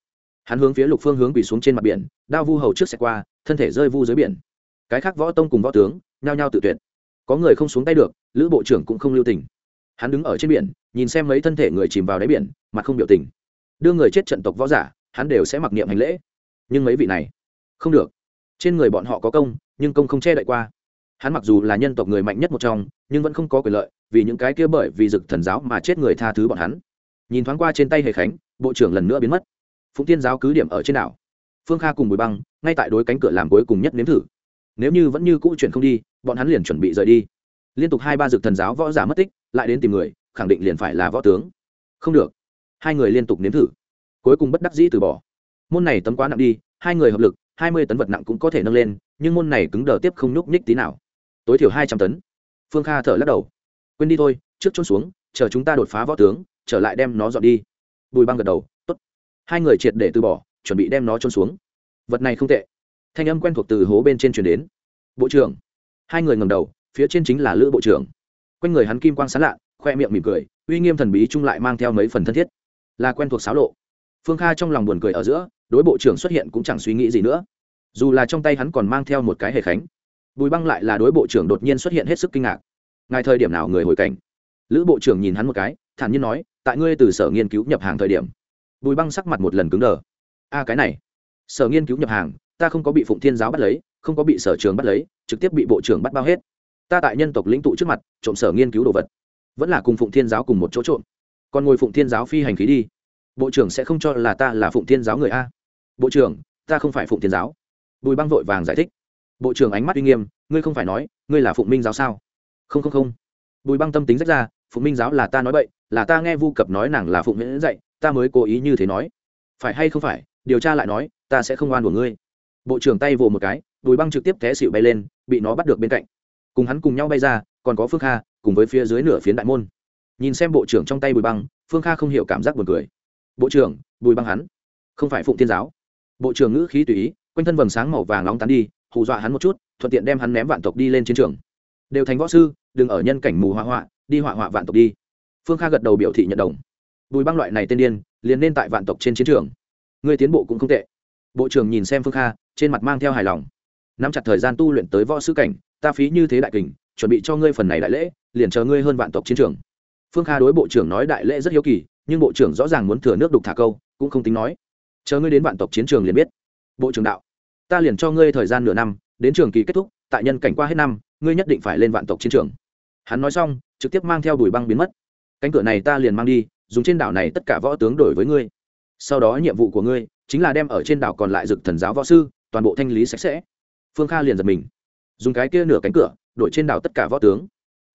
hắn hướng phía lục phương hướng bị xuống trên mặt biển, đao vu hầu trước xe qua, thân thể rơi vu dưới biển. Cái khác võ tông cùng võ tướng, nhao nhao tự tuyệt. Có người không xuống tay được, lữ bộ trưởng cũng không lưu tình. Hắn đứng ở trên biển, nhìn xem mấy thân thể người chìm vào đáy biển, mặt không biểu tình. Đưa người chết trận tộc võ giả, hắn đều sẽ mặc niệm hành lễ. Nhưng mấy vị này, không được. Trên người bọn họ có công, nhưng công không che đậy qua. Hắn mặc dù là nhân tộc người mạnh nhất một trong, nhưng vẫn không có quyền lợi, vì những cái kia bởi vì dực thần giáo mà chết người tha thứ bọn hắn. Nhìn thoáng qua trên tay hề khánh, bộ trưởng lần nữa biến mất phụng tiên giáo cứ điểm ở trên đảo. Phương kha cùng bùi băng, ngay tại đối cánh cửa làm cuối cùng nhất nếm thử. Nếu như vẫn như cũ chuyện không đi, bọn hắn liền chuẩn bị rời đi. Liên tục hai ba dực thần giáo võ giả mất tích, lại đến tìm người, khẳng định liền phải là võ tướng. Không được. Hai người liên tục nếm thử. Cuối cùng bất đắc dĩ từ bỏ. Môn này tấm quá nặng đi, hai người hợp lực, hai mươi tấn vật nặng cũng có thể nâng lên, nhưng môn này cứng đờ tiếp không nhúc nhích tí nào. Tối thiểu hai trăm tấn. Phương kha thở lắc đầu. Quên đi thôi, trước trốn xuống, chờ chúng ta đột phá võ tướng, trở lại đem nó dọn đi. Bùi băng gật đầu hai người triệt để từ bỏ, chuẩn bị đem nó trôn xuống. Vật này không tệ. Thanh âm quen thuộc từ hố bên trên chuyển đến. Bộ trưởng. Hai người ngầm đầu, phía trên chính là lữ bộ trưởng. Quanh người hắn kim quang sán lạ khoe miệng mỉm cười, uy nghiêm thần bí chung lại mang theo mấy phần thân thiết. Là quen thuộc xáo lộ. Phương kha trong lòng buồn cười ở giữa, đối bộ trưởng xuất hiện cũng chẳng suy nghĩ gì nữa. Dù là trong tay hắn còn mang theo một cái hề khánh, bùi băng lại là đối bộ trưởng đột nhiên xuất hiện hết sức kinh ngạc. Ngài thời điểm nào người hồi cảnh? Lữ bộ trưởng nhìn hắn một cái, thản nhiên nói, tại ngươi từ sở nghiên cứu nhập hàng thời điểm bùi băng sắc mặt một lần cứng đờ. A, cái này, sở nghiên cứu nhập hàng, ta không có bị phụng thiên giáo bắt lấy, không có bị sở trường bắt lấy, trực tiếp bị bộ trưởng bắt bao hết. Ta tại nhân tộc lĩnh tụ trước mặt, trộm sở nghiên cứu đồ vật. Vẫn là cùng phụng thiên giáo cùng một chỗ trộm. Còn ngồi phụng thiên giáo phi hành khí đi. Bộ trưởng sẽ không cho là ta là phụng thiên giáo người a. Bộ trưởng, ta không phải phụng thiên giáo. Bùi băng vội vàng giải thích. Bộ trưởng ánh mắt uy nghiêm, ngươi không phải nói, ngươi là phụng minh giáo sao? Không không không. Bùi băng tâm tính rách ra, phụng minh giáo là ta nói bậy, là ta nghe vu cập nói nàng là phụng miễn dạy ta mới cố ý như thế nói. Phải hay không phải? Điều tra lại nói, ta sẽ không oan của ngươi. Bộ trưởng tay vồ một cái, đùi băng trực tiếp té xịu bay lên, bị nó bắt được bên cạnh. Cùng hắn cùng nhau bay ra, còn có phương kha, cùng với phía dưới nửa phiến đại môn. Nhìn xem bộ trưởng trong tay bùi băng, phương kha không hiểu cảm giác buồn cười. Bộ trưởng, bùi băng hắn? Không phải phụng tiên giáo. Bộ trưởng ngữ khí tùy ý, quanh thân vầng sáng màu vàng nóng tán đi, hù dọa hắn một chút, thuận tiện đem hắn ném vạn tộc đi lên chiến trường. Đều thành võ sư, đừng ở nhân cảnh mù hoa họa, đi họa họa vạn tộc đi. Phương kha gật đầu biểu thị nhận đồng bùi băng loại này tên điên, liền nên tại vạn tộc trên chiến trường. Người tiến bộ cũng không tệ. Bộ trưởng nhìn xem phương kha, trên mặt mang theo hài lòng. Nắm chặt thời gian tu luyện tới võ sư cảnh, ta phí như thế đại kình, chuẩn bị cho ngươi phần này đại lễ, liền chờ ngươi hơn vạn tộc chiến trường. Phương kha đối bộ trưởng nói đại lễ rất hiếu kỳ, nhưng bộ trưởng rõ ràng muốn thừa nước đục thả câu, cũng không tính nói. Chờ ngươi đến vạn tộc chiến trường liền biết. Bộ trưởng đạo, ta liền cho ngươi thời gian nửa năm, đến trường kỳ kết thúc, tại nhân cảnh qua hết năm, ngươi nhất định phải lên vạn tộc chiến trường. Hắn nói xong, trực tiếp mang theo đùi băng biến mất. Cánh cửa này ta liền mang đi dùng trên đảo này tất cả võ tướng đổi với ngươi. Sau đó nhiệm vụ của ngươi chính là đem ở trên đảo còn lại dực thần giáo võ sư, toàn bộ thanh lý sạch sẽ. Phương kha liền giật mình. Dùng cái kia nửa cánh cửa, đổi trên đảo tất cả võ tướng.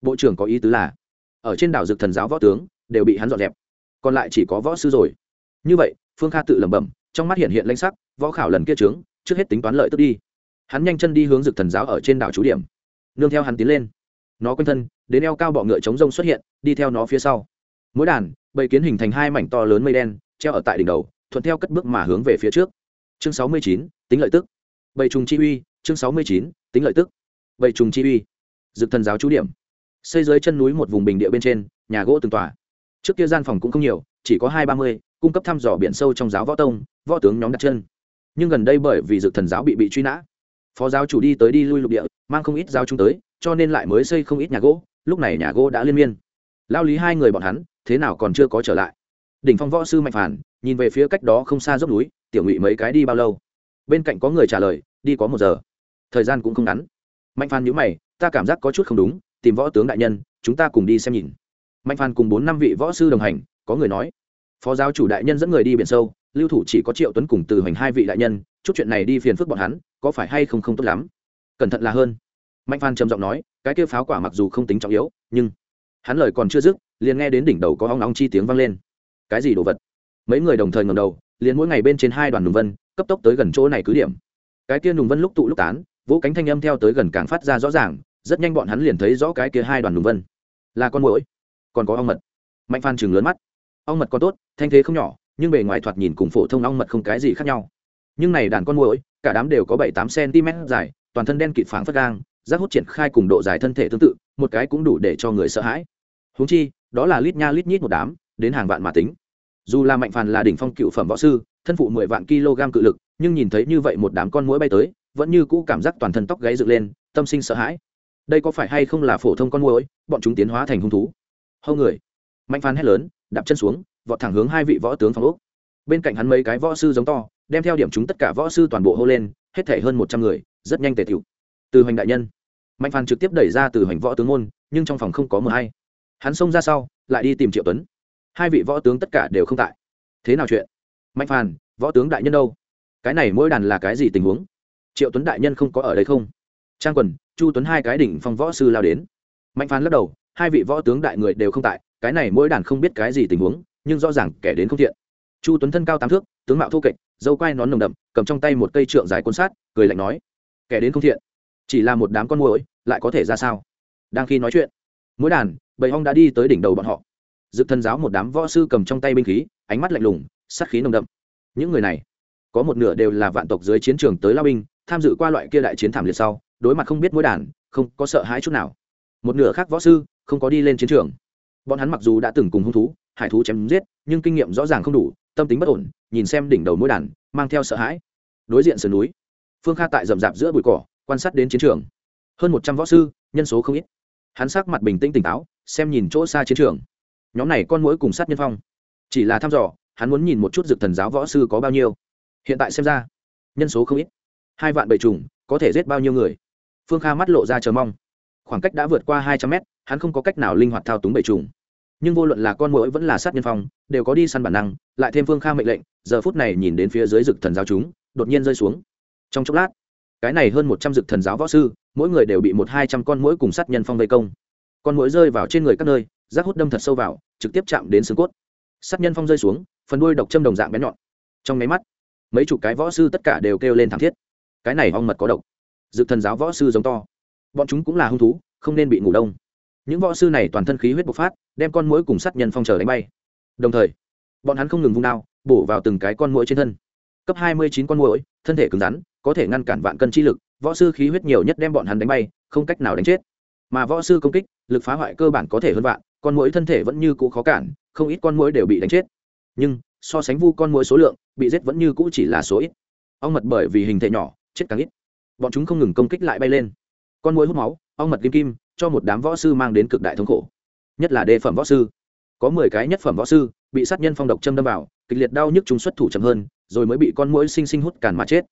Bộ trưởng có ý tứ là, ở trên đảo dược thần giáo võ tướng đều bị hắn dọn dẹp, còn lại chỉ có võ sư rồi. Như vậy, phương kha tự lẩm bẩm, trong mắt hiện hiện lãnh sắc, võ khảo lần kia trướng, trước hết tính toán lợi tức đi. Hắn nhanh chân đi hướng dược thần giáo ở trên đảo chú điểm. Nương theo hắn tiến lên. Nó quanh thân, đến eo cao bọ ngựa chống rông xuất hiện, đi theo nó phía sau. Mỗi đàn bầy kiến hình thành hai mảnh to lớn mây đen, treo ở tại đỉnh đầu, thuận theo cất bước mà hướng về phía trước. Chương sáu mươi chín, tính lợi tức. Bầy trùng chi uy, chương sáu mươi chín, tính lợi tức. Bầy trùng chi uy dược thần giáo chú điểm. Xây dưới chân núi một vùng bình địa bên trên, nhà gỗ từng tòa. Trước kia gian phòng cũng không nhiều, chỉ có hai ba mươi, cung cấp thăm dò biển sâu trong giáo võ tông, võ tướng nhóm đặt chân. Nhưng gần đây bởi vì dược thần giáo bị bị truy nã, phó giáo chủ đi tới đi lui lục địa, mang không ít giáo chúng tới, cho nên lại mới xây không ít nhà gỗ, lúc này nhà gỗ đã liên miên. Lao lý hai người bọn hắn thế nào còn chưa có trở lại. Đỉnh phong võ sư mạnh phản, nhìn về phía cách đó không xa dốc núi, tiểu ngụy mấy cái đi bao lâu? Bên cạnh có người trả lời, đi có một giờ. Thời gian cũng không ngắn. Mạnh phản nhữ mày, ta cảm giác có chút không đúng, tìm võ tướng đại nhân, chúng ta cùng đi xem nhìn. Mạnh phản cùng bốn năm vị võ sư đồng hành, có người nói, phó giáo chủ đại nhân dẫn người đi biển sâu, lưu thủ chỉ có triệu tuấn cùng từ hoành hai vị đại nhân, chút chuyện này đi phiền phức bọn hắn, có phải hay không không tốt lắm? Cẩn thận là hơn. Mạnh phan trầm giọng nói, cái kia pháo quả mặc dù không tính trọng yếu, nhưng hắn lời còn chưa dứt, liền nghe đến đỉnh đầu có ong nóng chi tiếng vang lên. Cái gì đồ vật? Mấy người đồng thời ngầm đầu, liền mỗi ngày bên trên hai đoàn nùng vân, cấp tốc tới gần chỗ này cứ điểm. Cái kia nùng vân lúc tụ lúc tán, vỗ cánh thanh âm theo tới gần càng phát ra rõ ràng, rất nhanh bọn hắn liền thấy rõ cái kia hai đoàn nùng vân. Là con mũi còn có ong mật. Mạnh phan chừng lớn mắt. Ong mật còn tốt, thanh thế không nhỏ, nhưng bề ngoài thoạt nhìn cùng phổ thông ong mật không cái gì khác nhau. Nhưng này đàn con mũi cả đám đều có bảy tám cm dài, toàn thân đen kịt phảng phất gang rác hút triển khai cùng độ dài thân thể tương tự, một cái cũng đủ để cho người sợ hãi. Húng chi, đó là lít nha lít nhít một đám, đến hàng vạn mà tính. Dù là mạnh phàn là đỉnh phong cựu phẩm võ sư, thân phụ mười vạn kg cự lực, nhưng nhìn thấy như vậy một đám con mũi bay tới, vẫn như cũ cảm giác toàn thân tóc gáy dựng lên, tâm sinh sợ hãi. Đây có phải hay không là phổ thông con mũi bọn chúng tiến hóa thành hung thú? Hâu người. Mạnh phàn hét lớn, đạp chân xuống, vọt thẳng hướng hai vị võ tướng phòng úc bên cạnh hắn mấy cái võ sư giống to, đem theo điểm chúng tất cả võ sư toàn bộ hô lên, hết thể hơn một trăm người, rất nhanh tề tiểu từ hoành đại nhân. Mạnh phàn trực tiếp đẩy ra từ hoành võ tướng môn, nhưng trong phòng không có mờ hay. Hắn xông ra sau, lại đi tìm triệu tuấn. Hai vị võ tướng tất cả đều không tại. Thế nào chuyện? Mạnh phàn, võ tướng đại nhân đâu? Cái này mỗi đàn là cái gì tình huống? Triệu tuấn đại nhân không có ở đây không? Trang quần, chu tuấn hai cái đỉnh phong võ sư lao đến. Mạnh phàn lắc đầu, hai vị võ tướng đại người đều không tại, cái này mỗi đàn không biết cái gì tình huống, nhưng rõ ràng kẻ đến không thiện. Chu tuấn thân cao tám thước, tướng mạo thô kệch, dâu quai nón nồng đậm, cầm trong tay một cây trượng dài côn sát, cười lạnh nói, kẻ đến không thiện chỉ là một đám con muỗi, lại có thể ra sao? Đang khi nói chuyện, mỗi đàn, bầy hong đã đi tới đỉnh đầu bọn họ. Dự thần giáo một đám võ sư cầm trong tay binh khí, ánh mắt lạnh lùng, sát khí nồng đậm. Những người này, có một nửa đều là vạn tộc dưới chiến trường tới lao binh, tham dự qua loại kia đại chiến thảm liệt sau, đối mặt không biết mỗi đàn, không có sợ hãi chút nào. Một nửa khác võ sư, không có đi lên chiến trường. Bọn hắn mặc dù đã từng cùng hung thú, hải thú chém giết, nhưng kinh nghiệm rõ ràng không đủ, tâm tính bất ổn, nhìn xem đỉnh đầu mỗi đàn, mang theo sợ hãi. Đối diện sườn núi, phương kha tại rậm rạp giữa bụi cỏ quan sát đến chiến trường. Hơn một trăm võ sư, nhân số không ít. Hắn sắc mặt bình tĩnh tỉnh táo, xem nhìn chỗ xa chiến trường. Nhóm này con mũi cùng sát nhân phong. Chỉ là thăm dò, hắn muốn nhìn một chút dược thần giáo võ sư có bao nhiêu. Hiện tại xem ra, nhân số không ít. Hai vạn bầy trùng có thể giết bao nhiêu người? Phương kha mắt lộ ra chờ mong. Khoảng cách đã vượt qua hai trăm mét, hắn không có cách nào linh hoạt thao túng bầy trùng nhưng vô luận là con mũi vẫn là sát nhân phong, đều có đi săn bản năng, lại thêm phương kha mệnh lệnh, giờ phút này nhìn đến phía dưới rực thần giáo chúng, đột nhiên rơi xuống. Trong chốc lát cái này hơn một trăm dực thần giáo võ sư, mỗi người đều bị một hai trăm con mũi cùng sát nhân phong vây công. Con mũi rơi vào trên người các nơi, rác hút đâm thật sâu vào, trực tiếp chạm đến xương cốt. Sát nhân phong rơi xuống, phần đuôi độc châm đồng dạng bén nhọn. Trong máy mắt, mấy chục cái võ sư tất cả đều kêu lên thảm thiết. Cái này ong mật có độc. Dực thần giáo võ sư giống to. Bọn chúng cũng là hung thú, không nên bị ngủ đông. Những võ sư này toàn thân khí huyết bộc phát, đem con mũi cùng sát nhân phong chờ đánh bay. Đồng thời, bọn hắn không ngừng vung đao, bổ vào từng cái con mũi trên thân cấp hai mươi chín con muỗi, thân thể cứng rắn có thể ngăn cản vạn cân chi lực võ sư khí huyết nhiều nhất đem bọn hắn đánh bay không cách nào đánh chết. Mà võ sư công kích lực phá hoại cơ bản có thể hơn vạn con muỗi thân thể vẫn như cũ khó cản không ít con muỗi đều bị đánh chết. Nhưng so sánh vu con muỗi số lượng bị giết vẫn như cũ chỉ là số ít. Ong mật bởi vì hình thể nhỏ chết càng ít. Bọn chúng không ngừng công kích lại bay lên. Con muỗi hút máu ong mật kim kim cho một đám võ sư mang đến cực đại thống khổ. Nhất là đề phẩm võ sư. Có mười cái nhất phẩm võ sư bị sát nhân phong độc châm đâm vào kịch liệt đau nhức chúng xuất thủ chậm hơn rồi mới bị con mũi sinh sinh hút càn mà chết.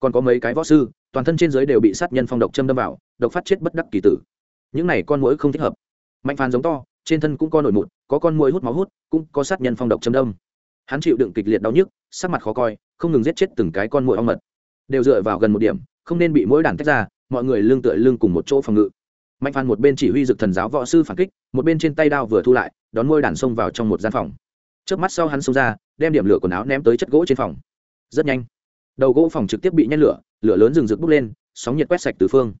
Còn có mấy cái võ sư, toàn thân trên dưới đều bị sát nhân phong độc châm đâm vào, độc phát chết bất đắc kỳ tử. Những này con mũi không thích hợp. Mạnh phàn giống to, trên thân cũng có nổi mụn, có con mũi hút máu hút, cũng có sát nhân phong độc châm đâm. Hắn chịu đựng kịch liệt đau nhức, sắc mặt khó coi, không ngừng giết chết từng cái con mũi ong mật. Đều dựa vào gần một điểm, không nên bị mũi đàn tách ra, mọi người lương tựa lương cùng một chỗ phòng ngự. Mạnh phan một bên chỉ huy dực thần giáo võ sư phản kích, một bên trên tay đao vừa thu lại, đón môi đàn xông vào trong một gian phòng trước mắt sau hắn xông ra, đem điểm lửa quần áo ném tới chất gỗ trên phòng. Rất nhanh, đầu gỗ phòng trực tiếp bị nhen lửa lửa lớn rừng rực bốc lên, sóng nhiệt quét sạch từ phương.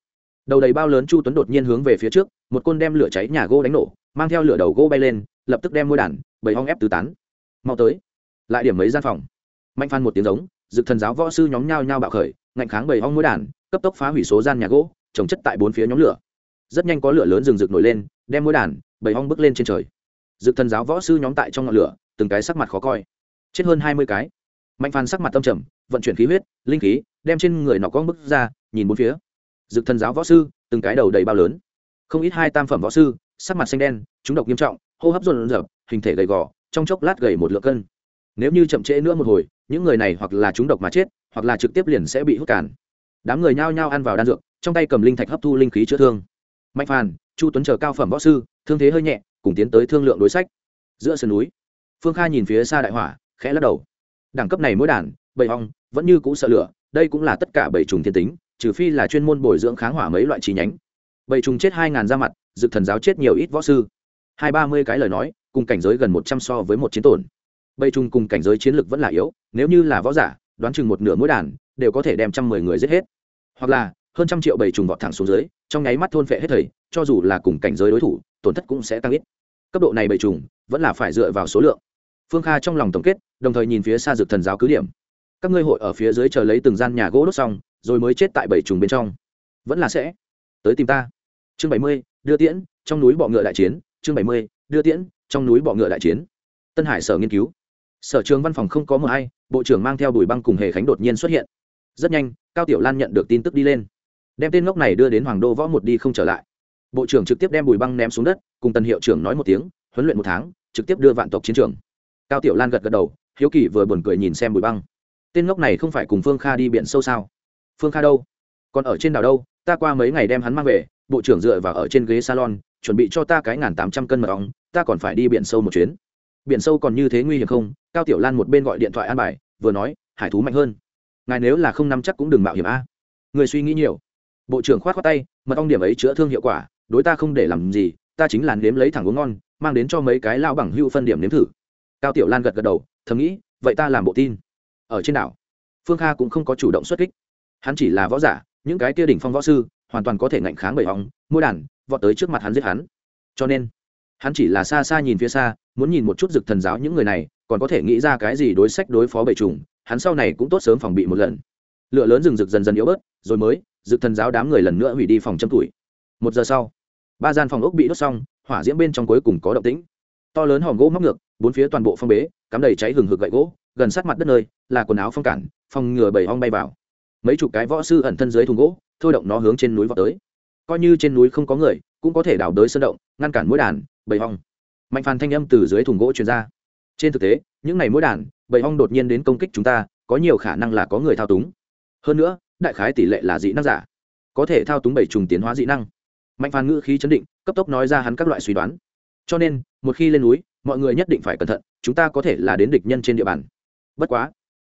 Đầu đầy bao lớn chu tuấn đột nhiên hướng về phía trước, một côn đem lửa cháy nhà gỗ đánh nổ, mang theo lửa đầu gỗ bay lên, lập tức đem môi đàn, bầy hong ép tứ tán. Mau tới, lại điểm mấy gian phòng. Mạnh phan một tiếng giống, dực thần giáo võ sư nhóm nhau nhao bạo khởi, ngạnh kháng bầy hong môi đàn, cấp tốc phá hủy số gian nhà gỗ trồng chất tại bốn phía nhóm lửa. Rất nhanh có lửa lớn rừng rực nổi lên, đem môi đàn, bầy hong bước lên trên trời dực thần giáo võ sư nhóm tại trong ngọn lửa, từng cái sắc mặt khó coi. Chết hơn hai mươi cái. Mạnh phan sắc mặt tâm trầm, vận chuyển khí huyết, linh khí, đem trên người nọ con bức ra, nhìn bốn phía. Dực thần giáo võ sư, từng cái đầu đầy bao lớn. Không ít hai tam phẩm võ sư, sắc mặt xanh đen, chúng độc nghiêm trọng, hô hấp rộn rợp, hình thể gầy gò, trong chốc lát gầy một lượng cân. Nếu như chậm trễ nữa một hồi, những người này hoặc là chúng độc mà chết, hoặc là trực tiếp liền sẽ bị hút cản đám người nhao nhao ăn vào đan dược, trong tay cầm linh thạch hấp thu linh khí chữa thương. Mạnh phàn chu tuấn chờ cao phẩm võ sư, thương thế hơi nhẹ cùng tiến tới thương lượng đối sách. Giữa sườn núi, phương kha nhìn phía xa đại hỏa, khẽ lắc đầu. Đẳng cấp này mỗi đàn, bầy hong vẫn như cũ sợ lửa, đây cũng là tất cả bảy trùng thiên tính, trừ phi là chuyên môn bồi dưỡng kháng hỏa mấy loại chi nhánh. Bảy trùng chết hai ngàn ra mặt dự thần giáo chết nhiều ít võ sư. Hai ba mươi cái lời nói, cùng cảnh giới gần một trăm so với một chiến tổn. Bảy trùng cùng cảnh giới chiến lược vẫn là yếu, nếu như là võ giả, đoán chừng một nửa mỗi đàn, đều có thể đem trăm mười người giết hết. Hoặc là, hơn trăm triệu bảy trùng vọt thẳng xuống dưới, trong nháy mắt thôn phệ hết thầy, cho dù là cùng cảnh giới đối thủ tổn thất cũng sẽ tăng ít. Cấp độ này bảy trùng vẫn là phải dựa vào số lượng. Phương kha trong lòng tổng kết, đồng thời nhìn phía xa dược thần giáo cứ điểm. Các ngươi hội ở phía dưới chờ lấy từng gian nhà gỗ đốt xong, rồi mới chết tại bảy trùng bên trong. Vẫn là sẽ. Tới tìm ta. Chương bảy mươi, đưa tiễn, trong núi bọ ngựa đại chiến. Chương bảy mươi, đưa tiễn, trong núi bọ ngựa đại chiến. Tân hải sở nghiên cứu. Sở trường văn phòng không có mờ hay, bộ trưởng mang theo bùi băng cùng hề khánh đột nhiên xuất hiện. Rất nhanh, cao tiểu lan nhận được tin tức đi lên. Đem tên ngốc này đưa đến hoàng đô võ một đi không trở lại bộ trưởng trực tiếp đem bùi băng ném xuống đất, cùng tân hiệu trưởng nói một tiếng, huấn luyện một tháng, trực tiếp đưa vạn tộc chiến trường. Cao tiểu lan gật gật đầu, hiếu kỳ vừa buồn cười nhìn xem bùi băng. Tên ngốc này không phải cùng phương kha đi biển sâu sao? Phương kha đâu? Còn ở trên đảo đâu? Ta qua mấy ngày đem hắn mang về, bộ trưởng dựa vào ở trên ghế salon, chuẩn bị cho ta cái ngàn tám trăm cân mật ong, ta còn phải đi biển sâu một chuyến. Biển sâu còn như thế nguy hiểm không? Cao tiểu lan một bên gọi điện thoại an bài, vừa nói, hải thú mạnh hơn. Ngài nếu là không nắm chắc cũng đừng mạo hiểm a. Người suy nghĩ nhiều. Bộ trưởng khoát khoát tay, mật ong điểm ấy chữa thương hiệu quả đối ta không để làm gì, ta chính là nếm lấy thẳng uống ngon, mang đến cho mấy cái lao bằng hưu phân điểm nếm thử. Cao tiểu lan gật gật đầu, thầm nghĩ, vậy ta làm bộ tin. Ở trên đảo, phương kha cũng không có chủ động xuất kích. Hắn chỉ là võ giả, những cái kia đỉnh phong võ sư, hoàn toàn có thể ngạnh kháng bởi hóng môi đàn, vọt tới trước mặt hắn giết hắn. Cho nên, hắn chỉ là xa xa nhìn phía xa, muốn nhìn một chút rực thần giáo những người này, còn có thể nghĩ ra cái gì đối sách đối phó bệ trùng, hắn sau này cũng tốt sớm phòng bị một lần. Lửa lớn rừng rực dần dần yếu bớt, rồi mới rực thần giáo đám người lần nữa hủy đi phòng châm tuổi. Một giờ sau ba gian phòng ốc bị đốt xong, hỏa diễm bên trong cuối cùng có động tĩnh. To lớn hòm gỗ móc ngược, bốn phía toàn bộ phong bế, cắm đầy cháy hừng hực gậy gỗ, gần sát mặt đất nơi, là quần áo phong cản, phòng ngừa bầy ong bay vào. Mấy chục cái võ sư ẩn thân dưới thùng gỗ, thôi động nó hướng trên núi vào tới. Coi như trên núi không có người, cũng có thể đào đới sơn động, ngăn cản mỗi đàn, bầy ong. Mạnh phàn thanh âm từ dưới thùng gỗ truyền ra. Trên thực tế, những ngày mỗi đàn, bầy ong đột nhiên đến công kích chúng ta, có nhiều khả năng là có người thao túng. Hơn nữa, đại khái tỷ lệ là dị năng giả. Có thể thao túng bảy trùng tiến hóa dị năng mạnh phàn ngữ khí chấn định, cấp tốc nói ra hắn các loại suy đoán. Cho nên, một khi lên núi, mọi người nhất định phải cẩn thận, chúng ta có thể là đến địch nhân trên địa bàn. Bất quá,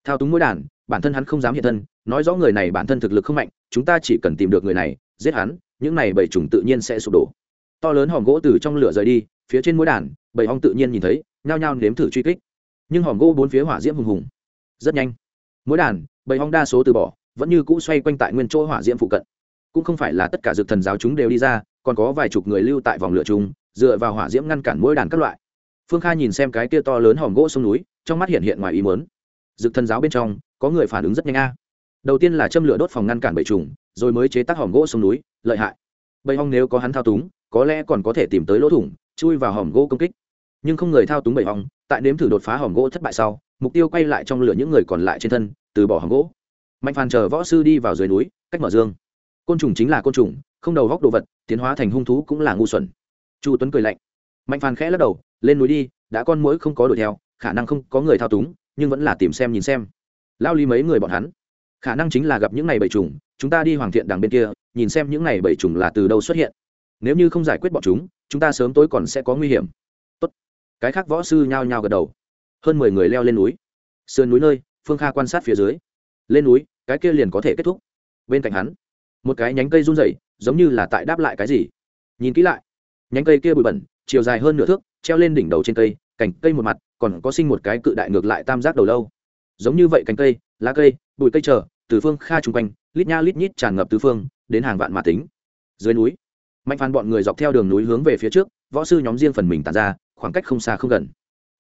thao túng mỗi đàn, bản thân hắn không dám hiện thân, nói rõ người này bản thân thực lực không mạnh, chúng ta chỉ cần tìm được người này, giết hắn, những này bảy trùng tự nhiên sẽ sụp đổ. To lớn hòm gỗ từ trong lửa rời đi, phía trên mỗi đàn bảy hong tự nhiên nhìn thấy, nhao nhao nếm thử truy kích. Nhưng hòm gỗ bốn phía hỏa diễm hùng hùng. Rất nhanh mỗi đàn bảy hong đa số từ bỏ, vẫn như cũ xoay quanh tại nguyên chỗ hỏa diễm phụ cận cũng không phải là tất cả dược thần giáo chúng đều đi ra, còn có vài chục người lưu tại vòng lửa chung, dựa vào hỏa diễm ngăn cản mỗi đàn các loại. Phương kha nhìn xem cái kia to lớn hòm gỗ sông núi, trong mắt hiện hiện ngoài ý mớn dực thần giáo bên trong, có người phản ứng rất nhanh a. Đầu tiên là châm lửa đốt phòng ngăn cản bầy trùng, rồi mới chế tác hòm gỗ sông núi, lợi hại. Bầy hong nếu có hắn thao túng, có lẽ còn có thể tìm tới lỗ thủng, chui vào hòm gỗ công kích. Nhưng không người thao túng bầy hong tại nếm thử đột phá hòm gỗ thất bại sau, mục tiêu quay lại trong lửa những người còn lại trên thân, từ bỏ hòm gỗ. Mạnh phàn chờ võ sư đi vào dưới núi, cách mở dương côn trùng chính là côn trùng, không đầu góc đồ vật, tiến hóa thành hung thú cũng là ngu xuẩn. Chu tuấn cười lạnh. Mạnh phàn khẽ lắc đầu, lên núi đi, đã con mũi không có đuổi theo, khả năng không có người thao túng, nhưng vẫn là tìm xem nhìn xem. Lao ly mấy người bọn hắn. Khả năng chính là gặp những này bầy trùng, chúng ta đi hoàng thiện đằng bên kia, nhìn xem những này bầy trùng là từ đâu xuất hiện. Nếu như không giải quyết bọn chúng chúng ta sớm tối còn sẽ có nguy hiểm. Tốt. cái khác võ sư nhao nhao gật đầu. Hơn mười người leo lên núi. Sườn núi nơi, phương kha quan sát phía dưới. Lên núi, cái kia liền có thể kết thúc. Bên cạnh hắn một cái nhánh cây run rẩy, giống như là tại đáp lại cái gì. Nhìn kỹ lại, nhánh cây kia bụi bẩn, chiều dài hơn nửa thước, treo lên đỉnh đầu trên cây, cành cây một mặt, còn có sinh một cái cự đại ngược lại tam giác đầu lâu. Giống như vậy cành cây, lá cây, bụi cây trở từ phương kha chung quanh, lít nha lít nhít tràn ngập tứ phương, đến hàng vạn mà tính. Dưới núi, mạnh phan bọn người dọc theo đường núi hướng về phía trước, võ sư nhóm riêng phần mình tàn ra, khoảng cách không xa không gần.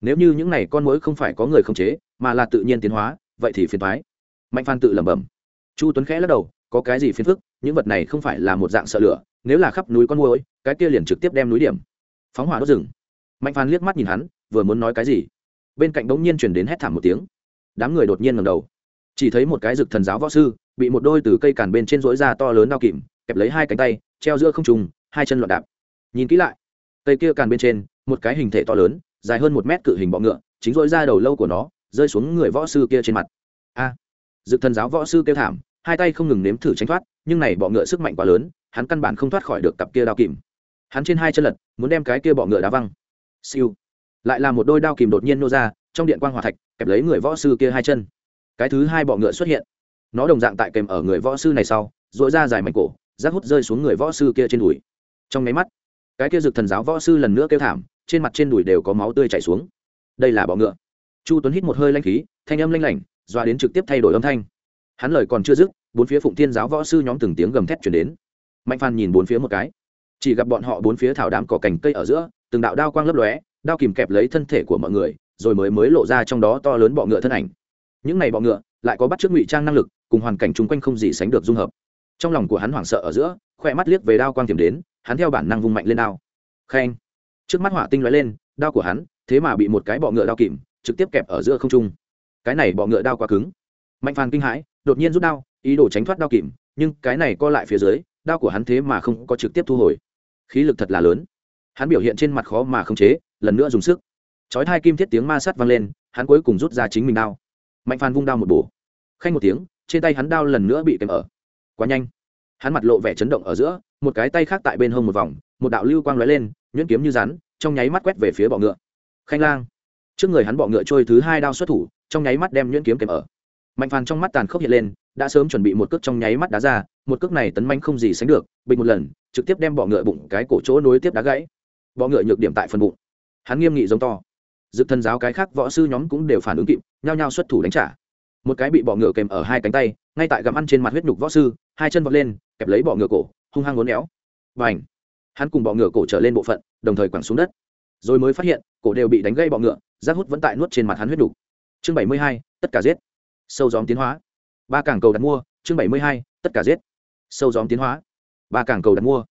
Nếu như những n à y con mũi không phải có người không chế, mà là tự nhiên tiến hóa, vậy thì phiền thoái mạnh phan tự lẩm bẩm. Chu tuấn khẽ lắc đầu có cái gì phiền phức những vật này không phải là một dạng sợ lửa nếu là khắp núi con mũi cái kia liền trực tiếp đem núi điểm. Phóng hỏa đốt rừng. Mạnh phan liếc mắt nhìn hắn vừa muốn nói cái gì? Bên cạnh bỗng nhiên chuyển đến hét thảm một tiếng. Đám người đột nhiên ngầm đầu. Chỉ thấy một cái rực thần giáo võ sư bị một đôi từ cây càn bên trên rỗi da to lớn đao kìm kẹp lấy hai cánh tay treo giữa không trùng hai chân loạn đạp. Nhìn kỹ lại cây kia càn bên trên một cái hình thể to lớn dài hơn một mét cự hình bọ ngựa chính rỗi ra đầu lâu của nó rơi xuống người võ sư kia trên mặt. A! À, dự thần giáo võ sư kêu thảm hai tay không ngừng nếm thử tránh thoát, nhưng này bọ ngựa sức mạnh quá lớn, hắn căn bản không thoát khỏi được cặp kia đao kìm. Hắn trên hai chân lật, muốn đem cái kia bọ ngựa đá văng. Siêu. Lại là một đôi đao kìm đột nhiên nô ra, trong điện quan hòa thạch, kẹp lấy người võ sư kia hai chân. Cái thứ hai bọ ngựa xuất hiện. Nó đồng dạng tại kèm ở người võ sư này sau dội ra dài mảnh cổ, rác hút rơi xuống người võ sư kia trên đùi. Trong máy mắt, cái kia dực thần giáo võ sư lần nữa kêu thảm, trên mặt trên đùi đều có máu tươi chảy xuống. Đây là bọ ngựa. Chu tuấn hít một hơi lanh khí, thanh âm lanh lảnh, doa đến trực tiếp thay đổi âm thanh hắn lời còn chưa dứt, bốn phía phụng thiên giáo võ sư nhóm từng tiếng gầm thét chuyển đến. Mạnh phan nhìn bốn phía một cái. Chỉ gặp bọn họ bốn phía thảo đám cỏ cành cây ở giữa, từng đạo đao quang lấp lóe, đao kìm kẹp lấy thân thể của mọi người, rồi mới mới lộ ra trong đó to lớn bọ ngựa thân ảnh. Những này bọ ngựa lại có bắt chước ngụy trang năng lực, cùng hoàn cảnh chung quanh không gì sánh được dung hợp. Trong lòng của hắn hoảng sợ ở giữa khoe mắt liếc về đao quang tìm đến, hắn theo bản năng vung mạnh lên đao. Khen. Trước mắt hỏa tinh lóe lên, đao của hắn thế mà bị một cái bọ ngựa đao kìm trực tiếp kẹp ở giữa không trung. Cái này bọ ngựa đao quá cứng mạnh phàn kinh hãi, đột nhiên rút đao, ý đồ tránh thoát đao kìm, nhưng cái này co lại phía dưới, đao của hắn thế mà không có trực tiếp thu hồi. Khí lực thật là lớn. Hắn biểu hiện trên mặt khó mà không chế, lần nữa dùng sức. Chói hai kim thiết tiếng ma sát vang lên, hắn cuối cùng rút ra chính mình đao. Mạnh phàn vung đao một bổ. Khanh một tiếng, trên tay hắn đao lần nữa bị kèm ở. Quá nhanh. Hắn mặt lộ vẻ chấn động ở giữa, một cái tay khác tại bên hông một vòng, một đạo lưu quang lóe lên, nhuyễn kiếm như rắn, trong nháy mắt quét về phía bọ ngựa. Khanh lang. Trước người hắn bọ ngựa trôi thứ hai đao xuất thủ, trong nháy mắt đem nhuyễn kiếm kèm ở mạnh phàn trong mắt tàn khốc hiện lên, đã sớm chuẩn bị một cước trong nháy mắt đá ra, một cước này tấn manh không gì sánh được, bình một lần, trực tiếp đem bọ ngựa bụng cái cổ chỗ nối tiếp đá gãy. Bọ ngựa nhược điểm tại phần bụng. Hắn nghiêm nghị giống to. Dực thần giáo cái khác võ sư nhóm cũng đều phản ứng kịp, nhao nhao xuất thủ đánh trả. Một cái bị bọ ngựa kèm ở hai cánh tay, ngay tại gặm ăn trên mặt huyết nhục võ sư, hai chân vọt lên, kẹp lấy bọ ngựa cổ, hung hăng ngốn éo. Và ảnh hắn cùng bọ ngựa cổ trở lên bộ phận, đồng thời quẳng xuống đất. Rồi mới phát hiện, cổ đều bị đánh gây bọ ngựa, rác hút vẫn tại nuốt trên mặt hắn huyết đục chương bảy mươi hai, tất cả giết sâu gióm tiến hóa. Ba cảng cầu đặt mua, chương bảy mươi hai, tất cả giết. Sâu gióm tiến hóa. Ba cảng cầu đặt mua.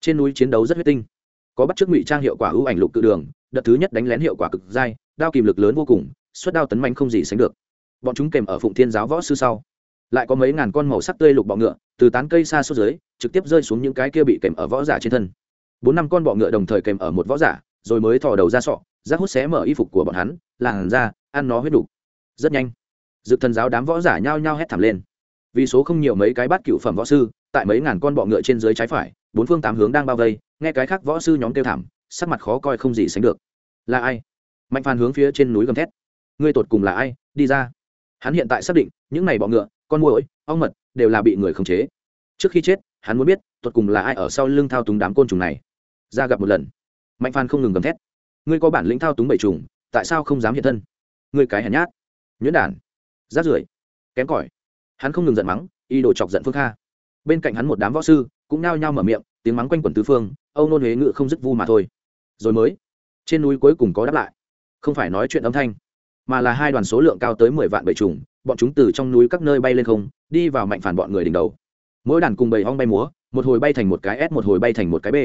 Trên núi chiến đấu rất huyết tinh. Có bắt chước ngụy trang hiệu quả ưu ảnh lục cự đường, đợt thứ nhất đánh lén hiệu quả cực dai, đao kìm lực lớn vô cùng, suất đao tấn mạnh không gì sánh được. Bọn chúng kèm ở phụng thiên giáo võ sư sau. Lại có mấy ngàn con màu sắc tươi lục bọ ngựa, từ tán cây xa xuống dưới, trực tiếp rơi xuống những cái kia bị kèm ở võ giả trên thân. Bốn năm con bọ ngựa đồng thời kèm ở một võ giả, rồi mới thò đầu ra sọ, rác hút xé mở y phục của bọn hắn, làn ra ăn nó huyết đủ. Rất nhanh dực thần giáo đám võ giả nhao nhao hét thảm lên. Vì số không nhiều mấy cái bát cựu phẩm võ sư, tại mấy ngàn con bọ ngựa trên dưới trái phải, bốn phương tám hướng đang bao vây, nghe cái khác võ sư nhóm kêu thảm, sắc mặt khó coi không gì sánh được. Là ai? Mạnh phan hướng phía trên núi gầm thét. Ngươi tột cùng là ai? Đi ra. Hắn hiện tại xác định, những này bọ ngựa, con muỗi, ong mật, đều là bị người khống chế. Trước khi chết, hắn muốn biết, tột cùng là ai ở sau lưng thao túng đám côn trùng này. Ra gặp một lần. Mạnh phan không ngừng gầm thét. Ngươi có bản lĩnh thao túng bảy trùng tại sao không dám hiện thân? Ngươi cái hèn nhát. Nhuyễn đản rát rưởi, kém cỏi. Hắn không ngừng giận mắng y đồ chọc giận phương kha. Bên cạnh hắn một đám võ sư cũng nao nhao mở miệng, tiếng mắng quanh quẩn tứ phương, âu nôn huế ngự không dứt vu mà thôi. Rồi mới, trên núi cuối cùng có đáp lại. Không phải nói chuyện âm thanh, mà là hai đoàn số lượng cao tới mười vạn bầy trùng bọn chúng từ trong núi các nơi bay lên không, đi vào mạnh phản bọn người đỉnh đầu. Mỗi đàn cùng bầy ong bay múa, một hồi bay thành một cái s, một hồi bay thành một cái b.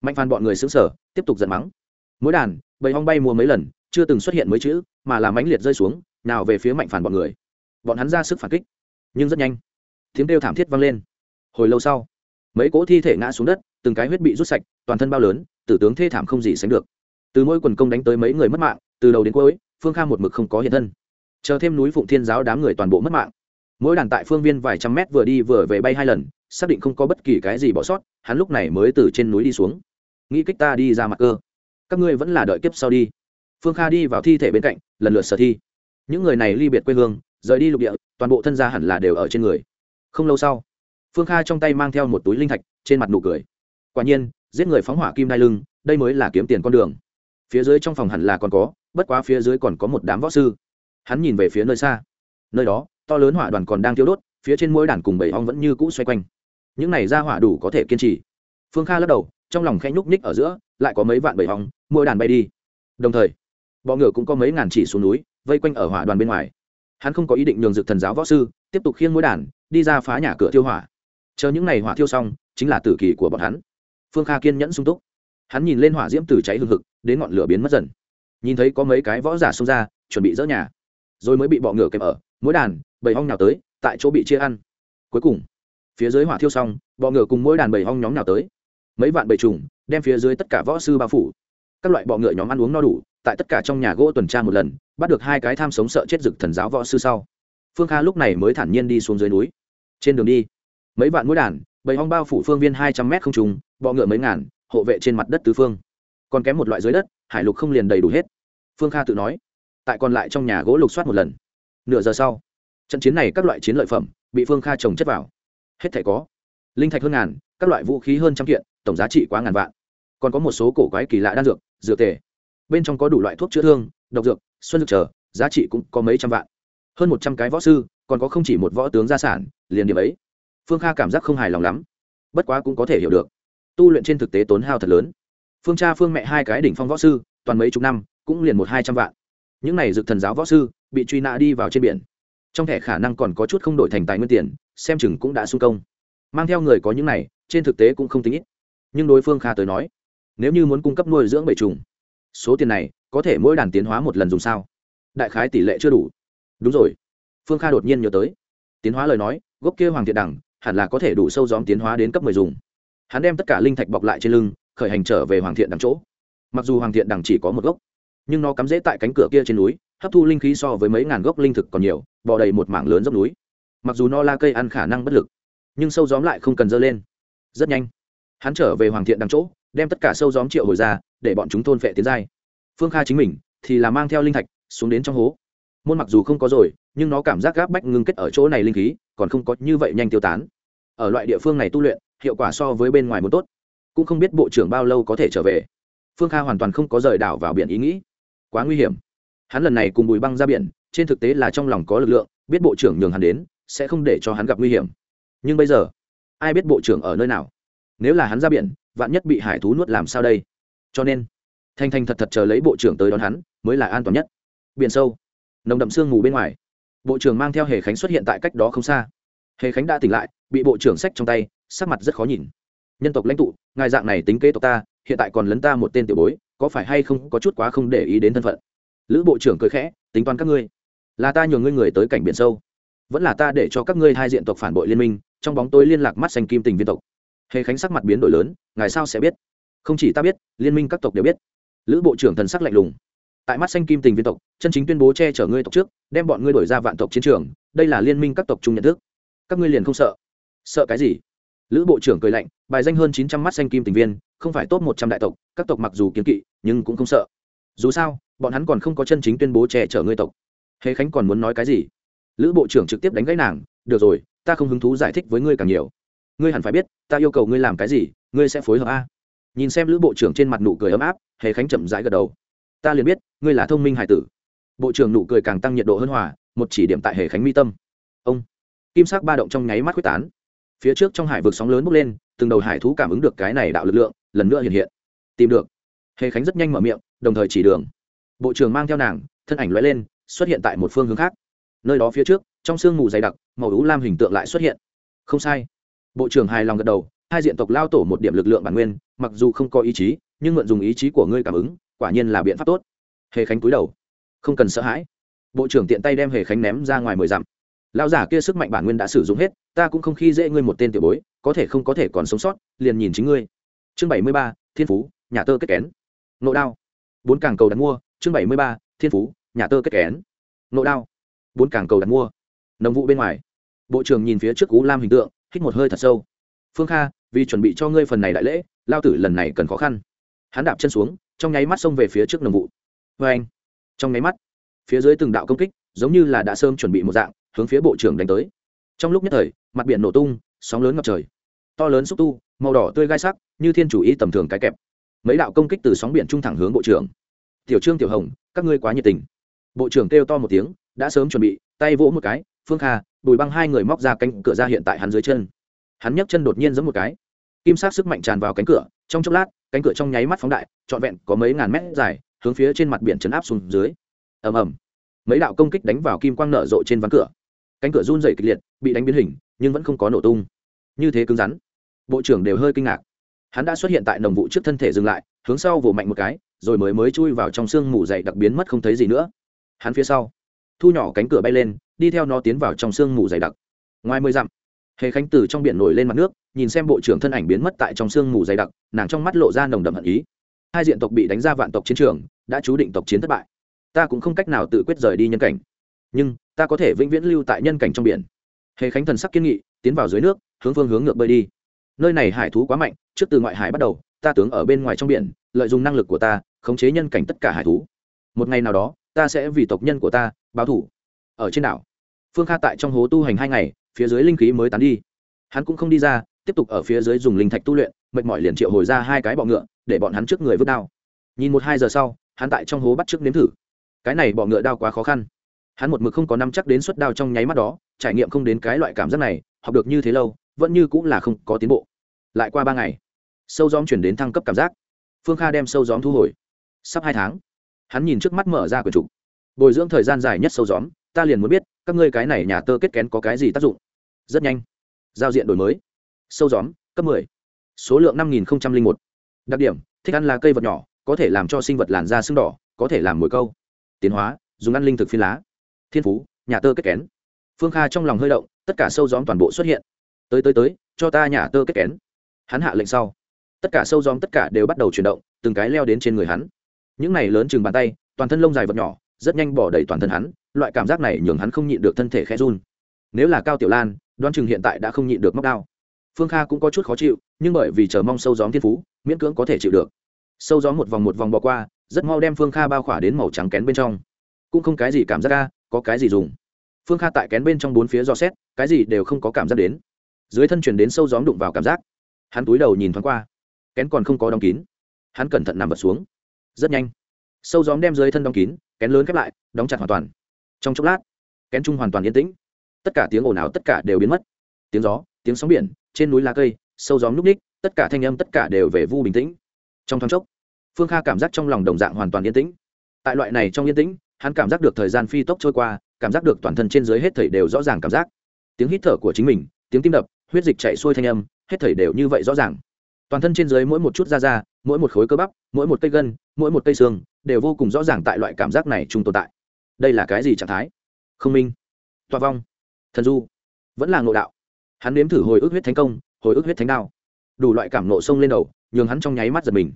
Mạnh phản bọn người xứng sở tiếp tục giận mắng. Mỗi đàn, bầy ong bay múa mấy lần, chưa từng xuất hiện mấy chữ, mà là mãnh liệt rơi xuống, nào về phía mạnh phản bọn người bọn hắn ra sức phản kích, nhưng rất nhanh, tiếng kêu thảm thiết vang lên. Hồi lâu sau, mấy cỗ thi thể ngã xuống đất, từng cái huyết bị rút sạch, toàn thân bao lớn, tử tướng thê thảm không gì sánh được. Từ mỗi quần công đánh tới mấy người mất mạng, từ đầu đến cuối, phương kha một mực không có hiện thân. Chờ thêm núi phụng thiên giáo đám người toàn bộ mất mạng, mỗi đàn tại phương viên vài trăm mét vừa đi vừa về bay hai lần, xác định không có bất kỳ cái gì bỏ sót, hắn lúc này mới từ trên núi đi xuống. Nghĩ cách ta đi ra mặt cơ. Các ngươi vẫn là đợi kiếp sau đi. Phương kha đi vào thi thể bên cạnh, lần lượt sở thi. Những người này ly biệt quê hương rời đi lục địa, toàn bộ thân gia hẳn là đều ở trên người. Không lâu sau, phương kha trong tay mang theo một túi linh thạch, trên mặt nụ cười. Quả nhiên, giết người phóng hỏa kim đai lưng, đây mới là kiếm tiền con đường. Phía dưới trong phòng hẳn là còn có, bất quá phía dưới còn có một đám võ sư. Hắn nhìn về phía nơi xa. Nơi đó, to lớn hỏa đoàn còn đang thiêu đốt, phía trên mỗi đàn cùng bảy ong vẫn như cũ xoay quanh. Những này ra hỏa đủ có thể kiên trì. Phương kha lắc đầu, trong lòng khẽ nhúc nhích ở giữa, lại có mấy vạn bảy ong, mỗi đàn bay đi. Đồng thời, bọ ngựa cũng có mấy ngàn chỉ xuống núi, vây quanh ở hỏa đoàn bên ngoài hắn không có ý định nhường dược thần giáo võ sư tiếp tục khiêng mũi đàn, đi ra phá nhà cửa tiêu hỏa. Chờ những ngày hỏa thiêu xong, chính là tử kỳ của bọn hắn. Phương kha kiên nhẫn sung túc. Hắn nhìn lên hỏa diễm từ cháy hừng hực, đến ngọn lửa biến mất dần. Nhìn thấy có mấy cái võ giả xông ra, chuẩn bị dỡ nhà. Rồi mới bị bọ ngựa kèm ở, mỗi đàn bầy hong nào tới, tại chỗ bị chia ăn. Cuối cùng, phía dưới hỏa thiêu xong, bọ ngựa cùng mỗi đàn bầy hong nhóm nào tới. Mấy vạn bầy trùng, đem phía dưới tất cả võ sư bao phủ. Các loại bọ ngựa nhóm ăn uống no đủ, tại tất cả trong nhà gỗ tuần tra một lần bắt được hai cái tham sống sợ chết rực thần giáo võ sư sau. Phương kha lúc này mới thản nhiên đi xuống dưới núi. Trên đường đi, mấy vạn mũi đàn, bầy hong bao phủ phương viên hai trăm mét không trùng bọ ngựa mấy ngàn, hộ vệ trên mặt đất tứ phương. Còn kém một loại dưới đất, hải lục không liền đầy đủ hết. Phương kha tự nói, tại còn lại trong nhà gỗ lục soát một lần. Nửa giờ sau, trận chiến này các loại chiến lợi phẩm bị phương kha trồng chất vào. Hết thể có linh thạch hơn ngàn, các loại vũ khí hơn trăm kiện, tổng giá trị quá ngàn vạn. Còn có một số cổ quái kỳ lạ đan dược dược tề. Bên trong có đủ loại thuốc chữa thương, độc dược xuân dược chờ, giá trị cũng có mấy trăm vạn. Hơn một trăm cái võ sư, còn có không chỉ một võ tướng gia sản, liền điểm ấy. Phương kha cảm giác không hài lòng lắm. Bất quá cũng có thể hiểu được. Tu luyện trên thực tế tốn hao thật lớn. Phương cha phương mẹ hai cái đỉnh phong võ sư, toàn mấy chục năm, cũng liền một hai trăm vạn. Những này dược thần giáo võ sư, bị truy nã đi vào trên biển. Trong thẻ khả năng còn có chút không đổi thành tài nguyên tiền, xem chừng cũng đã sung công. Mang theo người có những này, trên thực tế cũng không tính ít. Nhưng đối phương kha tới nói, nếu như muốn cung cấp nuôi dưỡng bầy trùng số tiền này có thể mỗi đàn tiến hóa một lần dùng sao? Đại khái tỷ lệ chưa đủ. Đúng rồi. Phương kha đột nhiên nhớ tới. Tiến hóa lời nói, gốc kia hoàng thiện đẳng, hẳn là có thể đủ sâu dóm tiến hóa đến cấp mười dùng. Hắn đem tất cả linh thạch bọc lại trên lưng, khởi hành trở về hoàng thiện đằng chỗ. Mặc dù hoàng thiện đằng chỉ có một gốc, nhưng nó cắm rễ tại cánh cửa kia trên núi, hấp thu linh khí so với mấy ngàn gốc linh thực còn nhiều, bò đầy một mảng lớn dốc núi. Mặc dù no la cây ăn khả năng bất lực, nhưng sâu gióm lại không cần dơ lên. Rất nhanh, hắn trở về hoàng thiện đằng chỗ, đem tất cả sâu gióm triệu hồi ra, để bọn chúng thôn phệ tiến giai phương kha chính mình thì là mang theo linh thạch xuống đến trong hố. Môn mặc dù không có rồi, nhưng nó cảm giác gáp bách ngưng kết ở chỗ này linh khí, còn không có như vậy nhanh tiêu tán. Ở loại địa phương này tu luyện, hiệu quả so với bên ngoài muốn tốt. Cũng không biết bộ trưởng bao lâu có thể trở về. Phương kha hoàn toàn không có rời đảo vào biển ý nghĩ. Quá nguy hiểm. Hắn lần này cùng bùi băng ra biển, trên thực tế là trong lòng có lực lượng, biết bộ trưởng nhường hắn đến, sẽ không để cho hắn gặp nguy hiểm. Nhưng bây giờ, ai biết bộ trưởng ở nơi nào? Nếu là hắn ra biển, vạn nhất bị hải thú nuốt làm sao đây? Cho nên thanh thanh thật thật chờ lấy bộ trưởng tới đón hắn, mới là an toàn nhất. Biển sâu, nồng đậm sương mù bên ngoài. Bộ trưởng mang theo hề khánh xuất hiện tại cách đó không xa. Hề khánh đã tỉnh lại, bị bộ trưởng sách trong tay, sắc mặt rất khó nhìn. Nhân tộc lãnh tụ, ngài dạng này tính kế tộc ta, hiện tại còn lấn ta một tên tiểu bối, có phải hay không có chút quá không để ý đến thân phận? Lữ bộ trưởng cười khẽ, tính toán các ngươi. Là ta nhường ngươi người tới cảnh biển sâu. Vẫn là ta để cho các ngươi hai diện tộc phản bội liên minh, trong bóng tối liên lạc mắt xanh kim tình viên tộc. Hề khánh sắc mặt biến đổi lớn, ngài sao sẽ biết? Không chỉ ta biết, liên minh các tộc đều biết lữ bộ trưởng thần sắc lạnh lùng. Tại mắt xanh kim tình viên tộc, chân chính tuyên bố che chở ngươi tộc trước, đem bọn ngươi đổi ra vạn tộc chiến trường, đây là liên minh các tộc chung nhận thức. Các ngươi liền không sợ. Sợ cái gì? Lữ bộ trưởng cười lạnh, bài danh hơn chín trăm mắt xanh kim tình viên, không phải tốt một trăm đại tộc, các tộc mặc dù kiến kỵ, nhưng cũng không sợ. Dù sao, bọn hắn còn không có chân chính tuyên bố che chở ngươi tộc. Hề khánh còn muốn nói cái gì? Lữ bộ trưởng trực tiếp đánh gãy nàng, được rồi, ta không hứng thú giải thích với ngươi càng nhiều. Ngươi hẳn phải biết, ta yêu cầu ngươi làm cái gì, ngươi sẽ phối hợp a nhìn xem lữ bộ trưởng trên mặt nụ cười ấm áp, hề khánh chậm rãi gật đầu. Ta liền biết, ngươi là thông minh hải tử. Bộ trưởng nụ cười càng tăng nhiệt độ hơn hòa, một chỉ điểm tại hề khánh mi tâm. Ông, kim sắc ba động trong nháy mắt quyết tán. Phía trước trong hải vực sóng lớn bốc lên, từng đầu hải thú cảm ứng được cái này đạo lực lượng, lần nữa hiện hiện. Tìm được. Hề khánh rất nhanh mở miệng, đồng thời chỉ đường. Bộ trưởng mang theo nàng, thân ảnh l lên, xuất hiện tại một phương hướng khác. Nơi đó phía trước, trong sương mù dày đặc, màu ú lam hình tượng lại xuất hiện. Không sai. Bộ trưởng hài lòng gật đầu hai diện tộc lao tổ một điểm lực lượng bản nguyên, mặc dù không có ý chí, nhưng mượn dùng ý chí của ngươi cảm ứng, quả nhiên là biện pháp tốt. Hề khánh cúi đầu. Không cần sợ hãi. Bộ trưởng tiện tay đem hề khánh ném ra ngoài mười dặm. Lão giả kia sức mạnh bản nguyên đã sử dụng hết, ta cũng không khi dễ ngươi một tên tiểu bối, có thể không có thể còn sống sót, liền nhìn chính ngươi. Chương bảy mươi ba, thiên phú, nhà tơ kết kén. Nộ đao. Bốn càng cầu đặt mua, chương bảy mươi ba, thiên phú, nhà tơ kết kén. Nộ đao. Bốn càng cầu đặt mua. Nồng vụ bên ngoài. Bộ trưởng nhìn phía trước cú lam hình tượng, hít một hơi thật sâu phương kha, vì chuẩn bị cho ngươi phần này đại lễ, lao tử lần này cần khó khăn. Hắn đạp chân xuống, trong nháy mắt xông về phía trước nồng vụ. Vê anh, trong nháy mắt, phía dưới từng đạo công kích, giống như là đã sớm chuẩn bị một dạng, hướng phía bộ trưởng đánh tới. Trong lúc nhất thời, mặt biển nổ tung, sóng lớn ngập trời. To lớn xúc tu, màu đỏ tươi gai sắc, như thiên chủ ý tầm thường cái kẹp. Mấy đạo công kích từ sóng biển trung thẳng hướng bộ trưởng. Tiểu trương, tiểu hồng, các ngươi quá nhiệt tình. Bộ trưởng kêu to một tiếng, đã sớm chuẩn bị, tay vỗ một cái, phương kha, bùi băng hai người móc ra cánh cửa ra hiện tại hắn dưới chân hắn nhấc chân đột nhiên giẫm một cái. Kim sát sức mạnh tràn vào cánh cửa, trong chốc lát, cánh cửa trong nháy mắt phóng đại, trọn vẹn có mấy ngàn mét dài, hướng phía trên mặt biển chấn áp xuống dưới. Ầm ầm. Mấy đạo công kích đánh vào kim quang nở rộ trên ván cửa. Cánh cửa run dày kịch liệt, bị đánh biến hình, nhưng vẫn không có nổ tung. Như thế cứng rắn, bộ trưởng đều hơi kinh ngạc. Hắn đã xuất hiện tại nồng vụ trước thân thể dừng lại, hướng sau vỗ mạnh một cái, rồi mới mới chui vào trong sương mù dày đặc biến mất không thấy gì nữa. Hắn phía sau, thu nhỏ cánh cửa bay lên, đi theo nó tiến vào trong sương mù dày đặc. Ngoài mười dặm hề khánh từ trong biển nổi lên mặt nước, nhìn xem bộ trưởng thân ảnh biến mất tại trong sương mù dày đặc, nàng trong mắt lộ ra nồng đậm hận ý. Hai diện tộc bị đánh ra vạn tộc chiến trường, đã chú định tộc chiến thất bại. Ta cũng không cách nào tự quyết rời đi nhân cảnh. Nhưng, ta có thể vĩnh viễn lưu tại nhân cảnh trong biển. Hề khánh thần sắc kiên nghị, tiến vào dưới nước, hướng phương hướng ngược bơi đi. Nơi này hải thú quá mạnh, trước từ ngoại hải bắt đầu, ta tướng ở bên ngoài trong biển, lợi dụng năng lực của ta, khống chế nhân cảnh tất cả hải thú. Một ngày nào đó, ta sẽ vì tộc nhân của ta báo thủ. Ở trên đảo, phương kha tại trong hố tu hành hai ngày phía dưới linh khí mới tán đi. Hắn cũng không đi ra, tiếp tục ở phía dưới dùng linh thạch tu luyện, mệt mỏi liền triệu hồi ra hai cái bọ ngựa, để bọn hắn trước người vứt đao. Nhìn một hai giờ sau, hắn tại trong hố bắt trước nếm thử. Cái này bọ ngựa đao quá khó khăn. Hắn một mực không có năm chắc đến suất đao trong nháy mắt đó, trải nghiệm không đến cái loại cảm giác này, học được như thế lâu, vẫn như cũng là không có tiến bộ. Lại qua ba ngày, sâu gióm chuyển đến thăng cấp cảm giác. Phương kha đem sâu gióm thu hồi. Sắp hai tháng, hắn nhìn trước mắt mở ra quyển trục. Bồi dưỡng thời gian dài nhất sâu gióm, ta liền muốn biết các ngươi cái này nhà tơ kết kén có cái gì tác dụng? Rất nhanh. Giao diện đổi mới. Sâu gióm, cấp 10. số lượng năm nghìn một. Đặc điểm, thích ăn là cây vật nhỏ, có thể làm cho sinh vật làn da sưng đỏ, có thể làm mồi câu. Tiến hóa, dùng ăn linh thực phi lá. Thiên phú, nhà tơ kết kén. Phương kha trong lòng hơi động, tất cả sâu gióm toàn bộ xuất hiện. Tới tới tới, cho ta nhà tơ kết kén. Hắn hạ lệnh sau. Tất cả sâu gióm tất cả đều bắt đầu chuyển động, từng cái leo đến trên người hắn. Những này lớn chừng bàn tay, toàn thân lông dài vật nhỏ rất nhanh bỏ đầy toàn thân hắn, loại cảm giác này nhường hắn không nhịn được thân thể khẽ run. Nếu là cao tiểu lan đoan chừng hiện tại đã không nhịn được móc đao. Phương kha cũng có chút khó chịu, nhưng bởi vì chờ mong sâu gióm thiên phú, miễn cưỡng có thể chịu được. Sâu gióm một vòng một vòng bỏ qua, rất mau đem phương kha bao khỏa đến màu trắng kén bên trong. Cũng không cái gì cảm giác ca có cái gì dùng. Phương kha tại kén bên trong bốn phía do xét, cái gì đều không có cảm giác đến. Dưới thân chuyển đến sâu gióm đụng vào cảm giác. Hắn túi đầu nhìn thoáng qua. Kén còn không có đóng kín. Hắn cẩn thận nằm vật xuống. Rất nhanh. Sâu gióm đem dưới thân đóng kín kén lớn khép lại, đóng chặt hoàn toàn. Trong chốc lát, kén trung hoàn toàn yên tĩnh. Tất cả tiếng ồn ào, tất cả đều biến mất. Tiếng gió, tiếng sóng biển, trên núi lá cây, sâu gió núp ních, tất cả thanh âm, tất cả đều về vu bình tĩnh. Trong thoáng chốc, phương kha cảm giác trong lòng đồng dạng hoàn toàn yên tĩnh. Tại loại này trong yên tĩnh, hắn cảm giác được thời gian phi tốc trôi qua, cảm giác được toàn thân trên dưới hết thảy đều rõ ràng cảm giác. Tiếng hít thở của chính mình, tiếng tim đập, huyết dịch chạy xuôi thanh âm, hết thảy đều như vậy rõ ràng. Toàn thân trên dưới mỗi một chút da da mỗi một khối cơ bắp, mỗi một cây gân, mỗi một cây xương đều vô cùng rõ ràng tại loại cảm giác này chung tồn tại. Đây là cái gì trạng thái? Không minh. Toa vong. Thần du. Vẫn là ngộ đạo. Hắn nếm thử hồi ức huyết thánh công, hồi ức huyết thánh đạo đủ loại cảm nộ sông lên đầu, nhường hắn trong nháy mắt giật mình.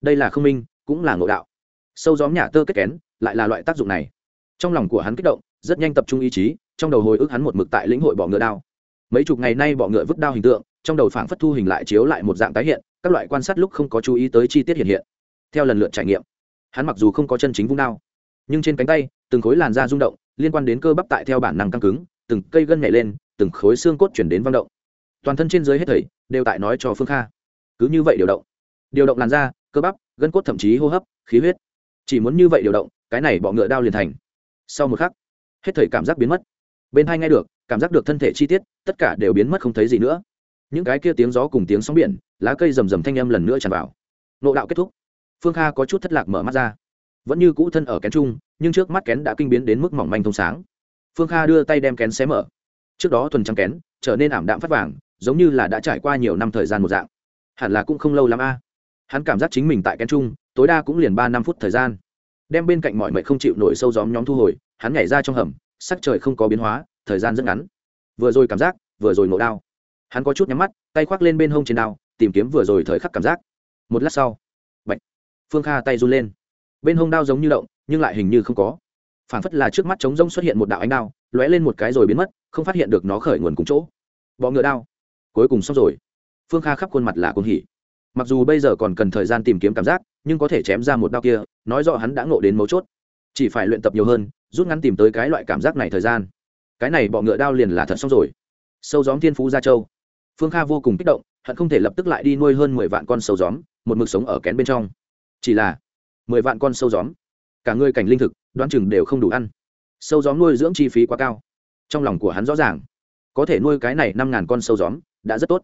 Đây là không minh, cũng là ngộ đạo. Sâu gióm nhà tơ kết kén, lại là loại tác dụng này. Trong lòng của hắn kích động, rất nhanh tập trung ý chí, trong đầu hồi ức hắn một mực tại lĩnh hội bọ ngựa đao. Mấy chục ngày nay bọ ngựa vứt đao hình tượng trong đầu phảng phất thu hình lại chiếu lại một dạng tái hiện, các loại quan sát lúc không có chú ý tới chi tiết hiện hiện. Theo lần lượt trải nghiệm, hắn mặc dù không có chân chính vung đao, nhưng trên cánh tay, từng khối làn da rung động, liên quan đến cơ bắp tại theo bản năng căng cứng, từng cây gân nhảy lên, từng khối xương cốt chuyển đến văng động. Toàn thân trên dưới hết thảy đều tại nói cho phương kha. Cứ như vậy điều động. Điều động làn da, cơ bắp, gân cốt thậm chí hô hấp, khí huyết. Chỉ muốn như vậy điều động, cái này bọ ngựa đao liền thành. Sau một khắc, hết thảy cảm giác biến mất. Bên hai nghe được, cảm giác được thân thể chi tiết, tất cả đều biến mất không thấy gì nữa những cái kia tiếng gió cùng tiếng sóng biển, lá cây rầm rầm thanh âm lần nữa tràn vào. Nộ đạo kết thúc. Phương kha có chút thất lạc mở mắt ra. Vẫn như cũ thân ở kén trung, nhưng trước mắt kén đã kinh biến đến mức mỏng manh thông sáng. Phương kha đưa tay đem kén xé mở. Trước đó thuần trắng kén, trở nên ảm đạm phát vàng, giống như là đã trải qua nhiều năm thời gian một dạng. Hẳn là cũng không lâu lắm a. Hắn cảm giác chính mình tại kén trung, tối đa cũng liền ba năm phút thời gian. Đem bên cạnh mọi mệnh không chịu nổi sâu gióm nhóm thu hồi, hắn nhảy ra trong hầm, sắc trời không có biến hóa, thời gian rất ngắn. Vừa rồi cảm giác, vừa rồi nổ đao hắn có chút nhắm mắt, tay khoác lên bên hông trên đao, tìm kiếm vừa rồi thời khắc cảm giác. Một lát sau bệnh phương kha tay run lên. Bên hông đao giống như động, nhưng lại hình như không có. Phản phất là trước mắt trống rông xuất hiện một đạo ánh đao, lóe lên một cái rồi biến mất, không phát hiện được nó khởi nguồn cùng chỗ. Bọ ngựa đao. Cuối cùng xong rồi. Phương kha khắp khuôn mặt là cuồng hỉ. Mặc dù bây giờ còn cần thời gian tìm kiếm cảm giác, nhưng có thể chém ra một đao kia, nói rõ hắn đã ngộ đến mấu chốt. Chỉ phải luyện tập nhiều hơn, rút ngắn tìm tới cái loại cảm giác này thời gian. Cái này bọ ngựa đao liền là thật xong rồi. Sâu gióm thiên phú gia châu phương kha vô cùng kích động, hận không thể lập tức lại đi nuôi hơn mười vạn con sâu gióm, một mực sống ở kén bên trong. Chỉ là, mười vạn con sâu gióm, cả người cảnh linh thực, đoán chừng đều không đủ ăn. Sâu gióm nuôi dưỡng chi phí quá cao. Trong lòng của hắn rõ ràng, có thể nuôi cái này năm ngàn con sâu gióm đã rất tốt.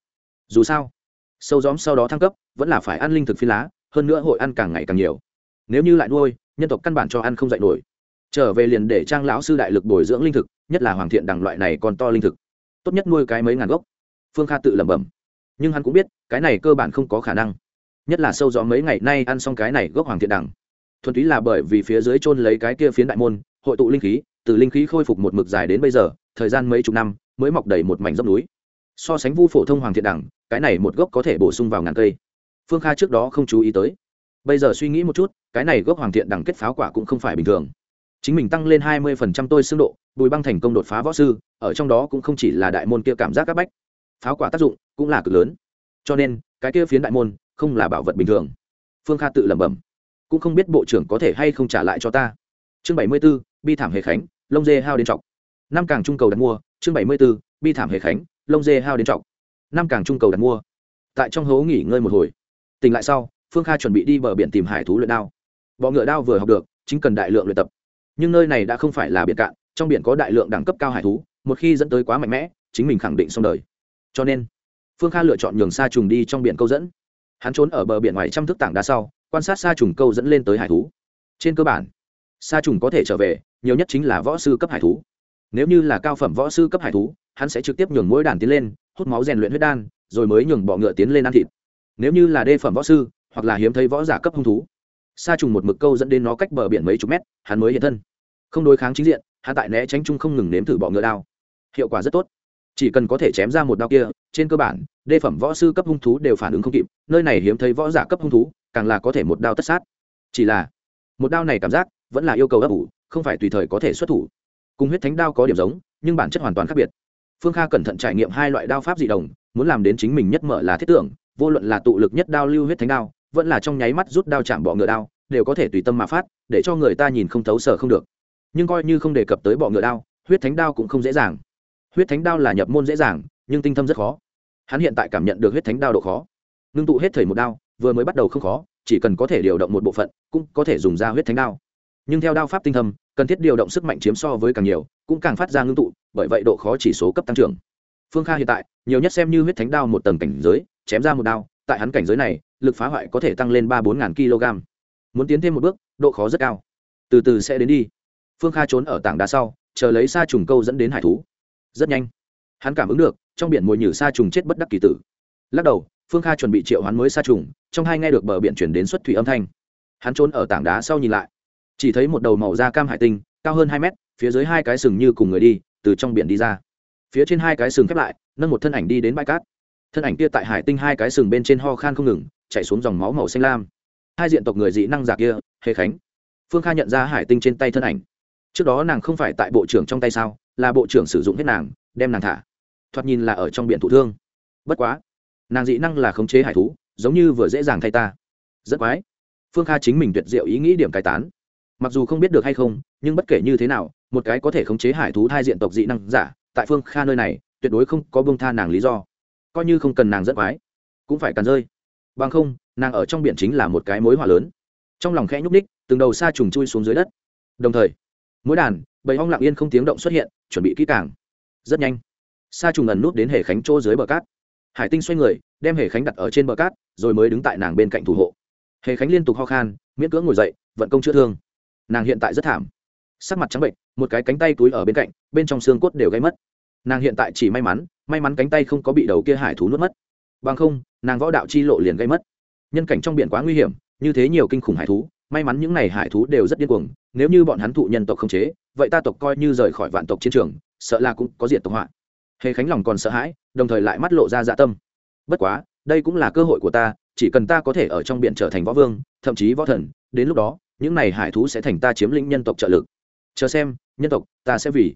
Dù sao, sâu gióm sau đó thăng cấp, vẫn là phải ăn linh thực phi lá, hơn nữa hội ăn càng ngày càng nhiều. Nếu như lại nuôi, nhân tộc căn bản cho ăn không dạy nổi. Trở về liền để trang lão sư đại lực bồi dưỡng linh thực, nhất là hoàng thiện đằng loại này còn to linh thực. Tốt nhất nuôi cái mấy ngàn gốc phương kha tự lẩm bẩm. Nhưng hắn cũng biết cái này cơ bản không có khả năng. Nhất là sâu gió mấy ngày nay ăn xong cái này gốc hoàng thiện Đẳng, thuần túy là bởi vì phía dưới chôn lấy cái kia phiến đại môn hội tụ linh khí từ linh khí khôi phục một mực dài đến bây giờ thời gian mấy chục năm mới mọc đầy một mảnh dốc núi. So sánh vu phổ thông hoàng thiện đẳng cái này một gốc có thể bổ sung vào ngàn cây. Phương kha trước đó không chú ý tới. Bây giờ suy nghĩ một chút cái này gốc hoàng thiện đẳng kết pháo quả cũng không phải bình thường. Chính mình tăng lên hai mươi phần trăm tôi xương độ bùi băng thành công đột phá võ sư ở trong đó cũng không chỉ là đại môn kia cảm giác áp bách pháo quả tác dụng cũng là cực lớn. Cho nên, cái kia phiến đại môn không là bảo vật bình thường. Phương kha tự lẩm bẩm, cũng không biết bộ trưởng có thể hay không trả lại cho ta. Chương bảy mươi b ố bi thảm hề khánh lông dê hao đến trọc. Năm càng trung cầu đặt mua, chương bảy mươi b ố bi thảm hề khánh lông dê hao đến trọc. Năm càng trung cầu đặt mua. Tại trong hố nghỉ ngơi một hồi. Tỉnh lại sau, phương kha chuẩn bị đi bờ biển tìm hải thú luyện đao. Bọ ngựa đao vừa học được, chính cần đại lượng luyện tập. Nhưng nơi này đã không phải là biển cạn, trong biển có đại lượng đẳng cấp cao hải thú, một khi dẫn tới quá mạnh mẽ, chính mình khẳng định xong đời cho nên phương kha lựa chọn nhường sa trùng đi trong biển câu dẫn hắn trốn ở bờ biển ngoài trăm thước tảng đá sau quan sát sa trùng câu dẫn lên tới hải thú trên cơ bản sa trùng có thể trở về nhiều nhất chính là võ sư cấp hải thú nếu như là cao phẩm võ sư cấp hải thú hắn sẽ trực tiếp nhường mỗi đàn tiến lên hút máu rèn luyện huyết đan rồi mới nhường bọ ngựa tiến lên ăn thịt nếu như là đê phẩm võ sư hoặc là hiếm thấy võ giả cấp hung thú sa trùng một mực câu dẫn đến nó cách bờ biển mấy chục mét hắn mới hiện thân không đối kháng chính diện hắn tại né tránh chung không ngừng nếm thử bọ ngựa đao hiệu quả rất tốt chỉ cần có thể chém ra một đao kia, trên cơ bản, đê phẩm võ sư cấp hung thú đều phản ứng không kịp, nơi này hiếm thấy võ giả cấp hung thú, càng là có thể một đao tất sát. Chỉ là, một đao này cảm giác vẫn là yêu cầu ấp ủ, không phải tùy thời có thể xuất thủ. Cùng huyết thánh đao có điểm giống, nhưng bản chất hoàn toàn khác biệt. Phương kha cẩn thận trải nghiệm hai loại đao pháp dị đồng muốn làm đến chính mình nhất mở là thiết tưởng, vô luận là tụ lực nhất đao lưu huyết thánh đao, vẫn là trong nháy mắt rút đao chạm bọ ngựa đao, đều có thể tùy tâm mà phát, để cho người ta nhìn không thấu sở không được. Nhưng coi như không đề cập tới bọ ngựa đao, huyết thánh đao cũng không dễ dàng huyết thánh đao là nhập môn dễ dàng, nhưng tinh thâm rất khó. Hắn hiện tại cảm nhận được huyết thánh đao độ khó. Ngưng tụ hết thời một đao, vừa mới bắt đầu không khó, chỉ cần có thể điều động một bộ phận, cũng có thể dùng ra huyết thánh đao. Nhưng theo đao pháp tinh thâm, cần thiết điều động sức mạnh chiếm so với càng nhiều, cũng càng phát ra ngưng tụ, bởi vậy độ khó chỉ số cấp tăng trưởng. Phương kha hiện tại, nhiều nhất xem như huyết thánh đao một tầng cảnh giới, chém ra một đao, tại hắn cảnh giới này, lực phá hoại có thể tăng lên ba bốn ngàn kg. Muốn tiến thêm một bước, độ khó rất cao. Từ từ sẽ đến đi. Phương kha trốn ở tảng đá sau, chờ lấy xa trùng câu dẫn đến hải thú rất nhanh. Hắn cảm ứng được, trong biển mồi nhử sa trùng chết bất đắc kỳ tử. Lắc đầu, phương kha chuẩn bị triệu hắn mới sa trùng, trong hai nghe được bờ biển chuyển đến xuất thủy âm thanh. Hắn trốn ở tảng đá sau nhìn lại. Chỉ thấy một đầu màu da cam hải tinh, cao hơn hai mét, phía dưới hai cái sừng như cùng người đi, từ trong biển đi ra. Phía trên hai cái sừng khép lại, nâng một thân ảnh đi đến bãi cát. Thân ảnh kia tại hải tinh hai cái sừng bên trên ho khan không ngừng, chạy xuống dòng máu màu xanh lam. Hai diện tộc người dị năng giả kia, hề khánh. Phương kha nhận ra hải tinh trên tay thân ảnh. Trước đó nàng không phải tại bộ trưởng trong tay sao? Là bộ trưởng sử dụng hết nàng, đem nàng thả. Thoạt nhìn là ở trong biển thủ thương. Bất quá, nàng dị năng là khống chế hải thú, giống như vừa dễ dàng thay ta. Rất quái. Phương kha chính mình tuyệt diệu ý nghĩ điểm cai tán. Mặc dù không biết được hay không, nhưng bất kể như thế nào, một cái có thể khống chế hải thú thai diện tộc dị năng giả, tại phương kha nơi này, tuyệt đối không có bông tha nàng lý do. Coi như không cần nàng rất quái, cũng phải cần rơi. Bằng không, nàng ở trong biển chính là một cái mối hòa lớn. Trong lòng khẽ nhúc ních từng đầu xa trùng chui xuống dưới đất. Đồng thời, mỗi đàn bầy hong lặng yên không tiếng động xuất hiện, chuẩn bị kỹ càng. Rất nhanh, sa trùng ẩn nút đến hệ khánh chỗ dưới bờ cát. Hải tinh xoay người, đem hệ khánh đặt ở trên bờ cát, rồi mới đứng tại nàng bên cạnh thủ hộ. Hệ khánh liên tục ho khan, miễn cưỡng ngồi dậy, vận công chữa thương. Nàng hiện tại rất thảm. Sắc mặt trắng bệnh, một cái cánh tay túi ở bên cạnh, bên trong xương cốt đều gây mất. Nàng hiện tại chỉ may mắn may mắn cánh tay không có bị đầu kia hải thú nuốt mất. Bằng không, nàng võ đạo chi lộ liền gây mất. Nhân cảnh trong biển quá nguy hiểm, như thế nhiều kinh khủng hải thú may mắn những này hải thú đều rất điên cuồng, nếu như bọn hắn thụ nhân tộc không chế, vậy ta tộc coi như rời khỏi vạn tộc chiến trường, sợ là cũng có diệt tộc họa. Hề khánh lòng còn sợ hãi, đồng thời lại mắt lộ ra dạ tâm. Bất quá, đây cũng là cơ hội của ta, chỉ cần ta có thể ở trong biển trở thành võ vương, thậm chí võ thần, đến lúc đó, những này hải thú sẽ thành ta chiếm lĩnh nhân tộc trợ lực. Chờ xem, nhân tộc, ta sẽ vì.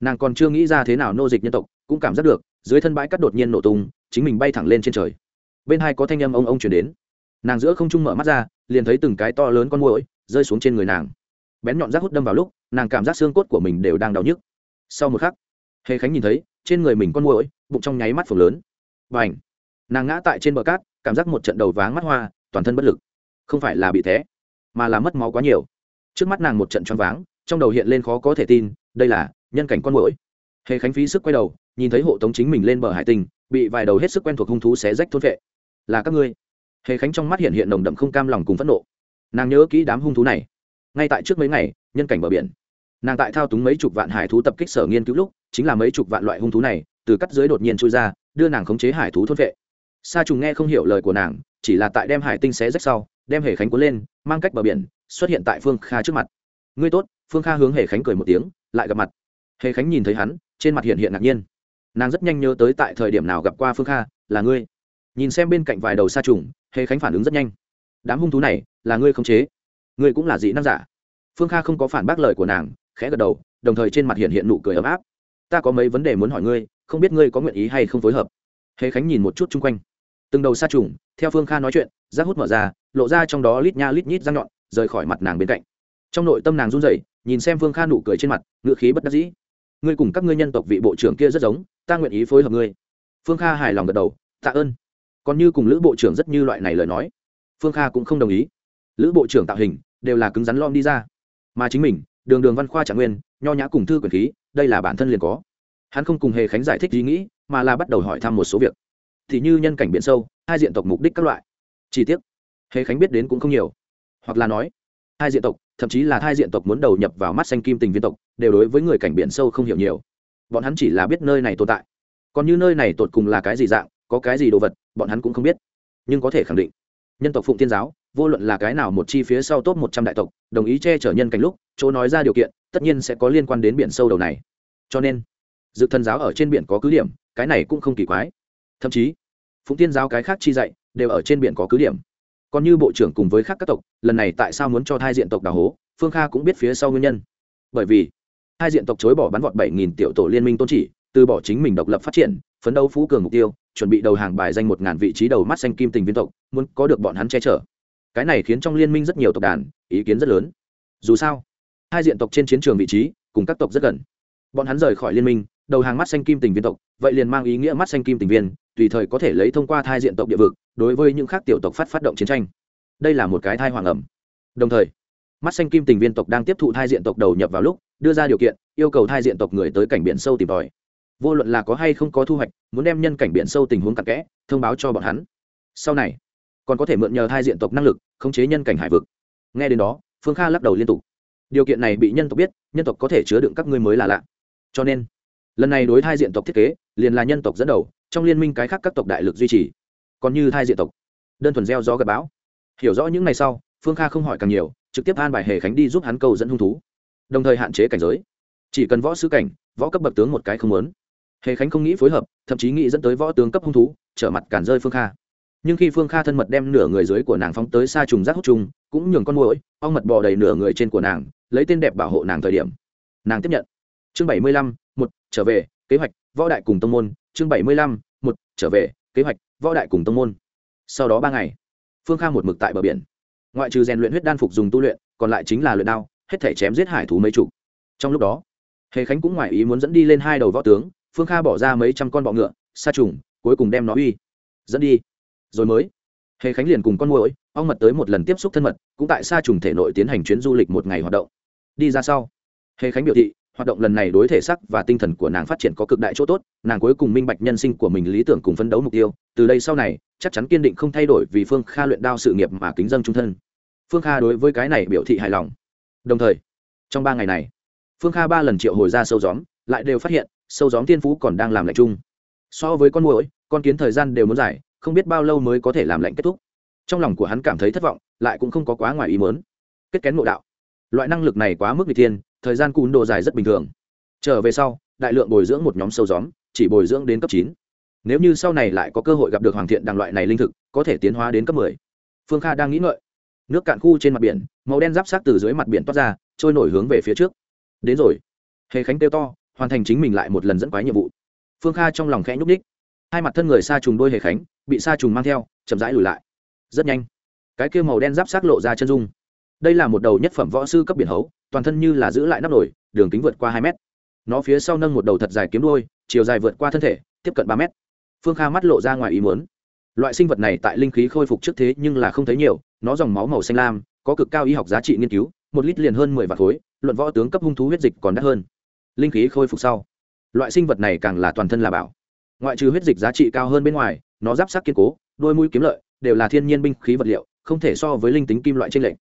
Nàng còn chưa nghĩ ra thế nào nô dịch nhân tộc, cũng cảm giác được, dưới thân bãi cắt đột nhiên nổ tung, chính mình bay thẳng lên trên trời. Bên hai có thanh âm ông ông chuyển đến nàng giữa không trung mở mắt ra, liền thấy từng cái to lớn con mũi rơi xuống trên người nàng. Bén nhọn rác hút đâm vào lúc, nàng cảm giác xương cốt của mình đều đang đau nhức. Sau một khắc, hề khánh nhìn thấy, trên người mình con mũi bụng trong nháy mắt phồng lớn. Và ảnh nàng ngã tại trên bờ cát, cảm giác một trận đầu váng mắt hoa, toàn thân bất lực. Không phải là bị té, mà là mất máu quá nhiều. Trước mắt nàng một trận choáng váng, trong đầu hiện lên khó có thể tin, đây là nhân cảnh con mũi hề khánh phí sức quay đầu, nhìn thấy hộ tống chính mình lên bờ hải tình, bị vài đầu hết sức quen thuộc hung thú xé rách thôn vệ. Là các ngươi hề khánh trong mắt hiện hiện nồng đậm không cam lòng cùng phẫn nộ. Nàng nhớ kỹ đám hung thú này. Ngay tại trước mấy ngày, nhân cảnh bờ biển. Nàng tại thao túng mấy chục vạn hải thú tập kích sở nghiên cứu lúc, chính là mấy chục vạn loại hung thú này, từ cắt dưới đột nhiên trôi ra, đưa nàng khống chế hải thú thôn vệ. Sa trùng nghe không hiểu lời của nàng, chỉ là tại đem hải tinh xé rách sau, đem hề khánh cuốn lên, mang cách bờ biển, xuất hiện tại phương kha trước mặt. Ngươi tốt, phương kha hướng hề khánh cười một tiếng, lại gặp mặt. Hề khánh nhìn thấy hắn, trên mặt hiện hiện ngạc nhiên. Nàng rất nhanh nhớ tới tại thời điểm nào gặp qua phương kha, là ngươi nhìn xem bên cạnh vài đầu sa trùng, hề khánh phản ứng rất nhanh. Đám hung thú này là ngươi không chế. Ngươi cũng là dị năng giả. Phương kha không có phản bác lời của nàng, khẽ gật đầu, đồng thời trên mặt hiện hiện nụ cười ấm áp. Ta có mấy vấn đề muốn hỏi ngươi, không biết ngươi có nguyện ý hay không phối hợp. Hề khánh nhìn một chút chung quanh. Từng đầu sa trùng, theo phương kha nói chuyện, rác hút mở ra, lộ ra trong đó lít nha lít nhít răng nhọn, rời khỏi mặt nàng bên cạnh. Trong nội tâm nàng run rẩy, nhìn xem phương kha nụ cười trên mặt, ngựa khí bất đắc dĩ. Ngươi cùng các ngươi nhân tộc vị bộ trưởng kia rất giống, ta nguyện ý phối hợp ngươi. Phương kha hài lòng gật đầu, tạ ơn còn như cùng lữ bộ trưởng rất như loại này lời nói, phương kha cũng không đồng ý. Lữ bộ trưởng tạo hình, đều là cứng rắn lom đi ra. Mà chính mình, đường đường văn khoa trạng nguyên, nho nhã cùng thư quyền khí, đây là bản thân liền có. Hắn không cùng hề khánh giải thích ý nghĩ, mà là bắt đầu hỏi thăm một số việc. Thì như nhân cảnh biển sâu, hai diện tộc mục đích các loại. Chi tiết hề khánh biết đến cũng không nhiều. Hoặc là nói, hai diện tộc, thậm chí là hai diện tộc muốn đầu nhập vào mắt xanh kim tình viên tộc, đều đối với người cảnh biển sâu không hiểu nhiều. Bọn hắn chỉ là biết nơi này tồn tại. Còn như nơi này tột cùng là cái gì dạng có cái gì đồ vật, bọn hắn cũng không biết. Nhưng có thể khẳng định, nhân tộc phụng thiên giáo, vô luận là cái nào một chi phía sau top một trăm đại tộc, đồng ý che chở nhân cảnh lúc, chỗ nói ra điều kiện, tất nhiên sẽ có liên quan đến biển sâu đầu này. Cho nên dự thần giáo ở trên biển có cứ điểm, cái này cũng không kỳ quái. Thậm chí, phụng thiên giáo cái khác chi dạy, đều ở trên biển có cứ điểm. Còn như bộ trưởng cùng với khác các tộc, lần này tại sao muốn cho thai diện tộc đào hố, phương kha cũng biết phía sau nguyên nhân. Bởi vì hai diện tộc chối bỏ bắn vọt bảy nghìn tiểu tổ liên minh tôn chỉ, từ bỏ chính mình độc lập phát triển, phấn đấu phú cường mục tiêu chuẩn bị đầu hàng bài danh một ngàn vị trí đầu mắt xanh kim tình viên tộc, muốn có được bọn hắn che chở. Cái này khiến trong liên minh rất nhiều tộc đàn, ý kiến rất lớn. Dù sao, hai diện tộc trên chiến trường vị trí, cùng các tộc rất gần. Bọn hắn rời khỏi liên minh, đầu hàng mắt xanh kim tình viên tộc, vậy liền mang ý nghĩa mắt xanh kim tình viên, tùy thời có thể lấy thông qua thai diện tộc địa vực, đối với những khác tiểu tộc phát phát động chiến tranh. Đây là một cái thai hoàng ẩm. Đồng thời, mắt xanh kim tình viên tộc đang tiếp thụ thai diện tộc đầu nhập vào lúc, đưa ra điều kiện, yêu cầu thai diện tộc người tới cảnh biển sâu tìm tòi vô luận là có hay không có thu hoạch, muốn đem nhân cảnh biển sâu tình huống cặn kẽ, thông báo cho bọn hắn. Sau này, còn có thể mượn nhờ thai diện tộc năng lực, khống chế nhân cảnh hải vực. Nghe đến đó, phương kha lắc đầu liên tục. Điều kiện này bị nhân tộc biết, nhân tộc có thể chứa đựng các ngươi mới là lạ. Cho nên, lần này đối thai diện tộc thiết kế, liền là nhân tộc dẫn đầu, trong liên minh cái khác các tộc đại lực duy trì. Còn như thai diện tộc, đơn thuần gieo gió gặp bão. Hiểu rõ những ngày sau, phương kha không hỏi càng nhiều, trực tiếp an bài hề khánh đi giúp hắn câu dẫn hung thú. Đồng thời hạn chế cảnh giới. Chỉ cần võ sứ cảnh, võ cấp bậc tướng một cái không muốn hề khánh không nghĩ phối hợp, thậm chí nghĩ dẫn tới võ tướng cấp hung thú, trở mặt cản rơi phương kha. Nhưng khi phương kha thân mật đem nửa người dưới của nàng phóng tới xa trùng rác hút trùng, cũng nhường con mũi ong mật bò đầy nửa người trên của nàng, lấy tên đẹp bảo hộ nàng thời điểm. Nàng tiếp nhận. Chương bảy mươi lăm, một, trở về, kế hoạch, võ đại cùng tông môn. Chương bảy mươi lăm, một, trở về, kế hoạch, võ đại cùng tông môn. Sau đó ba ngày, phương kha một mực tại bờ biển. Ngoại trừ rèn luyện huyết đan phục dùng tu luyện, còn lại chính là luyện đao, hết thể chém giết hải thú mấy chục. Trong lúc đó, hề khánh cũng ngoài ý muốn dẫn đi lên hai đầu võ tướng phương kha bỏ ra mấy trăm con bọ ngựa, sa trùng, cuối cùng đem nó uy, dẫn đi. Rồi mới, hề khánh liền cùng con mồi ong mật tới một lần tiếp xúc thân mật, cũng tại sa trùng thể nội tiến hành chuyến du lịch một ngày hoạt động. Đi ra sau, hề khánh biểu thị, hoạt động lần này đối thể sắc và tinh thần của nàng phát triển có cực đại chỗ tốt, nàng cuối cùng minh bạch nhân sinh của mình lý tưởng cùng phấn đấu mục tiêu. Từ đây sau này, chắc chắn kiên định không thay đổi vì phương kha luyện đao sự nghiệp mà kính dân trung thân. Phương kha đối với cái này biểu thị hài lòng. Đồng thời, trong ba ngày này, phương kha ba lần triệu hồi ra sâu gióm, lại đều phát hiện sâu gióm tiên phú còn đang làm lạnh chung. So với con muỗi, con kiến thời gian đều muốn dài, không biết bao lâu mới có thể làm lạnh kết thúc. Trong lòng của hắn cảm thấy thất vọng, lại cũng không có quá ngoài ý mớn kết kén mộ đạo. Loại năng lực này quá mức vị thiên, thời gian cún đồ dài rất bình thường. Trở về sau, đại lượng bồi dưỡng một nhóm sâu gióm chỉ bồi dưỡng đến cấp chín. Nếu như sau này lại có cơ hội gặp được hoàng thiện đằng loại này linh thực, có thể tiến hóa đến cấp mười. Phương kha đang nghĩ ngợi. Nước cạn khu trên mặt biển, màu đen giáp sát từ dưới mặt biển toát ra, trôi nổi hướng về phía trước. Đến rồi. Hề khánh kêu to hoàn thành chính mình lại một lần dẫn quái nhiệm vụ. Phương kha trong lòng khẽ nhúc ních hai mặt thân người xa trùng đôi hề khánh, bị xa trùng mang theo, chậm rãi lùi lại. Rất nhanh, cái kêu màu đen giáp sát lộ ra chân dung. Đây là một đầu nhất phẩm võ sư cấp biển hấu, toàn thân như là giữ lại nắp nổi đường kính vượt qua hai mét. Nó phía sau nâng một đầu thật dài kiếm đôi chiều dài vượt qua thân thể, tiếp cận ba mét. Phương kha mắt lộ ra ngoài ý muốn. Loại sinh vật này tại linh khí khôi phục trước thế nhưng là không thấy nhiều, nó dòng máu màu xanh lam, có cực cao y học giá trị nghiên cứu, một lít liền hơn mười vạn khối, luận võ tướng cấp hung thú huyết dịch còn đắt hơn linh khí khôi phục sau. Loại sinh vật này càng là toàn thân là bảo. Ngoại trừ huyết dịch giá trị cao hơn bên ngoài, nó giáp sắc kiên cố, đôi mũi kiếm lợi, đều là thiên nhiên binh khí vật liệu, không thể so với linh tính kim loại trên lệnh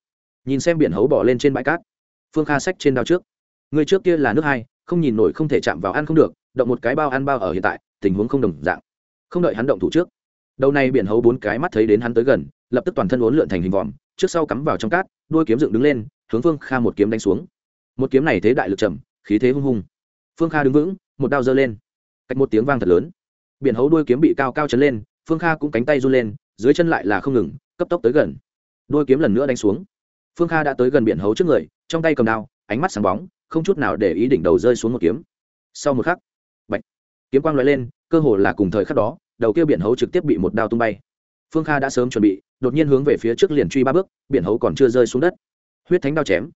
nhìn xem biển hấu bỏ lên trên bãi cát. Phương kha sách trên đao trước. Người trước kia là nước hai, không nhìn nổi không thể chạm vào ăn không được, động một cái bao ăn bao ở hiện tại, tình huống không đồng dạng. Không đợi hắn động thủ trước. Đầu này biển hấu bốn cái mắt thấy đến hắn tới gần, lập tức toàn thân uốn lượn thành hình vòm, trước sau cắm vào trong cát, đuôi kiếm dựng đứng lên, hướng phương kha một kiếm đánh xuống. Một kiếm này thế đại lực trầm khí thế hung hung. Phương kha đứng vững, một đao giơ lên. Cách một tiếng vang thật lớn. Biển hấu đuôi kiếm bị cao cao chấn lên, phương kha cũng cánh tay run lên, dưới chân lại là không ngừng, cấp tốc tới gần. Đuôi kiếm lần nữa đánh xuống. Phương kha đã tới gần biển hấu trước người, trong tay cầm đao, ánh mắt sáng bóng, không chút nào để ý đỉnh đầu rơi xuống một kiếm. Sau một khắc, bạch, kiếm quang l lên, cơ hồ là cùng thời khắc đó, đầu kia biển hấu trực tiếp bị một đao tung bay. Phương kha đã sớm chuẩn bị, đột nhiên hướng về phía trước liền truy ba bước, biển hấu còn chưa rơi xuống đất. Huyết thánh đao chém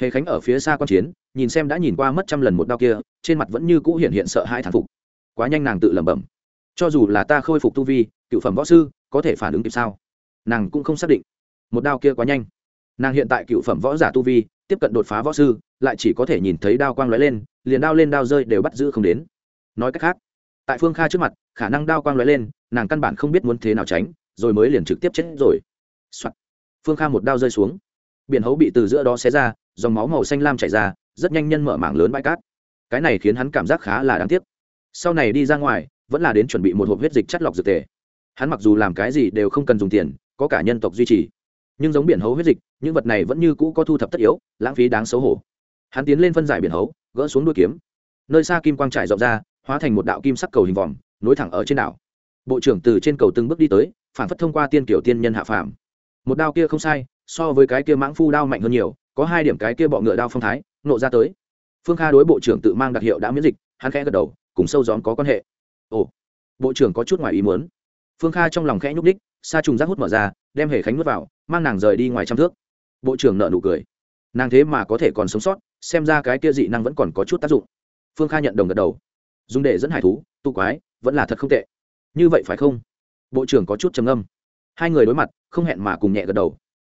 hề khánh ở phía xa quan chiến, nhìn xem đã nhìn qua mất trăm lần một đao kia, trên mặt vẫn như cũ hiện hiện sợ hai thán phục. Quá nhanh nàng tự lẩm bẩm. Cho dù là ta khôi phục tu vi, cựu phẩm võ sư, có thể phản ứng kịp sao? Nàng cũng không xác định. Một đao kia quá nhanh. Nàng hiện tại cựu phẩm võ giả tu vi, tiếp cận đột phá võ sư, lại chỉ có thể nhìn thấy đao quang lóe lên, liền đao lên đao rơi đều bắt giữ không đến. Nói cách khác, tại phương kha trước mặt, khả năng đao quang lóe lên, nàng căn bản không biết muốn thế nào tránh, rồi mới liền trực tiếp chết rồi、Soạn. phương kha một đao rơi xuống. Biển hấu bị từ giữa đó xé ra dòng máu màu xanh lam chảy ra, rất nhanh nhân mở mảng lớn bãi cát. Cái này khiến hắn cảm giác khá là đáng tiếc. Sau này đi ra ngoài, vẫn là đến chuẩn bị một hộp huyết dịch chất lọc dược tề. Hắn mặc dù làm cái gì đều không cần dùng tiền, có cả nhân tộc duy trì. Nhưng giống biển hấu huyết dịch, những vật này vẫn như cũ có thu thập tất yếu, lãng phí đáng xấu hổ. Hắn tiến lên phân giải biển hấu, gỡ xuống đuôi kiếm. Nơi xa kim quang trải rộng ra, hóa thành một đạo kim sắc cầu hình vòm, nối thẳng ở trên đảo. Bộ trưởng từ trên cầu từng bước đi tới, phản phất thông qua tiên kiểu tiên nhân hạ phàm. Một đao kia không sai, so với cái kia mãng phu đao mạnh hơn nhiều có hai điểm cái kia bọ ngựa đao phong thái, nộ ra tới. Phương kha đối bộ trưởng tự mang đặc hiệu đã miễn dịch, hắn khẽ gật đầu, cùng sâu gióm có quan hệ. Ồ, bộ trưởng có chút ngoài ý muốn. Phương kha trong lòng khẽ nhúc đích sa trùng rác hút mở ra, đem hề khánh nuốt vào, mang nàng rời đi ngoài trăm thước. Bộ trưởng nợ nụ cười. Nàng thế mà có thể còn sống sót, xem ra cái kia dị năng vẫn còn có chút tác dụng. Phương kha nhận đồng gật đầu. Dùng để dẫn hải thú, tụ quái, vẫn là thật không tệ. Như vậy phải không? Bộ trưởng có chút trầm âm hai người đối mặt, không hẹn mà cùng nhẹ gật đầu.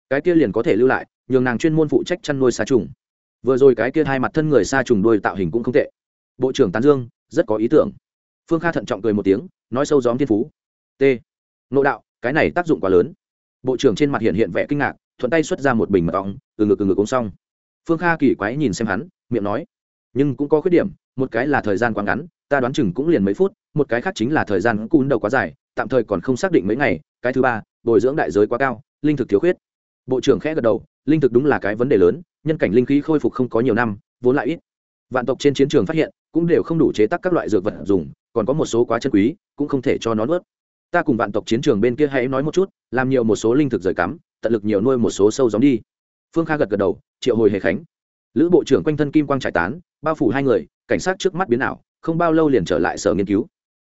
Cái kia liền có thể lưu lại nhường nàng chuyên môn phụ trách chăn nuôi xa trùng. Vừa rồi cái kia hai mặt thân người xa trùng đuôi tạo hình cũng không tệ. Bộ trưởng tán dương, rất có ý tưởng. Phương kha thận trọng cười một tiếng, nói sâu gióm thiên phú. T. Nộ đạo, cái này tác dụng quá lớn. Bộ trưởng trên mặt hiện hiện vẻ kinh ngạc, thuận tay xuất ra một bình mật ong, từ ngực từ ngực uống xong. Phương kha kỳ quái nhìn xem hắn, miệng nói. Nhưng cũng có khuyết điểm, một cái là thời gian quá ngắn, ta đoán chừng cũng liền mấy phút, một cái khác chính là thời gian cún đầu quá dài, tạm thời còn không xác định mấy ngày, cái thứ ba, bồi dưỡng đại giới quá cao, linh thực thiếu khuyết. Bộ trưởng khẽ gật đầu linh thực đúng là cái vấn đề lớn, nhân cảnh linh khí khôi phục không có nhiều năm, vốn lại ít. Vạn tộc trên chiến trường phát hiện, cũng đều không đủ chế tác các loại dược vật dùng, còn có một số quá chân quý, cũng không thể cho nó nuốt. Ta cùng vạn tộc chiến trường bên kia hãy nói một chút, làm nhiều một số linh thực rời cắm, tận lực nhiều nuôi một số sâu giống đi. Phương kha gật gật đầu, triệu hồi hề khánh. Lữ bộ trưởng quanh thân kim quang trải tán, bao phủ hai người, cảnh sát trước mắt biến ảo, không bao lâu liền trở lại sở nghiên cứu.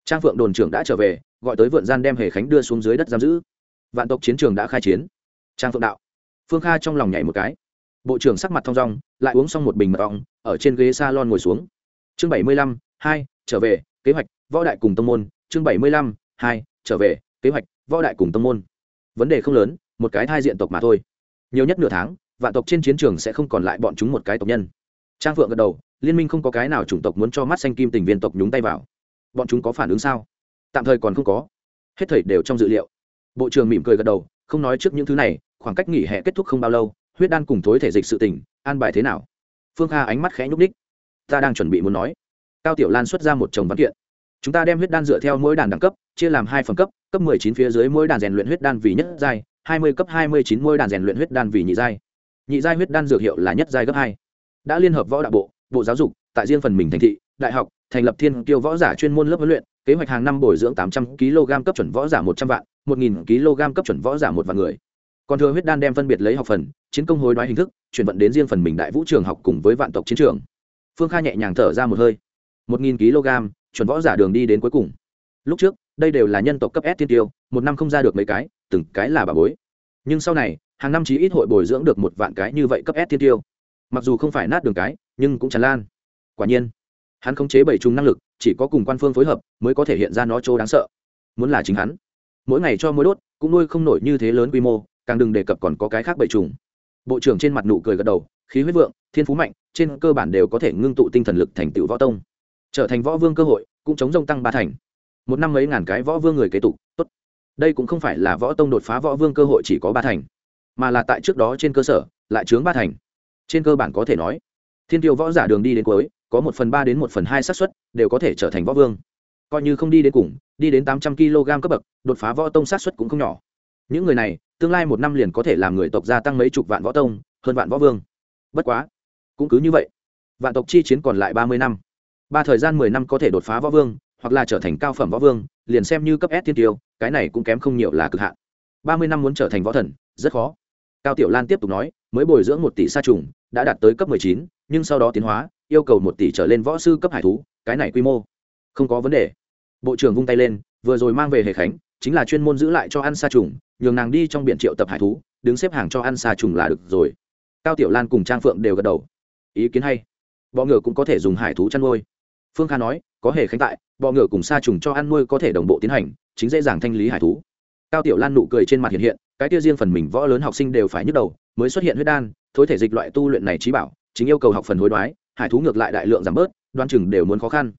Trang phượng đồn trưởng đã trở về, gọi tới vượn gian đem hề khánh đưa xuống dưới đất giam giữ. Vạn tộc chiến trường đã khai chiến. Trang phượng đạo phương kha trong lòng nhảy một cái. Bộ trưởng sắc mặt thong dong, lại uống xong một bình mật ong, ở trên ghế s a lon ngồi xuống. Chương bảy mươi lăm, hai, trở về, kế hoạch, võ đại cùng tông môn. Chương bảy mươi lăm, hai, trở về, kế hoạch, võ đại cùng tông môn. Vấn đề không lớn, một cái thai diện tộc mà thôi. Nhiều nhất nửa tháng, vạn tộc trên chiến trường sẽ không còn lại bọn chúng một cái tộc nhân. Trang phượng gật đầu, liên minh không có cái nào chủng tộc muốn cho mắt xanh kim tình viên tộc nhúng tay vào. Bọn chúng có phản ứng sao? Tạm thời còn không có. Hết thầy đều trong dự liệu. Bộ trưởng mỉm cười gật đầu, không nói trước những thứ này khoảng cách nghỉ hè kết thúc không bao lâu, huyết đan cùng thối thể dịch sự tỉnh an bài thế nào? Phương kha ánh mắt khẽ nhúc ních ta đang chuẩn bị muốn nói. Cao tiểu lan xuất ra một chồng văn kiện. Chúng ta đem huyết đan dựa theo mỗi đàn đẳng cấp, chia làm hai phần cấp cấp mười chín phía dưới mỗi đàn rèn luyện huyết đan vì nhất giai, hai mươi cấp hai mươi chín mỗi đàn rèn luyện huyết đan vì nhị giai. Nhị giai huyết đan dược hiệu là nhất giai gấp hai. Đã liên hợp võ đạo bộ bộ giáo dục, tại riêng phần mình thành thị, đại học, thành lập thiên kiêu võ giả chuyên môn lớp huấn luyện, kế hoạch hàng năm bồi dưỡng tám trăm kg cấp chuẩn võ giả một trăm vạn, một nghìn kg cấp chuẩn võ giả một vạn người còn thừa huyết đan đem phân biệt lấy học phần, chiến công hối đoái hình thức, chuyển vận đến riêng phần mình đại vũ trường học cùng với vạn tộc chiến trường. Phương kha nhẹ nhàng thở ra một hơi. Một nghìn kg, chuẩn võ giả đường đi đến cuối cùng. Lúc trước, đây đều là nhân tộc cấp s tiên tiêu, một năm không ra được mấy cái, từng cái là bà bối. Nhưng sau này, hàng năm chí ít hội bồi dưỡng được một vạn cái như vậy cấp s tiên tiêu. Mặc dù không phải nát đường cái, nhưng cũng tràn lan. Quả nhiên, hắn khống chế bảy chung năng lực, chỉ có cùng quan phương phối hợp mới có thể hiện ra nó chỗ đáng sợ. Muốn là chính hắn, mỗi ngày cho mỗi đốt, cũng nuôi không nổi như thế lớn quy mô càng đừng đề cập còn có cái khác bậy trùng. Bộ trưởng trên mặt nụ cười gật đầu, khí huyết vượng, thiên phú mạnh, trên cơ bản đều có thể ngưng tụ tinh thần lực thành tựu võ tông. Trở thành võ vương cơ hội, cũng chống rông tăng ba thành. Một năm mấy ngàn cái võ vương người kế tục, tốt. Đây cũng không phải là võ tông đột phá võ vương cơ hội chỉ có ba thành, mà là tại trước đó trên cơ sở, lại chướng ba thành. Trên cơ bản có thể nói, thiên tiêu võ giả đường đi đến cuối, có một phần ba đến một phần hai xác suất, đều có thể trở thành võ vương. Coi như không đi đến cùng, đi đến tám trăm kg cấp bậc, đột phá võ tông xác suất cũng không nhỏ. Những người này tương lai một năm liền có thể làm người tộc gia tăng mấy chục vạn võ tông, hơn vạn võ vương. Bất quá, cũng cứ như vậy. Vạn tộc chi chiến còn lại ba mươi năm. Ba thời gian mười năm có thể đột phá võ vương, hoặc là trở thành cao phẩm võ vương, liền xem như cấp s tiên tiêu, cái này cũng kém không nhiều là cực hạn. Ba mươi năm muốn trở thành võ thần, rất khó. Cao tiểu lan tiếp tục nói, mới bồi dưỡng một tỷ sa trùng, đã đạt tới cấp mười chín, nhưng sau đó tiến hóa, yêu cầu một tỷ trở lên võ sư cấp hải thú, cái này quy mô không có vấn đề. Bộ trưởng vung tay lên, vừa rồi mang về hệ khánh chính là chuyên môn giữ lại cho ăn sa trùng, nhường nàng đi trong biển triệu tập hải thú, đứng xếp hàng cho ăn sa trùng là được rồi. Cao tiểu lan cùng trang phượng đều gật đầu. Ý kiến hay. Bọ ngựa cũng có thể dùng hải thú chăn nuôi. Phương kha nói, có hề khánh tại, bọ ngựa cùng sa trùng cho ăn nuôi có thể đồng bộ tiến hành, chính dễ dàng thanh lý hải thú. Cao tiểu lan nụ cười trên mặt hiện hiện, cái tiêu riêng phần mình võ lớn học sinh đều phải nhức đầu, mới xuất hiện huyết đan, thối thể dịch loại tu luyện này trí bảo, chính yêu cầu học phần hối đoái, hải thú ngược lại đại lượng giảm bớt đoan chừng đều muốn khó khăn.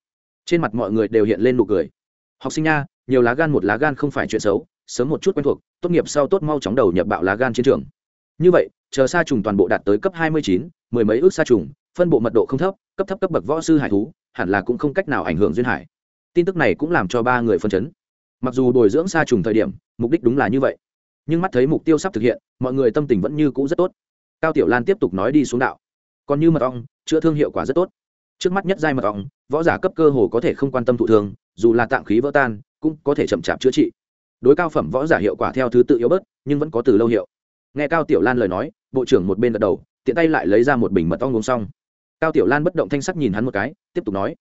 Trên mặt mọi người đều hiện lên nụ cười. Học sinh nha nhiều lá gan một lá gan không phải chuyện xấu, sớm một chút quen thuộc, tốt nghiệp sau tốt mau chóng đầu nhập bạo lá gan chiến trường. Như vậy, chờ sa trùng toàn bộ đạt tới cấp hai mươi chín, mười mấy ước sa trùng, phân bộ mật độ không thấp, cấp thấp cấp bậc võ sư hải thú, hẳn là cũng không cách nào ảnh hưởng duyên hải. Tin tức này cũng làm cho ba người phân chấn. Mặc dù bồi dưỡng sa trùng thời điểm, mục đích đúng là như vậy, nhưng mắt thấy mục tiêu sắp thực hiện, mọi người tâm tình vẫn như cũ rất tốt. Cao tiểu lan tiếp tục nói đi xuống đạo. Còn như mật ong, chữa thương hiệu quả rất tốt. Trước mắt nhất giai mật ong, võ giả cấp cơ hồ có thể không quan tâm thụ thương, dù là tạng khí vỡ tan cũng có thể chậm chạp chữa trị. Đối cao phẩm võ giả hiệu quả theo thứ tự yếu bớt, nhưng vẫn có từ lâu hiệu. Nghe cao tiểu lan lời nói, bộ trưởng một bên gật đầu, tiện tay lại lấy ra một bình mật ong uống xong. Cao tiểu lan bất động thanh sắc nhìn hắn một cái, tiếp tục nói,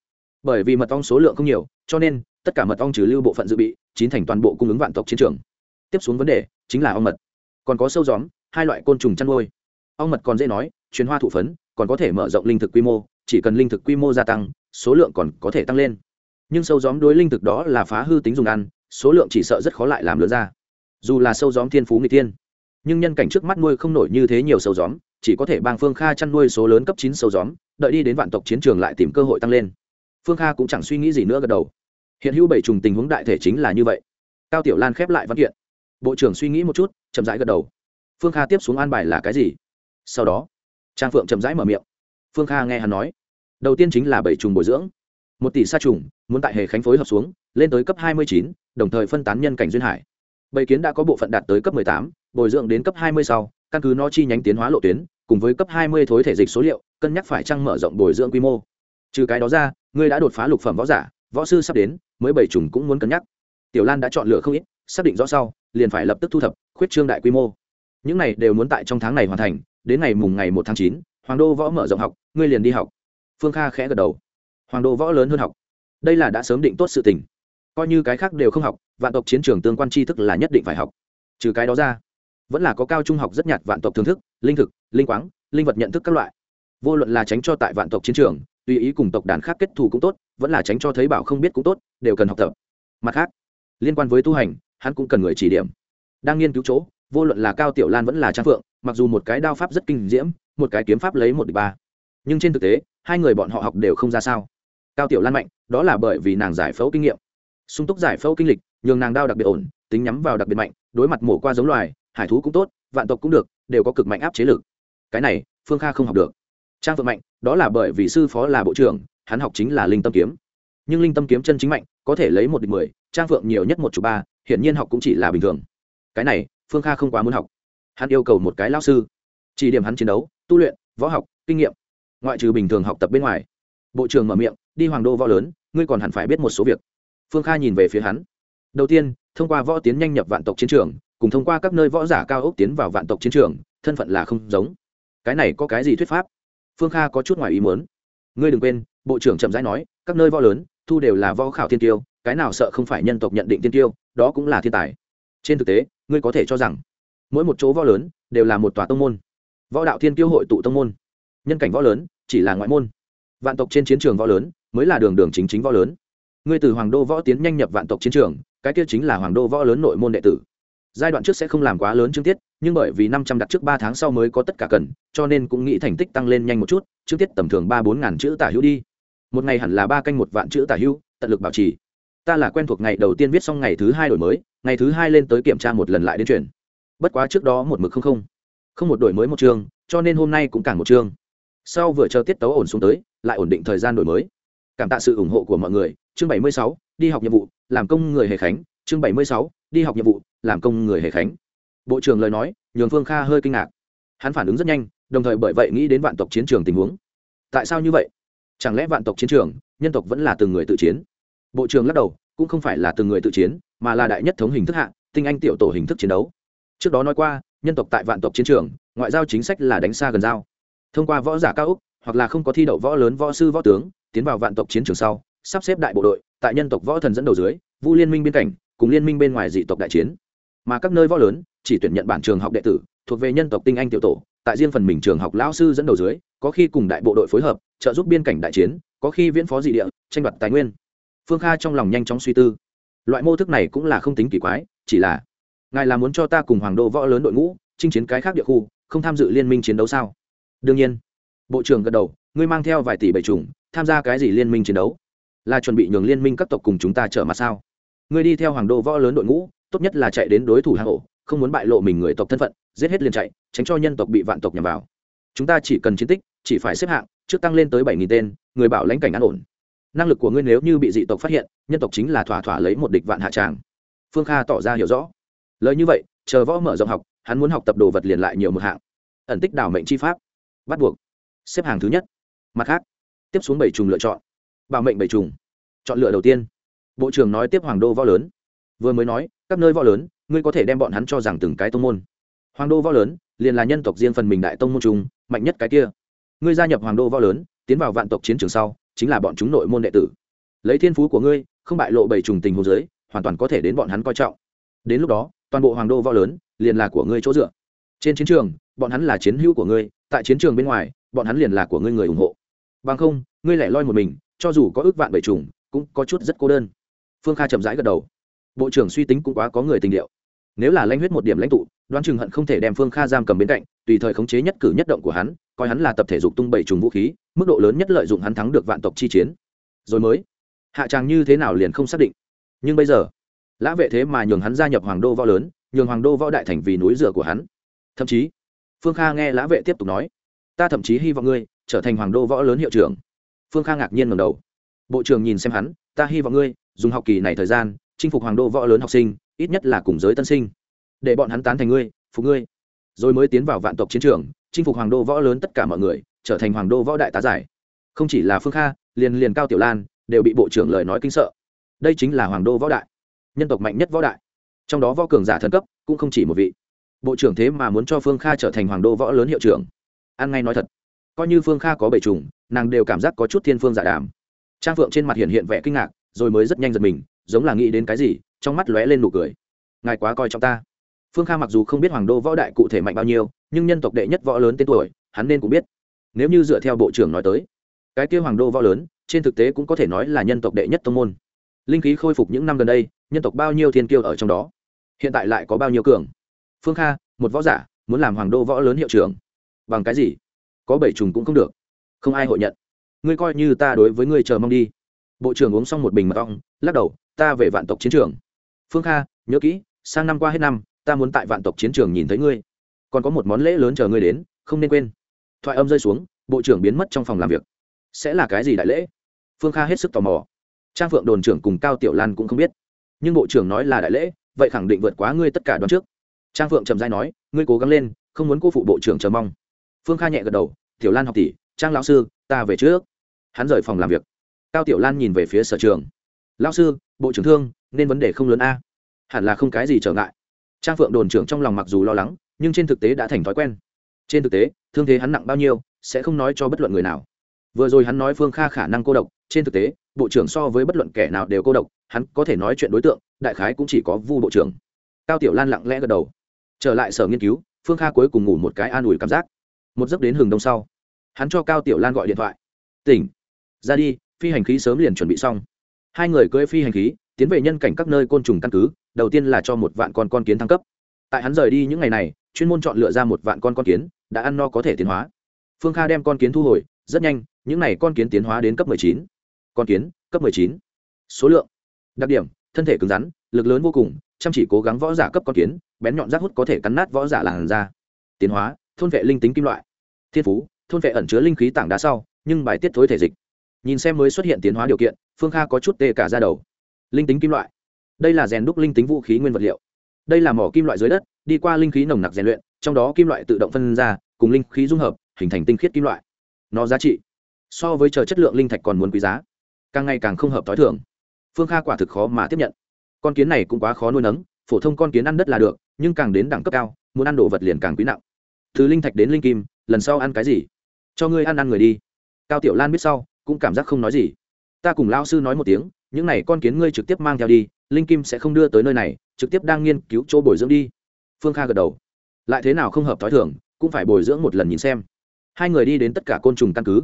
bởi vì mật ong số lượng không nhiều, cho nên tất cả mật ong trừ lưu bộ phận dự bị, chín thành toàn bộ cung ứng vạn tộc chiến trường. Tiếp xuống vấn đề chính là ong mật. Còn có sâu gióm, hai loại côn trùng chăn nuôi. Ong mật còn dễ nói chuyến hoa thụ phấn, còn có thể mở rộng linh thực quy mô, chỉ cần linh thực quy mô gia tăng, số lượng còn có thể tăng lên nhưng sâu gióm đối linh thực đó là phá hư tính dùng ăn, số lượng chỉ sợ rất khó lại làm lớn ra. Dù là sâu gióm thiên phú người tiên nhưng nhân cảnh trước mắt nuôi không nổi như thế nhiều sâu gióm, chỉ có thể bang phương kha chăn nuôi số lớn cấp chín sâu gióm, đợi đi đến vạn tộc chiến trường lại tìm cơ hội tăng lên. Phương kha cũng chẳng suy nghĩ gì nữa gật đầu. Hiện hữu bảy trùng tình huống đại thể chính là như vậy. Cao tiểu lan khép lại văn kiện. Bộ trưởng suy nghĩ một chút, chậm rãi gật đầu. Phương kha tiếp xuống an bài là cái gì? Sau đó, trang phượng chậm rãi mở miệng. Phương kha nghe hắn nói. Đầu tiên chính là bảy trùng bồi dưỡng một tỷ sa trùng, muốn tại hệ khánh phối hợp xuống, lên tới cấp hai mươi chín, đồng thời phân tán nhân cảnh duyên hải. Bảy kiến đã có bộ phận đạt tới cấp tám, bồi dưỡng đến cấp hai mươi sau, căn cứ nó chi nhánh tiến hóa lộ tuyến, cùng với cấp hai mươi thối thể dịch số liệu, cân nhắc phải trăng mở rộng bồi dưỡng quy mô. Trừ cái đó ra, ngươi đã đột phá lục phẩm võ giả, võ sư sắp đến, mới bảy trùng cũng muốn cân nhắc. Tiểu lan đã chọn lựa không ít, xác định rõ sau, liền phải lập tức thu thập, khuyết trương đại quy mô. Những này đều muốn tại trong tháng này hoàn thành, đến ngày mùng ngày một tháng chín, hoàng đô võ mở rộng học, ngươi liền đi học. Phương kha khẽ gật đầu hoàng đô võ lớn hơn học. Đây là đã sớm định tốt sự tình. Coi như cái khác đều không học, vạn tộc chiến trường tương quan tri thức là nhất định phải học. Trừ cái đó ra, vẫn là có cao trung học rất nhạt vạn tộc thưởng thức, linh thực, linh quáng, linh vật nhận thức các loại. Vô luận là tránh cho tại vạn tộc chiến trường, tùy ý cùng tộc đàn khác kết thù cũng tốt, vẫn là tránh cho thấy bảo không biết cũng tốt, đều cần học tập. Mặt khác, liên quan với tu hành, hắn cũng cần người chỉ điểm. Đang nghiên cứu chỗ, vô luận là cao tiểu lan vẫn là trang phượng, mặc dù một cái đao pháp rất kinh diễm, một cái kiếm pháp lấy một đ ba. Nhưng trên thực tế, hai người bọn họ học đều không ra sao cao tiểu lan mạnh, đó là bởi vì nàng giải phẫu kinh nghiệm. Sung túc giải phẫu kinh lịch, nhường nàng đao đặc biệt ổn, tính nhắm vào đặc biệt mạnh, đối mặt mổ qua giống loài, hải thú cũng tốt, vạn tộc cũng được, đều có cực mạnh áp chế lực. Cái này, phương kha không học được. Trang phượng mạnh, đó là bởi vì sư phó là bộ trưởng, hắn học chính là linh tâm kiếm. Nhưng linh tâm kiếm chân chính mạnh, có thể lấy một địch mười, trang phượng nhiều nhất một chục ba, hiển nhiên học cũng chỉ là bình thường. Cái này, phương kha không quá muốn học. Hắn yêu cầu một cái lao sư. Chỉ điểm hắn chiến đấu, tu luyện, võ học, kinh nghiệm. Ngoại trừ bình thường học tập bên ngoài, bộ trưởng mở miệng đi hoàng đô võ lớn, ngươi còn hẳn phải biết một số việc. Phương kha nhìn về phía hắn. Đầu tiên, thông qua võ tiến nhanh nhập vạn tộc chiến trường, cùng thông qua các nơi võ giả cao ốc tiến vào vạn tộc chiến trường, thân phận là không giống. Cái này có cái gì thuyết pháp? Phương kha có chút ngoài ý muốn. Ngươi đừng quên, bộ trưởng chậm rãi nói, các nơi võ lớn, thu đều là võ khảo thiên tiêu, cái nào sợ không phải nhân tộc nhận định thiên tiêu, đó cũng là thiên tài. Trên thực tế, ngươi có thể cho rằng, mỗi một chỗ võ lớn đều là một tòa tông môn. Võ đạo thiên tiêu hội tụ tông môn. Nhân cảnh võ lớn chỉ là ngoại môn. Vạn tộc trên chiến trường võ lớn mới là đường đường chính chính võ lớn. Ngươi từ hoàng đô võ tiến nhanh nhập vạn tộc chiến trường, cái kia chính là hoàng đô võ lớn nội môn đệ tử. Giai đoạn trước sẽ không làm quá lớn chương tiết, nhưng bởi vì năm trăm đặt trước ba tháng sau mới có tất cả cần, cho nên cũng nghĩ thành tích tăng lên nhanh một chút, chương tiết tầm thường ba bốn ngàn chữ tả hữu đi. Một ngày hẳn là ba canh một vạn chữ tả hữu, tận lực bảo trì. Ta là quen thuộc ngày đầu tiên viết xong ngày thứ hai đổi mới, ngày thứ hai lên tới kiểm tra một lần lại đến chuyển. Bất quá trước đó một mực không không. Không một đổi mới một chương, cho nên hôm nay cũng càng một chương. Sau vừa chờ tiết tấu ổn xuống tới, lại ổn định thời gian đổi mới cảm tạ sự ủng hộ của mọi người. Chương bảy mươi sáu, đi học nhiệm vụ, làm công người hề khánh. Chương bảy mươi sáu, đi học nhiệm vụ, làm công người hề khánh. Bộ trưởng lời nói, nhường phương kha hơi kinh ngạc. Hắn phản ứng rất nhanh, đồng thời bởi vậy nghĩ đến vạn tộc chiến trường tình huống. Tại sao như vậy? Chẳng lẽ vạn tộc chiến trường, nhân tộc vẫn là từng người tự chiến? Bộ trưởng lắc đầu, cũng không phải là từng người tự chiến, mà là đại nhất thống hình thức hạ, tinh anh tiểu tổ hình thức chiến đấu. Trước đó nói qua, nhân tộc tại vạn tộc chiến trường, ngoại giao chính sách là đánh xa gần giao. Thông qua võ giả cao úc, hoặc là không có thi đậu võ lớn võ sư võ tướng tiến vào vạn tộc chiến trường sau, sắp xếp đại bộ đội tại nhân tộc võ thần dẫn đầu dưới, vu liên minh biên cảnh cùng liên minh bên ngoài dị tộc đại chiến. Mà các nơi võ lớn chỉ tuyển nhận bản trường học đệ tử, thuộc về nhân tộc tinh anh tiểu tổ, tại riêng phần mình trường học lão sư dẫn đầu dưới, có khi cùng đại bộ đội phối hợp, trợ giúp biên cảnh đại chiến, có khi viễn phó dị địa, tranh đoạt tài nguyên. Phương kha trong lòng nhanh chóng suy tư. Loại mô thức này cũng là không tính kỳ quái, chỉ là, ngài là muốn cho ta cùng hoàng đô võ lớn đội ngũ, chinh chiến cái khác địa khu, không tham dự liên minh chiến đấu sao? Đương nhiên. Bộ trưởng gật đầu, ngươi mang theo vài tỷ bảy trùng tham gia cái gì liên minh chiến đấu? Là chuẩn bị nhường liên minh các tộc cùng chúng ta trở mặt sao? Ngươi đi theo hoàng đô võ lớn đội ngũ, tốt nhất là chạy đến đối thủ hạ hộ không muốn bại lộ mình người tộc thân phận, giết hết liền chạy, tránh cho nhân tộc bị vạn tộc nhằm vào. Chúng ta chỉ cần chiến tích, chỉ phải xếp hạng, trước tăng lên tới bảy nghìn tên, người bảo lãnh cảnh an ổn. Năng lực của ngươi nếu như bị dị tộc phát hiện, nhân tộc chính là thỏa thỏa lấy một địch vạn hạ tràng. Phương kha tỏ ra hiểu rõ. Lời như vậy, chờ võ mở rộng học, hắn muốn học tập đồ vật liền lại nhiều một hạng. Ẩn tích đảo mệnh chi pháp. Bắt buộc. Xếp hàng thứ nhất. Mặt khác tiếp xuống bảy trùng lựa chọn. Bảo mệnh bảy trùng. Chọn lựa đầu tiên. Bộ trưởng nói tiếp hoàng đô võ lớn. Vừa mới nói, các nơi võ lớn, ngươi có thể đem bọn hắn cho rằng từng cái tông môn. Hoàng đô võ lớn, liền là nhân tộc riêng phần mình đại tông môn trung mạnh nhất cái kia. Ngươi gia nhập hoàng đô võ lớn, tiến vào vạn tộc chiến trường sau, chính là bọn chúng nội môn đệ tử. Lấy thiên phú của ngươi, không bại lộ bảy trùng tình hồ dưới, hoàn toàn có thể đến bọn hắn coi trọng. Đến lúc đó, toàn bộ hoàng đô võ lớn, liền là của ngươi chỗ dựa. Trên chiến trường, bọn hắn là chiến hữu của ngươi, tại chiến trường bên ngoài, bọn hắn liền là của ngươi người ủng hộ bằng không, ngươi lẻ loi một mình, cho dù có ước vạn bảy trùng cũng có chút rất cô đơn. Phương kha chậm rãi gật đầu. Bộ trưởng suy tính cũng quá có người tình điệu. Nếu là lanh huyết một điểm lãnh tụ, đoán chừng hận không thể đem phương kha giam cầm bên cạnh, tùy thời khống chế nhất cử nhất động của hắn, coi hắn là tập thể dục tung bảy trùng vũ khí, mức độ lớn nhất lợi dụng hắn thắng được vạn tộc chi chiến. Rồi mới, hạ tràng như thế nào liền không xác định. Nhưng bây giờ, lã vệ thế mà nhường hắn gia nhập hoàng đô võ lớn, nhường hoàng đô võ đại thành vì núi rửa của hắn. Thậm chí, phương kha nghe lã vệ tiếp tục nói, ta thậm chí hy vọng ngươi trở thành hoàng đô võ lớn hiệu trưởng. Phương kha ngạc nhiên ngầm đầu. Bộ trưởng nhìn xem hắn, ta hy vọng ngươi dùng học kỳ này thời gian chinh phục hoàng đô võ lớn học sinh, ít nhất là cùng giới tân sinh. Để bọn hắn tán thành ngươi, phục ngươi. Rồi mới tiến vào vạn tộc chiến trường, chinh phục hoàng đô võ lớn tất cả mọi người, trở thành hoàng đô võ đại tá giải. Không chỉ là phương kha, liền liền cao tiểu lan đều bị bộ trưởng lời nói kinh sợ. Đây chính là hoàng đô võ đại, nhân tộc mạnh nhất võ đại. Trong đó võ cường giả thần cấp cũng không chỉ một vị. Bộ trưởng thế mà muốn cho phương kha trở thành hoàng đô võ lớn hiệu trưởng. Ăn ngay nói thật coi như phương kha có bảy trùng, nàng đều cảm giác có chút thiên phương giả đàm. Trang phượng trên mặt hiện hiện vẻ kinh ngạc, rồi mới rất nhanh giật mình, giống là nghĩ đến cái gì, trong mắt lóe lên nụ cười. Ngài quá coi trọng ta. Phương kha mặc dù không biết hoàng đô võ đại cụ thể mạnh bao nhiêu, nhưng nhân tộc đệ nhất võ lớn tên tuổi, hắn nên cũng biết. Nếu như dựa theo bộ trưởng nói tới, cái kia hoàng đô võ lớn, trên thực tế cũng có thể nói là nhân tộc đệ nhất tông môn. Linh khí khôi phục những năm gần đây, nhân tộc bao nhiêu thiên kiêu ở trong đó, hiện tại lại có bao nhiêu cường. Phương kha, một võ giả, muốn làm hoàng đô võ lớn hiệu trưởng, bằng cái gì? Có bảy trùng cũng không được. Không ai hội nhận. Ngươi coi như ta đối với ngươi chờ mong đi. Bộ trưởng uống xong một bình mật ong, lắc đầu, ta về vạn tộc chiến trường. Phương kha, nhớ kỹ, sang năm qua hết năm, ta muốn tại vạn tộc chiến trường nhìn thấy ngươi. Còn có một món lễ lớn chờ ngươi đến, không nên quên. Thoại âm rơi xuống, bộ trưởng biến mất trong phòng làm việc. Sẽ là cái gì đại lễ? Phương kha hết sức tò mò. Trang phượng đồn trưởng cùng cao tiểu lan cũng không biết. Nhưng bộ trưởng nói là đại lễ, vậy khẳng định vượt quá ngươi tất cả đoán trước. Trang phượng trầm dai nói, ngươi cố gắng lên, không muốn cô phụ bộ trưởng chờ mong phương kha nhẹ gật đầu, tiểu lan học tỷ, trang lão sư, ta về trước. Hắn rời phòng làm việc. Cao tiểu lan nhìn về phía sở trường. Lão sư, bộ trưởng thương, nên vấn đề không lớn a. Hẳn là không cái gì trở ngại. Trang phượng đồn trưởng trong lòng mặc dù lo lắng, nhưng trên thực tế đã thành thói quen. Trên thực tế, thương thế hắn nặng bao nhiêu, sẽ không nói cho bất luận người nào. Vừa rồi hắn nói phương kha khả năng cô độc, trên thực tế, bộ trưởng so với bất luận kẻ nào đều cô độc, hắn có thể nói chuyện đối tượng, đại khái cũng chỉ có vu bộ trưởng. Cao tiểu lan lặng lẽ gật đầu. Trở lại sở nghiên cứu, phương kha cuối cùng ngủ một cái an ủi cảm giác một giấc đến hừng đông sau. Hắn cho cao tiểu lan gọi điện thoại. Tỉnh, ra đi, phi hành khí sớm liền chuẩn bị xong. Hai người cưỡi phi hành khí, tiến về nhân cảnh các nơi côn trùng căn cứ, đầu tiên là cho một vạn con con kiến thăng cấp. Tại hắn rời đi những ngày này, chuyên môn chọn lựa ra một vạn con con kiến, đã ăn no có thể tiến hóa. Phương kha đem con kiến thu hồi, rất nhanh, những n à y con kiến tiến hóa đến cấp 19. con kiến, cấp 19. số lượng, đặc điểm, thân thể cứng rắn, lực lớn vô cùng, chăm chỉ cố gắng võ giả cấp con kiến, bén nhọn rác hút có thể cắn nát võ giả làn da. Tiến hóa, thôn vệ linh tính kim loại thiên phú, thôn vệ ẩn chứa linh khí tảng đá sau, nhưng bài tiết thối thể dịch. Nhìn xem mới xuất hiện tiến hóa điều kiện, phương kha có chút tê cả ra đầu. Linh tính kim loại. Đây là rèn đúc linh tính vũ khí nguyên vật liệu. Đây là mỏ kim loại dưới đất, đi qua linh khí nồng nặc rèn luyện, trong đó kim loại tự động phân ra, cùng linh khí dung hợp, hình thành tinh khiết kim loại. Nó giá trị, so với chờ chất lượng linh thạch còn muốn quý giá. Càng ngày càng không hợp t h o i thường. Phương kha quả thực khó mà tiếp nhận. Con kiến này cũng quá khó nuôi nấng, phổ thông con kiến ăn đất là được, nhưng càng đến đẳng cấp cao, muốn ăn đồ vật liền càng quý nặng. Từ linh thạch đến linh kim lần sau ăn cái gì? Cho ngươi ăn ăn người đi. Cao tiểu lan biết sau, cũng cảm giác không nói gì. Ta cùng lao sư nói một tiếng, những n à y con kiến ngươi trực tiếp mang theo đi, linh kim sẽ không đưa tới nơi này, trực tiếp đang nghiên cứu chỗ bồi dưỡng đi. Phương kha gật đầu. Lại thế nào không hợp t h ó i thường, cũng phải bồi dưỡng một lần nhìn xem. Hai người đi đến tất cả côn trùng căn cứ.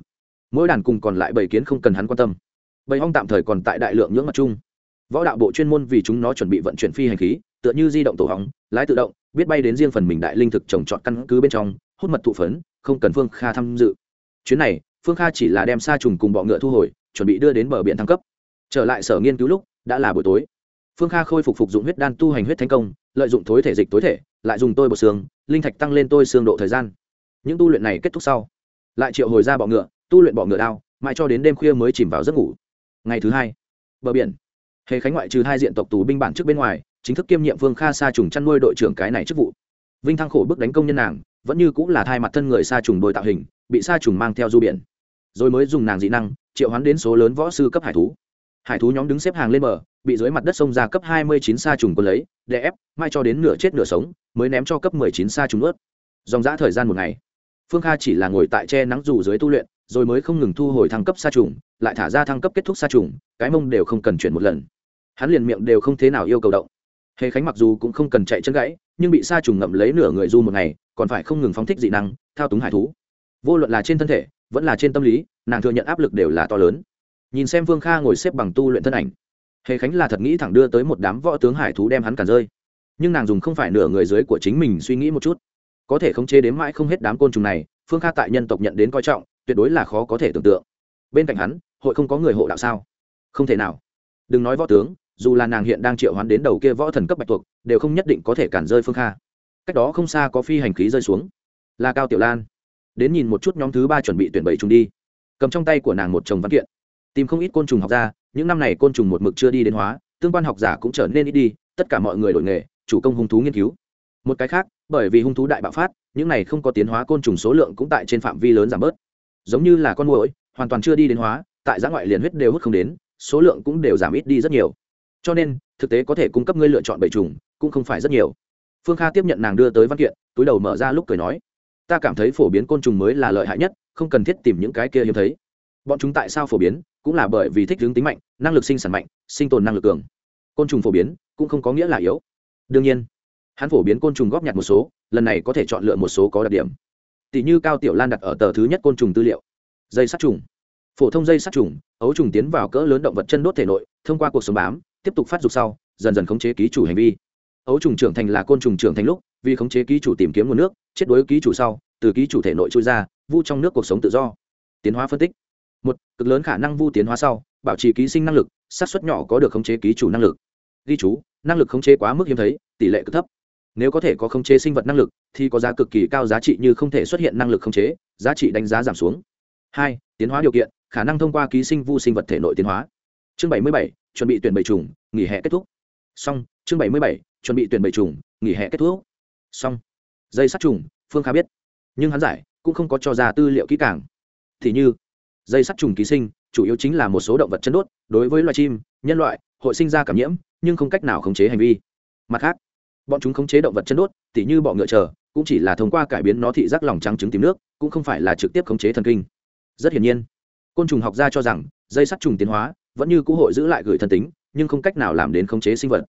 Mỗi đàn cùng còn lại bảy kiến không cần hắn quan tâm. Bầy hong tạm thời còn tại đại lượng nhưỡng mặt chung. Võ đạo bộ chuyên môn vì chúng nó chuẩn bị vận chuyển phi hành khí, tựa như di động tổ hóng, lái tự động, biết bay đến riêng phần mình đại linh thực trồng trọt căn cứ bên trong hút mật thụ phấn, không cần phương kha tham dự. Chuyến này, phương kha chỉ là đem sa trùng cùng bọ ngựa thu hồi, chuẩn bị đưa đến bờ biển thăng cấp. Trở lại sở nghiên cứu lúc, đã là buổi tối. Phương kha khôi phục phục dụng huyết đan tu hành huyết thành công, lợi dụng thối thể dịch tối thể, lại dùng tôi bột xương, linh thạch tăng lên tôi xương độ thời gian. Những tu luyện này kết thúc sau. Lại triệu hồi ra bọ ngựa, tu luyện bọ ngựa đao, mãi cho đến đêm khuya mới chìm vào giấc ngủ. Ngày thứ hai, bờ biển. Hề khánh ngoại trừ hai diện tộc tù binh bản trước bên ngoài, chính thức kiêm nhiệm phương kha sa trùng chăn nuôi đội trưởng cái này chức vụ. Vinh thăng khổ bức đánh công nhân nàng vẫn như cũng là thai mặt thân người sa trùng đôi tạo hình, bị sa trùng mang theo du biển. Rồi mới dùng nàng dị năng, triệu hoán đến số lớn võ sư cấp hải thú. Hải thú nhóm đứng xếp hàng lên bờ, bị dưới mặt đất sông ra cấp 29 sa trùng quân lấy để ép, mai cho đến nửa chết nửa sống, mới ném cho cấp 19 sa trùng ướt. Dòng dã thời gian một ngày. Phương kha chỉ là ngồi tại che nắng dù dưới tu luyện, rồi mới không ngừng thu hồi thăng cấp sa trùng, lại thả ra thăng cấp kết thúc sa trùng, cái mông đều không cần chuyển một lần. Hắn liền miệng đều không thế nào yêu cầu động. Hề khánh mặc dù cũng không cần chạy chân gãy, nhưng bị sa trùng ngậm lấy nửa người du một ngày còn phải không ngừng phóng thích dị năng, thao túng hải thú. Vô luận là trên thân thể, vẫn là trên tâm lý, nàng thừa nhận áp lực đều là to lớn. Nhìn xem vương kha ngồi xếp bằng tu luyện thân ảnh, hề khánh là thật nghĩ thẳng đưa tới một đám võ tướng hải thú đem hắn cản rơi. Nhưng nàng dùng không phải nửa người dưới của chính mình suy nghĩ một chút. Có thể khống chế đến mãi không hết đám côn trùng này, phương kha tại nhân tộc nhận đến coi trọng, tuyệt đối là khó có thể tưởng tượng. Bên cạnh hắn, hội không có người hộ đạo sao? Không thể nào. Đừng nói võ tướng, dù là nàng hiện đang triệu hoán đến đầu kia võ thần cấp bạch tuộc, đều không nhất định có thể cản rơi phương kha cách đó không xa có phi hành khí rơi xuống. Là cao tiểu lan, đến nhìn một chút nhóm thứ ba chuẩn bị tuyển bày chúng đi. Cầm trong tay của nàng một chồng văn kiện, tìm không ít côn trùng học ra, những năm này côn trùng một mực chưa đi đến hóa, tương quan học giả cũng trở nên ít đi, tất cả mọi người đổi nghề, chủ công hung thú nghiên cứu. Một cái khác, bởi vì hung thú đại bạo phát, những này không có tiến hóa côn trùng số lượng cũng tại trên phạm vi lớn giảm bớt. Giống như là con muỗi, hoàn toàn chưa đi đến hóa, tại giã ngoại liền huyết đều hút không đến, số lượng cũng đều giảm ít đi rất nhiều. Cho nên, thực tế có thể cung cấp ngươi lựa chọn bầy trùng cũng không phải rất nhiều phương kha tiếp nhận nàng đưa tới văn kiện, túi đầu mở ra lúc cười nói, ta cảm thấy phổ biến côn trùng mới là lợi hại nhất, không cần thiết tìm những cái kia hiếm thấy. Bọn chúng tại sao phổ biến? Cũng là bởi vì thích hướng tính mạnh, năng lực sinh sản mạnh, sinh tồn năng lực cường. Côn trùng phổ biến cũng không có nghĩa là yếu. Đương nhiên, hắn phổ biến côn trùng góp nhặt một số, lần này có thể chọn lựa một số có đặc điểm. Tỷ như cao tiểu lan đặt ở tờ thứ nhất côn trùng tư liệu. Dây sát trùng. Phổ thông dây sát trùng, ấu trùng tiến vào cỡ lớn động vật chân đốt thể nội, thông qua cuộc sống bám, tiếp tục phát dục sau, dần dần khống chế ký chủ hành vi ấu trùng trưởng thành là côn trùng trưởng thành lúc, vì khống chế ký chủ tìm kiếm nguồn nước, chết đối ký chủ sau, từ ký chủ thể nội trôi ra, vu trong nước cuộc sống tự do. Tiến hóa phân tích. Một, cực lớn khả năng vu tiến hóa sau, bảo trì ký sinh năng lực sát xuất nhỏ có được khống chế ký chủ năng lực. Ghi chú, năng lực khống chế quá mức hiếm thấy, tỷ lệ cực thấp. Nếu có thể có khống chế sinh vật năng lực, thì có giá cực kỳ cao, giá trị như không thể xuất hiện năng lực khống chế, giá trị đánh giá giảm xuống. Hai, tiến hóa điều kiện, khả năng thông qua ký sinh vu sinh vật thể nội tiến hóa. Chương bảy mươi bảy, chuẩn bị tuyển bầy trùng, nghỉ hè kết thúc. Xong, chương bảy mươi bảy chuẩn bị tuyển bầy trùng nghỉ hè kết thúc. Xong. Dây sát trùng phương khá biết. Nhưng hắn giải, cũng không có cho ra tư liệu kỹ càng. Thì như, dây sắt trùng ký sinh, chủ yếu chính là một số động vật chân đốt, đối với loài chim, nhân loại, hội sinh ra cảm nhiễm, nhưng không cách nào khống chế hành vi. Mặt khác, bọn chúng khống chế động vật chân đốt, tỉ như bọ ngựa chờ, cũng chỉ là thông qua cải biến nó thị giác lòng trắng trứng tìm nước, cũng không phải là trực tiếp khống chế thần kinh. Rất hiển nhiên, côn trùng học gia cho rằng, dây sắt trùng tiến hóa, vẫn như cũ hội giữ lại gửi thân tính, nhưng không cách nào làm đến khống chế sinh vật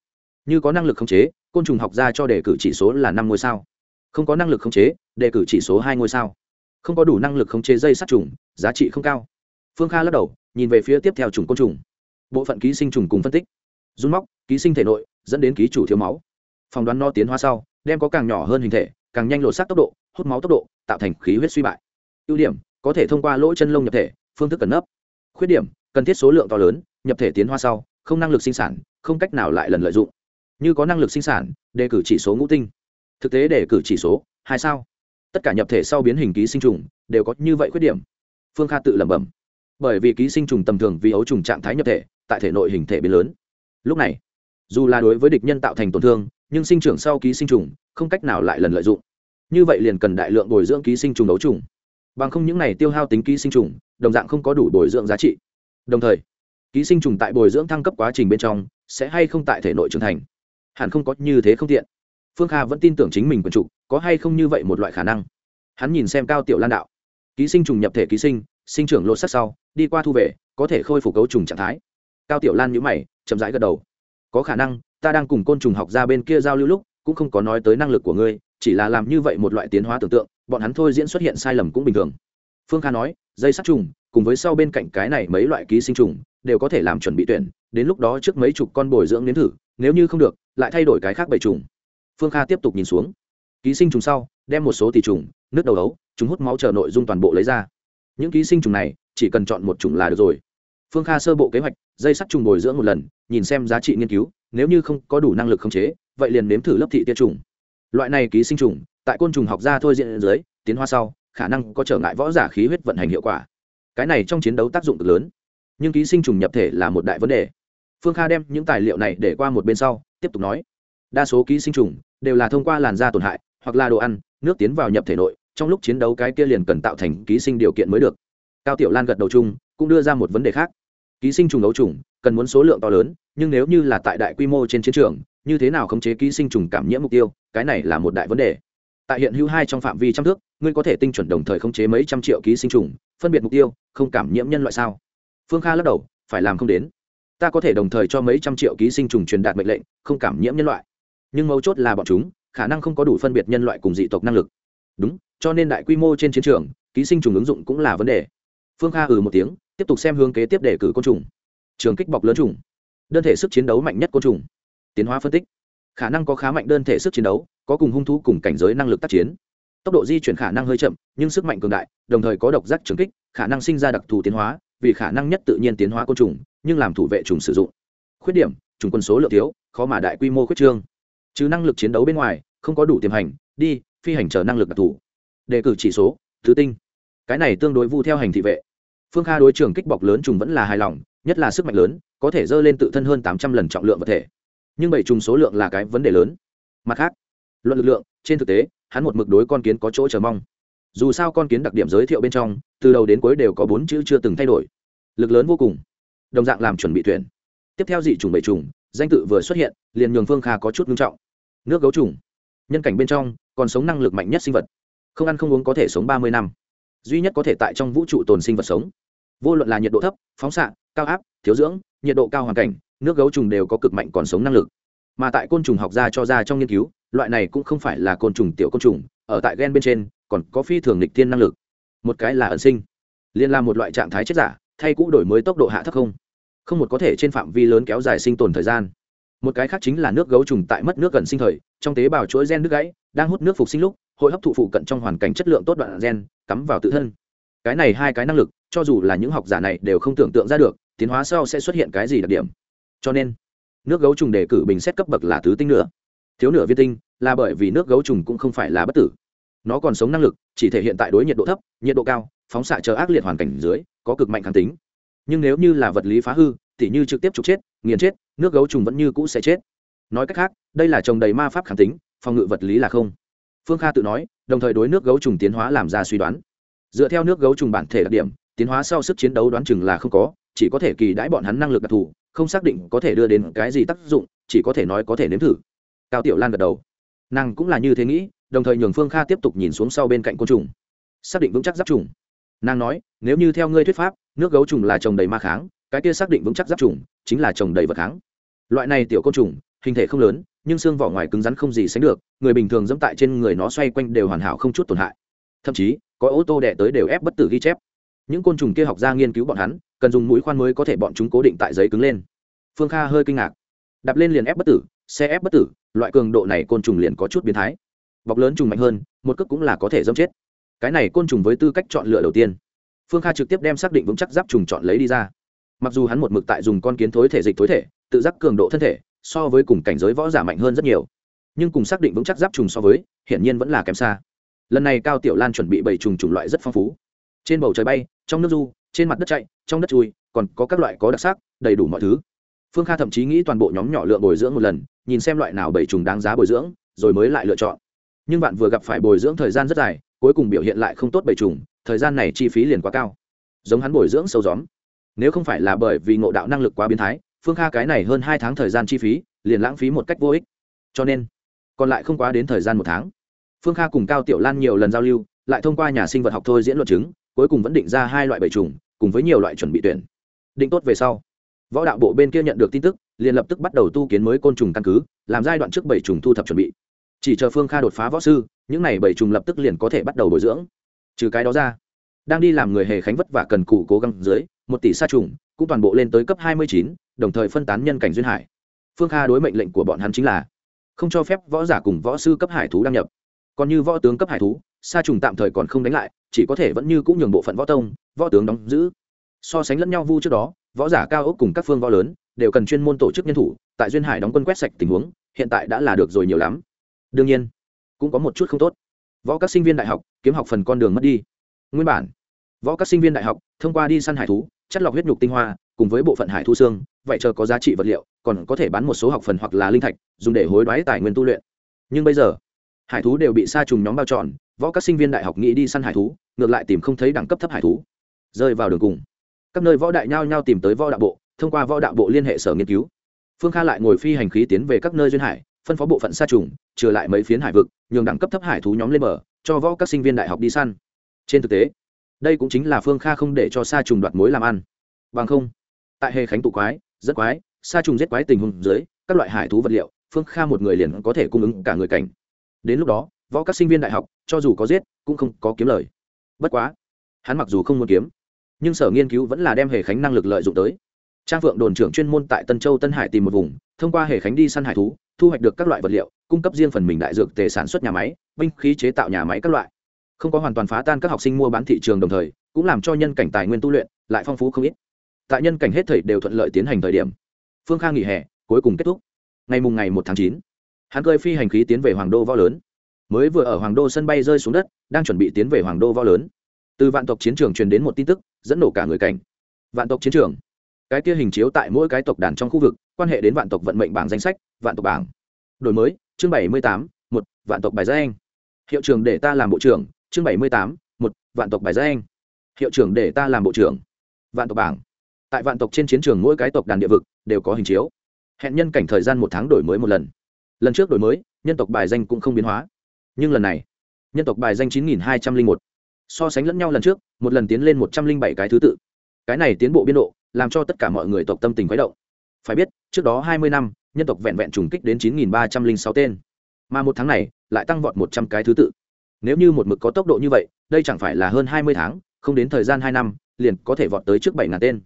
như có năng lực khống chế, côn trùng học ra cho đề cử chỉ số là năm ngôi sao. Không có năng lực khống chế, đề cử chỉ số hai ngôi sao. Không có đủ năng lực khống chế dây sát trùng, giá trị không cao. Phương kha lắc đầu, nhìn về phía tiếp theo trùng côn trùng. Bộ phận ký sinh trùng cùng phân tích. Run móc, ký sinh thể nội, dẫn đến ký chủ thiếu máu. Phỏng đoán no tiến hóa sau, đem có càng nhỏ hơn hình thể, càng nhanh lột xác tốc độ, hút máu tốc độ, tạo thành khí huyết suy bại. Ưu điểm, có thể thông qua lỗ chân lông nhập thể, phương thức cần nấp. Khuyết điểm, cần thiết số lượng to lớn, nhập thể tiến hóa sau, không năng lực sinh sản, không cách nào lại lần lợi dụng như có năng lực sinh sản, đề cử chỉ số ngũ tinh. Thực tế đề cử chỉ số hai sao. Tất cả nhập thể sau biến hình ký sinh trùng đều có như vậy khuyết điểm. Phương kha tự lẩm bẩm. Bởi vì ký sinh trùng tầm thường vì ấu trùng trạng thái nhập thể, tại thể nội hình thể biến lớn. Lúc này, dù là đối với địch nhân tạo thành tổn thương, nhưng sinh trưởng sau ký sinh trùng không cách nào lại lần lợi dụng. Như vậy liền cần đại lượng bồi dưỡng ký sinh trùng đấu trùng. Bằng không những này tiêu hao tính ký sinh trùng, đồng dạng không có đủ bồi dưỡng giá trị. Đồng thời, ký sinh trùng tại bồi dưỡng thăng cấp quá trình bên trong sẽ hay không tại thể nội trưởng thành hẳn không có như thế không tiện. Phương kha vẫn tin tưởng chính mình quần chủ, có hay không như vậy một loại khả năng? Hắn nhìn xem cao tiểu lan đạo. Ký sinh trùng nhập thể ký sinh sinh trưởng lột sắc sau, đi qua thu về, có thể khôi phục cấu trùng trạng thái. Cao tiểu lan nhữ mày, chậm rãi gật đầu. Có khả năng, ta đang cùng côn trùng học ra bên kia giao lưu lúc, cũng không có nói tới năng lực của ngươi, chỉ là làm như vậy một loại tiến hóa tưởng tượng, bọn hắn thôi diễn xuất hiện sai lầm cũng bình thường. Phương kha nói, dây sắt trùng, cùng với sau bên cạnh cái này mấy loại ký sinh trùng, đều có thể làm chuẩn bị tuyển, đến lúc đó trước mấy chục con bồi dưỡng nếm thử, nếu như không được lại thay đổi cái khác bảy trùng phương kha tiếp tục nhìn xuống. Ký sinh trùng sau, đem một số tỷ trùng, nước đầu ấu, chúng hút máu chờ nội dung toàn bộ lấy ra. Những ký sinh trùng này, chỉ cần chọn một chủng là được rồi. Phương kha sơ bộ kế hoạch, dây sắt trùng bồi dưỡng một lần, nhìn xem giá trị nghiên cứu, nếu như không có đủ năng lực khống chế, vậy liền nếm thử lớp thị tiết trùng. Loại này ký sinh trùng, tại côn trùng học ra thôi diện dưới, tiến hóa sau, khả năng có trở ngại võ giả khí huyết vận hành hiệu quả. Cái này trong chiến đấu tác dụng cực lớn. Nhưng ký sinh trùng nhập thể là một đại vấn đề. Phương kha đem những tài liệu này để qua một bên sau tiếp tục nói. Đa số ký sinh trùng đều là thông qua làn da tổn hại hoặc là đồ ăn, nước tiến vào nhập thể nội, trong lúc chiến đấu cái kia liền cần tạo thành ký sinh điều kiện mới được. Cao tiểu lan gật đầu chung, cũng đưa ra một vấn đề khác. Ký sinh trùng ấu trùng cần muốn số lượng to lớn, nhưng nếu như là tại đại quy mô trên chiến trường, như thế nào khống chế ký sinh trùng cảm nhiễm mục tiêu, cái này là một đại vấn đề. Tại hiện hữu hai trong phạm vi trăm thước, ngươi có thể tinh chuẩn đồng thời khống chế mấy trăm triệu ký sinh trùng, phân biệt mục tiêu, không cảm nhiễm nhân loại sao? Phương kha lắc đầu, phải làm không đến ta có thể đồng thời cho mấy trăm triệu ký sinh trùng truyền đạt mệnh lệnh, không cảm nhiễm nhân loại. Nhưng mấu chốt là bọn chúng, khả năng không có đủ phân biệt nhân loại cùng dị tộc năng lực. Đúng, cho nên đại quy mô trên chiến trường, ký sinh trùng ứng dụng cũng là vấn đề. Phương kha ừ một tiếng, tiếp tục xem hướng kế tiếp để cử côn trùng. Trường kích bọc lớn trùng. Đơn thể sức chiến đấu mạnh nhất côn trùng. Tiến hóa phân tích. Khả năng có khá mạnh đơn thể sức chiến đấu, có cùng hung thú cùng cảnh giới năng lực tác chiến. Tốc độ di chuyển khả năng hơi chậm, nhưng sức mạnh cường đại, đồng thời có độc giác trường kích, khả năng sinh ra đặc thù tiến hóa, vì khả năng nhất tự nhiên tiến hóa côn trùng nhưng làm thủ vệ trùng sử dụng. Khuyết điểm, trùng quân số lượng thiếu, khó mà đại quy mô khuyết trương. Chứ năng lực chiến đấu bên ngoài, không có đủ tiềm hành, đi, phi hành chờ năng lực đặc thù. Đề cử chỉ số, thứ tinh. Cái này tương đối vu theo hành thị vệ. Phương kha đối trường kích bọc lớn trùng vẫn là hài lòng, nhất là sức mạnh lớn, có thể dơ lên tự thân hơn tám trăm lần trọng lượng vật thể. Nhưng bảy trùng số lượng là cái vấn đề lớn. Mặt khác, luận lực lượng, trên thực tế, hắn một mực đối con kiến có chỗ chờ mong. Dù sao con kiến đặc điểm giới thiệu bên trong, từ đầu đến cuối đều có bốn chữ chưa từng thay đổi. Lực lớn vô cùng đồng dạng làm chuẩn bị tuyển tiếp theo dị trùng bảy trùng danh tự vừa xuất hiện, liền nhường phương kha có chút nghiêm trọng. Nước gấu trùng. Nhân cảnh bên trong, còn sống năng lực mạnh nhất sinh vật. Không ăn không uống có thể sống ba mươi năm. Duy nhất có thể tại trong vũ trụ tồn sinh vật sống. Vô luận là nhiệt độ thấp, phóng xạ, cao áp, thiếu dưỡng, nhiệt độ cao hoàn cảnh, nước gấu trùng đều có cực mạnh còn sống năng lực. Mà tại côn trùng học ra cho ra trong nghiên cứu, loại này cũng không phải là côn trùng tiểu côn trùng, ở tại gen bên trên, còn có phi thường lịch thiên năng lực. Một cái là ẩn sinh. Liên là một loại trạng thái chết giả, thay cũ đổi mới tốc độ hạ thấp không không một có thể trên phạm vi lớn kéo dài sinh tồn thời gian. Một cái khác chính là nước gấu trùng tại mất nước gần sinh thời, trong tế bào chuỗi gen nước gãy, đang hút nước phục sinh lúc, hội hấp thụ phụ cận trong hoàn cảnh chất lượng tốt đoạn gen, cắm vào tự thân. Cái này hai cái năng lực, cho dù là những học giả này đều không tưởng tượng ra được, tiến hóa sau sẽ xuất hiện cái gì đặc điểm. Cho nên, nước gấu trùng đề cử bình xét cấp bậc là tứ tinh nữa. Thiếu nửa viên tinh, là bởi vì nước gấu trùng cũng không phải là bất tử. Nó còn sống năng lực, chỉ thể hiện tại đối nhiệt độ thấp, nhiệt độ cao, phóng xạ chờ ác liệt hoàn cảnh dưới, có cực mạnh kháng tính nhưng nếu như là vật lý phá hư, tỉ như trực tiếp trục chết, nghiền chết, nước gấu trùng vẫn như cũ sẽ chết. Nói cách khác, đây là trồng đầy ma pháp kháng tính, phòng ngự vật lý là không. Phương kha tự nói, đồng thời đối nước gấu trùng tiến hóa làm ra suy đoán. Dựa theo nước gấu trùng bản thể đặc điểm, tiến hóa sau sức chiến đấu đoán chừng là không có, chỉ có thể kỳ đãi bọn hắn năng lực đặc thù, không xác định có thể đưa đến cái gì tác dụng, chỉ có thể nói có thể nếm thử. Cao tiểu lan gật đầu. Nàng cũng là như thế nghĩ, đồng thời nhường phương kha tiếp tục nhìn xuống sau bên cạnh côn trùng. Xác định vững chắc giáp trùng. Nàng nói, nếu như theo ngươi thuyết pháp nước gấu trùng là trồng đầy ma kháng, cái kia xác định vững chắc giáp trùng chính là trồng đầy vật kháng. Loại này tiểu côn trùng, hình thể không lớn, nhưng xương vỏ ngoài cứng rắn không gì sánh được, người bình thường dẫm tại trên người nó xoay quanh đều hoàn hảo không chút tổn hại. Thậm chí, có ô tô đẻ tới đều ép bất tử ghi chép. Những côn trùng kia học ra nghiên cứu bọn hắn, cần dùng mũi khoan mới có thể bọn chúng cố định tại giấy cứng lên. Phương kha hơi kinh ngạc. Đạp lên liền ép bất tử, xe ép bất tử, loại cường độ này côn trùng liền có chút biến thái. Bọc lớn trùng mạnh hơn, một cước cũng là có thể dâm chết. Cái này côn trùng với tư cách chọn lựa đầu tiên phương kha trực tiếp đem xác định vững chắc giáp trùng chọn lấy đi ra. Mặc dù hắn một mực tại dùng con kiến thối thể dịch thối thể, tự giác cường độ thân thể, so với cùng cảnh giới võ giả mạnh hơn rất nhiều. Nhưng cùng xác định vững chắc giáp trùng so với, hiển nhiên vẫn là kém xa. Lần này cao tiểu lan chuẩn bị bảy trùng chủng loại rất phong phú. Trên bầu trời bay, trong nước du, trên mặt đất chạy, trong đất chui, còn có các loại có đặc sắc, đầy đủ mọi thứ. Phương kha thậm chí nghĩ toàn bộ nhóm nhỏ lượng bồi dưỡng một lần, nhìn xem loại nào bảy trùng đáng giá bồi dưỡng, rồi mới lại lựa chọn. Nhưng bạn vừa gặp phải bồi dưỡng thời gian rất dài, cuối cùng biểu hiện lại không tốt bảy trùng thời gian này chi phí liền quá cao. Giống hắn bồi dưỡng sâu gióm. Nếu không phải là bởi vì ngộ đạo năng lực quá biến thái, phương kha cái này hơn hai tháng thời gian chi phí, liền lãng phí một cách vô ích. Cho nên, còn lại không quá đến thời gian một tháng. Phương kha cùng cao tiểu lan nhiều lần giao lưu, lại thông qua nhà sinh vật học thôi diễn luật chứng, cuối cùng vẫn định ra hai loại bầy trùng cùng với nhiều loại chuẩn bị tuyển. Định tốt về sau, võ đạo bộ bên kia nhận được tin tức, liền lập tức bắt đầu tu kiến mới côn trùng căn cứ, làm giai đoạn trước bảy trùng thu thập chuẩn bị. Chỉ chờ phương kha đột phá võ sư, những n à y bảy trùng lập tức liền có thể bắt đầu bồi dưỡng trừ cái đó ra, đang đi làm người hề khánh vất vả cần cù cố gắng dưới, một tỷ sa trùng cũng toàn bộ lên tới cấp hai mươi chín, đồng thời phân tán nhân cảnh duyên hải. Phương kha đối mệnh lệnh của bọn hắn chính là không cho phép võ giả cùng võ sư cấp hải thú đăng nhập. Còn như võ tướng cấp hải thú, sa trùng tạm thời còn không đánh lại, chỉ có thể vẫn như cũng nhường bộ phận võ tông, võ tướng đóng giữ. So sánh lẫn nhau vu trước đó, võ giả cao ốc cùng các phương võ lớn đều cần chuyên môn tổ chức nhân thủ, tại duyên hải đóng quân quét sạch tình huống, hiện tại đã là được rồi nhiều lắm. Đương nhiên, cũng có một chút không tốt võ các sinh viên đại học, kiếm học phần con đường mất đi. Nguyên bản, võ các sinh viên đại học, thông qua đi săn hải thú, chất lọc huyết nhục tinh hoa, cùng với bộ phận hải thu xương, vậy chờ có giá trị vật liệu, còn có thể bán một số học phần hoặc là linh thạch, dùng để hối đoái tài nguyên tu luyện. Nhưng bây giờ, hải thú đều bị sa trùng nhóm bao tròn võ các sinh viên đại học nghĩ đi săn hải thú, ngược lại tìm không thấy đẳng cấp thấp hải thú. Rơi vào đường cùng, các nơi võ đại nhao nhao tìm tới võ đạo bộ, thông qua võ đạo bộ liên hệ sở nghiên cứu. Phương kha lại ngồi phi hành khí tiến về các nơi duyên hải phân phó bộ phận sa trùng, trừ lại mấy phiến hải vực, nhường đẳng cấp thấp hải thú nhóm lên bờ, cho võ các sinh viên đại học đi săn. Trên thực tế, đây cũng chính là phương kha không để cho sa trùng đoạt mối làm ăn. Bằng không, tại hề khánh tụ quái, rất quái, sa trùng giết quái tình huống dưới, các loại hải thú vật liệu, phương kha một người liền có thể cung ứng cả người cảnh. Đến lúc đó, võ các sinh viên đại học, cho dù có giết, cũng không có kiếm lời. Bất quá, hắn mặc dù không muốn kiếm, nhưng sở nghiên cứu vẫn là đem hề khánh năng lực lợi dụng tới. Trang phượng đồn trưởng chuyên môn tại tân châu tân hải tìm một vùng, thông qua hề khánh đi săn hải thú thu hoạch được các loại vật liệu, cung cấp riêng phần mình đại dược tề sản xuất nhà máy, binh khí chế tạo nhà máy các loại. Không có hoàn toàn phá tan các học sinh mua bán thị trường đồng thời, cũng làm cho nhân cảnh tài nguyên tu luyện lại phong phú không ít. Tại nhân cảnh hết thầy đều thuận lợi tiến hành thời điểm, phương khang nghỉ hè, cuối cùng kết thúc. Ngày mùng ngày một tháng chín, hắn cơi phi hành khí tiến về hoàng đô võ lớn. Mới vừa ở hoàng đô sân bay rơi xuống đất, đang chuẩn bị tiến về hoàng đô võ lớn. Từ vạn tộc chiến trường truyền đến một tin tức, dẫn nổ cả người cảnh. Vạn tộc chiến trường cái kia hình chiếu tại mỗi cái tộc đàn trong khu vực, quan hệ đến vạn tộc vận mệnh bảng danh sách, vạn tộc bảng. Đổi mới, chương bảy mươi tám, một, vạn tộc bài danh hiệu trưởng để ta làm bộ trưởng, chương bảy mươi tám, một, vạn tộc bài danh hiệu trưởng để ta làm bộ trưởng, vạn tộc bảng. Tại vạn tộc trên chiến trường mỗi cái tộc đàn địa vực đều có hình chiếu. Hẹn nhân cảnh thời gian một tháng đổi mới một lần. Lần trước đổi mới, nhân tộc bài danh cũng không biến hóa. Nhưng lần này, nhân tộc bài danh chín nghìn hai trăm linh một. So sánh lẫn nhau lần trước, một lần tiến lên một trăm linh bảy cái thứ tự. Cái này tiến bộ biên độ làm cho tất cả mọi người tộc tâm tình quấy động. Phải biết, trước đó hai mươi năm, nhân tộc vẹn vẹn trùng kích đến chín nghìn ba trăm linh sáu tên. Mà một tháng này, lại tăng vọt một trăm cái thứ tự. Nếu như một mực có tốc độ như vậy, đây chẳng phải là hơn hai mươi tháng, không đến thời gian hai năm, liền có thể vọt tới trước bảy ngàn tên.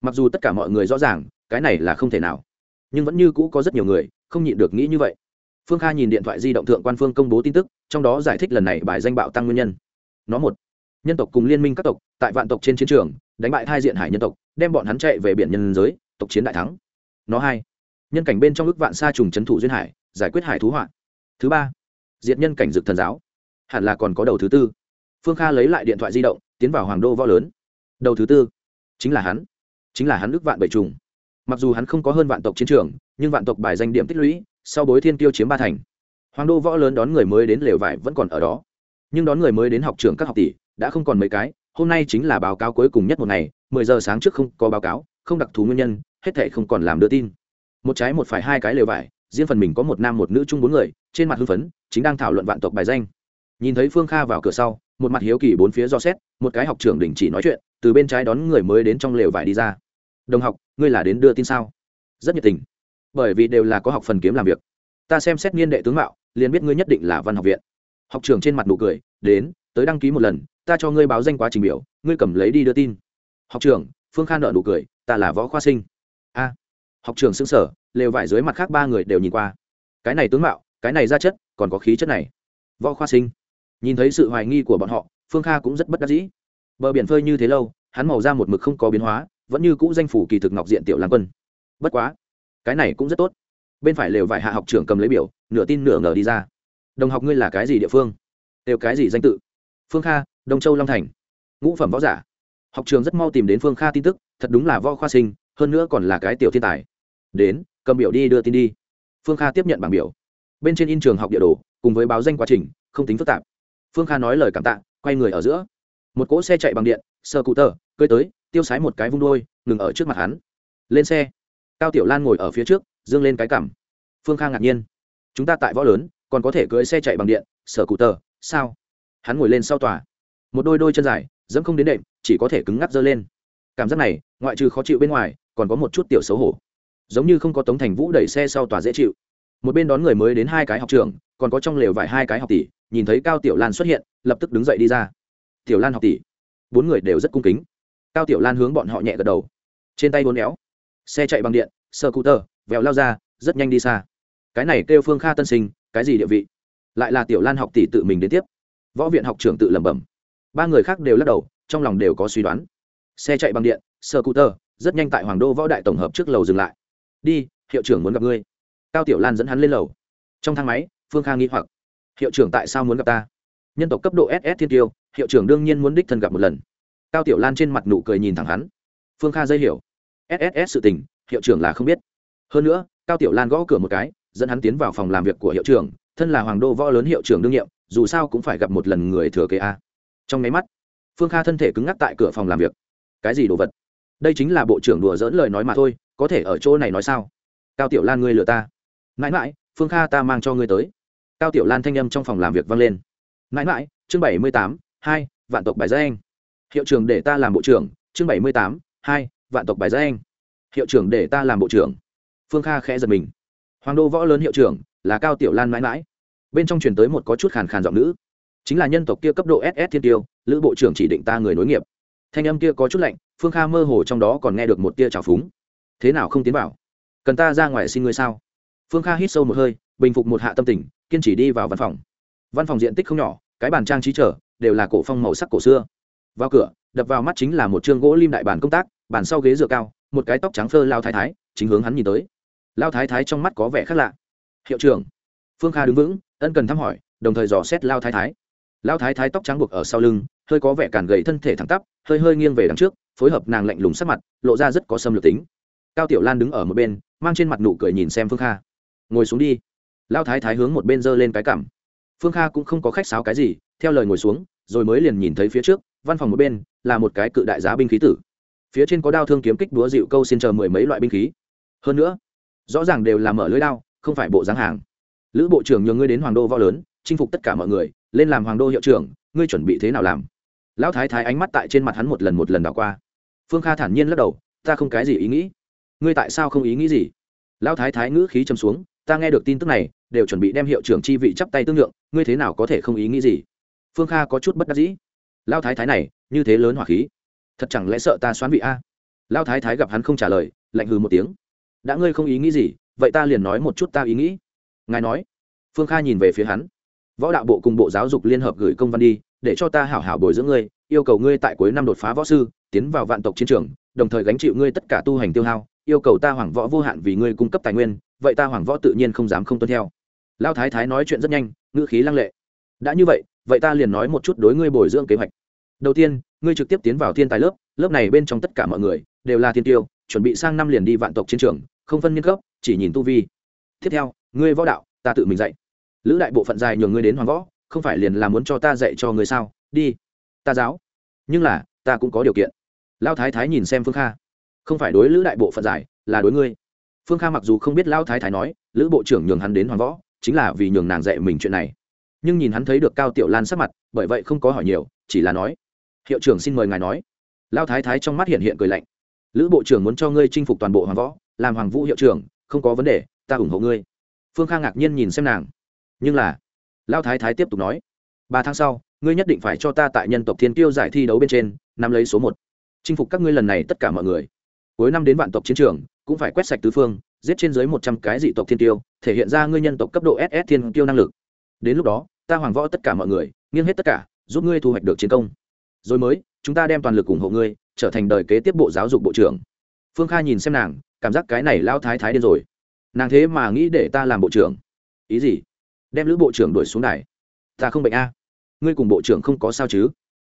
Mặc dù tất cả mọi người rõ ràng, cái này là không thể nào. Nhưng vẫn như cũ có rất nhiều người, không nhịn được nghĩ như vậy. Phương kha nhìn điện thoại di động thượng quan phương công bố tin tức, trong đó giải thích lần này bài danh bạo tăng nguyên nhân. Nó một, nhân tộc cùng liên minh các tộc, tại vạn tộc trên chiến trường đánh bại hai diện hải nhân tộc, đem bọn hắn chạy về biển nhân giới, tộc chiến đại thắng. Nó hai, nhân cảnh bên trong ước vạn sa trùng c thủ duyên hải, giải quyết hải thú họa. Thứ ba, diệt nhân cảnh dực thần giáo. Hẳn là còn có đầu thứ tư. Phương kha lấy lại điện thoại di động, tiến vào hoàng đô võ lớn. Đầu thứ tư, chính là hắn, chính là hắn ước vạn bảy trùng. Mặc dù hắn không có hơn vạn tộc chiến trường, nhưng vạn tộc bài danh điểm tích lũy, sau bối thiên tiêu chiếm ba thành. Hoàng đô võ lớn đón người mới đến lều vải vẫn còn ở đó. Nhưng đón người mới đến học trường các học tỷ, đã không còn mấy cái hôm nay chính là báo cáo cuối cùng nhất một ngày, mười giờ sáng trước không có báo cáo, không đặc thù nguyên nhân, hết thệ không còn làm đưa tin. Một trái một phải hai cái lều vải, riêng phần mình có một nam một nữ chung bốn người, trên mặt hưng phấn, chính đang thảo luận vạn tộc bài danh. Nhìn thấy phương kha vào cửa sau, một mặt hiếu kỳ bốn phía do xét, một cái học trưởng đình chỉ nói chuyện, từ bên trái đón người mới đến trong lều vải đi ra. Đồng học, ngươi là đến đưa tin sao? Rất nhiệt tình. Bởi vì đều là có học phần kiếm làm việc. Ta xem xét niên đệ tướng mạo, liền biết ngươi nhất định là văn học viện. Học trưởng trên mặt nụ cười, đến, tới đăng ký một lần ta cho ngươi báo danh quá trình biểu, ngươi cầm lấy đi đưa tin. Học trưởng, phương khan nợ nụ cười, ta là võ khoa sinh. A, học trưởng xứng sở lều vải dưới mặt khác ba người đều nhìn qua. Cái này tướng mạo, cái này ra chất, còn có khí chất này. Võ khoa sinh. Nhìn thấy sự hoài nghi của bọn họ, phương kha cũng rất bất đắc dĩ. Bờ biển phơi như thế lâu, hắn màu ra một mực không có biến hóa, vẫn như cũ danh phủ kỳ thực ngọc diện tiểu lan quân. Bất quá, cái này cũng rất tốt. Bên phải lều vải hạ học trưởng cầm lấy biểu, nửa tin nửa ngờ đi ra. Đồng học ngươi là cái gì địa phương? Đều cái gì danh tự? Phương kha đông châu long thành. Ngũ phẩm võ giả. Học trường rất mau tìm đến phương kha tin tức, thật đúng là võ khoa sinh, hơn nữa còn là cái tiểu thiên tài. Đến, cầm biểu đi đưa tin đi. Phương kha tiếp nhận bảng biểu. Bên trên in trường học địa đồ, cùng với báo danh quá trình, không tính phức tạp. Phương kha nói lời cảm tạ, quay người ở giữa. Một cỗ xe chạy bằng điện sơ cụ tờ cơi tới, tiêu sái một cái vung đôi, ngừng ở trước mặt hắn. Lên xe. Cao tiểu lan ngồi ở phía trước, dương lên cái cảm phương kha ngạc nhiên. Chúng ta tại võ lớn, còn có thể cưỡi xe chạy bằng điện sở cụ tờ, sao? Hắn ngồi lên sau tòa một đôi đôi chân dài, dẫm không đến đệm, chỉ có thể cứng ngắc dơ lên. Cảm giác này, ngoại trừ khó chịu bên ngoài, còn có một chút tiểu xấu hổ. Giống như không có tống thành vũ đẩy xe sau tòa dễ chịu. Một bên đón người mới đến hai cái học trường, còn có trong lều vải hai cái học tỷ, nhìn thấy cao tiểu lan xuất hiện, lập tức đứng dậy đi ra. Tiểu lan học tỷ. Bốn người đều rất cung kính. Cao tiểu lan hướng bọn họ nhẹ gật đầu. Trên tay bốn éo. Xe chạy bằng điện sơ cụ tơ vẹo lao ra, rất nhanh đi xa. Cái này kêu phương kha tân sinh, cái gì địa vị? Lại là tiểu lan học tỷ tự mình đến tiếp. Võ viện học trưởng tự lẩm bẩm ba người khác đều lắc đầu, trong lòng đều có suy đoán. Xe chạy bằng điện sơ cụ tơ rất nhanh tại hoàng đô võ đại tổng hợp trước lầu dừng lại. Đi, hiệu trưởng muốn gặp ngươi. Cao tiểu lan dẫn hắn lên lầu. Trong thang máy, phương kha nghi hoặc, hiệu trưởng tại sao muốn gặp ta? Nhân tộc cấp độ ss thiên tiêu, hiệu trưởng đương nhiên muốn đích thân gặp một lần. Cao tiểu lan trên mặt nụ cười nhìn thẳng hắn. Phương kha dây hiểu sss sự tình, hiệu trưởng là không biết. Hơn nữa, cao tiểu lan gõ cửa một cái, dẫn hắn tiến vào phòng làm việc của hiệu trưởng, thân là hoàng đô võ lớn hiệu trưởng đương nhiệm, dù sao cũng phải gặp một lần người thừa kế a trong máy mắt, phương kha thân thể cứng ngắc tại cửa phòng làm việc. Cái gì đồ vật? Đây chính là bộ trưởng đùa dỡn lời nói mà thôi, có thể ở chỗ này nói sao? Cao tiểu lan ngươi lừa ta. Mãi mãi, phương kha ta mang cho ngươi tới. Cao tiểu lan thanh â m trong phòng làm việc vang lên. Mãi mãi, chương bảy mươi tám, hai, vạn tộc bài gia anh. Hiệu trưởng để ta làm bộ trưởng, chương bảy mươi tám, hai, vạn tộc bài gia anh. Hiệu trưởng để ta làm bộ trưởng. Phương kha khẽ giật mình. Hoàng đô võ lớn hiệu trưởng là cao tiểu lan mãi mãi. Bên trong truyền tới một có chút khàn khàn giọng nữ chính là nhân tộc kia cấp độ ss thiên tiêu, lữ bộ trưởng chỉ định ta người nối nghiệp. Thanh âm kia có chút lạnh, phương kha mơ hồ trong đó còn nghe được một tia trào phúng. Thế nào không tiến vào? Cần ta ra ngoài xin ngươi sao? Phương kha hít sâu một hơi, bình phục một hạ tâm tình, kiên trì đi vào văn phòng. Văn phòng diện tích không nhỏ, cái bàn trang trí trở đều là cổ phong màu sắc cổ xưa. Vào cửa, đập vào mắt chính là một chương gỗ lim đại bàn công tác, bàn sau ghế dựa cao, một cái tóc trắng phơ lao thái thái, chính hướng hắn nhìn tới. Lao thái thái trong mắt có vẻ khác lạ. Hiệu trưởng. Phương kha đứng vững, ân cần thăm hỏi, đồng thời dò xét lao thái thái. Lão thái thái tóc trắng buộc ở sau lưng, hơi có vẻ càn gầy thân thể thẳng tắp, hơi hơi nghiêng về đằng trước, phối hợp nàng lạnh lùng sắc mặt, lộ ra rất có xâm lược tính. Cao tiểu lan đứng ở một bên, mang trên mặt nụ cười nhìn xem phương kha. Ngồi xuống đi. Lão thái thái hướng một bên giơ lên cái cảm phương kha cũng không có khách sáo cái gì, theo lời ngồi xuống, rồi mới liền nhìn thấy phía trước, văn phòng một bên là một cái cự đại giá binh khí tử. Phía trên có đao thương kiếm kích đúa dịu câu xin chờ mười mấy loại binh khí. Hơn nữa, rõ ràng đều là mở lưới đao, không phải bộ dáng hàng. Lữ bộ trưởng nhường ngươi đến hoàng đô võ lớn, chinh phục tất cả mọi người lên làm hoàng đô hiệu trưởng, ngươi chuẩn bị thế nào làm? Lão thái thái ánh mắt tại trên mặt hắn một lần một lần đảo qua. Phương kha thản nhiên lắc đầu, ta không cái gì ý nghĩ. Ngươi tại sao không ý nghĩ gì? Lão thái thái ngữ khí châm xuống, ta nghe được tin tức này, đều chuẩn bị đem hiệu trưởng chi vị chắp tay tương lượng ngươi thế nào có thể không ý nghĩ gì? Phương kha có chút bất đắc dĩ. Lão thái thái này, như thế lớn hỏa khí, thật chẳng lẽ sợ ta xoán vị a? Lão thái thái gặp hắn không trả lời, lạnh hừ một tiếng. Đã ngươi không ý nghĩ gì, vậy ta liền nói một chút ta ý nghĩ. Ngài nói. Phương kha nhìn về phía hắn võ đạo bộ cùng bộ giáo dục liên hợp gửi công văn đi, để cho ta hảo hảo bồi dưỡng ngươi, yêu cầu ngươi tại cuối năm đột phá võ sư, tiến vào vạn tộc chiến trường, đồng thời gánh chịu ngươi tất cả tu hành tiêu hao, yêu cầu ta hoàng võ vô hạn vì ngươi cung cấp tài nguyên, vậy ta hoàng võ tự nhiên không dám không tuân theo. Lao thái thái nói chuyện rất nhanh, ngữ khí lăng lệ. Đã như vậy vậy ta liền nói một chút đối ngươi bồi dưỡng kế hoạch. Đầu tiên, ngươi trực tiếp tiến vào thiên tài lớp lớp này bên trong tất cả mọi người đều là thiên tiêu, chuẩn bị sang năm liền đi vạn tộc chiến trường, không phân niên cấp, chỉ nhìn tu vi. Tiếp theo, ngươi võ đạo, ta tự mình dạy lữ đại bộ phận dài nhường ngươi đến hoàng võ, không phải liền là muốn cho ta dạy cho ngươi sao? Đi, ta giáo. Nhưng là, ta cũng có điều kiện. Lao thái thái nhìn xem phương kha. Không phải đối lữ đại bộ phận giải là đối ngươi. Phương kha mặc dù không biết lao thái thái nói, lữ bộ trưởng nhường hắn đến hoàng võ, chính là vì nhường nàng dạy mình chuyện này. Nhưng nhìn hắn thấy được cao tiểu lan sắc mặt, bởi vậy không có hỏi nhiều, chỉ là nói, hiệu trưởng xin mời ngài nói. Lao thái thái trong mắt hiện hiện cười lạnh. Lữ bộ trưởng muốn cho ngươi chinh phục toàn bộ hoàng võ, làm hoàng vũ hiệu trưởng, không có vấn đề, ta ủng hộ ngươi. Phương kha ngạc nhiên nhìn xem nàng nhưng là lao thái thái tiếp tục nói, ba tháng sau, ngươi nhất định phải cho ta tại nhân tộc thiên tiêu giải thi đấu bên trên, nắm lấy số một. Chinh phục các ngươi lần này tất cả mọi người. Cuối năm đến vạn tộc chiến trường, cũng phải quét sạch tứ phương, giết trên dưới một trăm cái dị tộc thiên tiêu thể hiện ra ngươi nhân tộc cấp độ ss thiên tiêu năng lực. Đến lúc đó, ta hoàng võ tất cả mọi người, nghiêng hết tất cả, giúp ngươi thu hoạch được chiến công. Rồi mới, chúng ta đem toàn lực ủng hộ ngươi, trở thành đời kế tiếp bộ giáo dục bộ trưởng. Phương kha nhìn xem nàng, cảm giác cái này lao thái thái điên rồi. Nàng thế mà nghĩ để ta làm bộ trưởng. Ý gì? Đem lữ bộ trưởng đuổi xuống này ta không bệnh a. Ngươi cùng bộ trưởng không có sao chứ?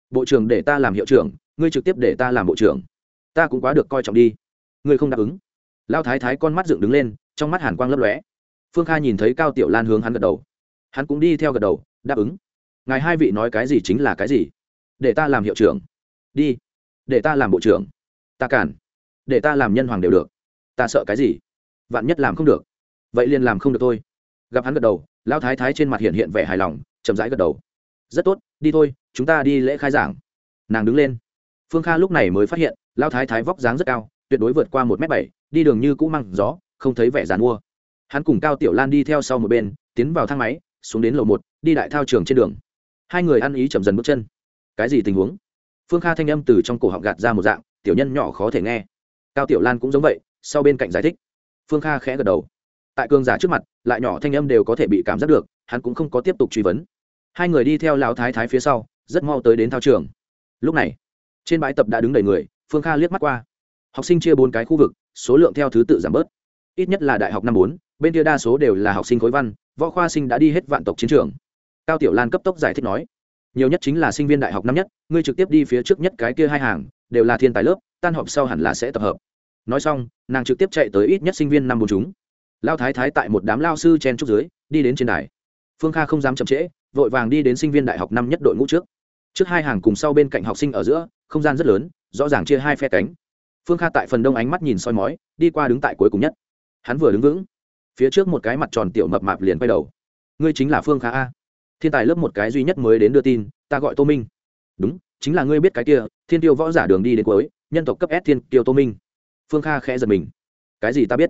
Bộ trưởng để ta làm hiệu trưởng, ngươi trực tiếp để ta làm bộ trưởng. Ta cũng quá được coi trọng đi. Ngươi không đáp ứng. Lao thái thái con mắt dựng đứng lên, trong mắt hàn quang lấp lóe. Phương kha nhìn thấy cao tiểu lan hướng hắn gật đầu. Hắn cũng đi theo gật đầu, đáp ứng. Ngài hai vị nói cái gì chính là cái gì? Để ta làm hiệu trưởng. Đi. Để ta làm bộ trưởng. Ta cản. Để ta làm nhân hoàng đều được. Ta sợ cái gì? Vạn nhất làm không được. Vậy liền làm không được thôi gặp hắn gật đầu lao thái thái trên mặt hiện hiện vẻ hài lòng, chậm rãi gật đầu. Rất tốt, đi thôi, chúng ta đi lễ khai giảng. Nàng đứng lên. Phương kha lúc này mới phát hiện lao thái thái vóc dáng rất cao, tuyệt đối vượt qua một m bảy, đi đường như cũ măng gió, không thấy vẻ dàn mua hắn cùng cao tiểu lan đi theo sau một bên, tiến vào thang máy, xuống đến lầu một, đi đại thao trường trên đường. Hai người ăn ý chậm dần bước chân. Cái gì tình huống? Phương kha thanh âm từ trong cổ họng gạt ra một dạng, tiểu nhân nhỏ khó thể nghe. Cao tiểu lan cũng giống vậy, sau bên cạnh giải thích. Phương kha khẽ gật đầu tại cường giả trước mặt, lại nhỏ thanh âm đều có thể bị cảm giác được, hắn cũng không có tiếp tục truy vấn. Hai người đi theo lão thái thái phía sau, rất mau tới đến thao trường. Lúc này, trên bãi tập đã đứng đầy người, phương kha liếc mắt qua. Học sinh chia bốn cái khu vực, số lượng theo thứ tự giảm bớt. Ít nhất là đại học năm bốn, bên kia đa số đều là học sinh khối văn, võ khoa sinh đã đi hết vạn tộc chiến trường. Cao tiểu lan cấp tốc giải thích nói, nhiều nhất chính là sinh viên đại học năm nhất, ngươi trực tiếp đi phía trước nhất cái kia hai hàng, đều là thiên tài lớp, tan họp sau hẳn là sẽ tập hợp. Nói xong, nàng trực tiếp chạy tới ít nhất sinh viên năm bốn chúng lao thái thái tại một đám lao sư chen trúc dưới, đi đến trên đài. Phương kha không dám chậm trễ, vội vàng đi đến sinh viên đại học năm nhất đội ngũ trước. Trước hai hàng cùng sau bên cạnh học sinh ở giữa, không gian rất lớn, rõ ràng chia hai phe cánh. Phương kha tại phần đông ánh mắt nhìn soi mói, đi qua đứng tại cuối cùng nhất. Hắn vừa đứng vững, phía trước một cái mặt tròn tiểu mập mạp liền quay đầu. Ngươi chính là phương kha a. Thiên tài lớp một cái duy nhất mới đến đưa tin, ta gọi tô minh. Đúng, chính là ngươi biết cái kia, thiên tiêu võ giả đường đi đến cuối, nhân tộc cấp s thiên tiêu tô minh. Phương kha khẽ giật mình. Cái gì ta biết?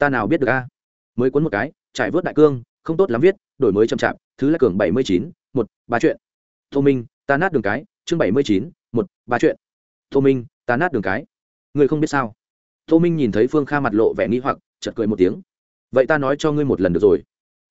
Ta nào biết được a? Mới cuốn một cái, trải vớt đại cương, không tốt lắm viết, đổi mới chậm chạp, thứ là cường bảy mươi chín, một, ba chuyện. Tô minh, ta nát đường cái, chương bảy mươi chín, một, ba chuyện. Tô minh, ta nát đường cái. Ngươi không biết sao? Tô minh nhìn thấy phương kha mặt lộ vẻ nghi hoặc chật cười một tiếng. Vậy ta nói cho ngươi một lần được rồi.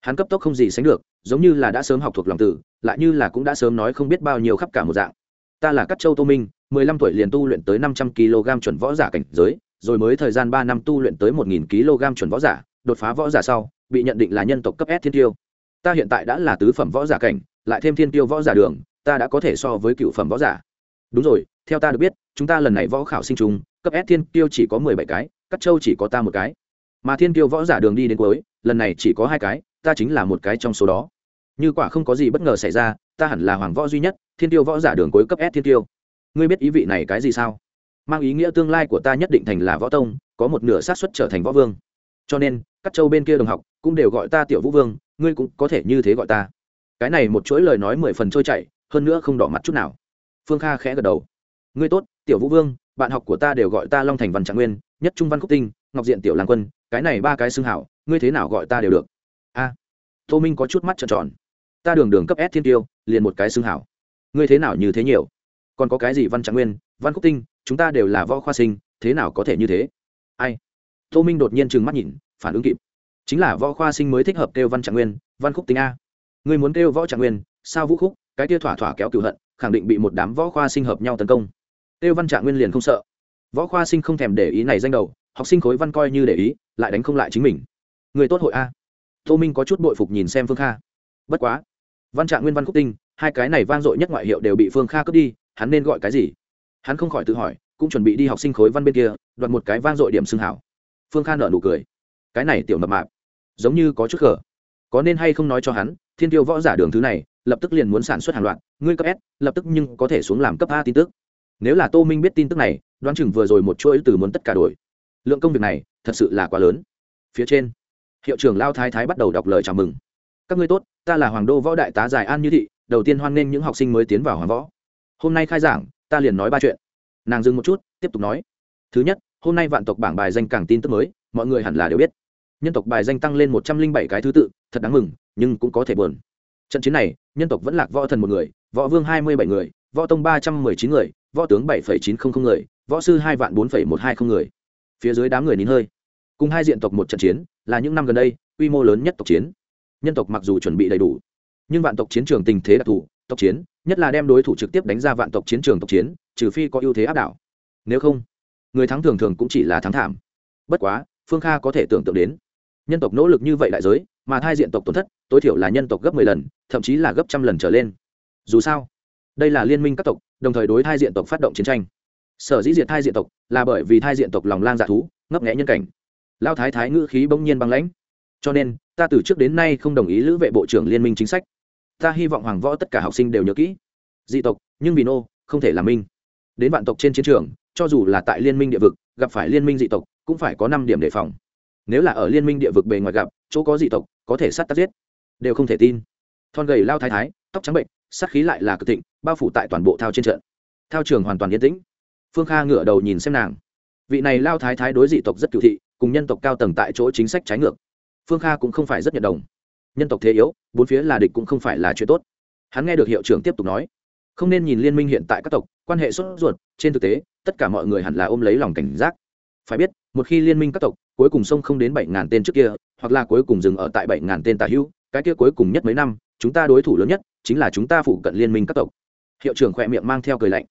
Hắn cấp tốc không gì sánh được, giống như là đã sớm học thuộc lòng tử lại như là cũng đã sớm nói không biết bao nhiêu khắp cả một dạng. Ta là cắt châu tô minh, mười lăm tuổi liền tu luyện tới năm trăm kg chuẩn võ giả cảnh giới rồi mới thời gian ba năm tu luyện tới một nghìn kg chuẩn võ giả, đột phá võ giả sau, bị nhận định là nhân tộc cấp s thiên tiêu. Ta hiện tại đã là tứ phẩm võ giả cảnh, lại thêm thiên tiêu võ giả đường, ta đã có thể so với cựu phẩm võ giả. Đúng rồi, theo ta được biết, chúng ta lần này võ khảo sinh trùng, cấp s thiên tiêu chỉ có mười bảy cái các châu chỉ có ta một cái. Mà thiên tiêu võ giả đường đi đến cuối, lần này chỉ có hai cái, ta chính là một cái trong số đó. Như quả không có gì bất ngờ xảy ra, ta hẳn là hoàng võ duy nhất, thiên tiêu võ giả đường cuối cấp s thiên tiêu. Ngươi biết ý vị này cái gì sao? Mang ý nghĩa tương lai của ta nhất định thành là võ tông, có một nửa sát suất trở thành võ vương. Cho nên, các châu bên kia đồng học cũng đều gọi ta tiểu vũ vương, ngươi cũng có thể như thế gọi ta. Cái này một chuỗi lời nói mười phần trôi chảy, hơn nữa không đỏ mặt chút nào. Phương kha khẽ gật đầu. Ngươi tốt, tiểu vũ vương, bạn học của ta đều gọi ta long thành văn trạng nguyên, nhất trung văn khúc tinh, ngọc diện tiểu làng quân, cái này ba cái xưng hảo, ngươi thế nào gọi ta đều được. A. Tô minh có chút mắt trợn tròn. Ta đường đường cấp s thiên tiêu, liền một cái xưng hảo. Ngươi thế nào như thế nhiều? Còn có cái gì văn trạng nguyên, văn khúc tinh chúng ta đều là võ khoa sinh, thế nào có thể như thế? Ai? Tô minh đột nhiên trừng mắt nhìn, phản ứng kịp. Chính là võ khoa sinh mới thích hợp kêu văn trạng nguyên, văn khúc tính a. Người muốn kêu võ trạng nguyên, sao vũ khúc? Cái tia thỏa thỏa kéo cửu hận, khẳng định bị một đám võ khoa sinh hợp nhau tấn công. Kêu văn trạng nguyên liền không sợ. Võ khoa sinh không thèm để ý này danh đầu, học sinh khối văn coi như để ý, lại đánh không lại chính mình. Người tốt hội a. Tô minh có chút bội phục nhìn xem phương kha. Bất quá. Văn trạng nguyên, văn khúc tinh, hai cái này vang dội nhất ngoại hiệu đều bị phương kha cướp đi, hắn nên gọi cái gì? Hắn không khỏi tự hỏi, cũng chuẩn bị đi học sinh khối văn bên kia, đoạt một cái vang dội điểm xưng hảo. Phương kha nở nụ cười. Cái này tiểu mập mạp, giống như có chút khở có nên hay không nói cho hắn, thiên tiêu võ giả đường thứ này, lập tức liền muốn sản xuất hàng loạt, ngươi cấp s, lập tức nhưng có thể xuống làm cấp a tin tức. Nếu là tô minh biết tin tức này, đoán chừng vừa rồi một chuỗi từ muốn tất cả đổi. Lượng công việc này, thật sự là quá lớn. Phía trên, hiệu trưởng lao thái thái bắt đầu đọc lời chào mừng. Các ngươi tốt, ta là hoàng đô võ đại tá giải an như thị, đầu tiên hoan nghênh những học sinh mới tiến vào hoàng võ. Hôm nay khai giảng ta liền nói ba chuyện. Nàng dừng một chút, tiếp tục nói. Thứ nhất, hôm nay vạn tộc bảng bài danh càng tin tức mới, mọi người hẳn là đều biết. Nhân tộc bài danh tăng lên một trăm linh bảy cái thứ tự, thật đáng mừng, nhưng cũng có thể buồn. Trận chiến này, nhân tộc vẫn lạc võ thần một người, võ vương hai mươi bảy người, võ tông ba trăm m ư ơ i chín người, võ tướng bảy chín trăm linh người, võ sư hai vạn bốn một hai không người. Phía dưới đám người nín hơi. Cùng hai diện tộc một trận chiến, là những năm gần đây, quy mô lớn nhất tộc chiến. Nhân tộc mặc dù chuẩn bị đầy đủ, nhưng vạn tộc chiến trường tình thế đặc thù, tộc chiến nhất là đem đối thủ trực tiếp đánh ra vạn tộc chiến trường tộc chiến, trừ phi có ưu thế áp đảo. Nếu không, người thắng thường thường cũng chỉ là thắng thảm. Bất quá, phương kha có thể tưởng tượng đến, nhân tộc nỗ lực như vậy đại giới, mà thai diện tộc tổn thất, tối thiểu là nhân tộc gấp mười lần, thậm chí là gấp trăm lần trở lên. Dù sao, đây là liên minh các tộc, đồng thời đối thai diện tộc phát động chiến tranh. Sở dĩ diệt thai diện tộc là bởi vì thai diện tộc lòng lang dạ thú, ngấp nghẽ nhân cảnh. Lao thái thái ngữ khí bỗng nhiên băng lãnh. Cho nên, ta từ trước đến nay không đồng ý lữ vệ bộ trưởng liên minh chính sách ta hy vọng hoàng võ tất cả học sinh đều nhớ kỹ. Dị tộc, nhưng vì nô, không thể là minh. Đến vạn tộc trên chiến trường, cho dù là tại liên minh địa vực, gặp phải liên minh dị tộc, cũng phải có năm điểm đề phòng. Nếu là ở liên minh địa vực bề ngoài gặp, chỗ có dị tộc, có thể sát tắt giết. Đều không thể tin. Thon gầy lao thái thái, tóc trắng bệnh, sát khí lại là cực thịnh, bao phủ tại toàn bộ thao trên trận. Thao trường hoàn toàn yên tĩnh. Phương kha ngửa đầu nhìn xem nàng. Vị này lao thái thái đối dị tộc rất cựu thị, cùng nhân tộc cao tầng tại chỗ chính sách trái ngược. Phương kha cũng không phải rất nhận đồng nhân tộc thế yếu, bốn phía là địch cũng không phải là chuyện tốt. Hắn nghe được hiệu trưởng tiếp tục nói, không nên nhìn liên minh hiện tại các tộc, quan hệ sốt ruột, trên thực tế, tất cả mọi người hẳn là ôm lấy lòng cảnh giác. Phải biết, một khi liên minh các tộc, cuối cùng sông không đến bảy ngàn tên trước kia, hoặc là cuối cùng dừng ở tại bảy ngàn tên tà hữu, cái kia cuối cùng nhất mấy năm, chúng ta đối thủ lớn nhất chính là chúng ta phụ cận liên minh các tộc. Hiệu trưởng khỏe miệng mang theo cười lạnh.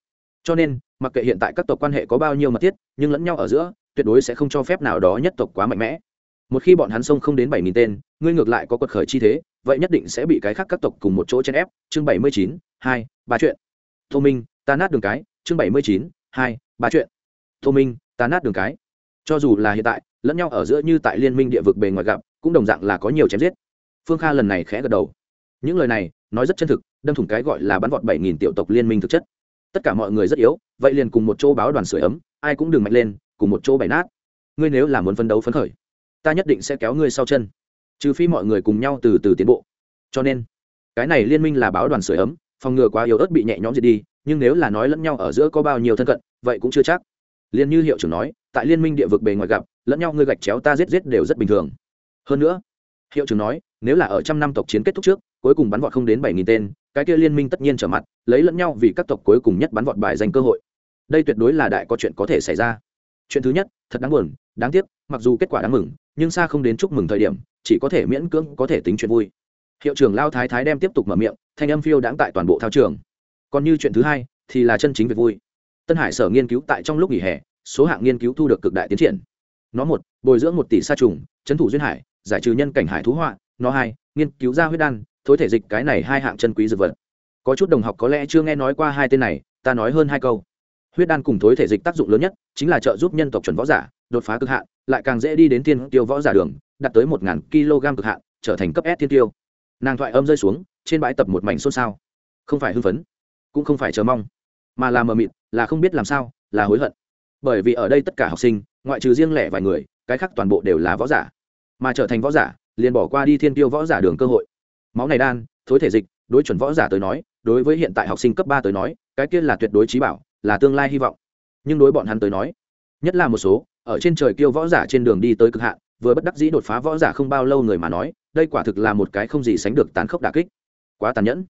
Cho nên, mặc kệ hiện tại các tộc quan hệ có bao nhiêu mật thiết, nhưng lẫn nhau ở giữa, tuyệt đối sẽ không cho phép nào đó nhất tộc quá mạnh mẽ một khi bọn hắn xông không đến bảy nghìn tên, ngươi ngược lại có quật khởi chi thế, vậy nhất định sẽ bị cái khác các tộc cùng một chỗ chen ép. Chương bảy mươi chín, hai, ba chuyện. Thô minh, ta nát đường cái. Chương bảy mươi chín, hai, ba chuyện. Thô minh, ta nát đường cái. Cho dù là hiện tại, lẫn nhau ở giữa như tại liên minh địa vực bề ngoài gặp, cũng đồng dạng là có nhiều chém giết. Phương kha lần này khẽ gật đầu. Những lời này, nói rất chân thực, đâm thủng cái gọi là bắn vọt bảy nghìn tiểu tộc liên minh thực chất. Tất cả mọi người rất yếu, vậy liền cùng một chỗ báo đoàn sửa ấm, ai cũng đừng mạnh lên, cùng một chỗ bày nát. Ngươi nếu là muốn phấn đấu phấn khởi ta nhất định sẽ kéo ngươi sau chân. Trừ phi mọi người cùng nhau từ từ tiến bộ. Cho nên, cái này liên minh là báo đoàn sửa ấm, phòng ngừa quá yếu ớt bị nhẹ nhõm diệt đi, nhưng nếu là nói lẫn nhau ở giữa có bao nhiêu thân cận, vậy cũng chưa chắc. Liền như hiệu trưởng nói, tại liên minh địa vực bề ngoài gặp, lẫn nhau ngươi gạch chéo ta giết giết đều rất bình thường. Hơn nữa, hiệu trưởng nói, nếu là ở trăm năm tộc chiến kết thúc trước, cuối cùng bắn vọt không đến bảy nghìn tên, cái kia liên minh tất nhiên trở mặt, lấy lẫn nhau vì các tộc cuối cùng nhất bắn vọt bài dành cơ hội. Đây tuyệt đối là đại có chuyện có thể xảy ra. Chuyện thứ nhất, thật đáng buồn, đáng tiếc, mặc dù kết quả đáng mừng nhưng xa không đến chúc mừng thời điểm, chỉ có thể miễn cưỡng có thể tính chuyện vui. Hiệu trưởng lao thái thái đem tiếp tục mở miệng, thanh âm phiêu đãng tại toàn bộ thao trường. Còn như chuyện thứ hai, thì là chân chính việc vui. Tân hải sở nghiên cứu tại trong lúc nghỉ hè, số hạng nghiên cứu thu được cực đại tiến triển. Nó một, bồi dưỡng một tỷ sa trùng trấn thủ duyên hải, giải trừ nhân cảnh hải thú họa. Nó hai, nghiên cứu ra huyết đan, thối thể dịch cái này hai hạng chân quý dược vật. Có chút đồng học có lẽ chưa nghe nói qua hai tên này, ta nói hơn hai câu. Huyết đan cùng thối thể dịch tác dụng lớn nhất chính là trợ giúp nhân tộc chuẩn võ giả, đột phá cực hạn lại càng dễ đi đến thiên tiêu võ giả đường, đạt tới một ngàn kg cực hạn, trở thành cấp s thiên tiêu. Nàng thoại âm rơi xuống, trên bãi tập một mảnh xôn xao. Không phải hưng phấn, cũng không phải chờ mong, mà là mờ mịt, là không biết làm sao, là hối hận. Bởi vì ở đây tất cả học sinh, ngoại trừ riêng lẻ vài người, cái khác toàn bộ đều là võ giả. Mà trở thành võ giả, liền bỏ qua đi thiên tiêu võ giả đường cơ hội. Máu này đan, thối thể dịch, đối chuẩn võ giả tới nói, đối với hiện tại học sinh cấp ba tới nói, cái kia là tuyệt đối trí bảo, là tương lai hy vọng. Nhưng đối bọn hắn tới nói, nhất là một số ở trên trời kêu võ giả trên đường đi tới cực hạn, vừa bất đắc dĩ đột phá võ giả không bao lâu người mà nói, đây quả thực là một cái không gì sánh được tán khốc đà kích. Quá tàn nhẫn.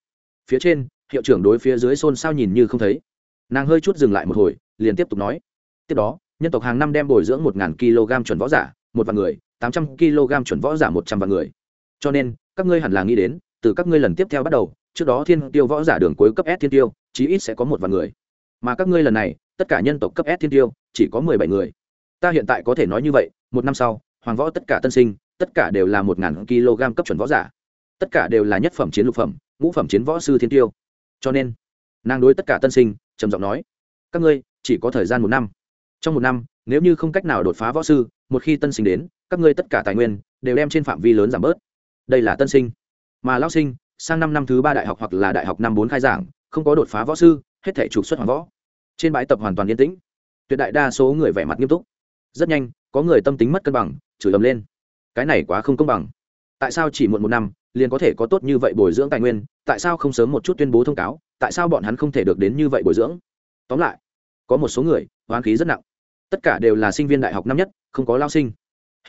Phía trên, hiệu trưởng đối phía dưới xôn xao nhìn như không thấy. Nàng hơi chút dừng lại một hồi, liền tiếp tục nói. Tiếp đó, nhân tộc hàng năm đem bồi dưỡng một ngàn kg chuẩn võ giả, một vạn người, tám trăm kg chuẩn võ giả một trăm vạn người. Cho nên, các ngươi hẳn là nghĩ đến, từ các ngươi lần tiếp theo bắt đầu, trước đó thiên tiêu võ giả đường cuối cấp s thiên tiêu, chí ít sẽ có một vạn người. Mà các ngươi lần này, tất cả nhân tộc cấp s thiên tiêu, chỉ có mười bảy người ta hiện tại có thể nói như vậy, một năm sau, hoàng võ tất cả tân sinh, tất cả đều là một ngàn kg cấp chuẩn võ giả. Tất cả đều là nhất phẩm chiến lục phẩm, ngũ phẩm chiến võ sư thiên tiêu. Cho nên, nàng đối tất cả tân sinh, trầm giọng nói, các ngươi, chỉ có thời gian một năm. Trong một năm, nếu như không cách nào đột phá võ sư, một khi tân sinh đến, các ngươi tất cả tài nguyên đều đem trên phạm vi lớn giảm bớt. Đây là tân sinh. Mà lao sinh, sang năm năm thứ ba đại học hoặc là đại học năm bốn khai giảng, không có đột phá võ sư, hết thể trục xuất hoàng võ. Trên bãi tập hoàn toàn yên tĩnh. Tuyệt đại đa số người vẻ mặt nghiêm túc rất nhanh, có người tâm tính mất cân bằng, chửi ầm lên. Cái này quá không công bằng. Tại sao chỉ muộn một năm, liền có thể có tốt như vậy bồi dưỡng tài nguyên, tại sao không sớm một chút tuyên bố thông cáo, tại sao bọn hắn không thể được đến như vậy bồi dưỡng? Tóm lại, có một số người, hoán khí rất nặng. Tất cả đều là sinh viên đại học năm nhất, không có lao sinh.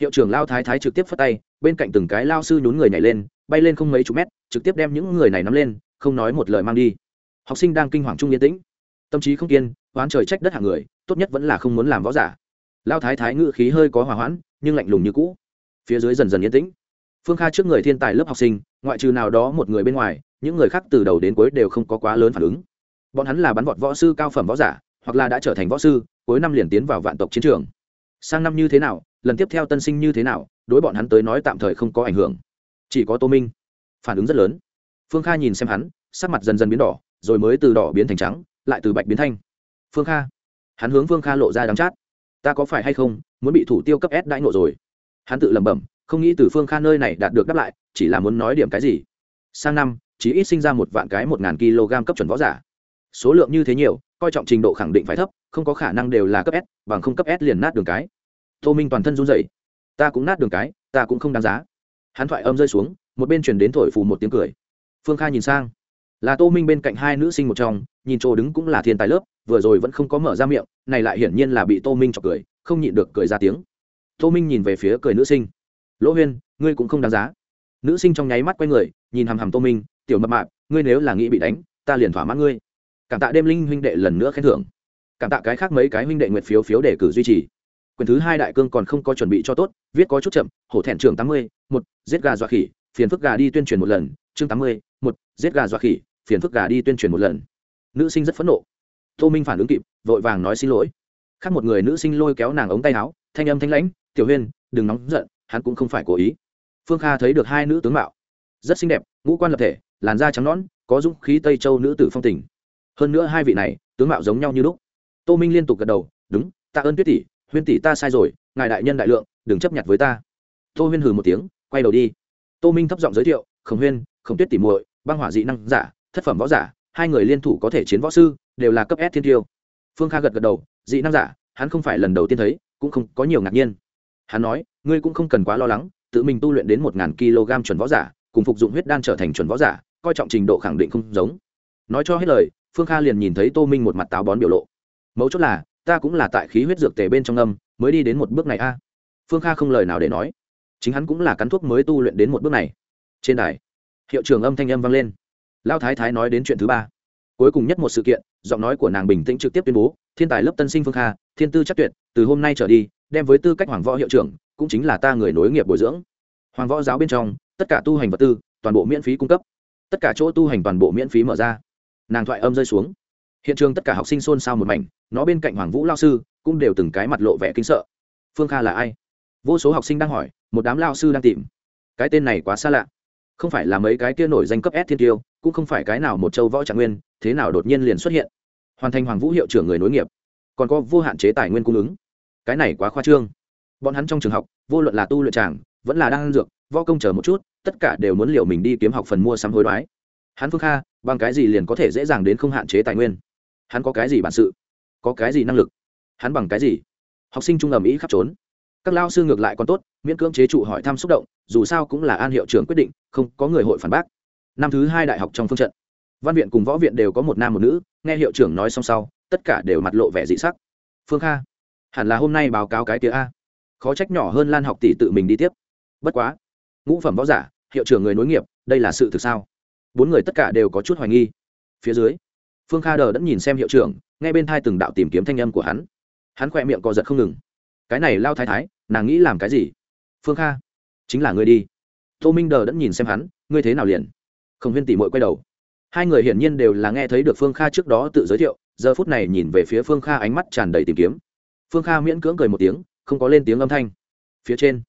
Hiệu trưởng lao thái thái trực tiếp phất tay, bên cạnh từng cái lao sư nhún người nhảy lên, bay lên không mấy chục mét, trực tiếp đem những người này nắm lên, không nói một lời mang đi. Học sinh đang kinh hoàng trung yên tĩnh. Tâm trí không kiên oán trời trách đất hàng người, tốt nhất vẫn là không muốn làm võ giả lao thái thái ngự khí hơi có hòa hoãn, nhưng lạnh lùng như cũ. Phía dưới dần dần yên tĩnh. Phương kha trước người thiên tài lớp học sinh, ngoại trừ nào đó một người bên ngoài, những người khác từ đầu đến cuối đều không có quá lớn phản ứng. Bọn hắn là bắn vọt võ sư cao phẩm võ giả, hoặc là đã trở thành võ sư, cuối năm liền tiến vào vạn tộc chiến trường. Sang năm như thế nào, lần tiếp theo tân sinh như thế nào, đối bọn hắn tới nói tạm thời không có ảnh hưởng. Chỉ có tô minh. Phản ứng rất lớn. Phương kha nhìn xem hắn, sắc mặt dần dần biến đỏ, rồi mới từ đỏ biến thành trắng, lại từ bạch biến thanh. Phương kha. Hắn hướng phương kha lộ ra đắng chát ta có phải hay không muốn bị thủ tiêu cấp s đãi ngộ rồi? Hắn tự lẩm bẩm, không nghĩ từ phương kha nơi này đạt được đáp lại, chỉ là muốn nói điểm cái gì? Sang năm, chỉ ít sinh ra một vạn cái một ngàn kg cấp chuẩn võ giả. Số lượng như thế nhiều, coi trọng trình độ khẳng định phải thấp, không có khả năng đều là cấp s, bằng không cấp s liền nát đường cái. Tô minh toàn thân run dậy ta cũng nát đường cái, ta cũng không đáng giá. Hắn thoại âm rơi xuống, một bên chuyển đến thổi phù một tiếng cười. Phương kha nhìn sang là tô minh bên cạnh hai nữ sinh một trong, nhìn chỗ đứng cũng là thiên tài lớp, vừa rồi vẫn không có mở ra miệng, này lại hiển nhiên là bị tô minh chọc cười, không nhịn được cười ra tiếng. Tô minh nhìn về phía cười nữ sinh. Lỗ huyên, ngươi cũng không đáng giá. Nữ sinh trong nháy mắt quay người, nhìn hằm hằm tô minh, tiểu mập mạp, ngươi nếu là nghĩ bị đánh, ta liền thỏa mãn ngươi. Cảm tạ đêm linh huynh đệ lần nữa khen thưởng. Cảm tạ cái khác mấy cái huynh đệ nguyệt phiếu phiếu để cử duy trì. Quyền thứ hai đại cương còn không có chuẩn bị cho tốt, viết có chút chậm, hổ thẹn trường tám mươi, một, giết gà dọa khỉ, phiền phức gà đi tuyên truyền một lần, chương tám mươi, một, giết gà dọa khỉ phiền phức gà đi tuyên truyền một lần. Nữ sinh rất phẫn nộ. Tô minh phản ứng kịp, vội vàng nói xin lỗi. Khác một người nữ sinh lôi kéo nàng ống tay áo, thanh âm thanh lãnh, tiểu huyên, đừng nóng giận, hắn cũng không phải cố ý. Phương kha thấy được hai nữ tướng mạo, rất xinh đẹp, ngũ quan lập thể, làn da trắng nón có dũng khí tây châu nữ tử phong tình. Hơn nữa hai vị này, tướng mạo giống nhau như lúc. Tô minh liên tục gật đầu, đúng, tạ ơn tuyết tỷ, huyên tỷ ta sai rồi, ngài đại nhân đại lượng, đừng chấp nhận với ta. Tô huyên hừ một tiếng, quay đầu đi. Tô minh thấp giọng giới thiệu, khổng huyên, khổng tuyết tỷ muội, băng hỏa dị năng giả thất phẩm võ giả, hai người liên thủ có thể chiến võ sư, đều là cấp s thiên tiêu. Phương kha gật gật đầu, dị năng giả, hắn không phải lần đầu tiên thấy, cũng không có nhiều ngạc nhiên. Hắn nói, ngươi cũng không cần quá lo lắng, tự mình tu luyện đến một ngàn kg chuẩn võ giả, cùng phục dụng huyết đan trở thành chuẩn võ giả, coi trọng trình độ khẳng định không giống. Nói cho hết lời, phương kha liền nhìn thấy tô minh một mặt táo bón biểu lộ. Mấu chốt là, ta cũng là tại khí huyết dược tề bên trong âm, mới đi đến một bước này a. Phương kha không lời nào để nói. Chính hắn cũng là cắn thuốc mới tu luyện đến một bước này. Trên đài, hiệu trưởng âm thanh âm vang lên lao thái thái nói đến chuyện thứ ba. Cuối cùng nhất một sự kiện, giọng nói của nàng bình tĩnh trực tiếp tuyên bố, thiên tài lớp tân sinh phương kha, thiên tư chắc tuyệt, từ hôm nay trở đi, đem với tư cách hoàng võ hiệu trưởng, cũng chính là ta người nối nghiệp bồi dưỡng. Hoàng võ giáo bên trong, tất cả tu hành vật tư, toàn bộ miễn phí cung cấp. Tất cả chỗ tu hành toàn bộ miễn phí mở ra. Nàng thoại âm rơi xuống. Hiện trường tất cả học sinh xôn xao một mảnh, nó bên cạnh hoàng vũ lao sư cũng đều từng cái mặt lộ vẻ kinh sợ. Phương kha là ai? Vô số học sinh đang hỏi, một đám lao sư đang tìm. Cái tên này quá xa lạ không phải là mấy cái kia nổi danh cấp s thiên tiêu, cũng không phải cái nào một châu võ trạng nguyên, thế nào đột nhiên liền xuất hiện. Hoàn thành hoàng vũ hiệu trưởng người nối nghiệp, còn có vô hạn chế tài nguyên cung ứng. Cái này quá khoa trương. Bọn hắn trong trường học, vô luận là tu luyện tràng, vẫn là đang dược, võ công chờ một chút, tất cả đều muốn liệu mình đi kiếm học phần mua sắm hối đoái. Hắn phương kha, bằng cái gì liền có thể dễ dàng đến không hạn chế tài nguyên? Hắn có cái gì bản sự? Có cái gì năng lực? Hắn bằng cái gì? Học sinh trung ầm ĩ khắp trốn các lao sư ngược lại còn tốt, miễn cưỡng chế trụ hỏi thăm xúc động, dù sao cũng là an hiệu trưởng quyết định, không có người hội phản bác. Năm thứ hai đại học trong phương trận, văn viện cùng võ viện đều có một nam một nữ, nghe hiệu trưởng nói xong sau, tất cả đều mặt lộ vẻ dị sắc. Phương kha, hẳn là hôm nay báo cáo cái tía a. Khó trách nhỏ hơn lan học tỷ tự mình đi tiếp. Bất quá, ngũ phẩm võ giả, hiệu trưởng người nối nghiệp, đây là sự thực sao? Bốn người tất cả đều có chút hoài nghi. Phía dưới, phương kha đờ đẫn nhìn xem hiệu trưởng ngay bên thai từng đạo tìm kiếm thanh âm của hắn. Hắn khỏe miệng co giật không ngừng cái này lao thái thái, nàng nghĩ làm cái gì? Phương kha, chính là ngươi đi. Tô minh đờ đẫn nhìn xem hắn, ngươi thế nào liền? Khổng huyên tỉ mội quay đầu. Hai người hiển nhiên đều là nghe thấy được phương kha trước đó tự giới thiệu, giờ phút này nhìn về phía phương kha ánh mắt tràn đầy tìm kiếm. Phương kha miễn cưỡng cười một tiếng, không có lên tiếng âm thanh. Phía trên,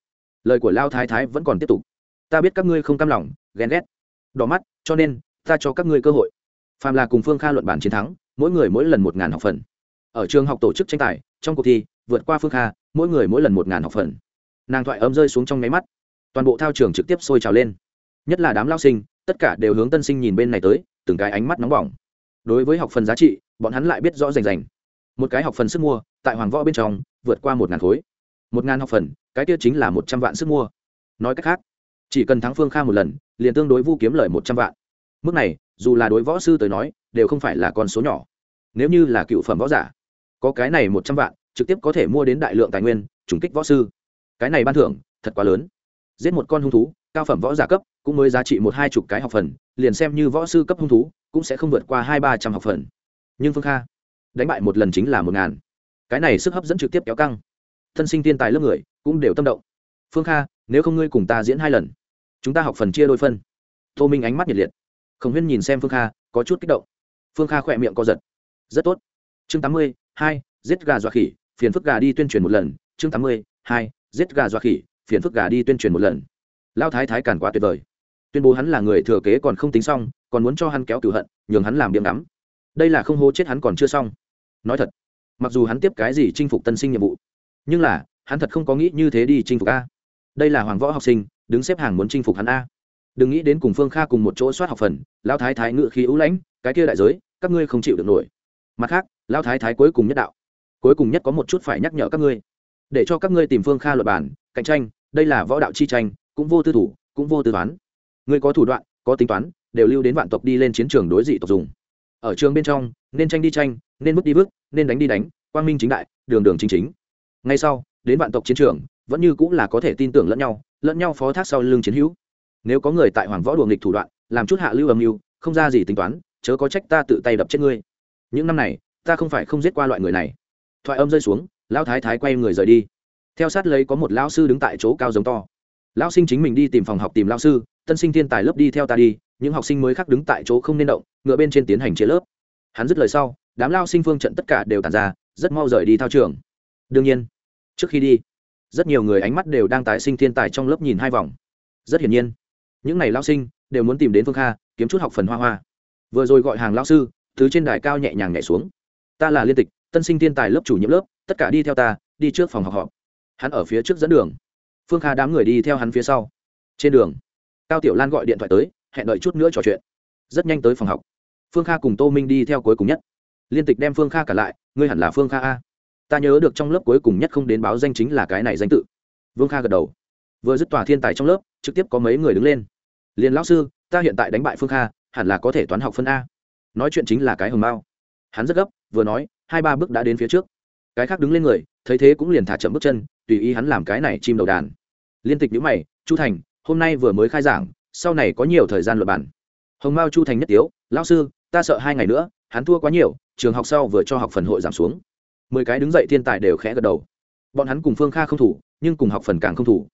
lời của lao thái thái vẫn còn tiếp tục. Ta biết các ngươi không cam lòng, ghen ghét, đỏ mắt, cho nên, ta cho các ngươi cơ hội. Phàm là cùng phương kha luận bản chiến thắng, mỗi người mỗi lần một ngàn học phần. Ở trường học tổ chức tranh tài, trong cuộc thi vượt qua phương kha, mỗi người mỗi lần một ngàn học phần. Nàng thoại ấm rơi xuống trong máy mắt. Toàn bộ thao trường trực tiếp sôi trào lên. Nhất là đám lao sinh, tất cả đều hướng tân sinh nhìn bên này tới, từng cái ánh mắt nóng bỏng. Đối với học phần giá trị, bọn hắn lại biết rõ rành rành. Một cái học phần sức mua, tại hoàng võ bên trong, vượt qua một ngàn khối. Một ngàn học phần, cái kia chính là một trăm vạn sức mua. Nói cách khác, chỉ cần thắng phương kha một lần, liền tương đối vu kiếm lời một trăm vạn. Mức này, dù là đối võ sư tới nói, đều không phải là con số nhỏ. Nếu như là cựu phẩm võ giả, có cái này một trăm vạn trực tiếp có thể mua đến đại lượng tài nguyên, trùng kích võ sư. Cái này ban thưởng, thật quá lớn. Giết một con hung thú, cao phẩm võ giả cấp, cũng mới giá trị một hai chục cái học phần, liền xem như võ sư cấp hung thú, cũng sẽ không vượt qua hai ba trăm học phần. Nhưng phương kha, đánh bại một lần chính là một ngàn. Cái này sức hấp dẫn trực tiếp kéo căng. Thân sinh tiên tài lớp người, cũng đều tâm động. Phương kha, nếu không ngươi cùng ta diễn hai lần, chúng ta học phần chia đôi phân. Tô minh ánh mắt nhiệt liệt. Khổng huyên nhìn xem phương kha, có chút kích động. Phương kha khỏe miệng co giật. Rất tốt. Chương tám mươi hai, giết gà dọa khỉ phiền phức gà đi tuyên truyền một lần, chương tám mươi, hai, giết gà doa khỉ, phiền phức gà đi tuyên truyền một lần. Lao thái thái càn quá tuyệt vời. Tuyên bố hắn là người thừa kế còn không tính xong, còn muốn cho hắn kéo cửu hận, nhường hắn làm điểm đắm đây là không hô chết hắn còn chưa xong. Nói thật, mặc dù hắn tiếp cái gì chinh phục tân sinh nhiệm vụ, nhưng là, hắn thật không có nghĩ như thế đi chinh phục a. Đây là hoàng võ học sinh, đứng xếp hàng muốn chinh phục hắn a. Đừng nghĩ đến cùng phương kha cùng một chỗ soát học phần lao thái thái ngự khí ưu lãnh, cái kia đại giới, các ngươi không chịu được nổi. Mặt khác lao thái thái cuối cùng nhất đạo cuối cùng nhất có một chút phải nhắc nhở các ngươi. Để cho các ngươi tìm phương kha luật bản, cạnh tranh, đây là võ đạo chi tranh, cũng vô tư thủ, cũng vô tư toán. Ngươi có thủ đoạn, có tính toán, đều lưu đến vạn tộc đi lên chiến trường đối dị tộc dùng. Ở trường bên trong, nên tranh đi tranh, nên vứt đi vứt, nên đánh đi đánh, quang minh chính đại, đường đường chính chính. Ngay sau, đến vạn tộc chiến trường, vẫn như cũng là có thể tin tưởng lẫn nhau lẫn nhau phó thác sau lưng chiến hữu. Nếu có người tại hoàng võ đùa nghịch thủ đoạn, làm chút hạ lưu âm mưu, không ra gì tính toán, chớ có trách ta tự tay đập chết ngươi. Những năm này, ta không phải không giết qua loại người này thoại âm rơi xuống, lão thái thái quay người rời đi. Theo sát lấy có một lão sư đứng tại chỗ cao giống to. Lão sinh chính mình đi tìm phòng học tìm lão sư, tân sinh thiên tài lớp đi theo ta đi, những học sinh mới khác đứng tại chỗ không nên động, ngựa bên trên tiến hành chế lớp. Hắn dứt lời sau, đám lao sinh phương trận tất cả đều tàn ra, rất mau rời đi thao trường. Đương nhiên, trước khi đi, rất nhiều người ánh mắt đều đang tái sinh thiên tài trong lớp nhìn hai vòng. Rất hiển nhiên, những n à y lao sinh đều muốn tìm đến phương kha, kiếm chút học phần hoa hoa. Vừa rồi gọi hàng lao sư, thứ trên đài cao nhẹ nhàng nhảy xuống. Ta là liên tịch tân sinh thiên tài lớp chủ nhiệm lớp, tất cả đi theo ta, đi trước phòng học họp. Hắn ở phía trước dẫn đường. Phương kha đám người đi theo hắn phía sau. Trên đường, cao tiểu lan gọi điện thoại tới, hẹn đợi chút nữa trò chuyện. Rất nhanh tới phòng học. Phương kha cùng tô minh đi theo cuối cùng nhất. Liên tịch đem phương kha cả lại, ngươi hẳn là phương kha a. Ta nhớ được trong lớp cuối cùng nhất không đến báo danh chính là cái này danh tự. Vương kha gật đầu. Vừa dứt tòa thiên tài trong lớp, trực tiếp có mấy người đứng lên. Liền lão sư, ta hiện tại đánh bại phương kha, hẳn là có thể toán học phân a. Nói chuyện chính là cái hồng mao. Hắn rất gấp, vừa nói hai ba bước đã đến phía trước. Cái khác đứng lên người, thấy thế cũng liền thả chậm bước chân, tùy ý hắn làm cái này chim đầu đàn. Liên tịch nhữ mày, chu thành, hôm nay vừa mới khai giảng, sau này có nhiều thời gian luật bản hồng mao chu thành nhất tiếu, lão sư, ta sợ hai ngày nữa, hắn thua quá nhiều, trường học sau vừa cho học phần hội giảm xuống. Mười cái đứng dậy thiên tài đều khẽ gật đầu. Bọn hắn cùng phương kha không thủ, nhưng cùng học phần càng không thủ.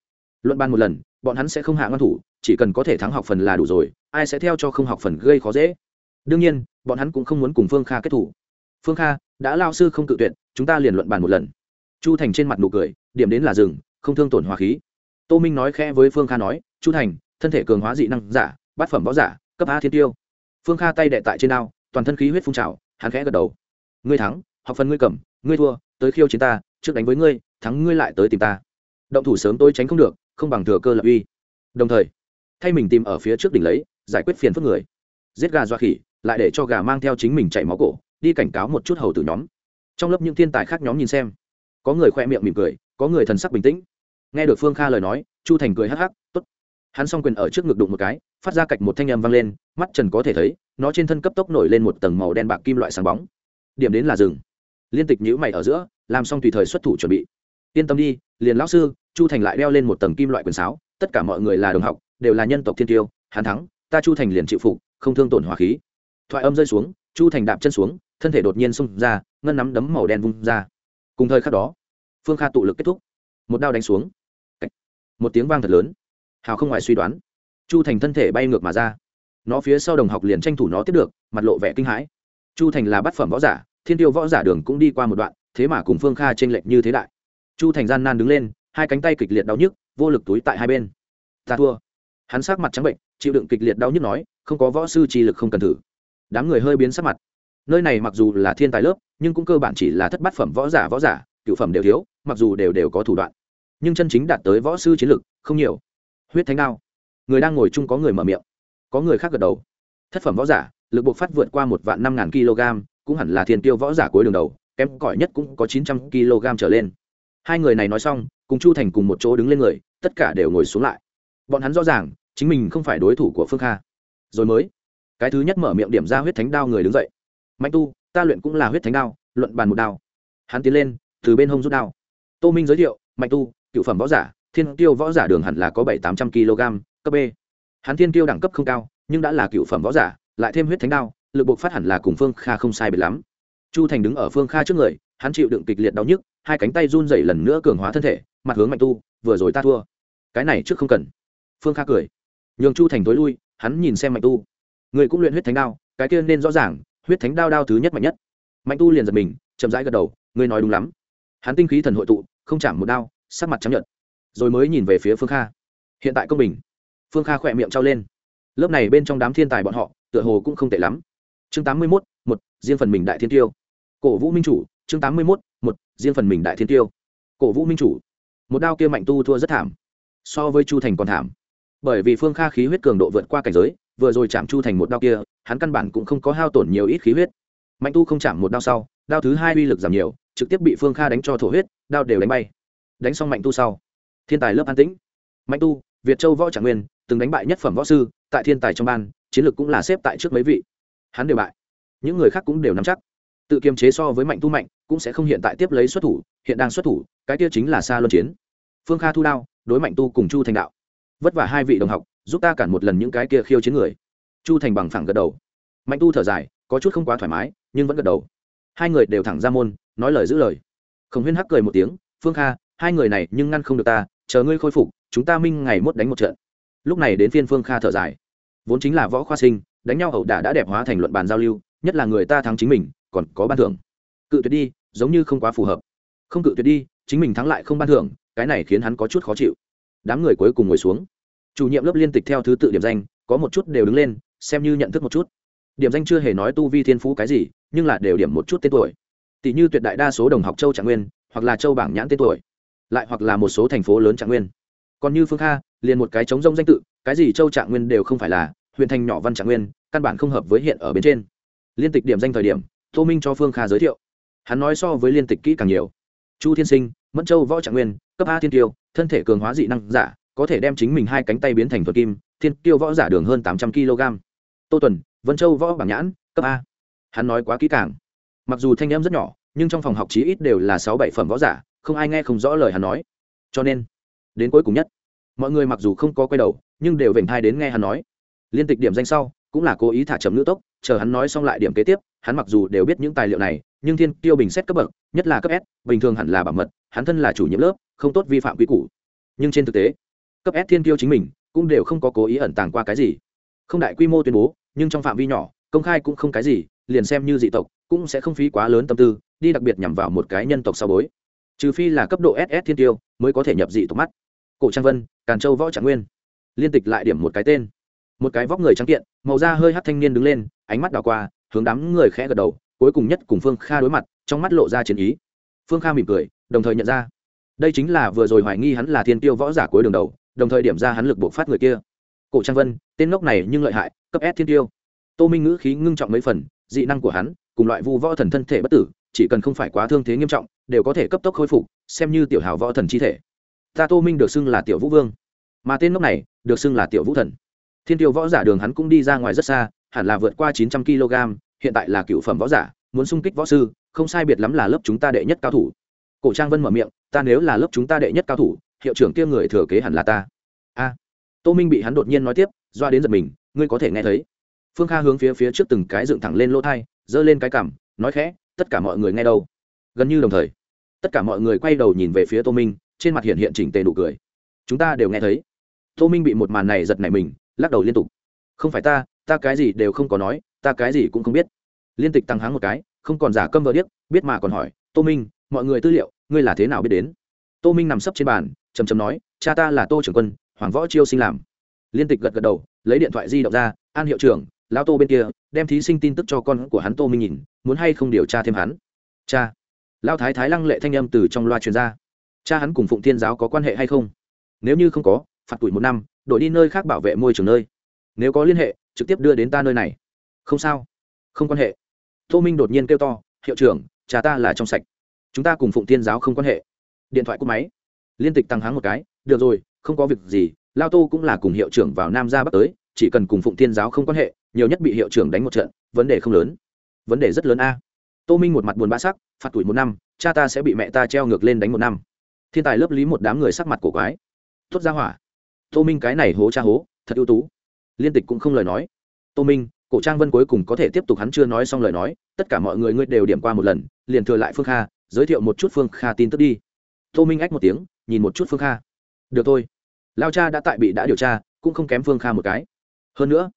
Luận ban một lần, bọn hắn sẽ không hạ ngăn thủ, chỉ cần có thể thắng học phần là đủ rồi, ai sẽ theo cho không học phần gây khó dễ. Đương nhiên, bọn hắn cũng không muốn cùng phương kha kết thủ phương kha, đã lao sư không cự tuyệt, chúng ta liền luận bàn một lần. Chu thành trên mặt nụ cười, điểm đến là rừng không thương tổn hòa khí. Tô minh nói khẽ với phương kha nói, chu thành, thân thể cường hóa dị năng giả, bát phẩm võ giả, cấp a thiên tiêu. Phương kha tay đệ tại trên ao, toàn thân khí huyết phun trào, hắn khẽ gật đầu. Ngươi thắng, học phần ngươi cầm, ngươi thua, tới khiêu chiến ta, trước đánh với ngươi, thắng ngươi lại tới tìm ta. Động thủ sớm tôi tránh không được, không bằng thừa cơ lập uy. Đồng thời, thay mình tìm ở phía trước đỉnh lấy, giải quyết phiền phức người. Giết gà dọa khỉ, lại để cho gà mang theo chính mình chạy máu cổ đi cảnh cáo một chút hầu tử nhóm. Trong lớp những thiên tài khác nhóm nhìn xem. Có người khoe miệng mỉm cười, có người thần sắc bình tĩnh. Nghe được phương kha lời nói, chu thành cười hắc hắc t ố t hắn s o n g quyền ở trước ngực đụng một cái, phát ra cạch một thanh âm vang lên, mắt trần có thể thấy, nó trên thân cấp tốc nổi lên một tầng màu đen bạc kim loại sáng bóng. Điểm đến là rừng liên tịch nhữ mày ở giữa, làm xong tùy thời xuất thủ chuẩn bị. Yên tâm đi, liền lão sư. Chu thành lại đeo lên một tầng kim loại quyền sáo, tất cả mọi người là đồng học, đều là nhân tộc thiên tiêu, hắn thắng, ta chu thành liền chịu phục, không thương tổn hỏa khí. Thoại âm rơi xuống, chu thành đạp chân xuống thân thể đột nhiên xung ra, ngân nắm đấm màu đen vung ra. Cùng thời khắc đó, phương kha tụ lực kết thúc. Một đao đánh xuống. Một tiếng vang thật lớn. Hào không ngoài suy đoán. Chu thành thân thể bay ngược mà ra. Nó phía sau đồng học liền tranh thủ nó tiếp được, mặt lộ vẻ kinh hãi. Chu thành là bát phẩm võ giả, thiên tiêu võ giả đường cũng đi qua một đoạn, thế mà cùng phương kha t r ê n lệch như thế đại. Chu thành gian nan đứng lên, hai cánh tay kịch liệt đau nhức, vô lực túi tại hai bên. Ta thua. Hắn sát mặt trắng bệnh, chịu đựng kịch liệt đau nhức nói, không có võ sư chi lực không cần thử. Đám người hơi biến sắc mặt nơi này mặc dù là thiên tài lớp, nhưng cũng cơ bản chỉ là thất bát phẩm võ giả võ giả, cựu phẩm đều thiếu, mặc dù đều đều có thủ đoạn. Nhưng chân chính đạt tới võ sư chiến lực, không nhiều. Huyết thánh đao. Người đang ngồi chung có người mở miệng. Có người khác gật đầu. Thất phẩm võ giả, lực buộc phát vượt qua một vạn năm ngàn kg, cũng hẳn là thiên tiêu võ giả cuối đường đầu, kém cỏi nhất cũng có chín trăm kg trở lên. Hai người này nói xong, cùng chu thành cùng một chỗ đứng lên người, tất cả đều ngồi xuống lại. Bọn hắn rõ ràng, chính mình không phải đối thủ của phương kha. Rồi mới, cái thứ nhất mở miệng điểm ra huyết thánh đao người đứng dậy mạnh tu, ta luyện cũng là huyết thánh đao, luận bàn một đao. Hắn tiến lên, từ bên hông rút đao. Tô minh giới thiệu, mạnh tu, cựu phẩm võ giả, thiên tiêu võ giả đường hẳn là có bảy tám trăm kg, cấp b. Hắn thiên tiêu đẳng cấp không cao, nhưng đã là cựu phẩm võ giả, lại thêm huyết thánh đao, lực buộc phát hẳn là cùng phương kha không sai biệt lắm. Chu thành đứng ở phương kha trước người, hắn chịu đựng kịch liệt đau nhức, hai cánh tay run rẩy lần nữa cường hóa thân thể, mặt hướng mạnh tu, vừa rồi ta thua. Cái này trước không cần. Phương kha cười. Nhường chu thành tối lui, hắn nhìn xem mạnh tu. Người cũng luyện huyết thánh đao, cái kia nên rõ ràng huyết thánh đao đao thứ nhất mạnh nhất. Mạnh tu liền giật mình, chậm rãi gật đầu, ngươi nói đúng lắm. Hắn tinh khí thần hội tụ, không chạm một đao, sắc mặt chấp nhận rồi mới nhìn về phía phương kha. Hiện tại công bình. Phương kha khỏe miệng trao lên. Lớp này bên trong đám thiên tài bọn họ, tựa hồ cũng không tệ lắm. Chương tám mươi mốt, một, riêng phần mình đại thiên tiêu. Cổ vũ minh chủ, chương tám mươi mốt, một, riêng phần mình đại thiên tiêu. Cổ vũ minh chủ, một đao kia mạnh tu thua rất thảm, so với chu thành còn thảm. Bởi vì phương kha khí huyết cường độ vượt qua cảnh giới vừa rồi chạm chu thành một đao kia, hắn căn bản cũng không có hao tổn nhiều ít khí huyết. Mạnh tu không chạm một đao sau, đao thứ hai uy lực giảm nhiều, trực tiếp bị phương kha đánh cho thổ huyết, đao đều đánh bay. Đánh xong mạnh tu sau, thiên tài lớp an tĩnh. Mạnh tu, việt châu võ trạng nguyên, từng đánh bại nhất phẩm võ sư, tại thiên tài trong ban, chiến lược cũng là xếp tại trước mấy vị. Hắn đều bại. Những người khác cũng đều nắm chắc. Tự kiềm chế so với mạnh tu mạnh, cũng sẽ không hiện tại tiếp lấy xuất thủ, hiện đang xuất thủ, cái kia chính là xa luân chiến. Phương kha thu đao, đối mạnh tu cùng chu thành đạo. Vất vả hai vị đồng học giúp ta cản một lần những cái kia khiêu chiến người. Chu thành bằng phẳng gật đầu. Mạnh tu thở dài, có chút không quá thoải mái, nhưng vẫn gật đầu. Hai người đều thẳng ra môn, nói lời giữ lời. Khổng huyên hắc cười một tiếng, phương kha, hai người này nhưng ngăn không được ta, chờ ngươi khôi phục, chúng ta minh ngày mốt đánh một trận. Lúc này đến phiên phương kha thở dài. Vốn chính là võ khoa sinh, đánh nhau ẩu đả đã đẹp hóa thành luận bàn giao lưu, nhất là người ta thắng chính mình, còn có ban thưởng. Cự tuyệt đi, giống như không quá phù hợp. Không cự tuyệt đi, chính mình thắng lại không ban thưởng, cái này khiến hắn có chút khó chịu. Đám người cuối cùng ngồi xuống chủ nhiệm lớp liên tịch theo thứ tự điểm danh, có một chút đều đứng lên, xem như nhận thức một chút. Điểm danh chưa hề nói tu vi thiên phú cái gì, nhưng là đều điểm một chút tên tuổi. Tỷ như tuyệt đại đa số đồng học châu trạng nguyên, hoặc là châu bảng nhãn tên tuổi, lại hoặc là một số thành phố lớn trạng nguyên. Còn như phương kha, liền một cái chống rông danh tự, cái gì châu trạng nguyên đều không phải là, huyện thành nhỏ văn trạng nguyên, căn bản không hợp với hiện ở bên trên. Liên tịch điểm danh thời điểm, tô minh cho phương kha giới thiệu. Hắn nói so với liên tịch kỹ càng nhiều. Chu thiên sinh, mẫn châu võ trạng nguyên, cấp a thiên tiêu thân thể cường hóa dị năng giả có thể đem chính mình hai cánh tay biến thành thuật kim, thiên tiêu võ giả đường hơn tám trăm kg. Tô tuần, vân châu võ bảng nhãn, cấp a. Hắn nói quá kỹ càng. Mặc dù thanh em rất nhỏ, nhưng trong phòng học chí ít đều là sáu bảy phẩm võ giả, không ai nghe không rõ lời hắn nói. Cho nên, đến cuối cùng nhất, mọi người mặc dù không có quay đầu, nhưng đều vểnh thai đến nghe hắn nói. Liên tịch điểm danh sau, cũng là cố ý thả chậm nữ tốc, chờ hắn nói xong lại điểm kế tiếp, hắn mặc dù đều biết những tài liệu này, nhưng thiên tiêu bình xét cấp bậc, nhất là cấp s, bình thường hẳn là bảo mật, hắn thân là chủ nhiệm lớp, không tốt vi phạm quy củ. Nhưng trên thực tế cấp s thiên tiêu chính mình, cũng đều không có cố ý ẩn tàng qua cái gì. Không đại quy mô tuyên bố, nhưng trong phạm vi nhỏ, công khai cũng không cái gì, liền xem như dị tộc, cũng sẽ không phí quá lớn tâm tư, đi đặc biệt nhằm vào một cái nhân tộc sau bối. Trừ phi là cấp độ ss thiên tiêu mới có thể nhập dị tộc mắt. Cổ trang vân, càn châu võ trạng nguyên. Liên tịch lại điểm một cái tên. Một cái vóc người trắng kiện, màu da hơi hắt thanh niên đứng lên, ánh mắt đảo qua, hướng đám người khẽ gật đầu, cuối cùng nhất cùng phương kha đối mặt, trong mắt lộ ra chiến ý. Phương kha mỉm cười, đồng thời nhận ra. Đây chính là vừa rồi hoài nghi hắn là thiên tiêu võ giả cuối đường đầu đồng thời điểm ra hắn lực buộc phát người kia. Cổ trang vân, tên ngốc này nhưng lợi hại, cấp s thiên tiêu. Tô minh ngữ khí ngưng trọng mấy phần, dị năng của hắn, cùng loại vu võ thần thân thể bất tử, chỉ cần không phải quá thương thế nghiêm trọng, đều có thể cấp tốc khôi phục, xem như tiểu hào võ thần chi thể. Ta tô minh được xưng là tiểu vũ vương. Mà tên ngốc này, được xưng là tiểu vũ thần. Thiên tiêu võ giả đường hắn cũng đi ra ngoài rất xa, hẳn là vượt qua chín trăm kg, hiện tại là cựu phẩm võ giả, muốn xung kích võ sư, không sai biệt lắm là lớp chúng ta đệ nhất cao thủ. Cổ trang vân mở miệng, ta nếu là lớp chúng ta đệ nhất cao thủ hiệu trưởng kia người thừa kế hẳn là ta. A. Tô minh bị hắn đột nhiên nói tiếp doa đến giật mình ngươi có thể nghe thấy. Phương kha hướng phía phía trước từng cái dựng thẳng lên lỗ thai giơ lên cái cảm, nói khẽ tất cả mọi người nghe đâu. Gần như đồng thời tất cả mọi người quay đầu nhìn về phía tô minh trên mặt hiện hiện chỉnh tề nụ cười. Chúng ta đều nghe thấy. Tô minh bị một màn này giật nảy mình lắc đầu liên tục. Không phải ta ta cái gì đều không có nói ta cái gì cũng không biết. Liên tịch tăng háng một cái không còn giả câm vờ điếc biết mà còn hỏi tô minh mọi người tư liệu ngươi là thế nào biết đến? Tô minh nằm sấp trên bàn trầm chầm nói, cha ta là tô trưởng quân, hoàng võ chiêu sinh làm. Liên tịch gật gật đầu, lấy điện thoại di động ra, an hiệu trưởng lao tô bên kia, đem thí sinh tin tức cho con của hắn tô minh nhìn, muốn hay không điều tra thêm hắn? Cha. Lao thái thái lăng lệ thanh âm từ trong loa truyền ra. Cha hắn cùng phụng thiên giáo có quan hệ hay không? Nếu như không có, phạt tuổi một năm, đổi đi nơi khác bảo vệ môi trường nơi. Nếu có liên hệ, trực tiếp đưa đến ta nơi này. Không sao. Không quan hệ. Tô minh đột nhiên kêu to, hiệu trưởng, cha ta là trong sạch. Chúng ta cùng phụng thiên giáo không quan hệ. Điện thoại cúp máy liên tịch tăng háng một cái, được rồi, không có việc gì, lao tô cũng là cùng hiệu trưởng vào nam ra bắc tới, chỉ cần cùng phụng thiên giáo không quan hệ, nhiều nhất bị hiệu trưởng đánh một trận, vấn đề không lớn. Vấn đề rất lớn a. Tô minh một mặt buồn bã sắc, phạt tuổi một năm, cha ta sẽ bị mẹ ta treo ngược lên đánh một năm. Thiên tài lớp lý một đám người sắc mặt cổ quái. Tốt ra hỏa. Tô minh cái này hố cha hố, thật ưu tú. Liên tịch cũng không lời nói. Tô minh, cổ trang vân cuối cùng có thể tiếp tục hắn chưa nói xong lời nói, tất cả mọi người ngươi đều điểm qua một lần, liền thừa lại phương kha, giới thiệu một chút phương kha tin tức đi. Tô minh ách một tiếng nhìn một chút phương kha. Được thôi. Lao cha đã tại bị đã điều tra, cũng không kém phương kha một cái. Hơn nữa,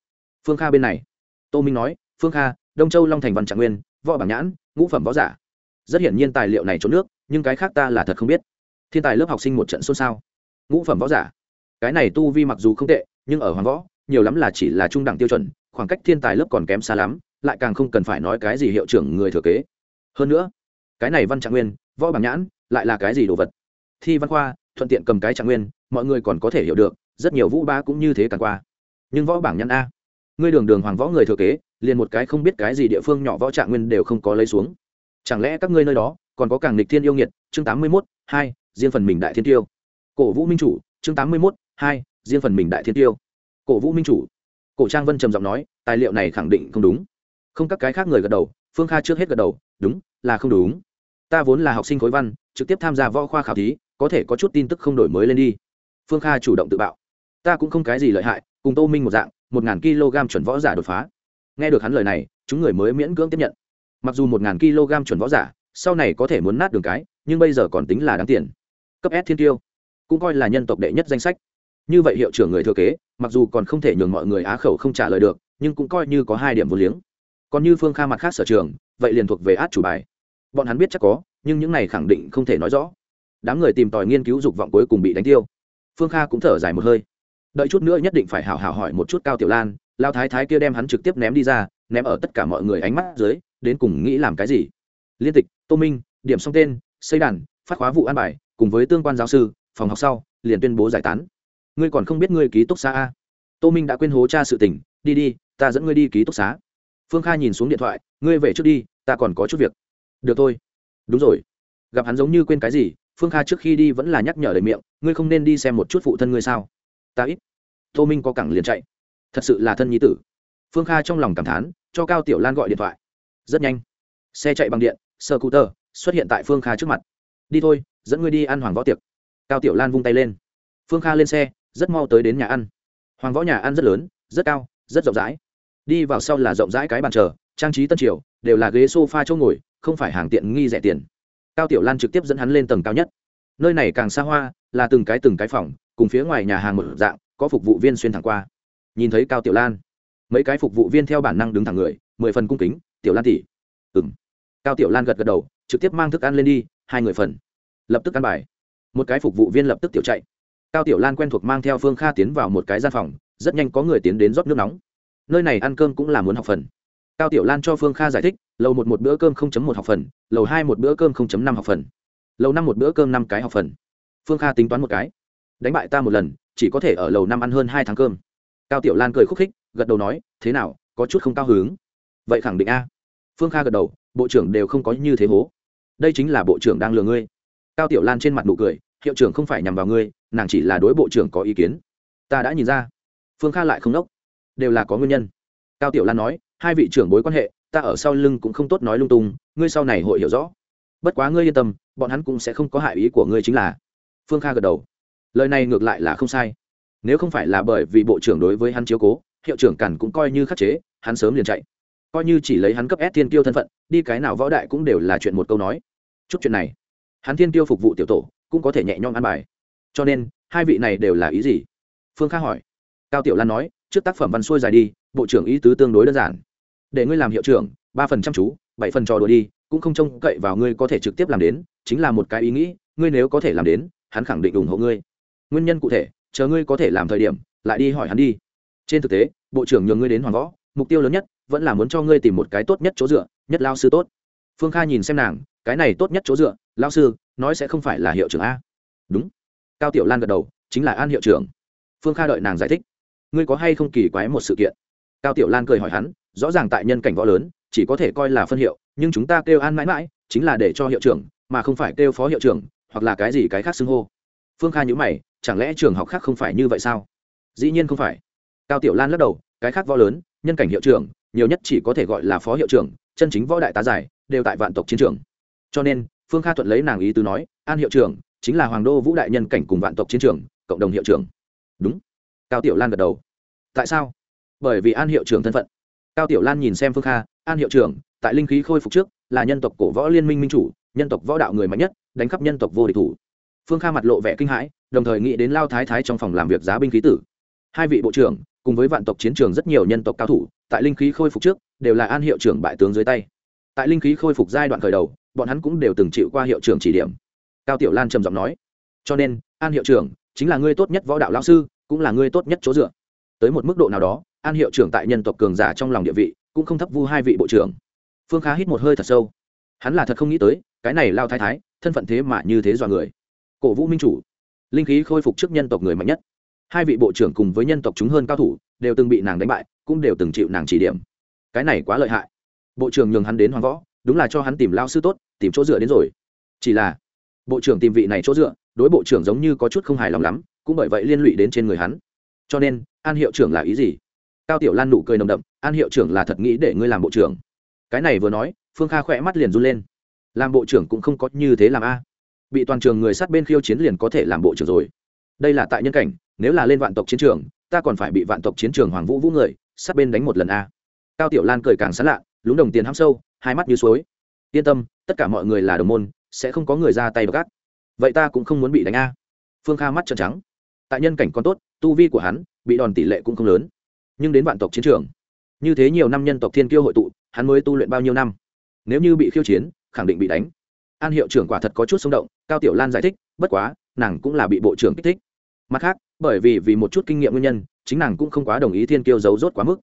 phương kha bên này. Tô minh nói, phương kha, đông châu long thành văn trạng nguyên, võ bảng nhãn, ngũ phẩm võ giả. Rất hiển nhiên tài liệu này trốn nước, nhưng cái khác ta là thật không biết. Thiên tài lớp học sinh một trận xôn xao. Ngũ phẩm võ giả. Cái này tu vi mặc dù không tệ, nhưng ở hoàng võ, nhiều lắm là chỉ là trung đẳng tiêu chuẩn, khoảng cách thiên tài lớp còn kém xa lắm, lại càng không cần phải nói cái gì hiệu trưởng người thừa kế. Hơn nữa, cái này văn trạng nguyên, võ bảng nhãn, lại là cái gì đồ vật? Thi văn khoa, thuận tiện cầm cái trạng nguyên, mọi người còn có thể hiểu được, rất nhiều vũ ba cũng như thế càng qua. Nhưng võ bảng nhân a. Ngươi đường đường hoàng võ người thừa kế, liền một cái không biết cái gì địa phương nhỏ võ trạng nguyên đều không có lấy xuống. Chẳng lẽ các ngươi nơi đó, còn có càng lịch thiên yêu nghiệt, chương tám mươi mốt, hai, riêng phần mình đại thiên tiêu. Cổ vũ minh chủ, chương tám mươi mốt, hai, riêng phần mình đại thiên tiêu. Cổ vũ minh chủ. Cổ trang vân trầm giọng nói, tài liệu này khẳng định không đúng. Không, các cái khác người gật đầu, phương kha trước hết gật đầu, đúng, là không đúng. Ta vốn là học sinh khối văn, trực tiếp tham gia võ khoa khảo thí có thể có chút tin tức không đổi mới lên đi. Phương kha chủ động tự bạo. Ta cũng không cái gì lợi hại, cùng tô minh một dạng, một ngàn kg chuẩn võ giả đột phá. Nghe được hắn lời này, chúng người mới miễn cưỡng tiếp nhận. Mặc dù một ngàn kg chuẩn võ giả, sau này có thể muốn nát đường cái, nhưng bây giờ còn tính là đáng tiền. Cấp s thiên tiêu cũng coi là nhân tộc đệ nhất danh sách. Như vậy hiệu trưởng người thừa kế, mặc dù còn không thể nhường mọi người á khẩu không trả lời được, nhưng cũng coi như có hai điểm vô liếng. Còn như phương kha mặt khác sở trường, vậy liền thuộc về át chủ bài. Bọn hắn biết chắc có, nhưng những này khẳng định không thể nói rõ đám người tìm tòi nghiên cứu dục vọng cuối cùng bị đánh tiêu. Phương kha cũng thở dài một hơi. Đợi chút nữa nhất định phải hào hào hỏi một chút cao tiểu lan, lao thái thái kia đem hắn trực tiếp ném đi ra, ném ở tất cả mọi người ánh mắt dưới, đến cùng nghĩ làm cái gì? Liên tịch, tô minh, điểm xong tên, xây đàn, phát khóa vụ an bài, cùng với tương quan giáo sư, phòng học sau, liền tuyên bố giải tán. Ngươi còn không biết ngươi ký túc xá a. Tô minh đã quên hố cha sự tình, đi đi, ta dẫn ngươi đi ký túc xá. Phương kha nhìn xuống điện thoại, ngươi về trước đi, ta còn có chút việc. Được thôi. Đúng rồi. Gặp hắn giống như quên cái gì phương kha trước khi đi vẫn là nhắc nhở lời miệng, ngươi không nên đi xem một chút phụ thân ngươi sao? Ta ít. Tô minh có cẳng liền chạy. Thật sự là thân nhi tử. Phương kha trong lòng cảm thán, cho cao tiểu lan gọi điện thoại. Rất nhanh. Xe chạy bằng điện sơ cụ tơ xuất hiện tại phương kha trước mặt. Đi thôi, dẫn ngươi đi ăn hoàng võ tiệc. Cao tiểu lan vung tay lên. Phương kha lên xe, rất mau tới đến nhà ăn. Hoàng võ nhà ăn rất lớn, rất cao, rất rộng rãi. Đi vào sau là rộng rãi cái bàn chờ, trang trí tân triều, đều là ghế s o f a chỗ ngồi, không phải hàng tiện nghi rẻ tiền cao tiểu lan trực tiếp dẫn hắn lên tầng cao nhất. Nơi này càng xa hoa, là từng cái từng cái phòng, cùng phía ngoài nhà hàng một dạng, có phục vụ viên xuyên thẳng qua. Nhìn thấy cao tiểu lan, mấy cái phục vụ viên theo bản năng đứng thẳng người, mười phần cung kính, tiểu lan tỉ ừ m cao tiểu lan gật gật đầu, trực tiếp mang thức ăn lên đi, hai người phần. Lập tức ăn bài. Một cái phục vụ viên lập tức tiểu chạy. Cao tiểu lan quen thuộc mang theo phương kha tiến vào một cái gian phòng, rất nhanh có người tiến đến rót nước nóng. Nơi này ăn cơm cũng là muốn học phần. Cao tiểu lan cho phương kha giải thích, lầu một một bữa cơm không chấm một học phần lầu hai một bữa cơm năm học phần. Lầu năm một bữa cơm năm cái học phần. Phương kha tính toán một cái. Đánh bại ta một lần, chỉ có thể ở lầu năm ăn hơn hai tháng cơm. Cao tiểu lan cười khúc khích, gật đầu nói, thế nào, có chút không cao hứng? Vậy khẳng định a. Phương kha gật đầu, bộ trưởng đều không có như thế hố. Đây chính là bộ trưởng đang lừa ngươi. Cao tiểu lan trên mặt nụ cười, hiệu trưởng không phải nhằm vào ngươi, nàng chỉ là đối bộ trưởng có ý kiến. Ta đã nhìn ra. Phương kha lại không đốc đều là có nguyên nhân. Cao tiểu lan nói, hai vị trưởng bối quan hệ ta ở sau lưng cũng không tốt nói lung tung, ngươi sau này hội hiểu rõ. Bất quá ngươi yên tâm, bọn hắn cũng sẽ không có hại ý của ngươi chính là. Phương kha gật đầu. Lời này ngược lại là không sai. Nếu không phải là bởi vì bộ trưởng đối với hắn chiếu cố, hiệu trưởng cản cũng coi như khắc chế, hắn sớm liền chạy. Coi như chỉ lấy hắn cấp S thiên kiêu thân phận, đi cái nào võ đại cũng đều là chuyện một câu nói. Chút chuyện này, hắn thiên kiêu phục vụ tiểu tổ, cũng có thể nhẹ nhõm ăn bài. Cho nên, hai vị này đều là ý gì? Phương kha hỏi. Cao tiểu lan nói, trước tác phẩm văn xuôi dài đi, bộ trưởng ý tứ tương đối đơn giản để ngươi làm hiệu trưởng, ba phần chăm chú, bảy phần trò đùa đi, cũng không trông cậy vào ngươi có thể trực tiếp làm đến, chính là một cái ý nghĩ, ngươi nếu có thể làm đến, hắn khẳng định ủng hộ ngươi. Nguyên nhân cụ thể, chờ ngươi có thể làm thời điểm, lại đi hỏi hắn đi. Trên thực tế, bộ trưởng nhường ngươi đến hoàng võ, mục tiêu lớn nhất vẫn là muốn cho ngươi tìm một cái tốt nhất chỗ dựa, nhất lao sư tốt. Phương kha nhìn xem nàng, cái này tốt nhất chỗ dựa, lao sư, nói sẽ không phải là hiệu trưởng a. Đúng. Cao tiểu lan gật đầu, chính là an hiệu trưởng. Phương kha đợi nàng giải thích. Ngươi có hay không kỳ quái một sự kiện? Cao tiểu lan cười hỏi hắn, rõ ràng tại nhân cảnh võ lớn, chỉ có thể coi là phân hiệu, nhưng chúng ta kêu an mãi mãi, chính là để cho hiệu trưởng, mà không phải kêu phó hiệu trưởng, hoặc là cái gì cái khác xưng hô. Phương kha nhữ mày, chẳng lẽ trường học khác không phải như vậy sao? Dĩ nhiên không phải. Cao tiểu lan lắc đầu, cái khác võ lớn, nhân cảnh hiệu trưởng, nhiều nhất chỉ có thể gọi là phó hiệu trưởng, chân chính võ đại tá giải, đều tại vạn tộc chiến trường. Cho nên, phương kha thuận lấy nàng ý tứ nói, an hiệu trưởng, chính là hoàng đô vũ đại nhân cảnh cùng vạn tộc chiến trường, cộng đồng hiệu trưởng. Đúng. Cao tiểu lan gật đầu. Tại sao? Bởi vì an hiệu trưởng thân phận. Cao tiểu lan nhìn xem phương kha, an hiệu trưởng, tại linh khí khôi phục trước, là nhân tộc cổ võ liên minh minh chủ, nhân tộc võ đạo người mạnh nhất, đánh khắp nhân tộc vô địch thủ. Phương kha mặt lộ vẻ kinh hãi, đồng thời nghĩ đến lao thái thái trong phòng làm việc giá binh khí tử. Hai vị bộ trưởng, cùng với vạn tộc chiến trường rất nhiều nhân tộc cao thủ, tại linh khí khôi phục trước, đều là an hiệu trưởng bại tướng dưới tay. Tại linh khí khôi phục giai đoạn khởi đầu, bọn hắn cũng đều từng chịu qua hiệu trưởng chỉ điểm. Cao tiểu lan trầm giọng nói, cho nên, an hiệu trưởng, chính là ngươi tốt nhất võ đạo lão sư, cũng là ngươi tốt nhất chỗ dựa. Tới một mức độ nào đó an hiệu trưởng tại nhân tộc cường giả trong lòng địa vị, cũng không thấp vu hai vị bộ trưởng. Phương khá hít một hơi thật sâu. Hắn là thật không nghĩ tới, cái này lao thái thái, thân phận thế mà như thế dọa người. Cổ vũ minh chủ, linh khí khôi phục trước nhân tộc người mạnh nhất. Hai vị bộ trưởng cùng với nhân tộc chúng hơn cao thủ, đều từng bị nàng đánh bại, cũng đều từng chịu nàng chỉ điểm. Cái này quá lợi hại. Bộ trưởng nhường hắn đến hoàng võ, đúng là cho hắn tìm lao sư tốt, tìm chỗ dựa đến rồi. Chỉ là, bộ trưởng tìm vị này chỗ dựa, đối bộ trưởng giống như có chút không hài lòng lắm, cũng bởi vậy liên lụy đến trên người hắn. Cho nên, an hiệu trưởng là ý gì? Cao tiểu lan nụ cười nồng đậm, an hiệu trưởng là thật nghĩ để ngươi làm bộ trưởng. Cái này vừa nói, phương kha khỏe mắt liền run lên. Làm bộ trưởng cũng không có như thế làm a. Bị toàn trường người sát bên khiêu chiến liền có thể làm bộ trưởng rồi. Đây là tại nhân cảnh, nếu là lên vạn tộc chiến trường, ta còn phải bị vạn tộc chiến trường hoàng vũ vũ người sát bên đánh một lần a. Cao tiểu lan cười càng sán lạ, lúng đồng tiền hăm sâu, hai mắt như suối. Yên tâm, tất cả mọi người là đồng môn, sẽ không có người ra tay gắt. Vậy ta cũng không muốn bị đánh a. Phương kha mắt trợn trắng. Tại nhân cảnh còn tốt, tu vi của hắn, bị đòn tỷ lệ cũng không lớn nhưng đến vạn tộc chiến trường, như thế nhiều năm nhân tộc thiên kiêu hội tụ, hắn mới tu luyện bao nhiêu năm? Nếu như bị khiêu chiến, khẳng định bị đánh. An hiệu trưởng quả thật có chút xung động, cao tiểu lan giải thích, bất quá, nàng cũng là bị bộ trưởng kích thích. Mặt khác, bởi vì vì một chút kinh nghiệm nguyên nhân, chính nàng cũng không quá đồng ý thiên kiêu giấu rốt quá mức.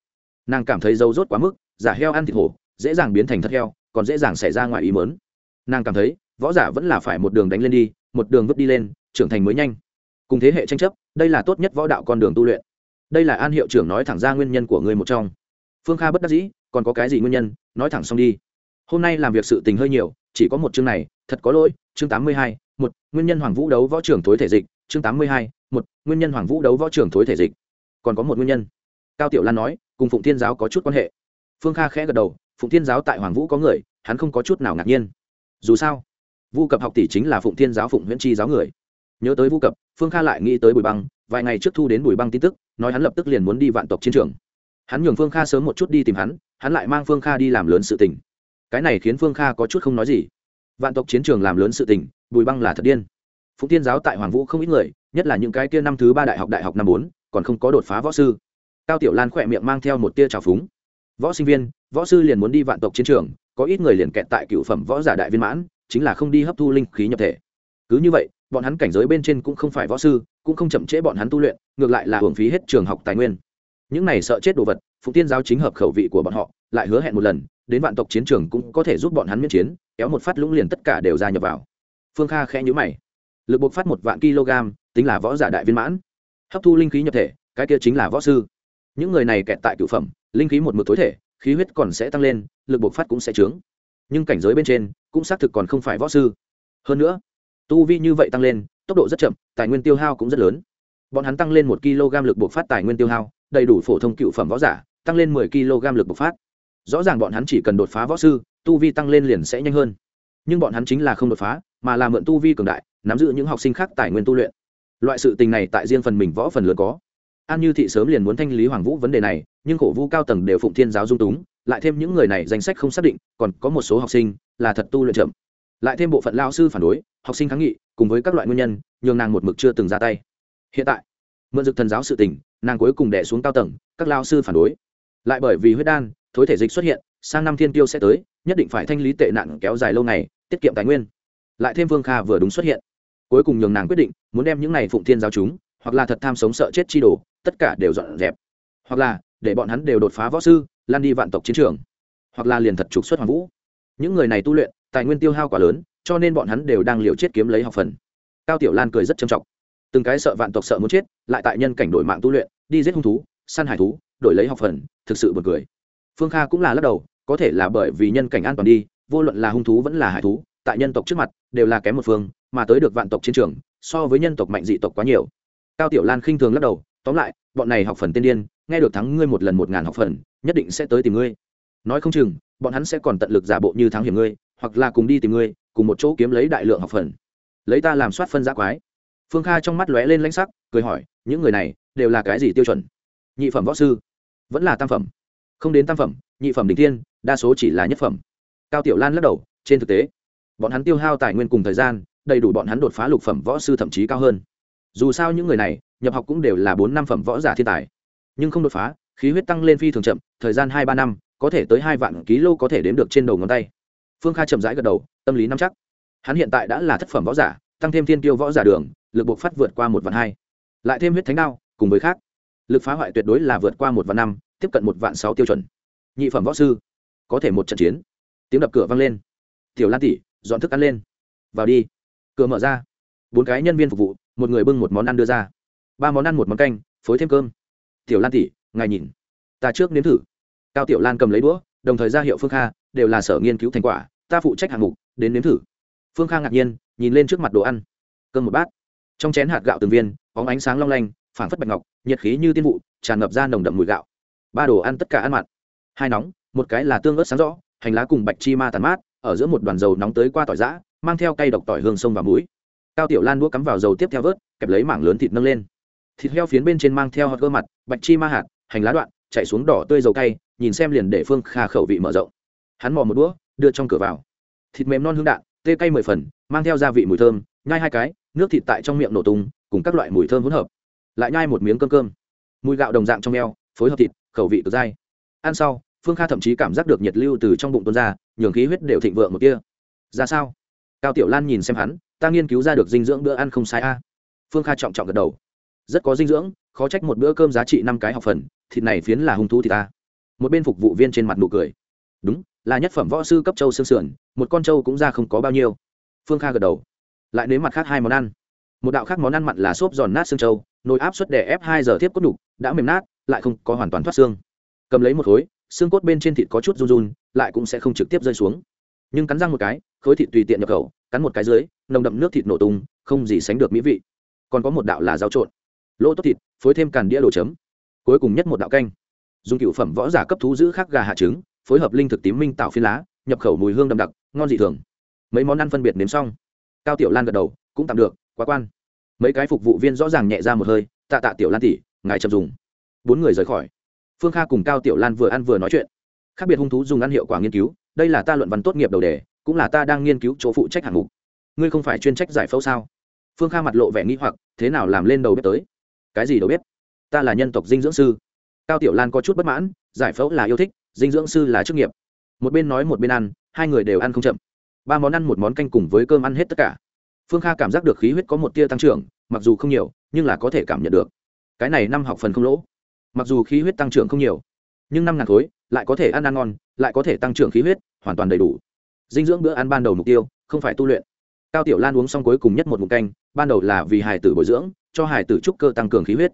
Nàng cảm thấy giấu rốt quá mức, giả heo ăn thịt hổ, dễ dàng biến thành thất heo, còn dễ dàng xảy ra ngoài ý mớn nàng cảm thấy, võ giả vẫn là phải một đường đánh lên đi, một đường vứt đi lên, trưởng thành mới nhanh. Cùng thế hệ tranh chấp, đây là tốt nhất võ đạo con đường tu luyện đây là an hiệu trưởng nói thẳng ra nguyên nhân của ngươi một trong. Phương kha bất đắc dĩ, còn có cái gì nguyên nhân? Nói thẳng xong đi. Hôm nay làm việc sự tình hơi nhiều, chỉ có một chương này, thật có lỗi, chương tám mươi hai, một, nguyên nhân hoàng vũ đấu võ trưởng thối thể dịch, chương tám mươi hai, một, nguyên nhân hoàng vũ đấu võ trưởng thối thể dịch. Còn có một nguyên nhân. Cao tiểu lan nói, cùng phụng thiên giáo có chút quan hệ. Phương kha khẽ gật đầu, phụng thiên giáo tại hoàng vũ có người, hắn không có chút nào ngạc nhiên. Dù sao, vu cập học tỷ chính là phụng thiên giáo phụng nguyễn tri giáo người. Nhớ tới vu cập, phương kha lại nghĩ tới bùi băng, vài ngày trước thu đến bùi băng tin tức nói hắn lập tức liền muốn đi vạn tộc chiến trường. Hắn nhường phương kha sớm một chút đi tìm hắn hắn lại mang phương kha đi làm lớn sự tình. Cái này khiến phương kha có chút không nói gì. Vạn tộc chiến trường làm lớn sự tình, bùi băng là thật điên. Phụng tiên giáo tại hoàng vũ không ít người, nhất là những cái kia năm thứ ba đại học đại học năm bốn, còn không có đột phá võ sư. Cao tiểu lan khỏe miệng mang theo một tia trào phúng. Võ sinh viên, võ sư liền muốn đi vạn tộc chiến trường, có ít người liền kẹt tại cựu phẩm võ giả đại viên mãn, chính là không đi hấp thu linh khí nhập thể. Cứ như vậy, bọn hắn cảnh giới bên trên cũng không phải võ sư, cũng không chậm trễ bọn hắn tu luyện ngược lại là hưởng phí hết trường học tài nguyên. Những này sợ chết đồ vật, phụng tiên giáo chính hợp khẩu vị của bọn họ, lại hứa hẹn một lần, đến vạn tộc chiến trường cũng có thể giúp bọn hắn miễn chiến, kéo một phát lũng liền tất cả đều ra nhập vào. Phương kha khẽ nhữ mày. Lực buộc phát một vạn kg, tính là võ giả đại viên mãn. Hấp thu linh khí nhập thể, cái kia chính là võ sư. Những người này kẹt tại cựu phẩm, linh khí một mực tối thể, khí huyết còn sẽ tăng lên, lực buộc phát cũng sẽ trướng. Nhưng cảnh giới bên trên, cũng xác thực còn không phải võ sư. Hơn nữa, tu vi như vậy tăng lên, tốc độ rất chậm, tài nguyên tiêu hao cũng rất lớn bọn hắn tăng lên một kg lực buộc phát tài nguyên tiêu hao, đầy đủ phổ thông cựu phẩm võ giả, tăng lên mười kg lực bộc phát. Rõ ràng bọn hắn chỉ cần đột phá võ sư, tu vi tăng lên liền sẽ nhanh hơn. Nhưng bọn hắn chính là không đột phá, mà là mượn tu vi cường đại, nắm giữ những học sinh khác tài nguyên tu luyện. Loại sự tình này tại riêng phần mình võ phần lớn có. An như thị sớm liền muốn thanh lý hoàng vũ vấn đề này, nhưng khổ vu cao tầng đều phụng thiên giáo dung túng, lại thêm những người này danh sách không xác định, còn có một số học sinh là thật tu luyện chậm. Lại thêm bộ phận lao sư phản đối, học sinh kháng nghị, cùng với các loại nguyên nhân, nhường nàng một mực chưa từng ra tay hiện tại, mượn dực thần giáo sự tình, nàng cuối cùng đẻ xuống cao tầng, các lao sư phản đối. Lại bởi vì huyết đan, thối thể dịch xuất hiện, sang năm thiên tiêu sẽ tới, nhất định phải thanh lý tệ nạn kéo dài lâu ngày, tiết kiệm tài nguyên. Lại thêm vương kha vừa đúng xuất hiện. Cuối cùng nhường nàng quyết định, muốn đem những này phụng thiên giáo chúng, hoặc là thật tham sống sợ chết chi đồ, tất cả đều dọn dẹp. Hoặc là, để bọn hắn đều đột phá võ sư, lan đi vạn tộc chiến trường. Hoặc là liền thật trục xuất hoàng vũ. Những người này tu luyện, tài nguyên tiêu hao quá lớn, cho nên bọn hắn đều đang liều chết kiếm lấy học phần. Cao tiểu lan cười rất trầm trọng từng cái sợ vạn tộc sợ muốn chết, lại tại nhân cảnh đổi mạng tu luyện, đi giết hung thú, săn hải thú, đổi lấy học phần, thực sự b u ồ n cười. Phương kha cũng là lắc đầu, có thể là bởi vì nhân cảnh an toàn đi, vô luận là hung thú vẫn là hải thú, tại nhân tộc trước mặt, đều là kém một phương, mà tới được vạn tộc chiến trường, so với nhân tộc mạnh dị tộc quá nhiều. Cao tiểu lan khinh thường lắc đầu, tóm lại, bọn này học phần tiên điên, nghe được thắng ngươi một lần một ngàn học phần, nhất định sẽ tới tìm ngươi. Nói không chừng, bọn hắn sẽ còn tận lực giả bộ như thắng hiểm ngươi, hoặc là cùng đi tìm ngươi, cùng một chỗ kiếm lấy đại lượng học phần. Lấy ta làm soát phân giã quái phương kha trong mắt lóe lên lãnh sắc, cười hỏi, những người này đều là cái gì tiêu chuẩn? Nhị phẩm võ sư. Vẫn là tam phẩm. Không đến tam phẩm, nhị phẩm đình tiên đa số chỉ là nhất phẩm. Cao tiểu lan lắc đầu, trên thực tế, bọn hắn tiêu hao tài nguyên cùng thời gian, đầy đủ bọn hắn đột phá lục phẩm võ sư thậm chí cao hơn. Dù sao những người này, nhập học cũng đều là bốn năm phẩm võ giả thiên tài. Nhưng không đột phá, khí huyết tăng lên phi thường chậm, thời gian hai ba năm, có thể tới hai vạn ký lô có thể đếm được trên đầu ngón tay. Phương kha chậm rãi gật đầu, tâm lý nắm chắc. Hắn hiện tại đã là thất phẩm võ giả, tăng thêm thiên tiêu võ giả đường lực buộc phát vượt qua một vạn hai. Lại thêm huyết thánh đao, cùng với khác. Lực phá hoại tuyệt đối là vượt qua một vạn năm, tiếp cận một vạn sáu tiêu chuẩn. Nhị phẩm võ sư, có thể một trận chiến. Tiếng đập cửa vang lên. Tiểu lan tỷ, dọn thức ăn lên. Vào đi. Cửa mở ra. Bốn cái nhân viên phục vụ, một người bưng một món ăn đưa ra. Ba món ăn, một món canh, phối thêm cơm. Tiểu lan tỷ, ngài nhìn. Ta trước nếm thử. Cao tiểu lan cầm lấy đũa, đồng thời ra hiệu phương kha, đều là sở nghiên cứu thành quả, ta phụ trách hạng mục, đến nếm thử. Phương kha ngạc nhiên, nhìn lên trước mặt đồ ăn. Cơm một bát trong chén hạt gạo từng viên có ánh sáng long lanh, phảng phất bạch ngọc, nhiệt khí như tiên vụ, tràn ngập ra nồng đậm mùi gạo. Ba đồ ăn tất cả ăn mặn. Hai nóng, một cái là tương ớt sáng rõ, hành lá cùng bạch chi ma tàn mát, ở giữa một đoàn dầu nóng tới qua tỏi giã, mang theo cây độc tỏi hương sông và mũi. Cao tiểu lan đũa cắm vào dầu tiếp theo vớt, kẹp lấy mảng lớn thịt nâng lên. Thịt heo phiến bên trên mang theo hot cơ mặt, bạch chi ma hạt, hành lá đoạn, chạy xuống đỏ tươi dầu cay, nhìn xem liền để phương kha khẩu vị mở rộng. Hắn mò một đũa, đưa trong cửa vào. Thịt mềm non hương đạn tê cay mười phần, mang theo gia vị mùi thơm, nhai hai cái nước thịt tại trong miệng nổ tung, cùng các loại mùi thơm hỗn hợp. Lại nhai một miếng cơm cơm. Mùi gạo đồng dạng trong eo, phối hợp thịt, khẩu vị cực dai. Ăn sau, phương kha thậm chí cảm giác được nhiệt lưu từ trong bụng tuôn ra, nhường khí huyết đều thịnh vượng một kia ra sao? Cao tiểu lan nhìn xem hắn, ta nghiên cứu ra được dinh dưỡng bữa ăn không sai a. Phương kha trọng trọng gật đầu. Rất có dinh dưỡng, khó trách một bữa cơm giá trị năm cái học phần, thịt này phiến là hung thú thì ta. Một bên phục vụ viên trên mặt nụ cười. Đúng, là nhất phẩm võ sư cấp châu sương sườn, một con trâu cũng ra không có bao nhiêu. Phương kha gật đầu lại nếm mặt khác hai món ăn. Một đạo khác món ăn mặn là xốp giòn nát xương trâu, nồi áp suất đè ép hai giờ tiếp cốt đục đã mềm nát, lại không có hoàn toàn thoát xương. Cầm lấy một khối, xương cốt bên trên thịt có chút run run, lại cũng sẽ không trực tiếp rơi xuống. Nhưng cắn răng một cái, khối thịt tùy tiện nhập khẩu, cắn một cái dưới, nồng đậm nước thịt nổ tung, không gì sánh được mỹ vị. Còn có một đạo là rau trộn. Lỗ tốt thịt, phối thêm càn đĩa đồ chấm. Cuối cùng nhất một đạo canh. Dùng cựu phẩm võ giả cấp thú giữ khác gà hạ trứng, phối hợp linh thực tím minh tạo phi lá, nhập khẩu mùi hương đậm đặc, ngon dị thường. Mấy món ăn phân biệt nếm xong cao tiểu lan gật đầu, cũng tạm được, quá quan. Mấy cái phục vụ viên rõ ràng nhẹ ra một hơi, tạ tạ tiểu lan tỉ ngài chậm dùng. Bốn người rời khỏi. Phương kha cùng cao tiểu lan vừa ăn vừa nói chuyện. Khác biệt hung thú dùng ăn hiệu quả nghiên cứu, đây là ta luận văn tốt nghiệp đầu đề, cũng là ta đang nghiên cứu chỗ phụ trách hạng mục. Ngươi không phải chuyên trách giải phẫu sao? Phương kha mặt lộ vẻ nghĩ hoặc, thế nào làm lên đầu bếp tới? Cái gì đầu bếp? Ta là nhân tộc dinh dưỡng sư. Cao tiểu lan có chút bất mãn, giải phẫu là yêu thích, dinh dưỡng sư là chức nghiệp. Một bên nói một bên ăn, hai người đều ăn không chậm ba món ăn một món canh cùng với cơm ăn hết tất cả. Phương kha cảm giác được khí huyết có một tia tăng trưởng, mặc dù không nhiều, nhưng là có thể cảm nhận được. Cái này năm học phần không lỗ. Mặc dù khí huyết tăng trưởng không nhiều, nhưng năm ngàn khối, lại có thể ăn ăn ngon, lại có thể tăng trưởng khí huyết, hoàn toàn đầy đủ. Dinh dưỡng bữa ăn ban đầu mục tiêu, không phải tu luyện. Cao tiểu lan uống xong cuối cùng nhất một mục canh, ban đầu là vì hải tử bồi dưỡng, cho hải tử trúc cơ tăng cường khí huyết.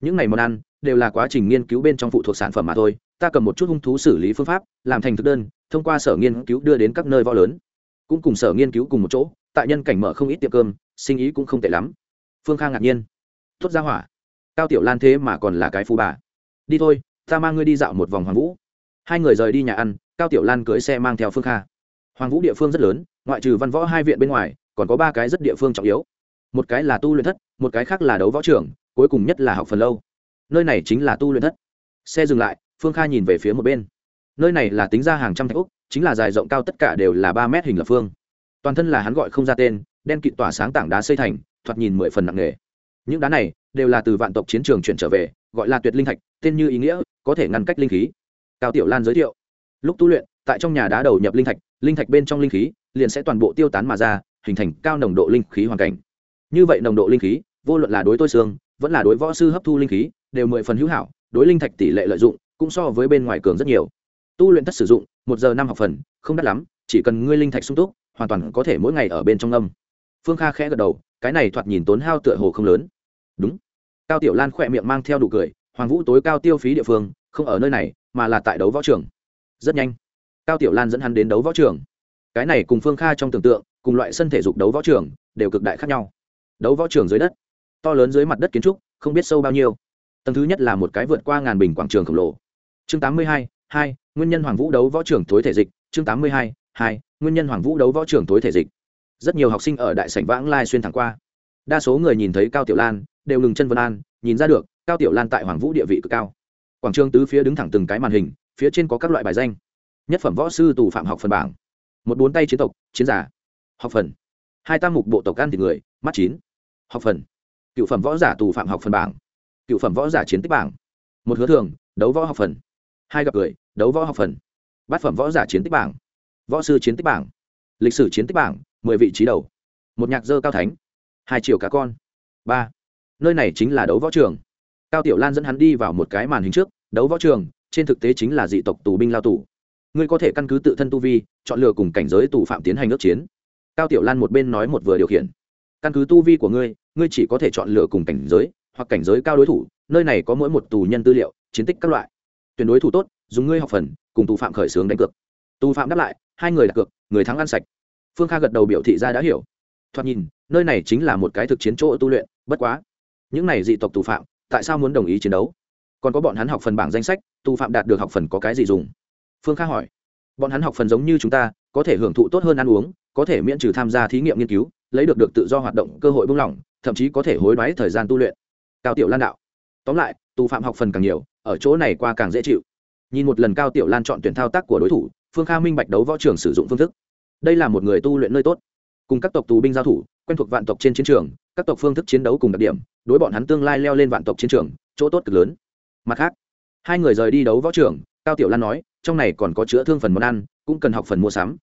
Những ngày món ăn, đều là quá trình nghiên cứu bên trong phụ thuộc sản phẩm mà thôi, ta cầm một chút hung thú xử lý phương pháp, làm thành thực đơn, thông qua sở nghiên cứu đưa đến các nơi võ lớn cũng cùng sở nghiên cứu cùng một chỗ, tại nhân cảnh mở không ít tiệm cơm, sinh ý cũng không tệ lắm. Phương khang ngạc nhiên. Thốt ra hỏa. Cao tiểu lan thế mà còn là cái phù bà. Đi thôi, ta mang ngươi đi dạo một vòng hoàng vũ. Hai người rời đi nhà ăn, cao tiểu lan cưới xe mang theo phương kha. Hoàng vũ địa phương rất lớn, ngoại trừ văn võ hai viện bên ngoài, còn có ba cái rất địa phương trọng yếu. Một cái là tu luyện thất, một cái khác là đấu võ trưởng cuối cùng nhất là học phần lâu. Nơi này chính là tu luyện thất. Xe dừng lại, phương kha nhìn về phía một bên. Nơi này là tính ra hàng trăm thạch úc chính là dài rộng cao tất cả đều là ba mét hình lập phương. Toàn thân là hắn gọi không ra tên, đen kịt tỏa sáng tảng đá xây thành, thoạt nhìn mười phần nặng nghề những đá này đều là từ vạn tộc chiến trường chuyển trở về, gọi là tuyệt linh thạch, tên như ý nghĩa, có thể ngăn cách linh khí. Cao tiểu lan giới thiệu, lúc tu luyện, tại trong nhà đá đầu nhập linh thạch linh thạch bên trong linh khí liền sẽ toàn bộ tiêu tán mà ra, hình thành cao nồng độ linh khí hoàn cảnh. Như vậy nồng độ linh khí, vô luận là đối tôi xương, vẫn là đối võ sư hấp thu linh khí, đều mười phần hữu hảo, đối linh thạch tỷ lệ lợi dụng cũng so với bên ngoài cường rất nhiều. Tu luyện thất sử dụng một giờ năm học phần, không đắt lắm, chỉ cần ngươi linh thạch sung túc, hoàn toàn có thể mỗi ngày ở bên trong âm. Phương kha khẽ gật đầu, cái này thoạt nhìn tốn hao tựa hồ không lớn. Đúng. Cao tiểu lan khỏe miệng mang theo đủ cười, hoàng vũ tối cao tiêu phí địa phương, không ở nơi này, mà là tại đấu võ trường. Rất nhanh. Cao tiểu lan dẫn hắn đến đấu võ trường. Cái này cùng phương kha trong tưởng tượng, cùng loại sân thể dục đấu võ trường, đều cực đại khác nhau. Đấu võ trường dưới đất, to lớn dưới mặt đất kiến trúc, không biết sâu bao nhiêu. Tầng thứ nhất là một cái vượt qua ngàn bình quảng trường khổng lồ. Chương tám mươi hai hai nguyên nhân hoàng vũ đấu võ trưởng tối thể dịch, chương tám mươi hai hai, nguyên nhân hoàng vũ đấu võ trưởng tối thể dịch. Rất nhiều học sinh ở đại sảnh vãng lai xuyên thẳng qua. Đa số người nhìn thấy cao tiểu lan, đều ngừng chân vân an, nhìn ra được, cao tiểu lan tại hoàng vũ địa vị cực cao. Quảng trường tứ phía đứng thẳng từng cái màn hình, phía trên có các loại bài danh. Nhất phẩm võ sư tù phạm học phần bảng. Một bốn tay chiến tộc, chiến giả. Học phần. Hai tam mục bộ tộc ăn thịt người, mắt chín. Học phần. Cựu phẩm võ giả tù phạm học phần bảng. Cựu phẩm võ giả chiến tích bảng. Một hứa thường, đấu võ học phần. Hai gặp cười đấu võ học phần. Bát phẩm võ giả chiến tích bảng. Võ sư chiến tích bảng. Lịch sử chiến tích bảng, mười vị trí đầu. Một nhạc dơ cao thánh. Hai triệu cá con. Ba. Nơi này chính là đấu võ trường. Cao tiểu lan dẫn hắn đi vào một cái màn hình trước, đấu võ trường, trên thực tế chính là dị tộc tù binh lao tù. Ngươi có thể căn cứ tự thân tu vi, chọn lựa cùng cảnh giới tù phạm tiến hành ước chiến. Cao tiểu lan một bên nói một vừa điều khiển. Căn cứ tu vi của ngươi ngươi chỉ có thể chọn lựa cùng cảnh giới, hoặc cảnh giới cao đối thủ, nơi này có mỗi một tù nhân tư liệu, chiến tích các loại. Tuyển đối thủ tốt dùng ngươi học phần, cùng tù phạm khởi xướng đánh cược. Tù phạm đáp lại, hai người đặt cược, người thắng ăn sạch. Phương kha gật đầu biểu thị ra đã hiểu. Thoạt nhìn, nơi này chính là một cái thực chiến chỗ tu luyện, bất quá. Những này dị tộc tù phạm, tại sao muốn đồng ý chiến đấu? Còn có bọn hắn học phần bảng danh sách, tù phạm đạt được học phần có cái gì dùng? Phương kha hỏi. Bọn hắn học phần giống như chúng ta, có thể hưởng thụ tốt hơn ăn uống, có thể miễn trừ tham gia thí nghiệm nghiên cứu, lấy được được tự do hoạt động, cơ hội buông lỏng, thậm chí có thể hối đoái thời gian tu luyện. Cao tiểu lan đạo. Tóm lại, tù phạm học phần càng nhiều, ở chỗ này qua càng dễ chịu nhìn một lần cao tiểu lan chọn tuyển thao tác của đối thủ, phương kha minh bạch đấu võ trường sử dụng phương thức. Đây là một người tu luyện nơi tốt. Cùng các tộc tù binh giao thủ, quen thuộc vạn tộc trên chiến trường, các tộc phương thức chiến đấu cùng đặc điểm, đối bọn hắn tương lai leo lên vạn tộc chiến trường, chỗ tốt cực lớn. Mặt khác, hai người rời đi đấu võ trường, cao tiểu lan nói, trong này còn có chữa thương phần món ăn, cũng cần học phần mua sắm.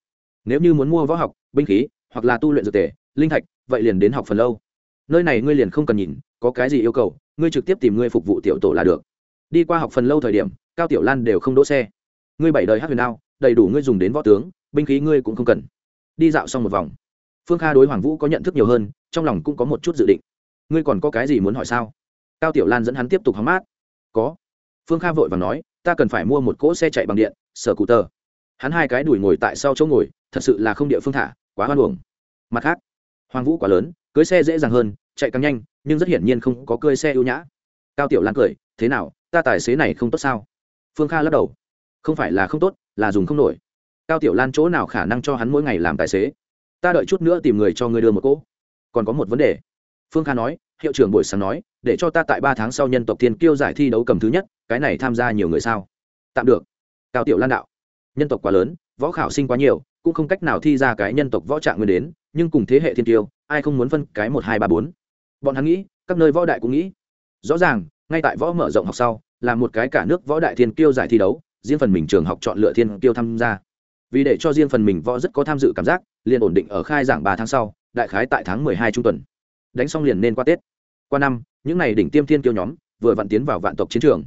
Nếu như muốn mua võ học, binh khí, hoặc là tu luyện dược tề, linh thạch, vậy liền đến học phần lâu. Nơi này ngươi liền không cần nhìn, có cái gì yêu cầu, ngươi trực tiếp tìm ngươi phục vụ tiểu tổ là được. Đi qua học phần lâu thời điểm cao tiểu lan đều không đỗ xe. Ngươi bảy đời hát huyền đao, đầy đủ ngươi dùng đến võ tướng, binh khí ngươi cũng không cần. Đi dạo xong một vòng, phương kha đối hoàng vũ có nhận thức nhiều hơn, trong lòng cũng có một chút dự định. Ngươi còn có cái gì muốn hỏi sao? Cao tiểu lan dẫn hắn tiếp tục hóng mát. Có. Phương kha vội và nói, ta cần phải mua một cỗ xe chạy bằng điện, sở cụ tờ. Hắn hai cái đuổi ngồi tại sau chỗ ngồi, thật sự là không địa phương thả, quá hoan hồng mặt khác, hoàng vũ quá lớn, cưới xe dễ dàng hơn, chạy càng nhanh, nhưng rất hiển nhiên không có cưới xe ưu nhã. Cao tiểu lan cười, thế nào, ta tài xế này không tốt sao? Phương kha lắc đầu. Không phải là không tốt, là dùng không nổi. Cao tiểu lan chỗ nào khả năng cho hắn mỗi ngày làm tài xế? Ta đợi chút nữa tìm người cho ngươi đưa một cỗ. Còn có một vấn đề. Phương kha nói, hiệu trưởng buổi sáng nói, để cho ta tại ba tháng sau nhân tộc thiên kiêu giải thi đấu cầm thứ nhất, cái này tham gia nhiều người sao? Tạm được. Cao tiểu lan đạo. Nhân tộc quá lớn, võ khảo sinh quá nhiều, cũng không cách nào thi ra cái nhân tộc võ trạng nguyên đến, nhưng cùng thế hệ thiên tiêu ai không muốn phân cái một hai ba bốn? Bọn hắn nghĩ, các nơi võ đại cũng nghĩ. Rõ ràng, ngay tại võ mở rộng học sau là một cái cả nước võ đại thiên kiêu giải thi đấu, riêng phần mình trường học chọn lựa thiên kiêu tham gia. Vì để cho riêng phần mình võ rất có tham dự cảm giác, liền ổn định ở khai giảng ba tháng sau, đại khái tại tháng mười hai trung tuần. Đánh xong liền nên qua tết. Qua năm, những n à y đỉnh tiêm thiên kiêu nhóm, vừa vặn tiến vào vạn tộc chiến trường.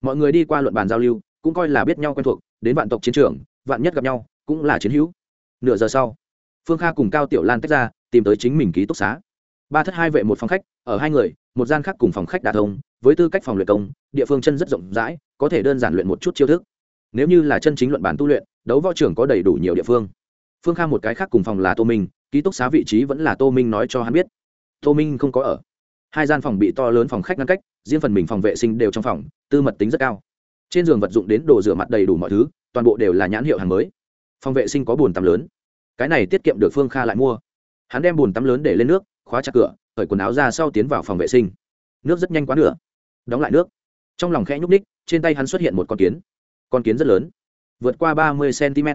Mọi người đi qua luận bàn giao lưu, cũng coi là biết nhau quen thuộc, đến vạn tộc chiến trường, vạn nhất gặp nhau, cũng là chiến hữu. Nửa giờ sau, phương kha cùng cao tiểu lan tách ra, tìm tới chính mình ký túc xá ba thất hai vệ một phòng khách, ở hai người, một gian khác cùng phòng khách đà thông, với tư cách phòng luyện công, địa phương chân rất rộng rãi, có thể đơn giản luyện một chút chiêu thức. Nếu như là chân chính luận bản tu luyện, đấu võ trưởng có đầy đủ nhiều địa phương. Phương kha một cái khác cùng phòng là tô minh, ký túc xá vị trí vẫn là tô minh nói cho hắn biết. Tô minh không có ở. Hai gian phòng bị to lớn phòng khách ngăn cách, riêng phần mình phòng vệ sinh đều trong phòng, tư mật tính rất cao. Trên giường vật dụng đến đồ rửa mặt đầy đủ mọi thứ, toàn bộ đều là nhãn hiệu hàng mới. Phòng vệ sinh có bồn tắm lớn. Cái này tiết kiệm được phương kha lại mua. Hắn đem bồn tắm lớn để lên nước khóa chặt cửa, cởi quần áo ra sau tiến vào phòng vệ sinh. Nước rất nhanh quá nửa. Đóng lại nước. Trong lòng khẽ nhúc ních trên tay hắn xuất hiện một con kiến. Con kiến rất lớn, vượt qua ba mươi cm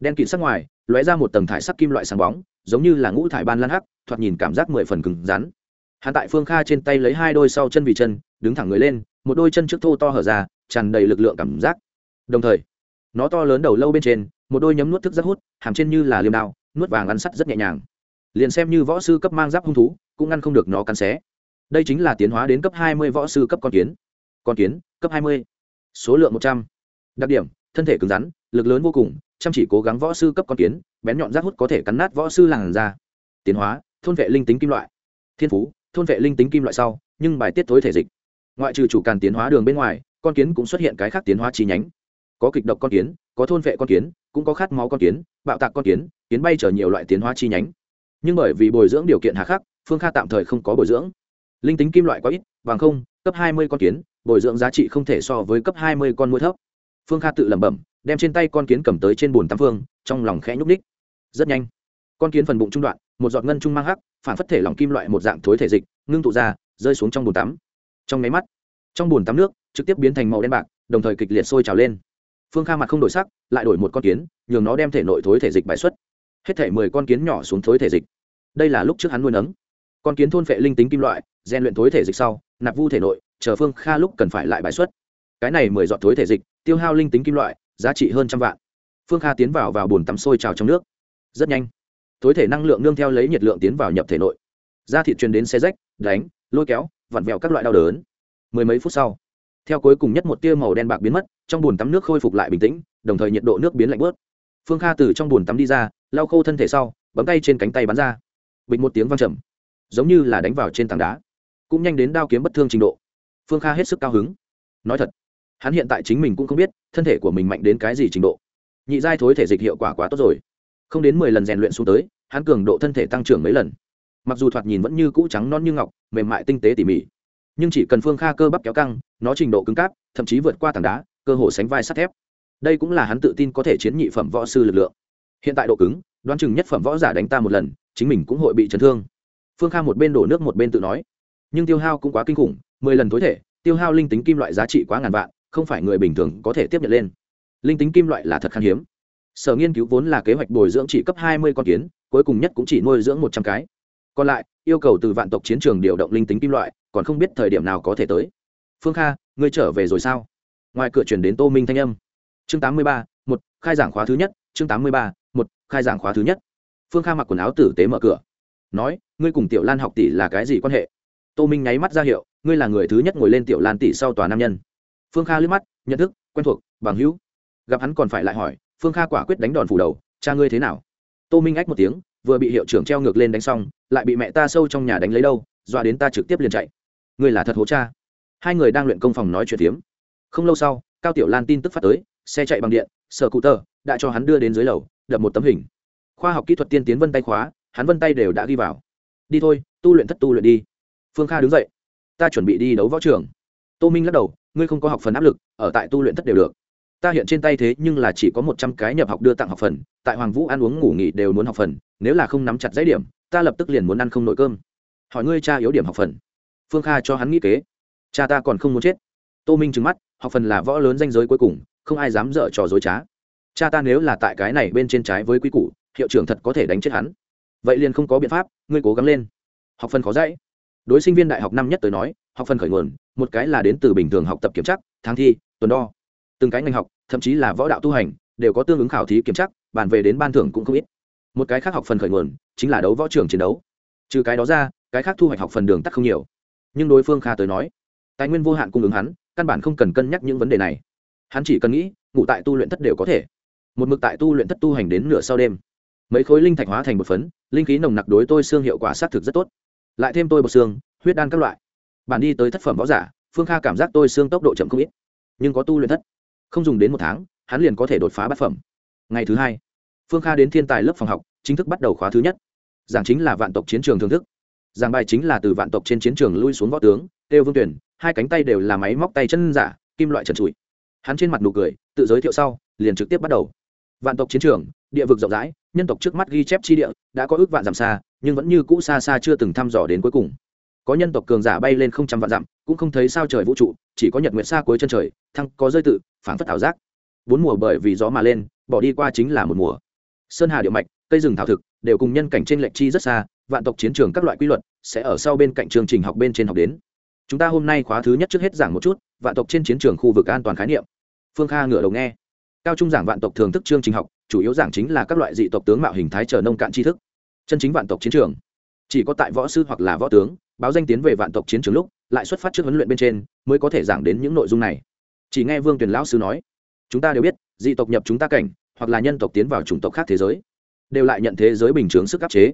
đen kịt sắc ngoài, lóe ra một tầng thải sắc kim loại sáng bóng, giống như là ngũ thải ban lan hắc, thoạt nhìn cảm giác mười phần cứng rắn. Hắn tại phương kha trên tay lấy hai đôi sau chân vì chân, đứng thẳng người lên, một đôi chân trước thô to hở ra, tràn đầy lực lượng cảm giác. Đồng thời, nó to lớn đầu lâu bên trên, một đôi nhấm nuốt thức rất hút, hàm trên như là liềm đao, nuốt vàng ăn sắt rất nhẹ nhàng liền xem như võ sư cấp mang giáp hung thú, cũng ngăn không được nó cắn xé. Đây chính là tiến hóa đến cấp hai mươi võ sư cấp con kiến. Con kiến, cấp hai mươi. Số lượng một trăm. Đặc điểm, thân thể cứng rắn, lực lớn vô cùng, chăm chỉ cố gắng võ sư cấp con kiến, bén nhọn rác hút có thể cắn nát võ sư làng ra tiến hóa, thôn vệ linh tính kim loại. Thiên phú, thôn vệ linh tính kim loại sau, nhưng bài tiết thối thể dịch. Ngoại trừ chủ càn tiến hóa đường bên ngoài, con kiến cũng xuất hiện cái khác tiến hóa chi nhánh. Có kịch độc con kiến, có thôn vệ con kiến, cũng có khát máu con kiến, bạo tạc con kiến kiến bay chở nhiều loại tiến hóa chi nhánh nhưng bởi vì bồi dưỡng điều kiện hạ khắc, phương kha tạm thời không có bồi dưỡng. Linh tính kim loại quá ít, bằng không, cấp hai mươi con kiến, bồi dưỡng giá trị không thể so với cấp hai mươi con mũi thấp. Phương kha tự lẩm bẩm, đem trên tay con kiến cầm tới trên bồn tam phương, trong lòng khẽ nhúc ních rất nhanh, con kiến phần bụng trung đoạn, một giọt ngân trung mang hắc, phản phất thể lòng kim loại một dạng thối thể dịch, ngưng tụ ra, rơi xuống trong bồn tắm. Trong máy mắt, trong bồn tắm nước trực tiếp biến thành màu đen bạc, đồng thời kịch liệt sôi trào lên. Phương kha mặt không đổi sắc, lại đổi một con kiến, nhường nó đem thể nội thối thể dịch bài xuất hết thể mười con kiến nhỏ xuống thối thể dịch. Đây là lúc trước hắn nuôi nấng. Con kiến thôn phệ linh tính kim loại rèn luyện thối thể dịch sau, nạp vu thể nội, chờ phương kha lúc cần phải lại bài xuất. Cái này mười dọn thối thể dịch, tiêu hao linh tính kim loại, giá trị hơn trăm vạn. Phương kha tiến vào vào bồn tắm sôi trào trong nước. Rất nhanh, thối thể năng lượng nương theo lấy nhiệt lượng tiến vào nhập thể nội. Da thịt truyền đến xe rách, đánh, lôi kéo, vặn vẹo các loại đau đớn. Mười mấy phút sau, theo cuối cùng nhất một tia màu đen bạc biến mất, trong bồn tắm nước khôi phục lại bình tĩnh, đồng thời nhiệt độ nước biến lạnh bớt. Phương kha từ trong bồn tắm đi ra lau khô thân thể sau, bấm tay trên cánh tay bắn ra. Bịch một tiếng văng trầm, giống như là đánh vào trên tảng đá, cũng nhanh đến đao kiếm bất thương trình độ. Phương kha hết sức cao hứng. Nói thật, hắn hiện tại chính mình cũng không biết thân thể của mình mạnh đến cái gì trình độ. Nhị giai thối thể dịch hiệu quả quá tốt rồi. Không đến mười lần rèn luyện xuống tới, hắn cường độ thân thể tăng trưởng mấy lần. Mặc dù thoạt nhìn vẫn như cũ trắng non như ngọc, mềm mại tinh tế tỉ mỉ, nhưng chỉ cần phương kha cơ bắp kéo căng, nó trình độ cứng cáp, thậm chí vượt qua tảng đá, cơ hồ sánh vai sắt thép. Đây cũng là hắn tự tin có thể chiến nhị phẩm võ sư lực lượng hiện tại độ cứng, đoán chừng nhất phẩm võ giả đánh ta một lần, chính mình cũng hội bị chấn thương. Phương kha một bên đổ nước một bên tự nói. Nhưng tiêu hao cũng quá kinh khủng, mười lần tối thể, tiêu hao linh tính kim loại giá trị quá ngàn vạn, không phải người bình thường có thể tiếp nhận lên. Linh tính kim loại là thật khan hiếm. Sở nghiên cứu vốn là kế hoạch bồi dưỡng chỉ cấp hai mươi con kiến, cuối cùng nhất cũng chỉ nuôi dưỡng một trăm cái. Còn lại, yêu cầu từ vạn tộc chiến trường điều động linh tính kim loại, còn không biết thời điểm nào có thể tới. Phương kha, ngươi trở về rồi sao? Ngoài cửa chuyển đến tô minh thanh âm. Chương tám mươi ba, một, khai giảng khóa thứ nhất, chương tám mươi ba khai giảng khóa thứ nhất. Phương kha mặc quần áo tử tế mở cửa. Nói, ngươi cùng tiểu lan học tỷ là cái gì quan hệ? Tô minh nháy mắt ra hiệu, ngươi là người thứ nhất ngồi lên tiểu lan tỷ sau tòa nam nhân. Phương kha liếc mắt, nhận thức, quen thuộc, bằng hữu. Gặp hắn còn phải lại hỏi, phương kha quả quyết đánh đòn phủ đầu, cha ngươi thế nào? Tô minh ách một tiếng, vừa bị hiệu trưởng treo ngược lên đánh xong, lại bị mẹ ta sâu trong nhà đánh lấy đâu, dọa đến ta trực tiếp liền chạy. Ngươi là thật hố cha. Hai người đang luyện công phòng nói chuyện tiếm. không lâu sau, cao tiểu lan tin tức phát tới, xe chạy bằng điện, sở cụ tờ, đã cho hắn đưa đến dưới lầu đập một tấm hình. Khoa học kỹ thuật tiên tiến vân tay khóa, hắn vân tay đều đã ghi vào. Đi thôi, tu luyện thất tu luyện đi. Phương kha đứng dậy. Ta chuẩn bị đi đấu võ trường. Tô minh lắc đầu, ngươi không có học phần áp lực, ở tại tu luyện thất đều được. Ta hiện trên tay thế nhưng là chỉ có một trăm cái nhập học đưa tặng học phần, tại hoàng vũ ăn uống ngủ nghỉ đều muốn học phần, nếu là không nắm chặt giấy điểm, ta lập tức liền muốn ăn không nội cơm. Hỏi ngươi cha yếu điểm học phần. Phương kha cho hắn nghĩ kế. Cha ta còn không muốn chết. Tô minh trừng mắt, học phần là võ lớn danh giới cuối cùng, không ai dám dở trò dối trá cha ta nếu là tại cái này bên trên trái với quy củ, hiệu trưởng thật có thể đánh chết hắn. Vậy liền không có biện pháp, ngươi cố gắng lên. Học phần khó dãy đối sinh viên đại học năm nhất tới nói, học phần khởi nguồn, một cái là đến từ bình thường học tập kiểm tra, tháng thi, tuần đo. Từng cái ngành học, thậm chí là võ đạo tu hành, đều có tương ứng khảo thí kiểm tra, bàn về đến ban thưởng cũng không ít. Một cái khác học phần khởi nguồn, chính là đấu võ trường chiến đấu. Trừ cái đó ra, cái khác thu hoạch học phần đường tắt không nhiều. Nhưng đối phương kha tới nói, tài nguyên vô hạn cung ứng hắn, căn bản không cần cân nhắc những vấn đề này. Hắn chỉ cần nghĩ, ngủ tại tu luyện thất đều có thể một mực tại tu luyện thất tu hành đến nửa sau đêm. Mấy khối linh thạch hóa thành một phấn, linh khí nồng nặc đối tôi xương hiệu quả xác thực rất tốt. Lại thêm tôi bột xương, huyết đan các loại. Bản đi tới thất phẩm võ giả, phương kha cảm giác tôi xương tốc độ chậm không ít. Nhưng có tu luyện thất, không dùng đến một tháng, hắn liền có thể đột phá bát phẩm. Ngày thứ hai, phương kha đến thiên tài lớp phòng học, chính thức bắt đầu khóa thứ nhất. Giảng chính là vạn tộc chiến trường thưởng thức. Giảng bài chính là từ vạn tộc trên chiến trường lui xuống võ tướng, têu vương tuyển, hai cánh tay đều là máy móc tay chân giả, kim loại trần trụi. Hắn trên mặt nụ cười, tự giới thiệu sau, liền trực tiếp bắt đầu vạn tộc chiến trường, địa vực rộng rãi, nhân tộc trước mắt ghi chép chi địa, đã có ước vạn dặm xa, nhưng vẫn như cũ xa xa chưa từng thăm dò đến cuối cùng. Có nhân tộc cường giả bay lên không trăm vạn dặm, cũng không thấy sao trời vũ trụ, chỉ có nhật nguyệt xa cuối chân trời, thăng có rơi tự phản phất ảo giác. Bốn mùa bởi vì gió mà lên, bỏ đi qua chính là một mùa. Sơn hà điệu mạch, cây rừng thảo thực, đều cùng nhân cảnh trên lệch chi rất xa, vạn tộc chiến trường các loại quy luật, sẽ ở sau bên cạnh chương trình học bên trên học đến. Chúng ta hôm nay khóa thứ nhất trước hết giảng một chút, vạn tộc trên chiến trường khu vực an toàn khái niệm. Phương kha ngửa đầu nghe cao trung giảng vạn tộc thường thức chương trình học, chủ yếu giảng chính là các loại dị tộc tướng mạo hình thái trở nông cạn tri thức. Chân chính vạn tộc chiến trường. Chỉ có tại võ sư hoặc là võ tướng, báo danh tiến về vạn tộc chiến trường lúc, lại xuất phát trước huấn luyện bên trên, mới có thể giảng đến những nội dung này. Chỉ nghe vương tuyền lão sư nói, chúng ta đều biết, dị tộc nhập chúng ta cảnh, hoặc là nhân tộc tiến vào chủng tộc khác thế giới, đều lại nhận thế giới bình chướng sức áp chế.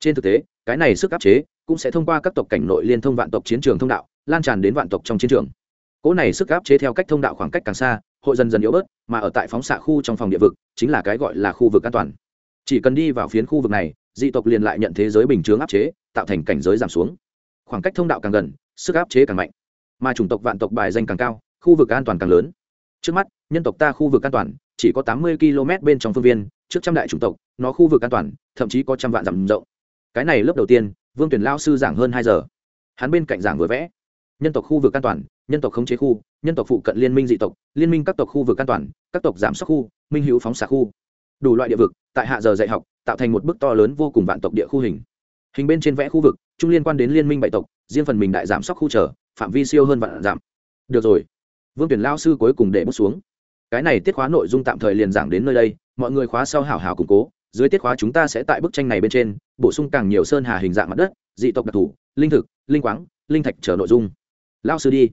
Trên thực tế, cái này sức áp chế cũng sẽ thông qua các tộc cảnh nội liên thông vạn tộc chiến trường thông đạo, lan tràn đến vạn tộc trong chiến trường cỗ này sức áp chế theo cách thông đạo khoảng cách càng xa, hội dần dần yếu bớt, mà ở tại phóng xạ khu trong phòng địa vực, chính là cái gọi là khu vực an toàn. Chỉ cần đi vào phiến khu vực này, dị tộc liền lại nhận thế giới bình chướng áp chế, tạo thành cảnh giới giảm xuống. Khoảng cách thông đạo càng gần, sức áp chế càng mạnh, mà chủng tộc vạn tộc bài danh càng cao, khu vực an toàn càng lớn. Trước mắt, nhân tộc ta khu vực an toàn, chỉ có tám mươi km bên trong phương viên, trước trăm đại chủng tộc, nó khu vực an toàn, thậm chí có trăm vạn dặm rộng. Cái này lớp đầu tiên, vương tuyển lao sư giảng hơn hai giờ. Hắn bên cạnh giảng vừa vẽ nhân tộc khu vực an toàn, nhân tộc khống chế khu, nhân tộc phụ cận liên minh dị tộc, liên minh các tộc khu vực an toàn, các tộc giảm sắc khu, minh hữu phóng xạ khu. Đủ loại địa vực, tại hạ giờ dạy học, tạo thành một bức to lớn vô cùng vạn tộc địa khu hình. Hình bên trên vẽ khu vực, chung liên quan đến liên minh bảy tộc, riêng phần mình đại giảm sóc khu trở, phạm vi siêu hơn vạn giảm. Được rồi. Vương tuyển lao sư cuối cùng để bước xuống. Cái này tiết khóa nội dung tạm thời liền giảng đến nơi đây, mọi người khóa sau hảo hảo củng cố, dưới tiết khóa chúng ta sẽ tại bức tranh này bên trên, bổ sung càng nhiều sơn hà hình dạng mặt đất, dị tộc đặc thù, linh thực, linh quáng, linh thạch trở nội dung lao sư đi.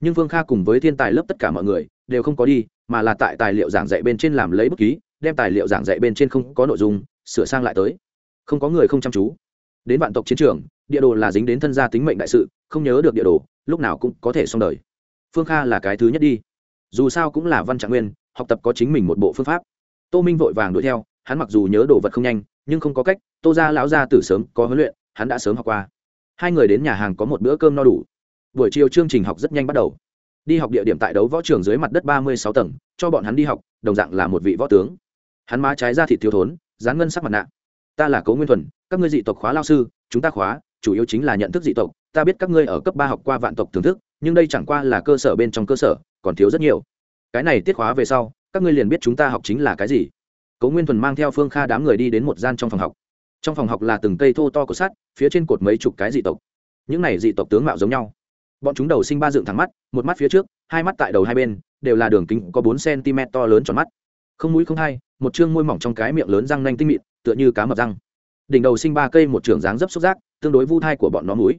Nhưng vương kha cùng với thiên tài lớp tất cả mọi người đều không có đi, mà là tại tài liệu giảng dạy bên trên làm lấy bút ký, đem tài liệu giảng dạy bên trên không có nội dung, sửa sang lại tới. Không có người không chăm chú. Đến vạn tộc chiến trường, địa đồ là dính đến thân gia tính mệnh đại sự, không nhớ được địa đồ, lúc nào cũng có thể xong đời. Phương kha là cái thứ nhất đi. Dù sao cũng là văn trạng nguyên, học tập có chính mình một bộ phương pháp. Tô minh vội vàng đuổi theo, hắn mặc dù nhớ đồ vật không nhanh, nhưng không có cách, tô ra lão ra từ sớm có huấn luyện, hắn đã sớm học qua. Hai người đến nhà hàng có một bữa cơm no đủ buổi chiều chương trình học rất nhanh bắt đầu. Đi học địa điểm tại đấu võ trường dưới mặt đất ba mươi sáu tầng, cho bọn hắn đi học, đồng dạng là một vị võ tướng. Hắn má trái ra thịt thiếu thốn dán ngân sắc mặt nạ. Ta là cấu nguyên thuần, các ngươi dị tộc khóa lao sư, chúng ta khóa, chủ yếu chính là nhận thức dị tộc. Ta biết các ngươi ở cấp ba học qua vạn tộc thưởng thức, nhưng đây chẳng qua là cơ sở bên trong cơ sở, còn thiếu rất nhiều. Cái này tiết khóa về sau, các ngươi liền biết chúng ta học chính là cái gì. Cấu nguyên thuần mang theo phương kha đám người đi đến một gian trong phòng học. Trong phòng học là từng cây thô to của sắt, phía trên cột mấy chục cái dị tộc. Những này dị tộc tướng mạo giống nhau bọn chúng đầu sinh ba dựng thẳng mắt, một mắt phía trước, hai mắt tại đầu hai bên, đều là đường kính có bốn cm to lớn tròn mắt. Không mũi không hai, một chương môi mỏng trong cái miệng lớn răng nanh tinh mịn, tựa như cá mập răng. Đỉnh đầu sinh ba cây một trường dáng dấp xúc giác, tương đối vu thai của bọn nó mũi.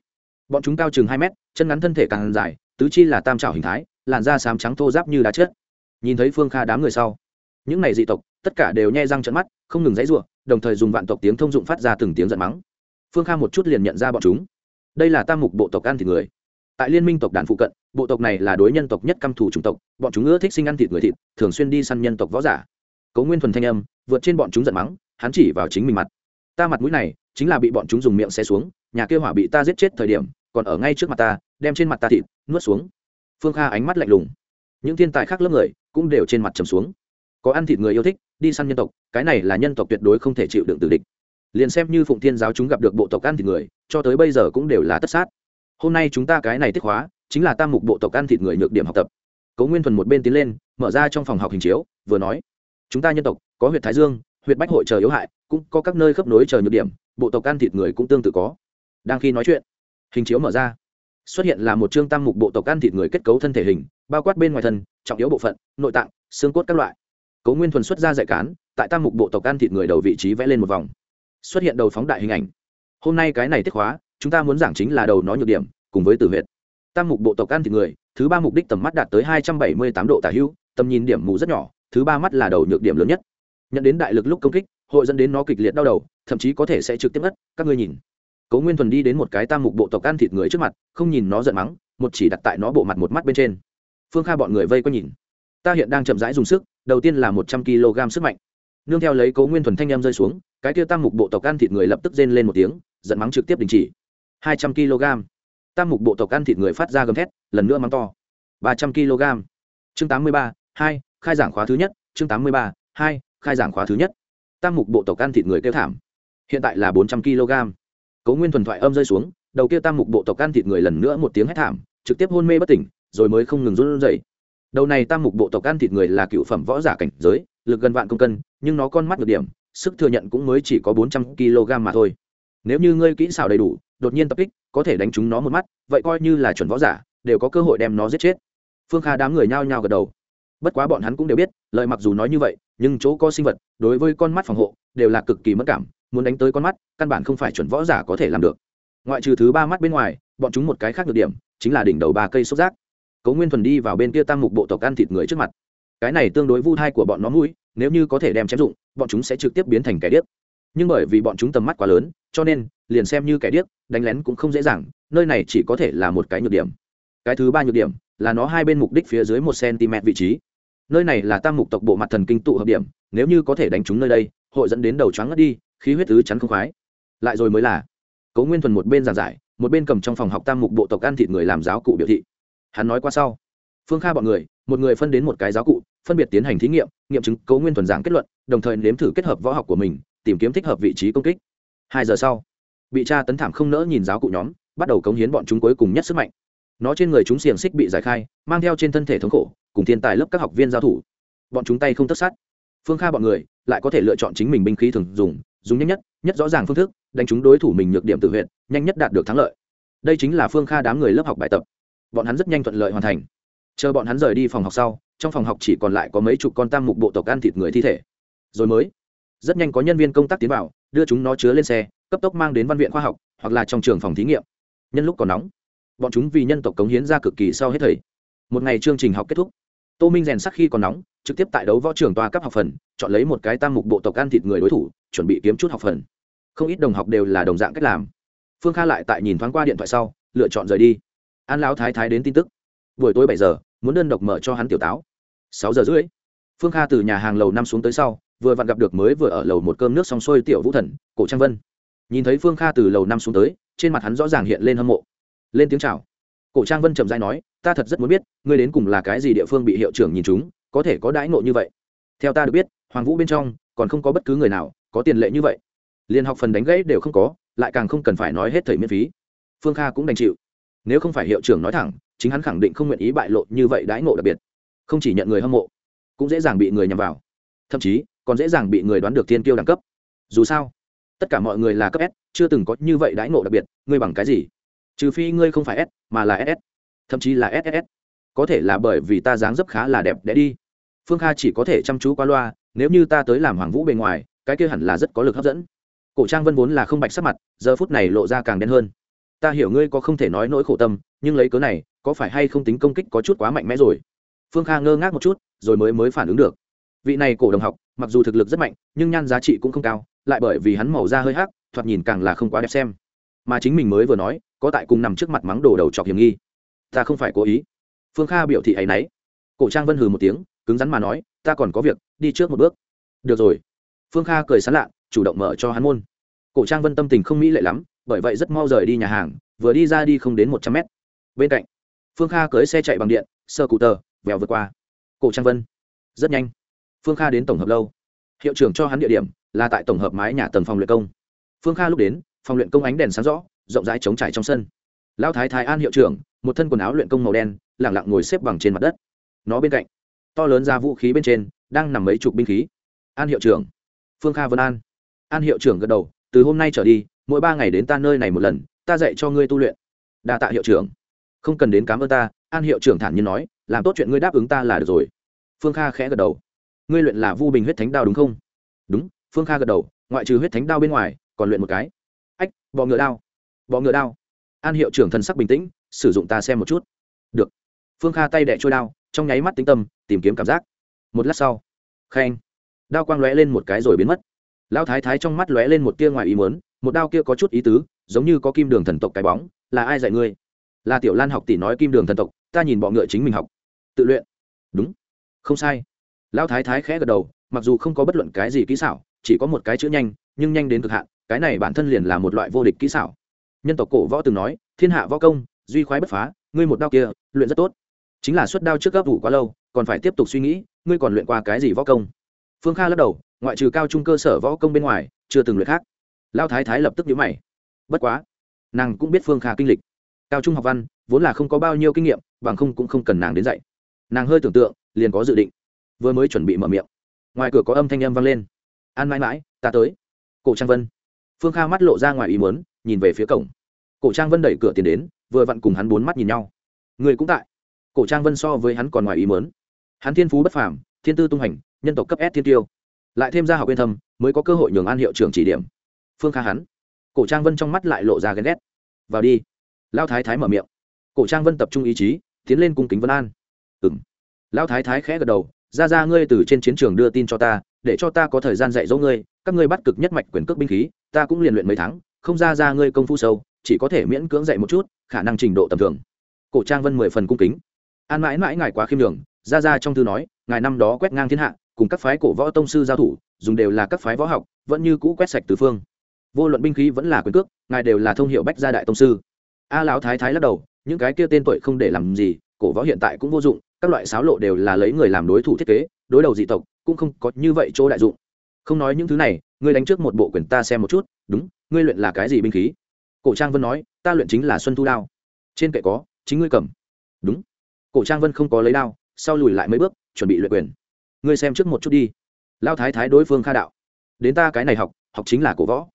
Bọn chúng cao chừng hai mét, chân ngắn thân thể càng dài, tứ chi là tam trảo hình thái, làn da xám trắng thô giáp như đá chết. Nhìn thấy phương kha đám người sau, những này dị tộc, tất cả đều nhai răng trận mắt, không ngừng dãy r u ộ đồng thời dùng vạn tộc tiếng thông dụng phát ra từng tiếng giận mắng. Phương kha một chút liền nhận ra bọn chúng. Đây là tam mục bộ tộc ăn thịt người tại liên minh tộc đàn phụ cận, bộ tộc này là đối nhân tộc nhất căm thù chủng tộc, bọn chúng ưa thích sinh ăn thịt người thịt, thường xuyên đi săn nhân tộc võ giả. Cấu nguyên thuần thanh âm, vượt trên bọn chúng giận mắng, hắn chỉ vào chính mình mặt. Ta mặt mũi này, chính là bị bọn chúng dùng miệng xe xuống, nhà kêu hỏa bị ta giết chết thời điểm, còn ở ngay trước mặt ta, đem trên mặt ta thịt, nuốt xuống. Phương kha ánh mắt lạnh lùng. Những thiên tài khác lớp người, cũng đều trên mặt trầm xuống. Có ăn thịt người yêu thích, đi săn nhân tộc, cái này là nhân tộc tuyệt đối không thể chịu đựng tử địch. Liền xem như phụng thiên giáo chúng gặp được bộ tộc ăn thịt người, cho tới bây giờ cũng đều là tất sát hôm nay chúng ta cái này tiết hóa, chính là tam mục bộ tộc ăn thịt người nhược điểm học tập. Cố nguyên thuần một bên tiến lên, mở ra trong phòng học hình chiếu, vừa nói, chúng ta nhân tộc, có huyện thái dương huyện bách hội chờ yếu hại, cũng có các nơi khớp nối chờ nhược điểm, bộ tộc ăn thịt người cũng tương tự có. Đang khi nói chuyện, hình chiếu mở ra, xuất hiện là một chương tam mục bộ tộc ăn thịt người kết cấu thân thể hình, bao quát bên ngoài thân, trọng yếu bộ phận, nội tạng, xương cốt các loại. Cố nguyên thuần xuất ra dạy cán, tại tam mục bộ tộc ăn thịt người đầu vị trí vẽ lên một vòng, xuất hiện đầu phóng đại hình ảnh. Hôm nay cái này tiết hóa chúng ta muốn giảng chính là đầu nó nhược điểm, cùng với tử huyệt. Tam mục bộ tộc ăn thịt người, thứ ba mục đích tầm mắt đạt tới hai trăm bảy mươi tám độ tả hữu, tầm nhìn điểm mù rất nhỏ, thứ ba mắt là đầu nhược điểm lớn nhất. Nhận đến đại lực lúc công kích, hội dẫn đến nó kịch liệt đau đầu, thậm chí có thể sẽ trực tiếp mất các ngươi nhìn. Cố nguyên thuần đi đến một cái tam mục bộ tộc ăn thịt người trước mặt, không nhìn nó giận mắng, một chỉ đặt tại nó bộ mặt một mắt bên trên. Phương kha bọn người vây quanh nhìn. Ta hiện đang chậm rãi dùng sức, đầu tiên là một trăm kg sức mạnh. Nương theo lấy cố nguyên thuần thanh em rơi xuống, cái tiêu tam mục bộ tộc ăn thịt người lập tức rên lên một tiếng, giận mắng trực tiếp đình chỉ hai trăm kg. Tam mục bộ tộc ăn thịt người phát ra gầm thét, lần nữa mắng to. ba trăm kg. Chương tám mươi ba, hai, khai giảng khóa thứ nhất. Chương tám mươi ba, hai, khai giảng khóa thứ nhất. Tam mục bộ tộc ăn thịt người kêu thảm. Hiện tại là bốn trăm kg. Cố nguyên thuần thoại âm rơi xuống, đầu kia tam mục bộ tộc ăn thịt người lần nữa một tiếng hét thảm, trực tiếp hôn mê bất tỉnh, rồi mới không ngừng run rẩy. Đầu này tam mục bộ tộc ăn thịt người là cựu phẩm võ giả cảnh giới, lực gần vạn công cân, nhưng nó con mắt được điểm, sức thừa nhận cũng mới chỉ có bốn trăm kg mà thôi. Nếu như ngươi kỹ xảo đầy đủ đột nhiên tập kích, có thể đánh trúng nó một mắt, vậy coi như là chuẩn võ giả, đều có cơ hội đem nó giết chết. Phương kha đám người nhao nhao gật đầu. Bất quá bọn hắn cũng đều biết lợi mặc dù nói như vậy, nhưng chỗ có sinh vật, đối với con mắt phòng hộ, đều là cực kỳ mất cảm, muốn đánh tới con mắt, căn bản không phải chuẩn võ giả có thể làm được. Ngoại trừ thứ ba mắt bên ngoài, bọn chúng một cái khác được điểm, chính là đỉnh đầu ba cây xúc giác. Cấu nguyên thuần đi vào bên kia tăng mục bộ tộc ăn thịt người trước mặt. Cái này tương đối vu thai của bọn nó mũi, nếu như có thể đem chém dụng, bọn chúng sẽ trực tiếp biến thành kẻ điếc. Nhưng bởi vì bọn chúng tầm mắt quá lớn, cho nên liền xem như kẻ điếc, đánh lén cũng không dễ dàng, nơi này chỉ có thể là một cái nhược điểm. Cái thứ ba nhược điểm là nó hai bên mục đích phía dưới một cm vị trí. Nơi này là tam mục tộc bộ mặt thần kinh tụ hợp điểm, nếu như có thể đánh chúng nơi đây, hội dẫn đến đầu choáng ngất đi, khí huyết tứ chắn không khoái. Lại rồi mới là, cố nguyên thuần một bên giảng giải, một bên cầm trong phòng học tam mục bộ tộc ăn thịt người làm giáo cụ biểu thị. Hắn nói qua sau. Phương kha bọn người, một người phân đến một cái giáo cụ, phân biệt tiến hành thí nghiệm nghiệm chứng cố nguyên thuần giảng kết luận, đồng thời nếm thử kết hợp võ học của mình, tìm kiếm thích hợp vị trí công kích. Hai giờ sau bị cha tấn thảm không nỡ nhìn giáo cụ nhóm, bắt đầu cống hiến bọn chúng cuối cùng nhất sức mạnh. Nó trên người chúng xiềng xích bị giải khai, mang theo trên thân thể thống khổ, cùng thiên tài lớp các học viên giao thủ. Bọn chúng tay không tất sát. Phương kha bọn người lại có thể lựa chọn chính mình binh khí thường dùng dùng nhanh nhất nhất rõ ràng phương thức, đánh chúng đối thủ mình nhược điểm tự huyện nhanh nhất đạt được thắng lợi. Đây chính là phương kha đám người lớp học bài tập. Bọn hắn rất nhanh thuận lợi hoàn thành. Chờ bọn hắn rời đi phòng học sau, trong phòng học chỉ còn lại có mấy chục con tam mục bộ tộc ăn thịt người thi thể. Rồi mới, rất nhanh có nhân viên công tác tiến vào, đưa chúng nó chứa lên xe cấp tốc mang đến văn viện khoa học, hoặc là trong trường phòng thí nghiệm. Nhân lúc còn nóng, bọn chúng vì nhân tộc cống hiến ra cực kỳ sau hết thời một ngày chương trình học kết thúc. Tô minh rèn sắc khi còn nóng, trực tiếp tại đấu võ trường toa cấp học phần, chọn lấy một cái tam mục bộ tộc ăn thịt người đối thủ, chuẩn bị kiếm chút học phần. Không ít đồng học đều là đồng dạng cách làm. Phương kha lại tại nhìn thoáng qua điện thoại sau, lựa chọn rời đi. An lão thái thái đến tin tức. Buổi tối bảy giờ, muốn đơn độc mở cho hắn tiểu táo. Sáu giờ rưỡi. Phương kha từ nhà hàng lầu năm xuống tới sau, vừa vặn gặp được mới vừa ở lầu một cơm nước xong xuôi tiểu vũ thần, cổ trang vân nhìn thấy phương kha từ lầu năm xuống tới, trên mặt hắn rõ ràng hiện lên hâm mộ. Lên tiếng chào. Cổ trang vân trầm dai nói, ta thật rất muốn biết, ngươi đến cùng là cái gì địa phương bị hiệu trưởng nhìn chúng, có thể có đãi ngộ như vậy? Theo ta được biết, hoàng vũ bên trong còn không có bất cứ người nào có tiền lệ như vậy. Liền học phần đánh gãy đều không có, lại càng không cần phải nói hết thời miễn phí. Phương kha cũng đành chịu. Nếu không phải hiệu trưởng nói thẳng, chính hắn khẳng định không nguyện ý bại lộ như vậy đãi ngộ đặc biệt. Không chỉ nhận người hâm mộ, cũng dễ dàng bị người nhằm vào. Thậm chí còn dễ dàng bị người đoán được tiên tiêu đẳng cấp. Dù sao tất cả mọi người là cấp s, chưa từng có như vậy đãi ngộ đặc biệt, ngươi bằng cái gì? Trừ phi ngươi không phải s, mà là ss thậm chí là ss có thể là bởi vì ta dáng dấp khá là đẹp đẽ đi. Phương kha chỉ có thể chăm chú qua loa, nếu như ta tới làm hoàng vũ bề ngoài, cái kia hẳn là rất có lực hấp dẫn. Cổ trang vân vốn là không bạch sắc mặt, giờ phút này lộ ra càng đen hơn. Ta hiểu ngươi có không thể nói nỗi khổ tâm, nhưng lấy cớ này, có phải hay không tính công kích có chút quá mạnh mẽ rồi? Phương kha ngơ ngác một chút, rồi mới mới phản ứng được. Vị này cổ đồng học, mặc dù thực lực rất mạnh, nhưng nhan giá trị cũng không cao lại bởi vì hắn màu da hơi hắc, thoạt nhìn càng là không quá đẹp xem. Mà chính mình mới vừa nói, có tại cùng nằm trước mặt mắng đồ đầu chọc hiểm nghi. Ta không phải cố ý. Phương kha biểu thị ấ y n ấ y cổ trang vân hừ một tiếng, cứng rắn mà nói, ta còn có việc, đi trước một bước. Được rồi. Phương kha cười sán lạ, chủ động mở cho hắn môn. Cổ trang vân tâm tình không mỹ lệ lắm, bởi vậy rất mau rời đi nhà hàng, vừa đi ra đi không đến một trăm mét. Bên cạnh, phương kha cưới xe chạy bằng điện, sơ cụ tờ, vèo vượt qua. Cổ trang vân. Rất nhanh. Phương kha đến tổng hợp lâu. Hiệu trưởng cho hắn địa điểm là tại tổng hợp mái nhà tầng phòng luyện công. Phương kha lúc đến, phòng luyện công ánh đèn sáng rõ, rộng rãi trống trải trong sân. Lão thái thái an hiệu trưởng, một thân quần áo luyện công màu đen, lẳng lặng ngồi xếp bằng trên mặt đất. Nó bên cạnh, to lớn ra vũ khí bên trên, đang nằm mấy chục binh khí. An hiệu trưởng. Phương kha vân an. An hiệu trưởng gật đầu, từ hôm nay trở đi, mỗi ba ngày đến ta nơi này một lần, ta dạy cho ngươi tu luyện. Đa tạ hiệu trưởng. Không cần đến cám ơn ta, an hiệu trưởng thản nhiên nói, làm tốt chuyện ngươi đáp ứng ta là được rồi. Phương kha khẽ gật đầu. Ngươi luyện là vu bình huyết thánh đao đúng không? Đúng phương kha gật đầu, ngoại trừ huyết thánh đao bên ngoài, còn luyện một cái. Ách, bọ ngựa đao. Bọ ngựa đao. An hiệu trưởng thần sắc bình tĩnh, sử dụng ta xem một chút. Được. Phương kha tay đẻ trôi đao, trong nháy mắt tính tâm, tìm kiếm cảm giác. Một lát sau, khen. Đao quang lóe lên một cái rồi biến mất. Lão thái thái trong mắt lóe lên một tia ngoài ý muốn, một đao kia có chút ý tứ, giống như có kim đường thần tộc cái bóng, là ai dạy ngươi? Là tiểu lan học tỷ nói kim đường thần tộc, ta nhìn bọ ngựa chính mình học. Tự luyện. Đúng. Không sai. Lão thái thái khẽ gật đầu, mặc dù không có bất luận cái gì kỹ xảo chỉ có một cái chữ nhanh, nhưng nhanh đến cực hạn, cái này bản thân liền là một loại vô địch kỹ xảo. Nhân tộc cổ võ từng nói, thiên hạ võ công, duy khoái bất phá, ngươi một đao kia, luyện rất tốt. Chính là suất đao trước gấp vụ quá lâu, còn phải tiếp tục suy nghĩ, ngươi còn luyện qua cái gì võ công? Phương kha lắc đầu, ngoại trừ cao trung cơ sở võ công bên ngoài, chưa từng luyện khác. Lao thái thái lập tức nhíu mày. Bất quá, nàng cũng biết phương kha kinh lịch. Cao trung học văn, vốn là không có bao nhiêu kinh nghiệm, bằng không cũng không cần nàng đến dạy. Nàng hơi tưởng tượng, liền có dự định. Vừa mới chuẩn bị mở miệng, ngoài cửa có âm thanh âm vang lên an mãi mãi, ta tới. Cổ trang vân. Phương kha mắt lộ ra ngoài ý muốn, nhìn về phía cổng. Cổ trang vân đẩy cửa tiền đến, vừa vặn cùng hắn bốn mắt nhìn nhau. Người cũng tại. Cổ trang vân so với hắn còn ngoài ý muốn. Hắn thiên phú bất phàm, thiên tư tung hành, nhân tộc cấp s thiên tiêu. Lại thêm ra học yên thâm, mới có cơ hội nhường an hiệu trưởng chỉ điểm. Phương kha hắn. Cổ trang vân trong mắt lại lộ ra ghen ghét. Vào đi. Lao thái thái mở miệng. Cổ trang vân tập trung ý chí, tiến lên cung kính vân an. Ừ m lao thái thái khẽ gật đầu. Ra ra, ngươi từ trên chiến trường đưa tin cho ta để cho ta có thời gian dạy dỗ ngươi, các ngươi bắt cực nhất mạch quyền cước binh khí, ta cũng liền luyện mấy tháng, không ra ra ngươi công phu sâu, chỉ có thể miễn cưỡng dạy một chút, khả năng trình độ tầm thường. Cổ trang vân mười phần cung kính. An mãi mãi ngài quá khiêm đường ra ra trong thư nói, ngài năm đó quét ngang thiên hạ, cùng các phái cổ võ tông sư giao thủ, dùng đều là các phái võ học, vẫn như cũ quét sạch tứ phương. Vô luận binh khí vẫn là quyền cước, ngài đều là thông hiệu bách gia đại tông sư. A lão thái thái lắc đầu, những cái kia tên tuổi không để làm gì, cổ võ hiện tại cũng vô dụng, các loại sáo lộ đều là lấy người làm đối thủ thiết kế đối đầu dị tộc cũng không có như vậy chỗ đại dụng. Không nói những thứ này, ngươi đánh trước một bộ quyền ta xem một chút, đúng, ngươi luyện là cái gì binh khí? Cổ trang vân nói, ta luyện chính là xuân thu đao. Trên kệ có, chính ngươi cầm. Đúng. Cổ trang vân không có lấy đao, sau lùi lại mấy bước, chuẩn bị luyện quyền. Ngươi xem trước một chút đi. Lao thái thái đối phương kha đạo. Đến ta cái này học học chính là cổ võ.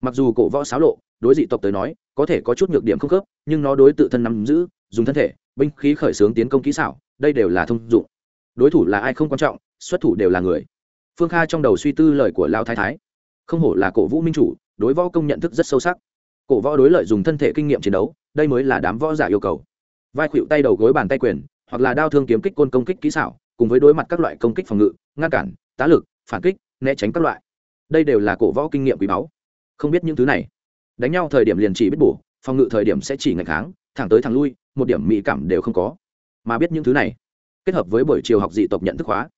Mặc dù cổ võ xáo lộ, đối dị tộc tới nói, có thể có chút nhược điểm không khớp, nhưng nó đối tự thân nắm giữ, dùng thân thể, binh khí khởi xướng tiến công kỹ xảo, đây đều là thông dụng đối thủ là ai không quan trọng, xuất thủ đều là người. Phương kha trong đầu suy tư lời của lao thái thái. Không hổ là cổ vũ minh chủ, đối võ công nhận thức rất sâu sắc. Cổ võ đối lợi dùng thân thể kinh nghiệm chiến đấu, đây mới là đám võ giả yêu cầu. Vai khuỵu tay đầu gối bàn tay quyền, hoặc là đao thương kiếm kích côn công kích kỹ xảo, cùng với đối mặt các loại công kích phòng ngự, ngăn cản, tá lực, phản kích, né tránh các loại. Đây đều là cổ võ kinh nghiệm quý báu. Không biết những thứ này. Đánh nhau thời điểm liền chỉ biết bổ, phòng ngự thời điểm sẽ chỉ ngày kháng, thẳng tới thẳng lui, một điểm mỹ cảm đều không có. Mà biết những thứ này kết hợp với buổi chiều học dị tộc nhận thức hóa.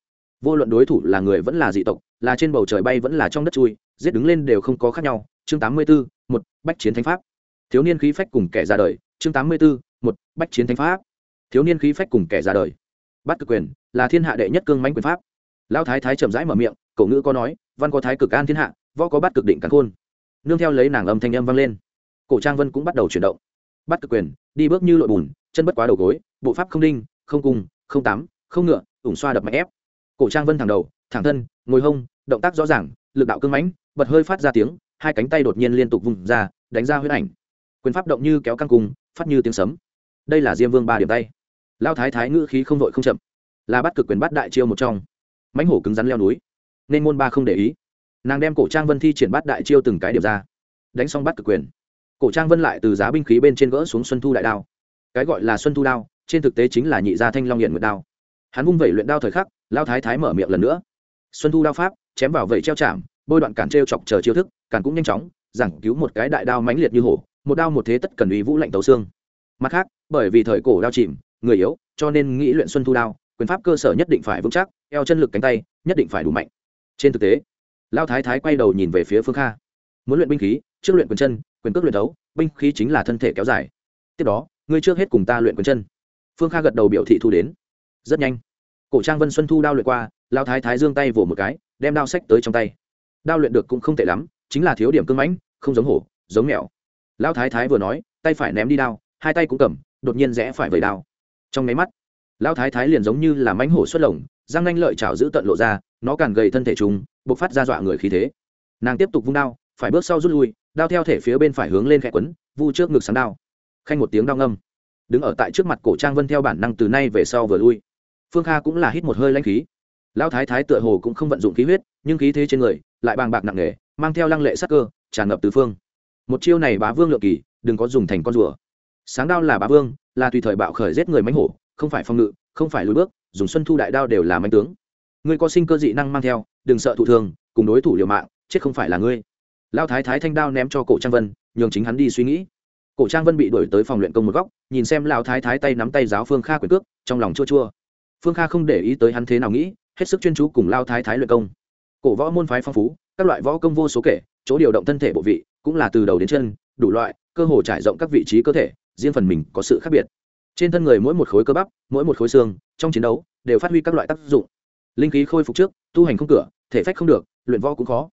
Vô luận đối thủ là người vẫn là dị tộc, là trên bầu trời bay vẫn là trong đất chui, giết đứng lên đều không có khác nhau. Chương tám mươi bốn một, bách chiến thánh pháp. Thiếu niên khí phách cùng kẻ ra đời. Chương tám mươi bốn một, bách chiến thánh pháp. Thiếu niên khí phách cùng kẻ ra đời. Bắt cực quyền, là thiên hạ đệ nhất cương mãnh quyền pháp. Lao thái thái chậm rãi mở miệng cậu ngữ có nói, văn có thái cực an thiên hạ, võ có bắt cực định cắn khôn. Nương theo lấy nàng âm thanh âm vang lên. Cổ trang vân cũng bắt đầu chuyển động. Bắt cực quyền, đi bước như lội bùn, chân bất quá đầu gối, bộ pháp không đinh, không cung không tám, không ngựa ủng xoa đập mạnh ép. Cổ trang vân thẳng đầu thẳng thân ngồi hông động tác rõ ràng lực đạo cưng mãnh bật hơi phát ra tiếng hai cánh tay đột nhiên liên tục vùng ra đánh ra huyết ảnh. Quyền pháp động như kéo căng cung phát như tiếng sấm. Đây là diêm vương ba điểm tay. Lao thái thái ngữ khí không vội không chậm. Là bắt cực quyền bắt đại chiêu một trong. Mãnh hổ cứng rắn leo núi. Nên môn ba không để ý. Nàng đem cổ trang vân thi triển bắt đại chiêu từng cái điểm ra. Đánh xong bắt cực quyền. Cổ trang vân lại từ giá binh khí bên trên gỡ xuống xuân thu đại đao. Cái gọi là xuân thu đao trên thực tế chính là nhị gia thanh long hiện nguyệt đao. Hắn vung vẩy luyện đao thời khắc lao thái thái mở miệng lần nữa. Xuân thu đao pháp chém vào vẩy treo chạm bôi đoạn cản t chọc chờ chiêu thức cản cũng nhanh chóng giảng cứu một cái đại đao mãnh liệt như hổ một đao một thế tất cần uy vũ lạnh tấu xương. Mặt khác bởi vì thời cổ đao chìm người yếu cho nên nghĩ luyện xuân thu đao quyền pháp cơ sở nhất định phải vững chắc eo chân lực cánh tay nhất định phải đủ mạnh. Trên thực tế lao thái thái quay đầu nhìn về phía phương kha. Muốn luyện binh khí trước luyện quyền chân quyền cước luyện đấu, binh khí chính là thân thể kéo dài. Tiếp đó ngươi trước hết cùng ta luyện quyền chân phương kha gật đầu biểu thị thu đến. Rất nhanh, cổ trang vân xuân thu đao luyện qua lao thái thái giương tay vỗ một cái, đem đao sách tới trong tay. Đao luyện được cũng không tệ lắm, chính là thiếu điểm cưng mãnh, không giống hổ, giống mèo. Lao thái thái vừa nói, tay phải ném đi đao, hai tay cũng cầm, đột nhiên rẽ phải vẩy đao. Trong máy mắt lao thái thái liền giống như là mánh hổ xuất lồng, răng nanh lợi chảo giữ tận lộ ra, nó càng gầy thân thể chúng bộc phát ra dọa người khí thế. Nàng tiếp tục vung đao, phải bước sau rút lui, đao theo thể phía bên phải hướng lên khẽ quấn, vu trước ngực sáng đao. Khanh một tiếng đao ngâm đứng ở tại trước mặt cổ trang vân theo bản năng từ nay về sau vừa lui. Phương kha cũng là hít một hơi lanh khí. Lão thái thái tựa hồ cũng không vận dụng khí huyết, nhưng khí thế trên người lại bàng bạc nặng nề, mang theo lăng lệ sắc cơ, tràn ngập từ phương. Một chiêu này bá vương lượng kỳ, đừng có dùng thành con rùa. Sáng đao là bá vương, là tùy thời bạo khởi giết người mánh hổ, không phải phòng ngự, không phải lùi bước, dùng xuân thu đại đao đều là mánh tướng. Ngươi có sinh cơ dị năng mang theo, đừng sợ thụ thường cùng đối thủ liều mạng, chết không phải là ngươi. Lao thái thái thanh đao ném cho cổ trang vân, nhường chính hắn đi suy nghĩ cổ trang vân bị đuổi tới phòng luyện công một góc, nhìn xem lao thái thái tay nắm tay giáo phương kha quyền cước, trong lòng chua chua. Phương kha không để ý tới hắn thế nào nghĩ, hết sức chuyên chú cùng lao thái thái luyện công. Cổ võ môn phái phong phú, các loại võ công vô số kể, chỗ điều động thân thể bộ vị, cũng là từ đầu đến chân, đủ loại, cơ hồ trải rộng các vị trí cơ thể, riêng phần mình có sự khác biệt. Trên thân người mỗi một khối cơ bắp, mỗi một khối xương, trong chiến đấu, đều phát huy các loại tác dụng. Linh khí khôi phục trước, tu hành không cửa, thể phách không được, luyện võ cũng khó.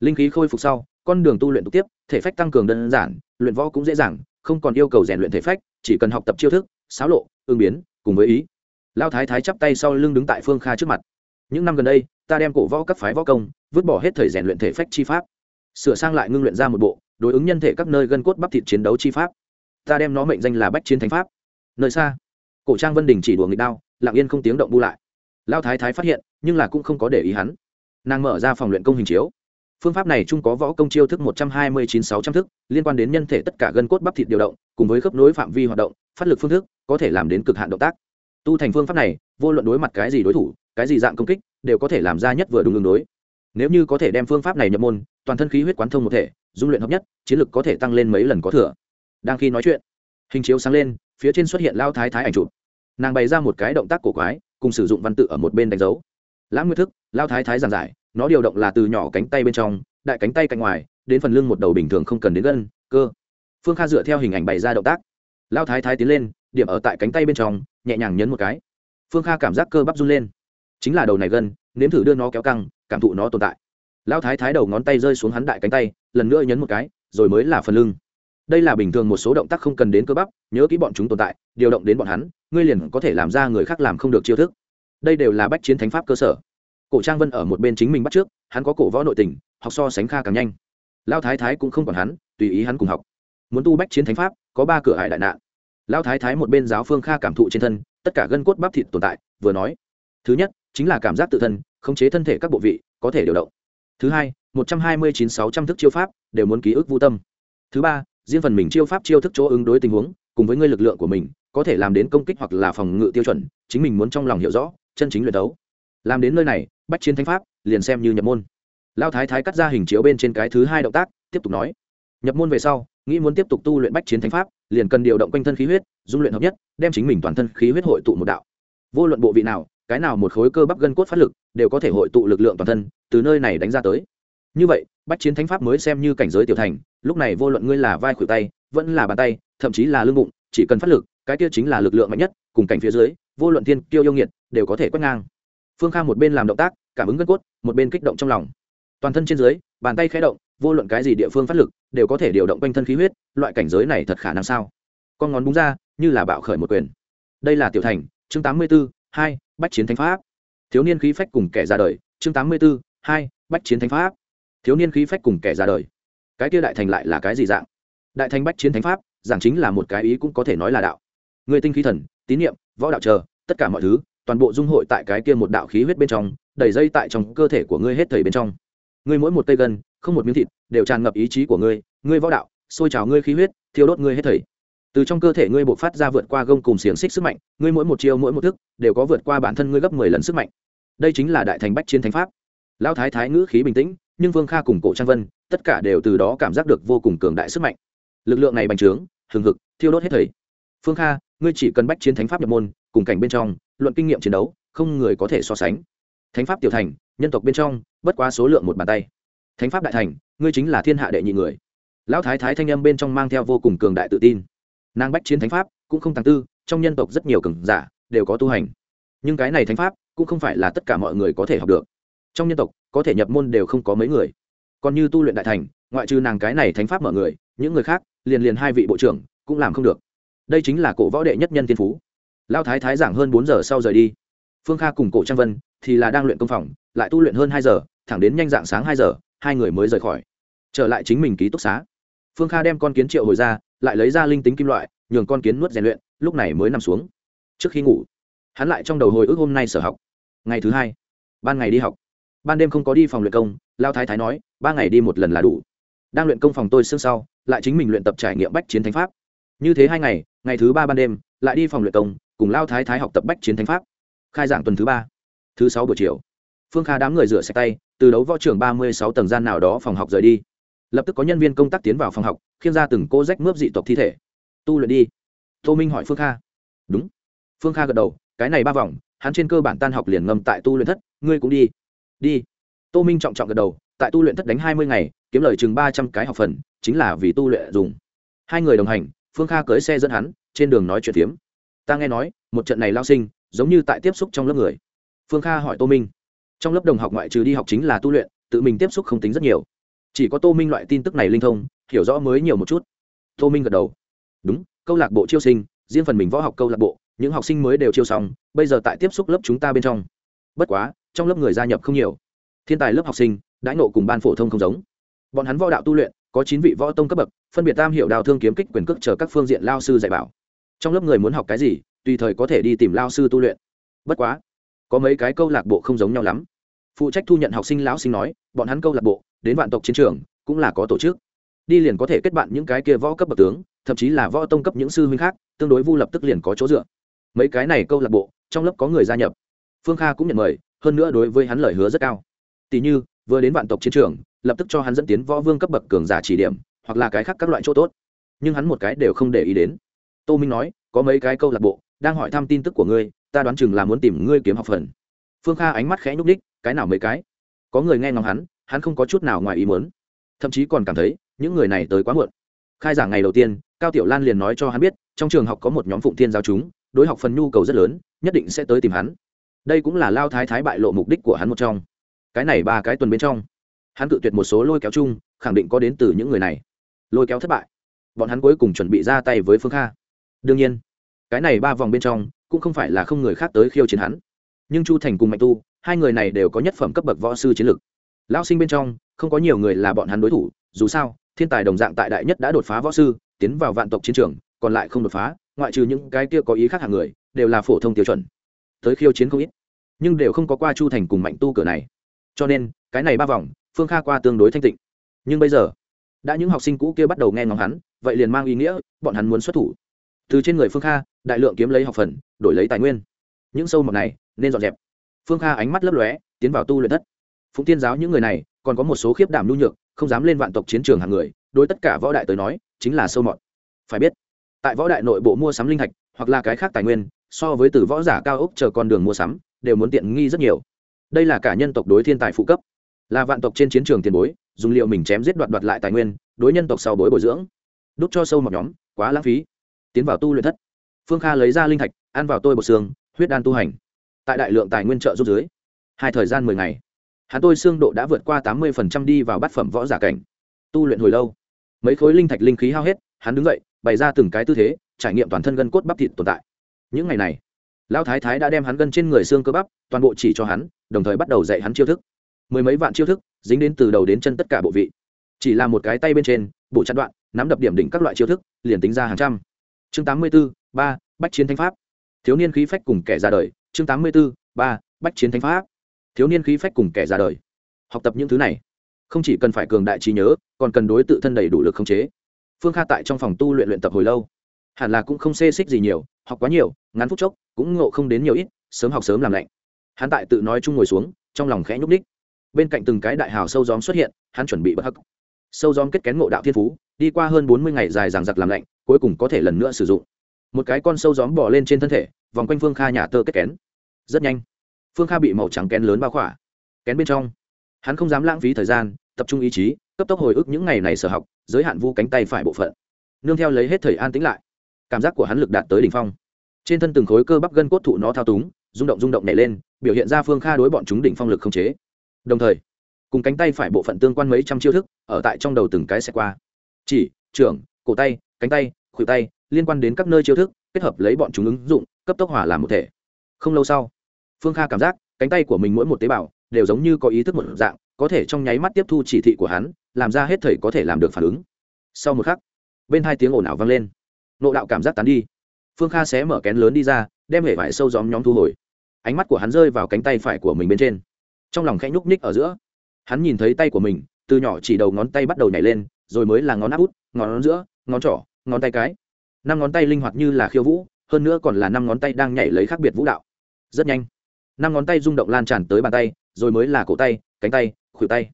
Linh khí khôi phục sau, con đường tu luyện tục tiếp, thể phách tăng cường đơn giản, luyện võ cũng dễ dàng không còn yêu cầu rèn luyện thể phách, chỉ cần học tập chiêu thức, xáo lộ, ứng biến, cùng với ý. Lao thái thái chắp tay sau lưng đứng tại phương kha trước mặt. Những năm gần đây, ta đem cổ võ các phái võ công, vứt bỏ hết thời rèn luyện thể phách chi pháp. Sửa sang lại ngưng luyện ra một bộ, đối ứng nhân thể các nơi gân cốt bắp thịt chiến đấu chi pháp. Ta đem nó mệnh danh là bách chiến thánh pháp. Nơi xa, cổ trang vân đình chỉ đùa nghịch đao, lặng yên không tiếng động bu lại. Lao thái thái phát hiện, nhưng là cũng không có để ý hắn. Nàng mở ra phòng luyện công hình chiếu phương pháp này chung có võ công chiêu thức một trăm hai mươi chín sáu trăm thức, liên quan đến nhân thể tất cả gân cốt bắp thịt điều động, cùng với khớp nối phạm vi hoạt động, phát lực phương thức, có thể làm đến cực hạn động tác. Tu thành phương pháp này, vô luận đối mặt cái gì đối thủ, cái gì dạng công kích, đều có thể làm ra nhất vừa đúng đường đối. Nếu như có thể đem phương pháp này nhập môn, toàn thân khí huyết quán thông một thể, dung luyện hợp nhất, chiến lực có thể tăng lên mấy lần có thừa. Đang khi nói chuyện, hình chiếu sáng lên, phía trên xuất hiện lao thái thái ảnh chụp. Nàng bày ra một cái động tác cổ quái, cùng sử dụng văn tự ở một bên đánh dấu. Lãng nguyên thức, lao thái thái giảng giải nó điều động là từ nhỏ cánh tay bên trong, đại cánh tay cạnh ngoài, đến phần lưng một đầu bình thường không cần đến gân, cơ. Phương kha dựa theo hình ảnh bày ra động tác. Lao thái thái tiến lên, điểm ở tại cánh tay bên trong, nhẹ nhàng nhấn một cái. Phương kha cảm giác cơ bắp run lên. Chính là đầu này gân, nếm thử đưa nó kéo căng, cảm thụ nó tồn tại. Lao thái thái đầu ngón tay rơi xuống hắn đại cánh tay, lần nữa nhấn một cái, rồi mới là phần lưng. Đây là bình thường một số động tác không cần đến cơ bắp, nhớ kỹ bọn chúng tồn tại, điều động đến bọn hắn, ngươi liền có thể làm ra người khác làm không được chiêu thức. Đây đều là bách chiến thánh pháp cơ sở cổ trang vân ở một bên chính mình bắt trước, hắn có cổ võ nội tình, học so sánh kha càng nhanh. Lao thái thái cũng không còn hắn, tùy ý hắn cùng học. Muốn tu bách chiến thánh pháp, có ba cửa hải đại nạn. Lao thái thái một bên giáo phương kha cảm thụ trên thân, tất cả gân cốt bắp thịt tồn tại, vừa nói. Thứ nhất, chính là cảm giác tự thân, khống chế thân thể các bộ vị, có thể điều động. Thứ hai, một trăm hai mươi chín sáu trăm thức chiêu pháp, đều muốn ký ức vô tâm. Thứ ba, riêng phần mình chiêu pháp chiêu thức chỗ ứng đối tình huống, cùng với ngươi lực lượng của mình, có thể làm đến công kích hoặc là phòng ngự tiêu chuẩn, chính mình muốn trong lòng hiểu rõ, chân chính luyện đấu. Làm đến nơi này bách chiến thánh pháp, liền xem như nhập môn. Lao thái thái cắt ra hình chiếu bên trên cái thứ hai động tác, tiếp tục nói. Nhập môn về sau, nghĩ muốn tiếp tục tu luyện bách chiến thánh pháp, liền cần điều động quanh thân khí huyết, dung luyện hợp nhất, đem chính mình toàn thân khí huyết hội tụ một đạo. Vô luận bộ vị nào, cái nào một khối cơ bắp gân cốt phát lực, đều có thể hội tụ lực lượng toàn thân, từ nơi này đánh ra tới. Như vậy, bách chiến thánh pháp mới xem như cảnh giới tiểu thành, lúc này vô luận ngươi là vai khuỷu tay, vẫn là bàn tay, thậm chí là lưng bụng, chỉ cần phát lực, cái kia chính là lực lượng mạnh nhất, cùng cảnh phía dưới, vô luận thiên kiêu yêu nghiệt, đều có thể quét ngang phương kha một bên làm động tác cảm ứng gân cốt một bên kích động trong lòng. Toàn thân trên dưới bàn tay khẽ động vô luận cái gì địa phương phát lực đều có thể điều động quanh thân khí huyết loại cảnh giới này thật khả năng sao? Con ngón búng ra như là bạo khởi một quyền. Đây là tiểu thành chương tám mươi b ố hai bách chiến thánh pháp. Thiếu niên khí phách cùng kẻ ra đời chương tám mươi b ố hai bách chiến thánh pháp. Thiếu niên khí phách cùng kẻ ra đời. Cái kia đại thành lại là cái gì dạng? Đại thành bách chiến thánh pháp giảng chính là một cái ý cũng có thể nói là đạo. Người tinh khí thần tín niệm, võ đạo chờ tất cả mọi thứ toàn bộ dung hội tại cái kia một đạo khí huyết bên trong, đầy dây tại trong cơ thể của ngươi hết thảy bên trong. Ngươi mỗi một cây gân, không một miếng thịt, đều tràn ngập ý chí của ngươi ngươi võ đạo, sôi trào ngươi khí huyết, thiêu đốt ngươi hết thảy từ trong cơ thể ngươi bộc phát ra vượt qua gông cùng xiềng xích sức mạnh, ngươi mỗi một chiêu, mỗi một thức, đều có vượt qua bản thân ngươi gấp mười lần sức mạnh. Đây chính là đại thành bách chiến thánh pháp. Lão thái thái ngữ khí bình tĩnh, nhưng vương kha cùng cổ trang vân, tất cả đều từ đó cảm giác được vô cùng cường đại sức mạnh. Lực lượng này bành trướng, hừng hực, thiêu đốt hết thảy phương kha, ngươi chỉ cần bách chiến thánh pháp nhập môn, cùng cảnh bên trong luận kinh nghiệm chiến đấu, không người có thể so sánh. Thánh pháp tiểu thành, nhân tộc bên trong, bất quá số lượng một bàn tay. Thánh pháp đại thành, ngươi chính là thiên hạ đệ nhị người. Lão thái thái thanh âm bên trong mang theo vô cùng cường đại tự tin. Nàng bách chiến thánh pháp, cũng không tăng tư, trong nhân tộc rất nhiều cường giả, đều có tu hành. Nhưng cái này thánh pháp, cũng không phải là tất cả mọi người có thể học được. Trong nhân tộc, có thể nhập môn đều không có mấy người. Còn như tu luyện đại thành, ngoại trừ nàng cái này thánh pháp mở người, những người khác, liền liền hai vị bộ trưởng, cũng làm không được. Đây chính là cổ võ đệ nhất nhân tiên phú lao thái thái giảng hơn bốn giờ sau rời đi. Phương kha cùng cổ trang vân thì là đang luyện công phòng, lại tu luyện hơn hai giờ, thẳng đến nhanh dạng sáng hai giờ, hai người mới rời khỏi. Trở lại chính mình ký túc xá. Phương kha đem con kiến triệu hồi ra, lại lấy ra linh tính kim loại, nhường con kiến nuốt rèn luyện, lúc này mới nằm xuống. Trước khi ngủ, hắn lại trong đầu hồi ức hôm nay sở học. Ngày thứ hai, ban ngày đi học. Ban đêm không có đi phòng luyện công, lao thái thái nói, ba ngày đi một lần là đủ. Đang luyện công phòng tôi xương sau, lại chính mình luyện tập trải nghiệm bách chiến thánh pháp. Như thế hai ngày ngày thứ ba ban đêm, lại đi phòng luyện công cùng lao thái thái học tập bách chiến thánh pháp. Khai giảng tuần thứ ba, thứ sáu buổi chiều. Phương kha đám người rửa sạch tay, từ đấu võ trưởng ba mươi sáu tầng gian nào đó phòng học rời đi. Lập tức có nhân viên công tác tiến vào phòng học, khiêng ra từng cô rách mướp dị tộc thi thể. Tu luyện đi. Tô minh hỏi phương kha. Đúng. Phương kha gật đầu, cái này ba vòng, hắn trên cơ bản tan học liền ngầm tại tu luyện thất, ngươi cũng đi. Đi. Tô minh trọng trọng gật đầu, tại tu luyện thất đánh hai mươi ngày, kiếm lời chừng ba trăm cái học phần, chính là vì tu luyện dùng. Hai người đồng hành, phương kha cưới xe dẫn hắn, trên đường nói chuyện phiếm ta nghe nói, một trận này lao sinh, giống như tại tiếp xúc trong lớp người. Phương kha hỏi tô minh. Trong lớp đồng học ngoại trừ đi học chính là tu luyện, tự mình tiếp xúc không tính rất nhiều. Chỉ có tô minh loại tin tức này linh thông, hiểu rõ mới nhiều một chút. Tô minh gật đầu. Đúng, câu lạc bộ chiêu sinh, riêng phần mình võ học câu lạc bộ, những học sinh mới đều chiêu xong, bây giờ tại tiếp xúc lớp chúng ta bên trong. Bất quá, trong lớp người gia nhập không nhiều. Thiên tài lớp học sinh, đãi nộ cùng ban phổ thông không giống. Bọn hắn võ đạo tu luyện, có chín vị võ tông cấp bậc, phân biệt tam hiệu đào thương kiếm kích quyền cước chờ các phương diện lao sư dạy bảo trong lớp người muốn học cái gì, tùy thời có thể đi tìm lao sư tu luyện. Bất quá, có mấy cái câu lạc bộ không giống nhau lắm. Phụ trách thu nhận học sinh lão sinh nói, bọn hắn câu lạc bộ, đến vạn tộc chiến trường, cũng là có tổ chức. Đi liền có thể kết bạn những cái kia võ cấp bậc tướng, thậm chí là võ tông cấp những sư huynh khác, tương đối vu lập tức liền có chỗ dựa. Mấy cái này câu lạc bộ, trong lớp có người gia nhập. Phương kha cũng nhận mời, hơn nữa đối với hắn lời hứa rất cao. Tỷ như, vừa đến vạn tộc chiến trường, lập tức cho hắn dẫn tiến võ vương cấp bậc cường giả chỉ điểm, hoặc là cái khác các loại chỗ tốt. Nhưng hắn một cái đều không để ý đến tô minh nói, có mấy cái câu lạc bộ đang hỏi thăm tin tức của ngươi, ta đoán chừng là muốn tìm ngươi kiếm học phần. Phương kha ánh mắt khẽ nhúc đích cái nào mấy cái? Có người nghe ngóng hắn hắn không có chút nào ngoài ý muốn. Thậm chí còn cảm thấy, những người này tới quá muộn. Khai giảng ngày đầu tiên, cao tiểu lan liền nói cho hắn biết, trong trường học có một nhóm phụng thiên giáo chúng, đối học phần nhu cầu rất lớn, nhất định sẽ tới tìm hắn. Đây cũng là lao thái thái bại lộ mục đích của hắn một trong. Cái này ba cái tuần bên trong, hắn cự tuyệt một số lôi kéo chung, khẳng định có đến từ những người này. Lôi kéo thất bại. Bọn hắn cuối cùng chuẩn bị ra tay với phương kha đương nhiên, cái này ba vòng bên trong cũng không phải là không người khác tới khiêu chiến hắn. Nhưng chu thành cùng mạnh tu, hai người này đều có nhất phẩm cấp bậc võ sư chiến lược lao sinh bên trong, không có nhiều người là bọn hắn đối thủ, dù sao, thiên tài đồng dạng tại đại nhất đã đột phá võ sư, tiến vào vạn tộc chiến trường, còn lại không đột phá, ngoại trừ những cái kia có ý khác hàng người, đều là phổ thông tiêu chuẩn. Tới khiêu chiến không ít, nhưng đều không có qua chu thành cùng mạnh tu cửa này. Cho nên, cái này ba vòng, phương kha qua tương đối thanh tịnh. Nhưng bây giờ, đã những học sinh cũ kia bắt đầu nghe ngóng hắn, vậy liền mang ý nghĩa, bọn hắn muốn xuất thủ từ trên người phương kha, đại lượng kiếm lấy học phần, đổi lấy tài nguyên. Những sâu mọt này, nên dọn dẹp. Phương kha ánh mắt lấp lóe, tiến vào tu luyện thất. Phụng tiên giáo những người này, còn có một số khiếp đảm nhu nhược, không dám lên vạn tộc chiến trường hàng người, đối tất cả võ đại tới nói, chính là sâu mọt. Phải biết, tại võ đại nội bộ mua sắm linh thạch, hoặc là cái khác tài nguyên, so với từ võ giả cao ốc chờ con đường mua sắm, đều muốn tiện nghi rất nhiều. Đây là cả nhân tộc đối thiên tài phụ cấp. Là vạn tộc trên chiến trường tiền bối, dùng liệu mình chém giết đoạt đoạt lại tài nguyên, đối nhân tộc sau bối bồi dưỡng. Đúc cho sâu mọt nhóm, quá lãng phí tiến vào tu luyện thất. Phương kha lấy ra linh thạch, ăn vào tôi bột xương, huyết đan tu hành. Tại đại lượng tài nguyên trợ giúp dưới, hai thời gian mười ngày, hắn tôi xương độ đã vượt qua tám mươi đi vào bát phẩm võ giả cảnh. Tu luyện hồi lâu, mấy khối linh thạch linh khí hao hết, hắn đứng dậy, bày ra từng cái tư thế, trải nghiệm toàn thân gân cốt bắp thịt tồn tại. Những ngày này, lão thái thái đã đem hắn gân trên người xương cơ bắp, toàn bộ chỉ cho hắn, đồng thời bắt đầu dạy hắn chiêu thức. Mười mấy vạn chiêu thức, dính đến từ đầu đến chân tất cả bộ vị. Chỉ là một cái tay bên trên, bộ chặt đoạn, nắm đập điểm đỉnh các loại chiêu thức, liền tính ra hàng trăm chương tám mươi b ố ba, bách chiến thanh pháp. Thiếu niên khí phách cùng kẻ ra đời. Chương tám mươi b ố ba, bách chiến thanh pháp. Thiếu niên khí phách cùng kẻ ra đời. Học tập những thứ này, không chỉ cần phải cường đại trí nhớ, còn cần đối tự thân đầy đủ lực khống chế. Phương kha tại trong phòng tu luyện luyện tập hồi lâu. Hẳn là cũng không xê xích gì nhiều, học quá nhiều, ngắn phút chốc, cũng ngộ không đến nhiều ít, sớm học sớm làm lạnh. Hắn tại tự nói chung ngồi xuống, trong lòng khẽ nhúc ních bên cạnh từng cái đại hào sâu gióm xuất hiện, hắn chuẩn bị bất hắc. Sâu gióm kết kén ngộ đạo thiên phú, đi qua hơn bốn mươi ngày dài ràng giặc làm lạnh cuối cùng có thể lần nữa sử dụng. Một cái con sâu gióm bỏ lên trên thân thể, vòng quanh phương kha nhà tơ kết kén. Rất nhanh, phương kha bị màu trắng kén lớn bao khỏa. Kén bên trong, hắn không dám lãng phí thời gian, tập trung ý chí, cấp tốc hồi ức những ngày này sở học, giới hạn vu cánh tay phải bộ phận. Nương theo lấy hết thời an tĩnh lại, cảm giác của hắn lực đạt tới đỉnh phong. Trên thân từng khối cơ bắp gân cốt thụ nó thao túng, rung động rung động nhảy lên, biểu hiện ra phương kha đối bọn chúng đỉnh phong lực không chế. Đồng thời, cùng cánh tay phải bộ phận tương quan mấy trăm chiêu thức, ở tại trong đầu từng cái xe qua. Chỉ, trưởng, cổ tay cánh tay, khuỷu tay, liên quan đến các nơi chiêu thức, kết hợp lấy bọn chúng ứng dụng, cấp tốc hỏa làm một thể. Không lâu sau, phương kha cảm giác, cánh tay của mình mỗi một tế bào, đều giống như có ý thức một dạng, có thể trong nháy mắt tiếp thu chỉ thị của hắn, làm ra hết thời có thể làm được phản ứng. Sau một khắc, bên hai tiếng ồn ào vang lên. Nộ đạo cảm giác tán đi. Phương kha xé mở kén lớn đi ra, đem hệ vải sâu dóm nhóm thu hồi. Ánh mắt của hắn rơi vào cánh tay phải của mình bên trên. Trong lòng khẽ nhúc ních ở giữa, hắn nhìn thấy tay của mình, từ nhỏ chỉ đầu ngón tay bắt đầu nhảy lên, rồi mới là ngón áp út, ngón giữa, ngón trỏ ngón tay cái. Năm ngón tay linh hoạt như là khiêu vũ, hơn nữa còn là năm ngón tay đang nhảy lấy khác biệt vũ đạo. Rất nhanh. Năm ngón tay rung động lan tràn tới bàn tay, rồi mới là cổ tay, cánh tay, khuỷu tay.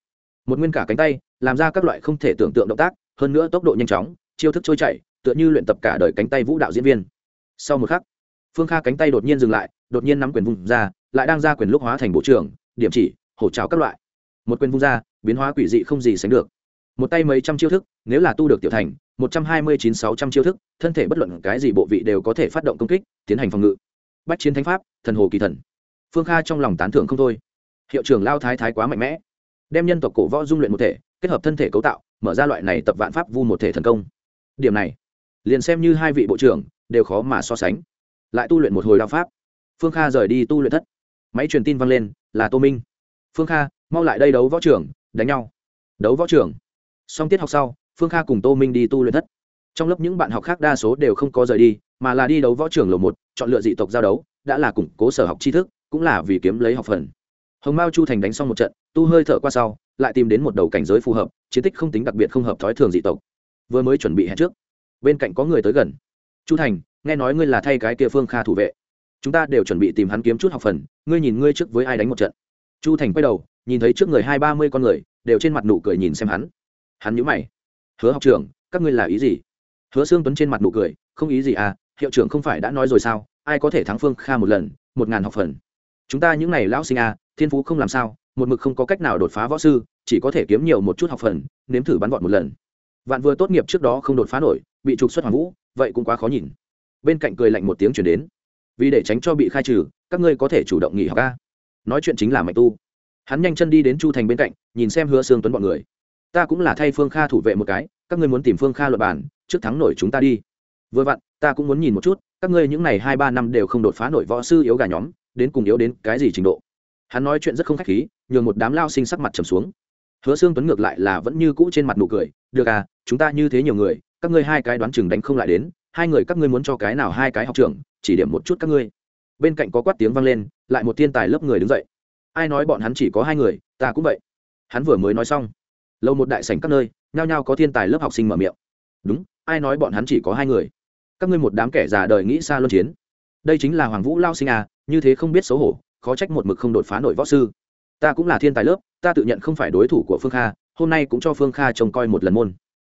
Một nguyên cả cánh tay, làm ra các loại không thể tưởng tượng động tác, hơn nữa tốc độ nhanh chóng, chiêu thức trôi chảy, tựa như luyện tập cả đời cánh tay vũ đạo diễn viên. Sau một khắc, phương kha cánh tay đột nhiên dừng lại, đột nhiên nắm quyền vùng ra, lại đang ra quyền lúc hóa thành bộ trưởng, điểm chỉ, hổ trào các loại. Một quyền vung ra, biến hóa quỷ dị không gì sánh được một tay mấy trăm chiêu thức, nếu là tu được tiểu thành, một trăm hai mươi chín sáu trăm chiêu thức, thân thể bất luận cái gì bộ vị đều có thể phát động công kích, tiến hành phòng ngự. Bách chiến thánh pháp, thần hồ kỳ thần. Phương kha trong lòng tán thưởng không thôi. Hiệu trưởng lao thái thái quá mạnh mẽ. Đem nhân tộc cổ võ dung luyện một thể, kết hợp thân thể cấu tạo, mở ra loại này tập vạn pháp vu một thể thần công. Điểm này, liền xem như hai vị bộ trưởng, đều khó mà so sánh. Lại tu luyện một hồi đao pháp. Phương kha rời đi tu luyện thất. Máy truyền tin vang lên, là tô minh. Phương kha, mau lại đây đấu võ trưởng, đánh nhau. Đấu võ trưởng xong tiết học sau, phương kha cùng tô minh đi tu luyện thất. Trong lớp những bạn học khác đa số đều không có rời đi, mà là đi đấu võ trưởng lầu một, chọn lựa dị tộc giao đấu, đã là củng cố sở học tri thức, cũng là vì kiếm lấy học phần. Hồng mao chu thành đánh xong một trận, tu hơi thở qua sau, lại tìm đến một đầu cảnh giới phù hợp, chiến tích không tính đặc biệt không hợp thói thường dị tộc. Vừa mới chuẩn bị hẹn trước. Bên cạnh có người tới gần. Chu thành, nghe nói ngươi là thay cái kia phương kha thủ vệ. Chúng ta đều chuẩn bị tìm hắn kiếm chút học phần, ngươi nhìn ngươi trước với ai đánh một trận. Chu thành quay đầu, nhìn thấy trước người hai ba mươi con người, đều trên mặt nụ cười nhìn xem hắn hắn nhíu mày. Hứa học trưởng, các ngươi là ý gì? Hứa xương tuấn trên mặt nụ cười, không ý gì à hiệu trưởng không phải đã nói rồi sao? Ai có thể thắng phương kha một lần, một ngàn học phần? Chúng ta những n à y lão sinh à thiên phú không làm sao, một mực không có cách nào đột phá võ sư, chỉ có thể kiếm nhiều một chút học phần, nếm thử bắn vọt một lần. Vạn vừa tốt nghiệp trước đó không đột phá nổi, bị trục xuất hoàng vũ, vậy cũng quá khó nhìn. Bên cạnh cười lạnh một tiếng chuyển đến. Vì để tránh cho bị khai trừ, các ngươi có thể chủ động nghỉ học ca nói chuyện chính là mạnh tu. Hắn nhanh chân đi đến chu thành bên cạnh, nhìn xem hứa sương tuấn bọn người ta cũng là thay phương kha thủ vệ một cái, các ngươi muốn tìm phương kha luật bản trước thắng nổi chúng ta đi. Vừa vặn, ta cũng muốn nhìn một chút, các ngươi những n à y hai ba năm đều không đột phá nổi võ sư yếu gà nhóm, đến cùng yếu đến cái gì trình độ. Hắn nói chuyện rất không k h á c h khí, nhường một đám lao sinh sắc mặt trầm xuống. Hứa xương tuấn ngược lại là vẫn như cũ trên mặt nụ cười, được à chúng ta như thế nhiều người, các ngươi hai cái đoán chừng đánh không lại đến, hai người các ngươi muốn cho cái nào hai cái học trưởng, chỉ điểm một chút các ngươi. Bên cạnh có quát tiếng vang lên, lại một thiên tài lớp người đứng dậy. Ai nói bọn hắn chỉ có hai người, ta cũng vậy. Hắn vừa mới nói xong lâu một đại sảnh các nơi, nhao nhao có thiên tài lớp học sinh mở miệng. Đúng, ai nói bọn hắn chỉ có hai người? Các ngươi một đám kẻ già đời nghĩ xa luân chiến. Đây chính là hoàng vũ lao sinh à như thế không biết xấu hổ, khó trách một mực không đột phá nổi võ sư. Ta cũng là thiên tài lớp, ta tự nhận không phải đối thủ của phương kha, hôm nay cũng cho phương kha trông coi một lần môn.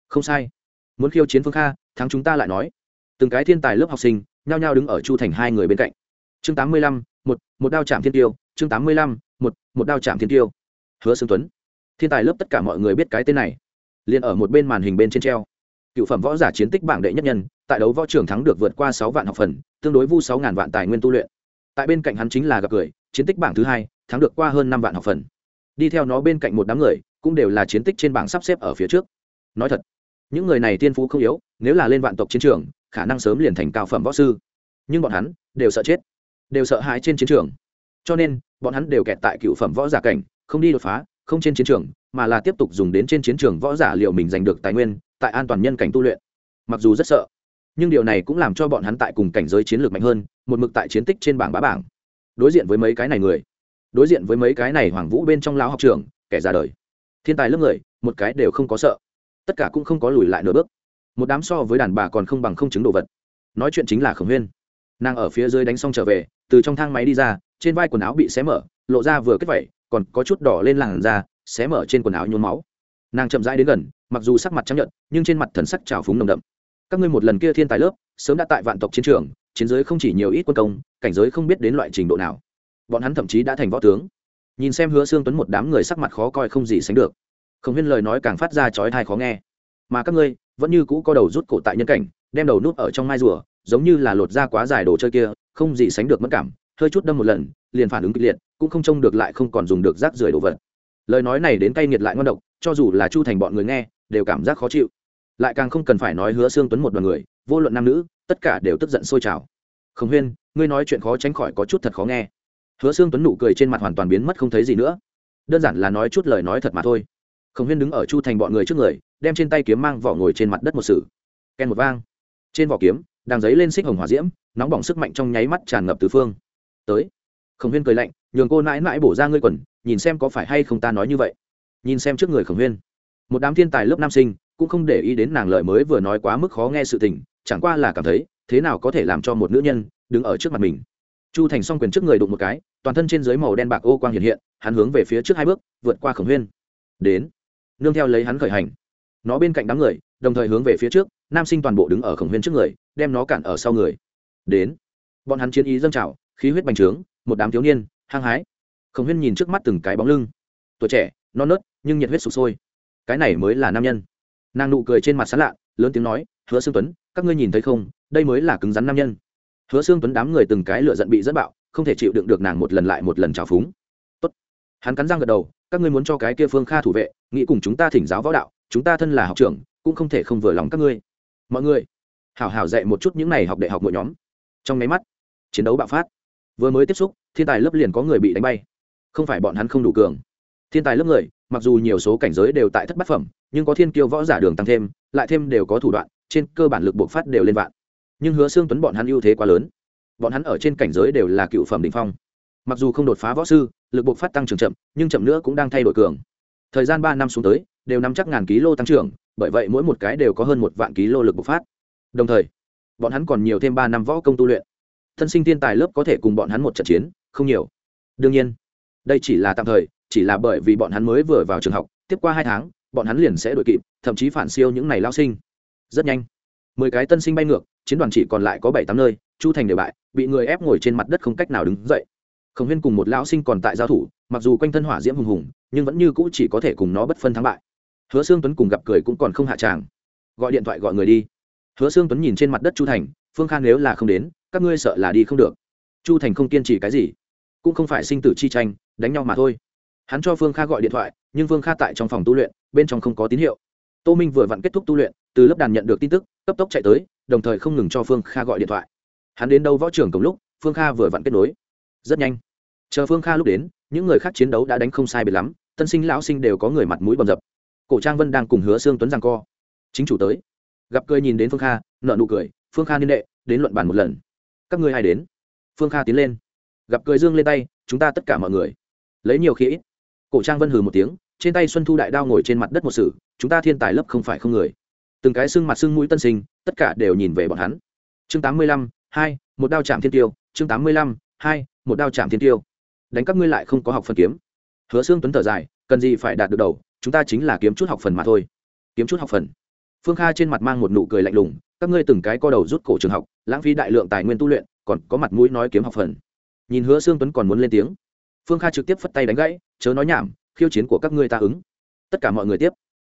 Không sai. Muốn khiêu chiến phương kha, thắng chúng ta lại nói. Từng cái thiên tài lớp học sinh, nhao nhao đứng ở chu thành hai người bên cạnh. Chương tám mươi lăm, một một đao chạm thiên tiêu. Chương tám mươi lăm, một một đao chạm thiên tiêu. Hứa xương tuấn thiên tài lớp tất cả mọi người biết cái tên này. Liền ở một bên màn hình bên trên treo. Cựu phẩm võ giả chiến tích bảng đệ nhất nhân, tại đấu võ trưởng thắng được vượt qua sáu vạn học phần, tương đối vu sáu ngàn vạn tài nguyên tu luyện. Tại bên cạnh hắn chính là gặp cười chiến tích bảng thứ hai, thắng được qua hơn năm vạn học phần. Đi theo nó bên cạnh một đám người, cũng đều là chiến tích trên bảng sắp xếp ở phía trước. Nói thật, những người này tiên phú không yếu, nếu là lên vạn tộc chiến trường, khả năng sớm liền thành cao phẩm võ sư. Nhưng bọn hắn, đều sợ chết, đều sợ hãi trên chiến trường. Cho nên, bọn hắn đều kẹt tại cựu phẩm võ giả cảnh, không đi đột phá không trên chiến trường, mà là tiếp tục dùng đến trên chiến trường võ giả liệu mình giành được tài nguyên, tại an toàn nhân cảnh tu luyện. Mặc dù rất sợ, nhưng điều này cũng làm cho bọn hắn tại cùng cảnh giới chiến lược mạnh hơn, một mực tại chiến tích trên bảng bá bảng. Đối diện với mấy cái này người, đối diện với mấy cái này hoàng vũ bên trong lão học trường kẻ ra đời. Thiên tài lớp người, một cái đều không có sợ. Tất cả cũng không có lùi lại nửa bước. Một đám so với đàn bà còn không bằng không chứng đồ vật. Nói chuyện chính là khổng huyên. Nàng ở phía dưới đánh xong trở về, từ trong thang máy đi ra, trên vai quần áo bị xé mở, lộ ra vừa kết vẩy còn có chút đỏ lên làn da, xé mở trên quần áo nhuốm máu. Nàng chậm rãi đến gần, mặc dù sắc mặt chấp nhận nhưng trên mặt thần sắc trào phúng nồng đậm. Các ngươi một lần kia thiên tài lớp, sớm đã tại vạn tộc chiến trường, chiến giới không chỉ nhiều ít quân công, cảnh giới không biết đến loại trình độ nào. Bọn hắn thậm chí đã thành võ tướng. Nhìn xem hứa xương tuấn một đám người sắc mặt khó coi không gì sánh được. Không huyên lời nói càng phát ra chói thai khó nghe. Mà các ngươi, vẫn như cũ có đầu rút cổ tại nhân cảnh, đem đầu núp ở trong mai rùa, giống như là lột da quá dài đồ chơi kia, không gì sánh được mất cảm hơi chút đâm một lần, liền phản ứng kịch liệt, cũng không trông được lại không còn dùng được rác rưởi đồ vật. Lời nói này đến cay nghiệt lại ngon độc, cho dù là chu thành bọn người nghe, đều cảm giác khó chịu. Lại càng không cần phải nói hứa xương tuấn một đoàn người, vô luận nam nữ, tất cả đều tức giận sôi trào. Khổng huyên, ngươi nói chuyện khó tránh khỏi có chút thật khó nghe. Hứa xương tuấn nụ cười trên mặt hoàn toàn biến mất không thấy gì nữa. Đơn giản là nói chút lời nói thật mà thôi. Khổng huyên đứng ở chu thành bọn người trước người, đem trên tay kiếm mang vỏ ngồi trên mặt đất một sử ken một vang. Trên vỏ kiếm, đang giấy lên xích hồng hỏa diễm, nóng bỏng sức mạnh trong nháy mắt tràn ngập từ phương tới. Khổng huyên cười lạnh, nhường cô nãi nãi bổ ra ngươi quần, nhìn xem có phải hay không ta nói như vậy. Nhìn xem trước người khổng huyên. Một đám thiên tài lớp nam sinh cũng không để ý đến nàng lời mới vừa nói quá mức khó nghe sự tình, chẳng qua là cảm thấy, thế nào có thể làm cho một nữ nhân đứng ở trước mặt mình. Chu thành s o n g quyền trước người đụng một cái, toàn thân trên dưới màu đen bạc ô quang hiện hiện, hắn hướng về phía trước hai bước, vượt qua khổng huyên. Đến, nương theo lấy hắn khởi hành. Nó bên cạnh đám người, đồng thời hướng về phía trước, nam sinh toàn bộ đứng ở khổng huyên trước người, đem nó cản ở sau người. Đến, bọn hắn chiến ý dâng trào khí huyết bành trướng, một đám thiếu niên, hăng hái. Khổng huyên nhìn trước mắt từng cái bóng lưng. Tuổi trẻ, non nớt, nhưng nhiệt huyết sụp sôi. Cái này mới là nam nhân. Nàng nụ cười trên mặt sán lạ, lớn tiếng nói, hứa xương tuấn, các ngươi nhìn thấy không, đây mới là cứng rắn nam nhân. Hứa xương tuấn đám người từng cái lựa giận bị dẫn bạo, không thể chịu đựng được nàng một lần lại một lần trào phúng. Tốt. hắn cắn răng gật đầu, các ngươi muốn cho cái kia phương kha thủ vệ, nghĩ cùng chúng ta thỉnh giáo võ đạo, chúng ta thân là học trưởng, cũng không thể không vừa lòng các ngươi. Mọi người hảo hảo dạy một chút những này học đại học mỗi nhóm. Trong máy mắt, chiến đấu bạo phát vừa mới tiếp xúc, thiên tài lớp liền có người bị đánh bay. Không phải bọn hắn không đủ cường. Thiên tài lớp người, mặc dù nhiều số cảnh giới đều tại thất bát phẩm, nhưng có thiên kiêu võ giả đường tăng thêm, lại thêm đều có thủ đoạn, trên cơ bản lực bộc phát đều lên vạn. Nhưng hứa xương tuấn bọn hắn ưu thế quá lớn. Bọn hắn ở trên cảnh giới đều là cựu phẩm đ ỉ n h phong. Mặc dù không đột phá võ sư, lực bộc phát tăng trưởng chậm, nhưng chậm nữa cũng đang thay đổi cường. Thời gian ba năm xuống tới, đều nắm chắc ngàn ký lô tăng trưởng, bởi vậy mỗi một cái đều có hơn một vạn ký lô lực bộc phát. Đồng thời, bọn hắn còn nhiều thêm ba năm võ công tu luyện thân sinh thiên tài lớp có thể cùng bọn hắn một trận chiến, không nhiều. Đương nhiên, đây chỉ là tạm thời, chỉ là bởi vì bọn hắn mới vừa vào trường học, tiếp qua hai tháng, bọn hắn liền sẽ đội kịp, thậm chí phản siêu những này lao sinh. Rất nhanh, mười cái tân sinh bay ngược, chiến đoàn chỉ còn lại có bảy tám nơi, chu thành đều bại, bị người ép ngồi trên mặt đất không cách nào đứng dậy. Khổng huyên cùng một lão sinh còn tại giao thủ, mặc dù quanh thân hỏa diễm hùng hùng, nhưng vẫn như cũ chỉ có thể cùng nó bất phân thắng bại. Hứa xương tuấn cùng gặp cười cũng còn không hạ tràng. Gọi điện thoại gọi người đi. Hứa xương tuấn nhìn trên mặt đất chu thành, phương khang nếu là không đến các ngươi sợ là đi không được. Chu thành không kiên trì cái gì, cũng không phải sinh tử chi tranh, đánh nhau mà thôi. Hắn cho phương kha gọi điện thoại, nhưng phương kha tại trong phòng tu luyện, bên trong không có tín hiệu. Tô minh vừa vặn kết thúc tu luyện, từ lớp đàn nhận được tin tức, cấp tốc chạy tới, đồng thời không ngừng cho phương kha gọi điện thoại. Hắn đến đâu võ trưởng cùng lúc, phương kha vừa vặn kết nối. Rất nhanh. Chờ phương kha lúc đến, những người khác chiến đấu đã đánh không sai biệt lắm, tân sinh, lão sinh đều có người mặt mũi bầm dập. Cổ trang vân đang cùng hứa Sương tuấn rằng co. Chính chủ tới. Gặp cười nhìn đến phương kha nợ nụ cười, phương kha niên đệ, đến luận bàn một lần các ngươi ai đến? Phương kha tiến lên. Gặp cười dương lên tay, chúng ta tất cả mọi người. Lấy nhiều khí ít. Cổ trang vân hừ một tiếng, trên tay xuân thu đại đao ngồi trên mặt đất một sử chúng ta thiên tài lấp không phải không người. Từng cái xương mặt xương mũi tân sinh, tất cả đều nhìn về bọn hắn. Chương tám mươi lăm, hai, một đao chạm thiên tiêu. Chương tám mươi lăm, hai, một đao chạm thiên tiêu. Đánh các ngươi lại không có học phần kiếm. Hứa xương tuấn thở dài, cần gì phải đạt được đầu, chúng ta chính là kiếm chút học phần mà thôi. Kiếm chút học phần. Phương kha trên mặt mang một nụ cười lạnh lùng các ngươi từng cái co đầu rút cổ trường học, lãng phí đại lượng tài nguyên tu luyện, còn có mặt mũi nói kiếm học phần. Nhìn hứa xương tuấn còn muốn lên tiếng. Phương kha trực tiếp phất tay đánh gãy, chớ nói nhảm, khiêu chiến của các ngươi ta ứng. Tất cả mọi người tiếp.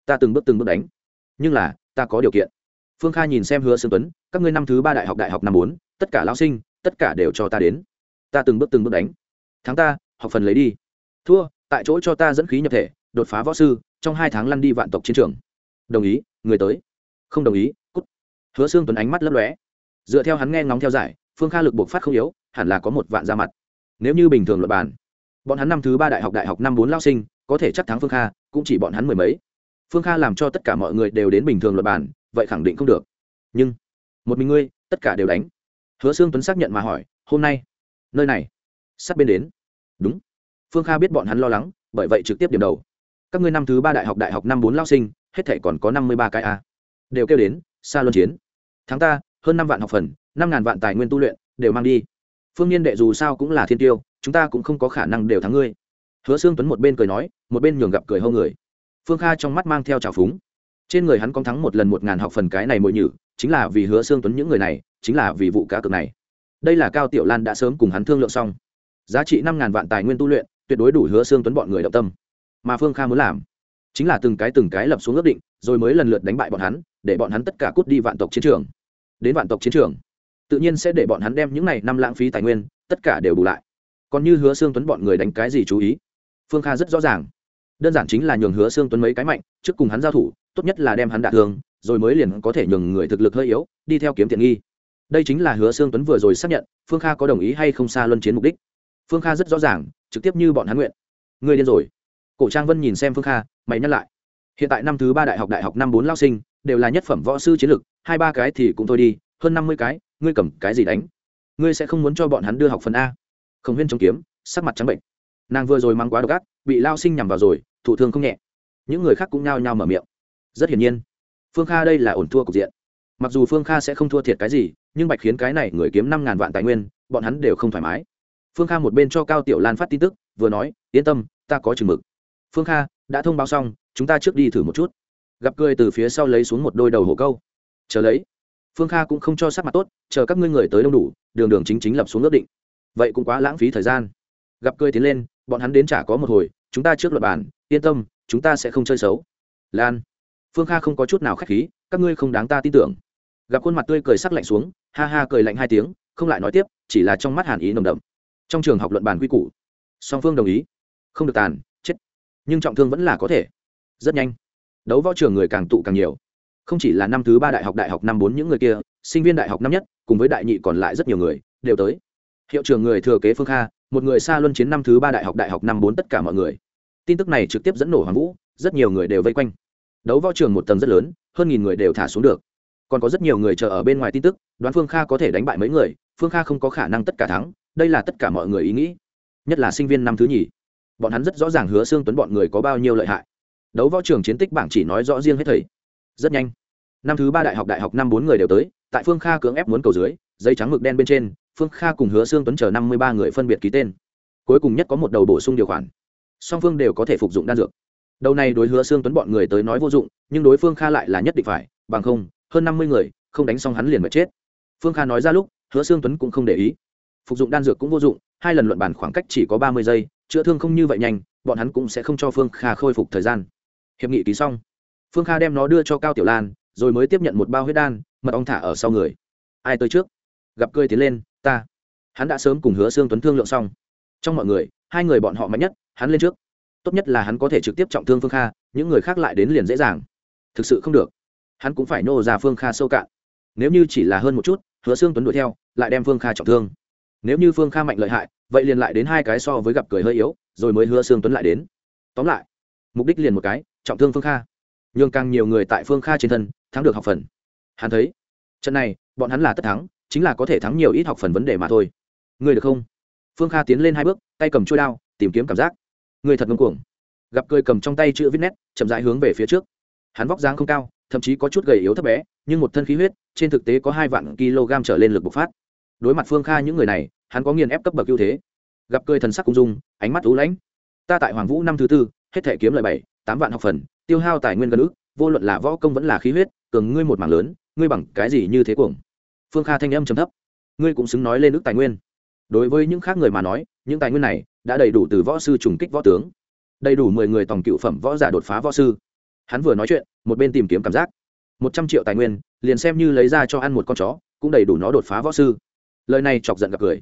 Ta từng bước từng bước đánh. Nhưng là, ta có điều kiện. Phương kha nhìn xem hứa xương tuấn, các ngươi năm thứ ba đại học đại học năm bốn, tất cả lao sinh, tất cả đều cho ta đến. Ta từng bước từng bước đánh. Thắng ta, học phần lấy đi. Thua, tại chỗ cho ta dẫn khí nhập thể, đột phá võ sư, trong hai tháng lăn đi vạn tộc chiến trường. Đồng ý, người tới. Không đồng ý, cút hứa xương tuấn ánh mắt lấp lóe. Dựa theo hắn nghe ngóng theo giải phương kha lực buộc phát không yếu, hẳn là có một vạn ra mặt. Nếu như bình thường luật bàn, bọn hắn năm thứ ba đại học đại học năm bốn lao sinh, có thể chắc thắng phương kha, cũng chỉ bọn hắn mười mấy. Phương kha làm cho tất cả mọi người đều đến bình thường luật bàn, vậy khẳng định không được. Nhưng, một mình ngươi, tất cả đều đánh. Hứa xương tuấn xác nhận mà hỏi, hôm nay, nơi này? Sát bên đến. Đúng. Phương kha biết bọn hắn lo lắng, bởi vậy trực tiếp điểm đầu. Các ngươi năm thứ ba đại học đại học năm bốn lao sinh, hết thể còn có năm mươi ba cái a. Đều kêu đến xa luân chiến tháng ta, hơn năm vạn học phần, năm ngàn vạn tài nguyên tu luyện, đều mang đi. Phương niên đệ dù sao cũng là thiên tiêu, chúng ta cũng không có khả năng đều thắng ngươi. Hứa xương tuấn một bên cười nói, một bên nhường gặp cười hâu người. Phương kha trong mắt mang theo trào phúng. Trên người hắn có thắng một lần một ngàn học phần cái này mồi nhử, chính là vì hứa xương tuấn những người này, chính là vì vụ cá cược này. Đây là cao tiểu lan đã sớm cùng hắn thương lượng xong. Giá trị năm ngàn vạn tài nguyên tu luyện, tuyệt đối đủ hứa xương tuấn bọn người động tâm. Mà phương kha muốn làm, chính là từng cái từng cái lập xuống ước định, rồi mới lần lượt đánh bại bọn hắn để bọn hắn tất cả cút đi vạn tộc chiến trường. Đến vạn tộc chiến trường, tự nhiên sẽ để bọn hắn đem những này năm lãng phí tài nguyên, tất cả đều bù lại. Còn như hứa xương tuấn bọn người đánh cái gì chú ý? Phương kha rất rõ ràng. Đơn giản chính là nhường hứa xương tuấn mấy cái mạnh, trước cùng hắn giao thủ, tốt nhất là đem hắn đả thương, rồi mới liền có thể nhường người thực lực hơi yếu, đi theo kiếm tiện nghi. Đây chính là hứa xương tuấn vừa rồi xác nhận, phương kha có đồng ý hay không xa luân chiến mục đích. Phương kha rất rõ ràng, trực tiếp như bọn hắn nguyện. Người điên rồi. Cổ trang vân nhìn xem phương kha, mày nhắc lại. Hiện tại năm thứ ba đại học đại học năm bốn lao sinh đều là nhất phẩm võ sư chiến lược hai ba cái thì cũng thôi đi, hơn năm mươi cái, ngươi cầm cái gì đánh? Ngươi sẽ không muốn cho bọn hắn đưa học phần a. Khổng huyên chống kiếm, sắc mặt trắng bệnh. Nàng vừa rồi mang quá độc ác, bị lao sinh nhằm vào rồi, thụ thương không nhẹ. Những người khác cũng nhao nhao mở miệng. Rất hiển nhiên, phương kha đây là ổn thua cục diện. Mặc dù phương kha sẽ không thua thiệt cái gì, nhưng bạch khiến cái này người kiếm năm ngàn vạn tài nguyên, bọn hắn đều không thoải mái. Phương kha một bên cho cao tiểu lan phát tin tức, vừa nói, yên tâm, ta có chừng mực. Phương kha, đã thông báo xong, chúng ta trước đi thử một chút gặp cười từ phía sau lấy xuống một đôi đầu hổ câu. Chờ lấy, phương kha cũng không cho sắc mặt tốt, chờ các ngươi người tới đông đủ, đường đường chính chính lập xuống ước định. Vậy cũng quá lãng phí thời gian. Gặp cười tiến lên, bọn hắn đến chả có một hồi, chúng ta trước luật bàn yên tâm, chúng ta sẽ không chơi xấu. Lan, phương kha không có chút nào k h á c h khí, các ngươi không đáng ta tin tưởng. Gặp khuôn mặt tươi cười sắc lạnh xuống, ha ha cười lạnh hai tiếng, không lại nói tiếp, chỉ là trong mắt hàn ý nồng đậm. Trong trường học luận bàn quy củ, song phương đồng ý. Không được tàn, chết. Nhưng trọng thương vẫn là có thể. Rất nhanh đấu võ trường người càng tụ càng nhiều. Không chỉ là năm thứ ba đại học đại học năm bốn những người kia, sinh viên đại học năm nhất, cùng với đại nhị còn lại rất nhiều người, đều tới. Hiệu trưởng người thừa kế phương kha, một người xa luân chiến năm thứ ba đại học đại học năm bốn tất cả mọi người. Tin tức này trực tiếp dẫn nổ hoàng vũ, rất nhiều người đều vây quanh. Đấu võ trường một tầng rất lớn, hơn nghìn người đều thả xuống được. Còn có rất nhiều người chờ ở bên ngoài tin tức, đoán phương kha có thể đánh bại mấy người, phương kha không có khả năng tất cả thắng, đây là tất cả mọi người ý nghĩ. Nhất là sinh viên năm thứ nhì. Bọn hắn rất rõ ràng hứa xương tuấn bọn người có bao nhiêu lợi hại đấu võ trường chiến tích bảng chỉ nói rõ riêng hết thầy. Rất nhanh. Năm thứ ba đại học đại học năm bốn người đều tới, tại phương kha cưỡng ép muốn cầu dưới giấy trắng mực đen bên trên, phương kha cùng hứa xương tuấn chờ năm mươi ba người phân biệt ký tên. Cuối cùng nhất có một đầu bổ sung điều khoản. Song phương đều có thể phục dụng đan dược. Đầu này đối hứa xương tuấn bọn người tới nói vô dụng, nhưng đối phương kha lại là nhất định phải, bằng không, hơn năm mươi người, không đánh xong hắn liền mà chết. Phương kha nói ra lúc, hứa xương tuấn cũng không để ý. Phục dụng đan dược cũng vô dụng, hai lần luận bàn khoảng cách chỉ có ba mươi giây, chữa thương không như vậy nhanh, bọn hắn cũng sẽ không cho phương kha khôi phục thời gian hiệp nghị ký xong. Phương kha đem nó đưa cho cao tiểu lan, rồi mới tiếp nhận một bao huyết đan, mật ong thả ở sau người. Ai tới trước? Gặp cười tiến lên, ta. Hắn đã sớm cùng hứa xương tuấn thương lượng xong. Trong mọi người, hai người bọn họ mạnh nhất, hắn lên trước. Tốt nhất là hắn có thể trực tiếp trọng thương phương kha, những người khác lại đến liền dễ dàng. Thực sự không được. Hắn cũng phải nô ra phương kha sâu cạn. Nếu như chỉ là hơn một chút, hứa xương tuấn đuổi theo, lại đem phương kha trọng thương. Nếu như phương kha mạnh lợi hại, vậy liền lại đến hai cái so với gặp cười hơi yếu, rồi mới hứa xương tuấn lại đến. Tóm lại, mục đích liền một cái trọng thương phương kha. Nhường càng nhiều người tại phương kha trên thân, thắng được học phần. Hắn thấy, trận này, bọn hắn là tất thắng, chính là có thể thắng nhiều ít học phần vấn đề mà thôi. Người được không? Phương kha tiến lên hai bước, tay cầm trôi đao, tìm kiếm cảm giác. Người thật ngưng cuồng. Gặp cười cầm trong tay chữ viết nét, chậm rãi hướng về phía trước. Hắn vóc dáng không cao, thậm chí có chút gầy yếu thấp bé, nhưng một thân khí huyết, trên thực tế có hai vạn kg trở lên lực bộc phát. Đối mặt phương kha những người này, hắn có nghiền ép cấp bậc ưu thế. Gặp cười thần sắc cung dung, ánh mắt ú lãnh. Ta tại hoàng vũ năm thứ tư hết thể kiếm lời bảy, tám vạn học phần, tiêu hao tài nguyên gần ước, vô luận là võ công vẫn là khí huyết, cường ngươi một mảng lớn, ngươi bằng cái gì như thế cuồng? Phương kha thanh âm trầm thấp. Ngươi cũng xứng nói lên ước tài nguyên. Đối với những khác người mà nói, những tài nguyên này đã đầy đủ từ võ sư trùng kích võ tướng. Đầy đủ mười người tổng cựu phẩm võ giả đột phá võ sư. Hắn vừa nói chuyện, một bên tìm kiếm cảm giác. Một trăm triệu tài nguyên, liền xem như lấy ra cho ăn một con chó, cũng đầy đủ nó đột phá võ sư. Lời này chọc giận gặp cười.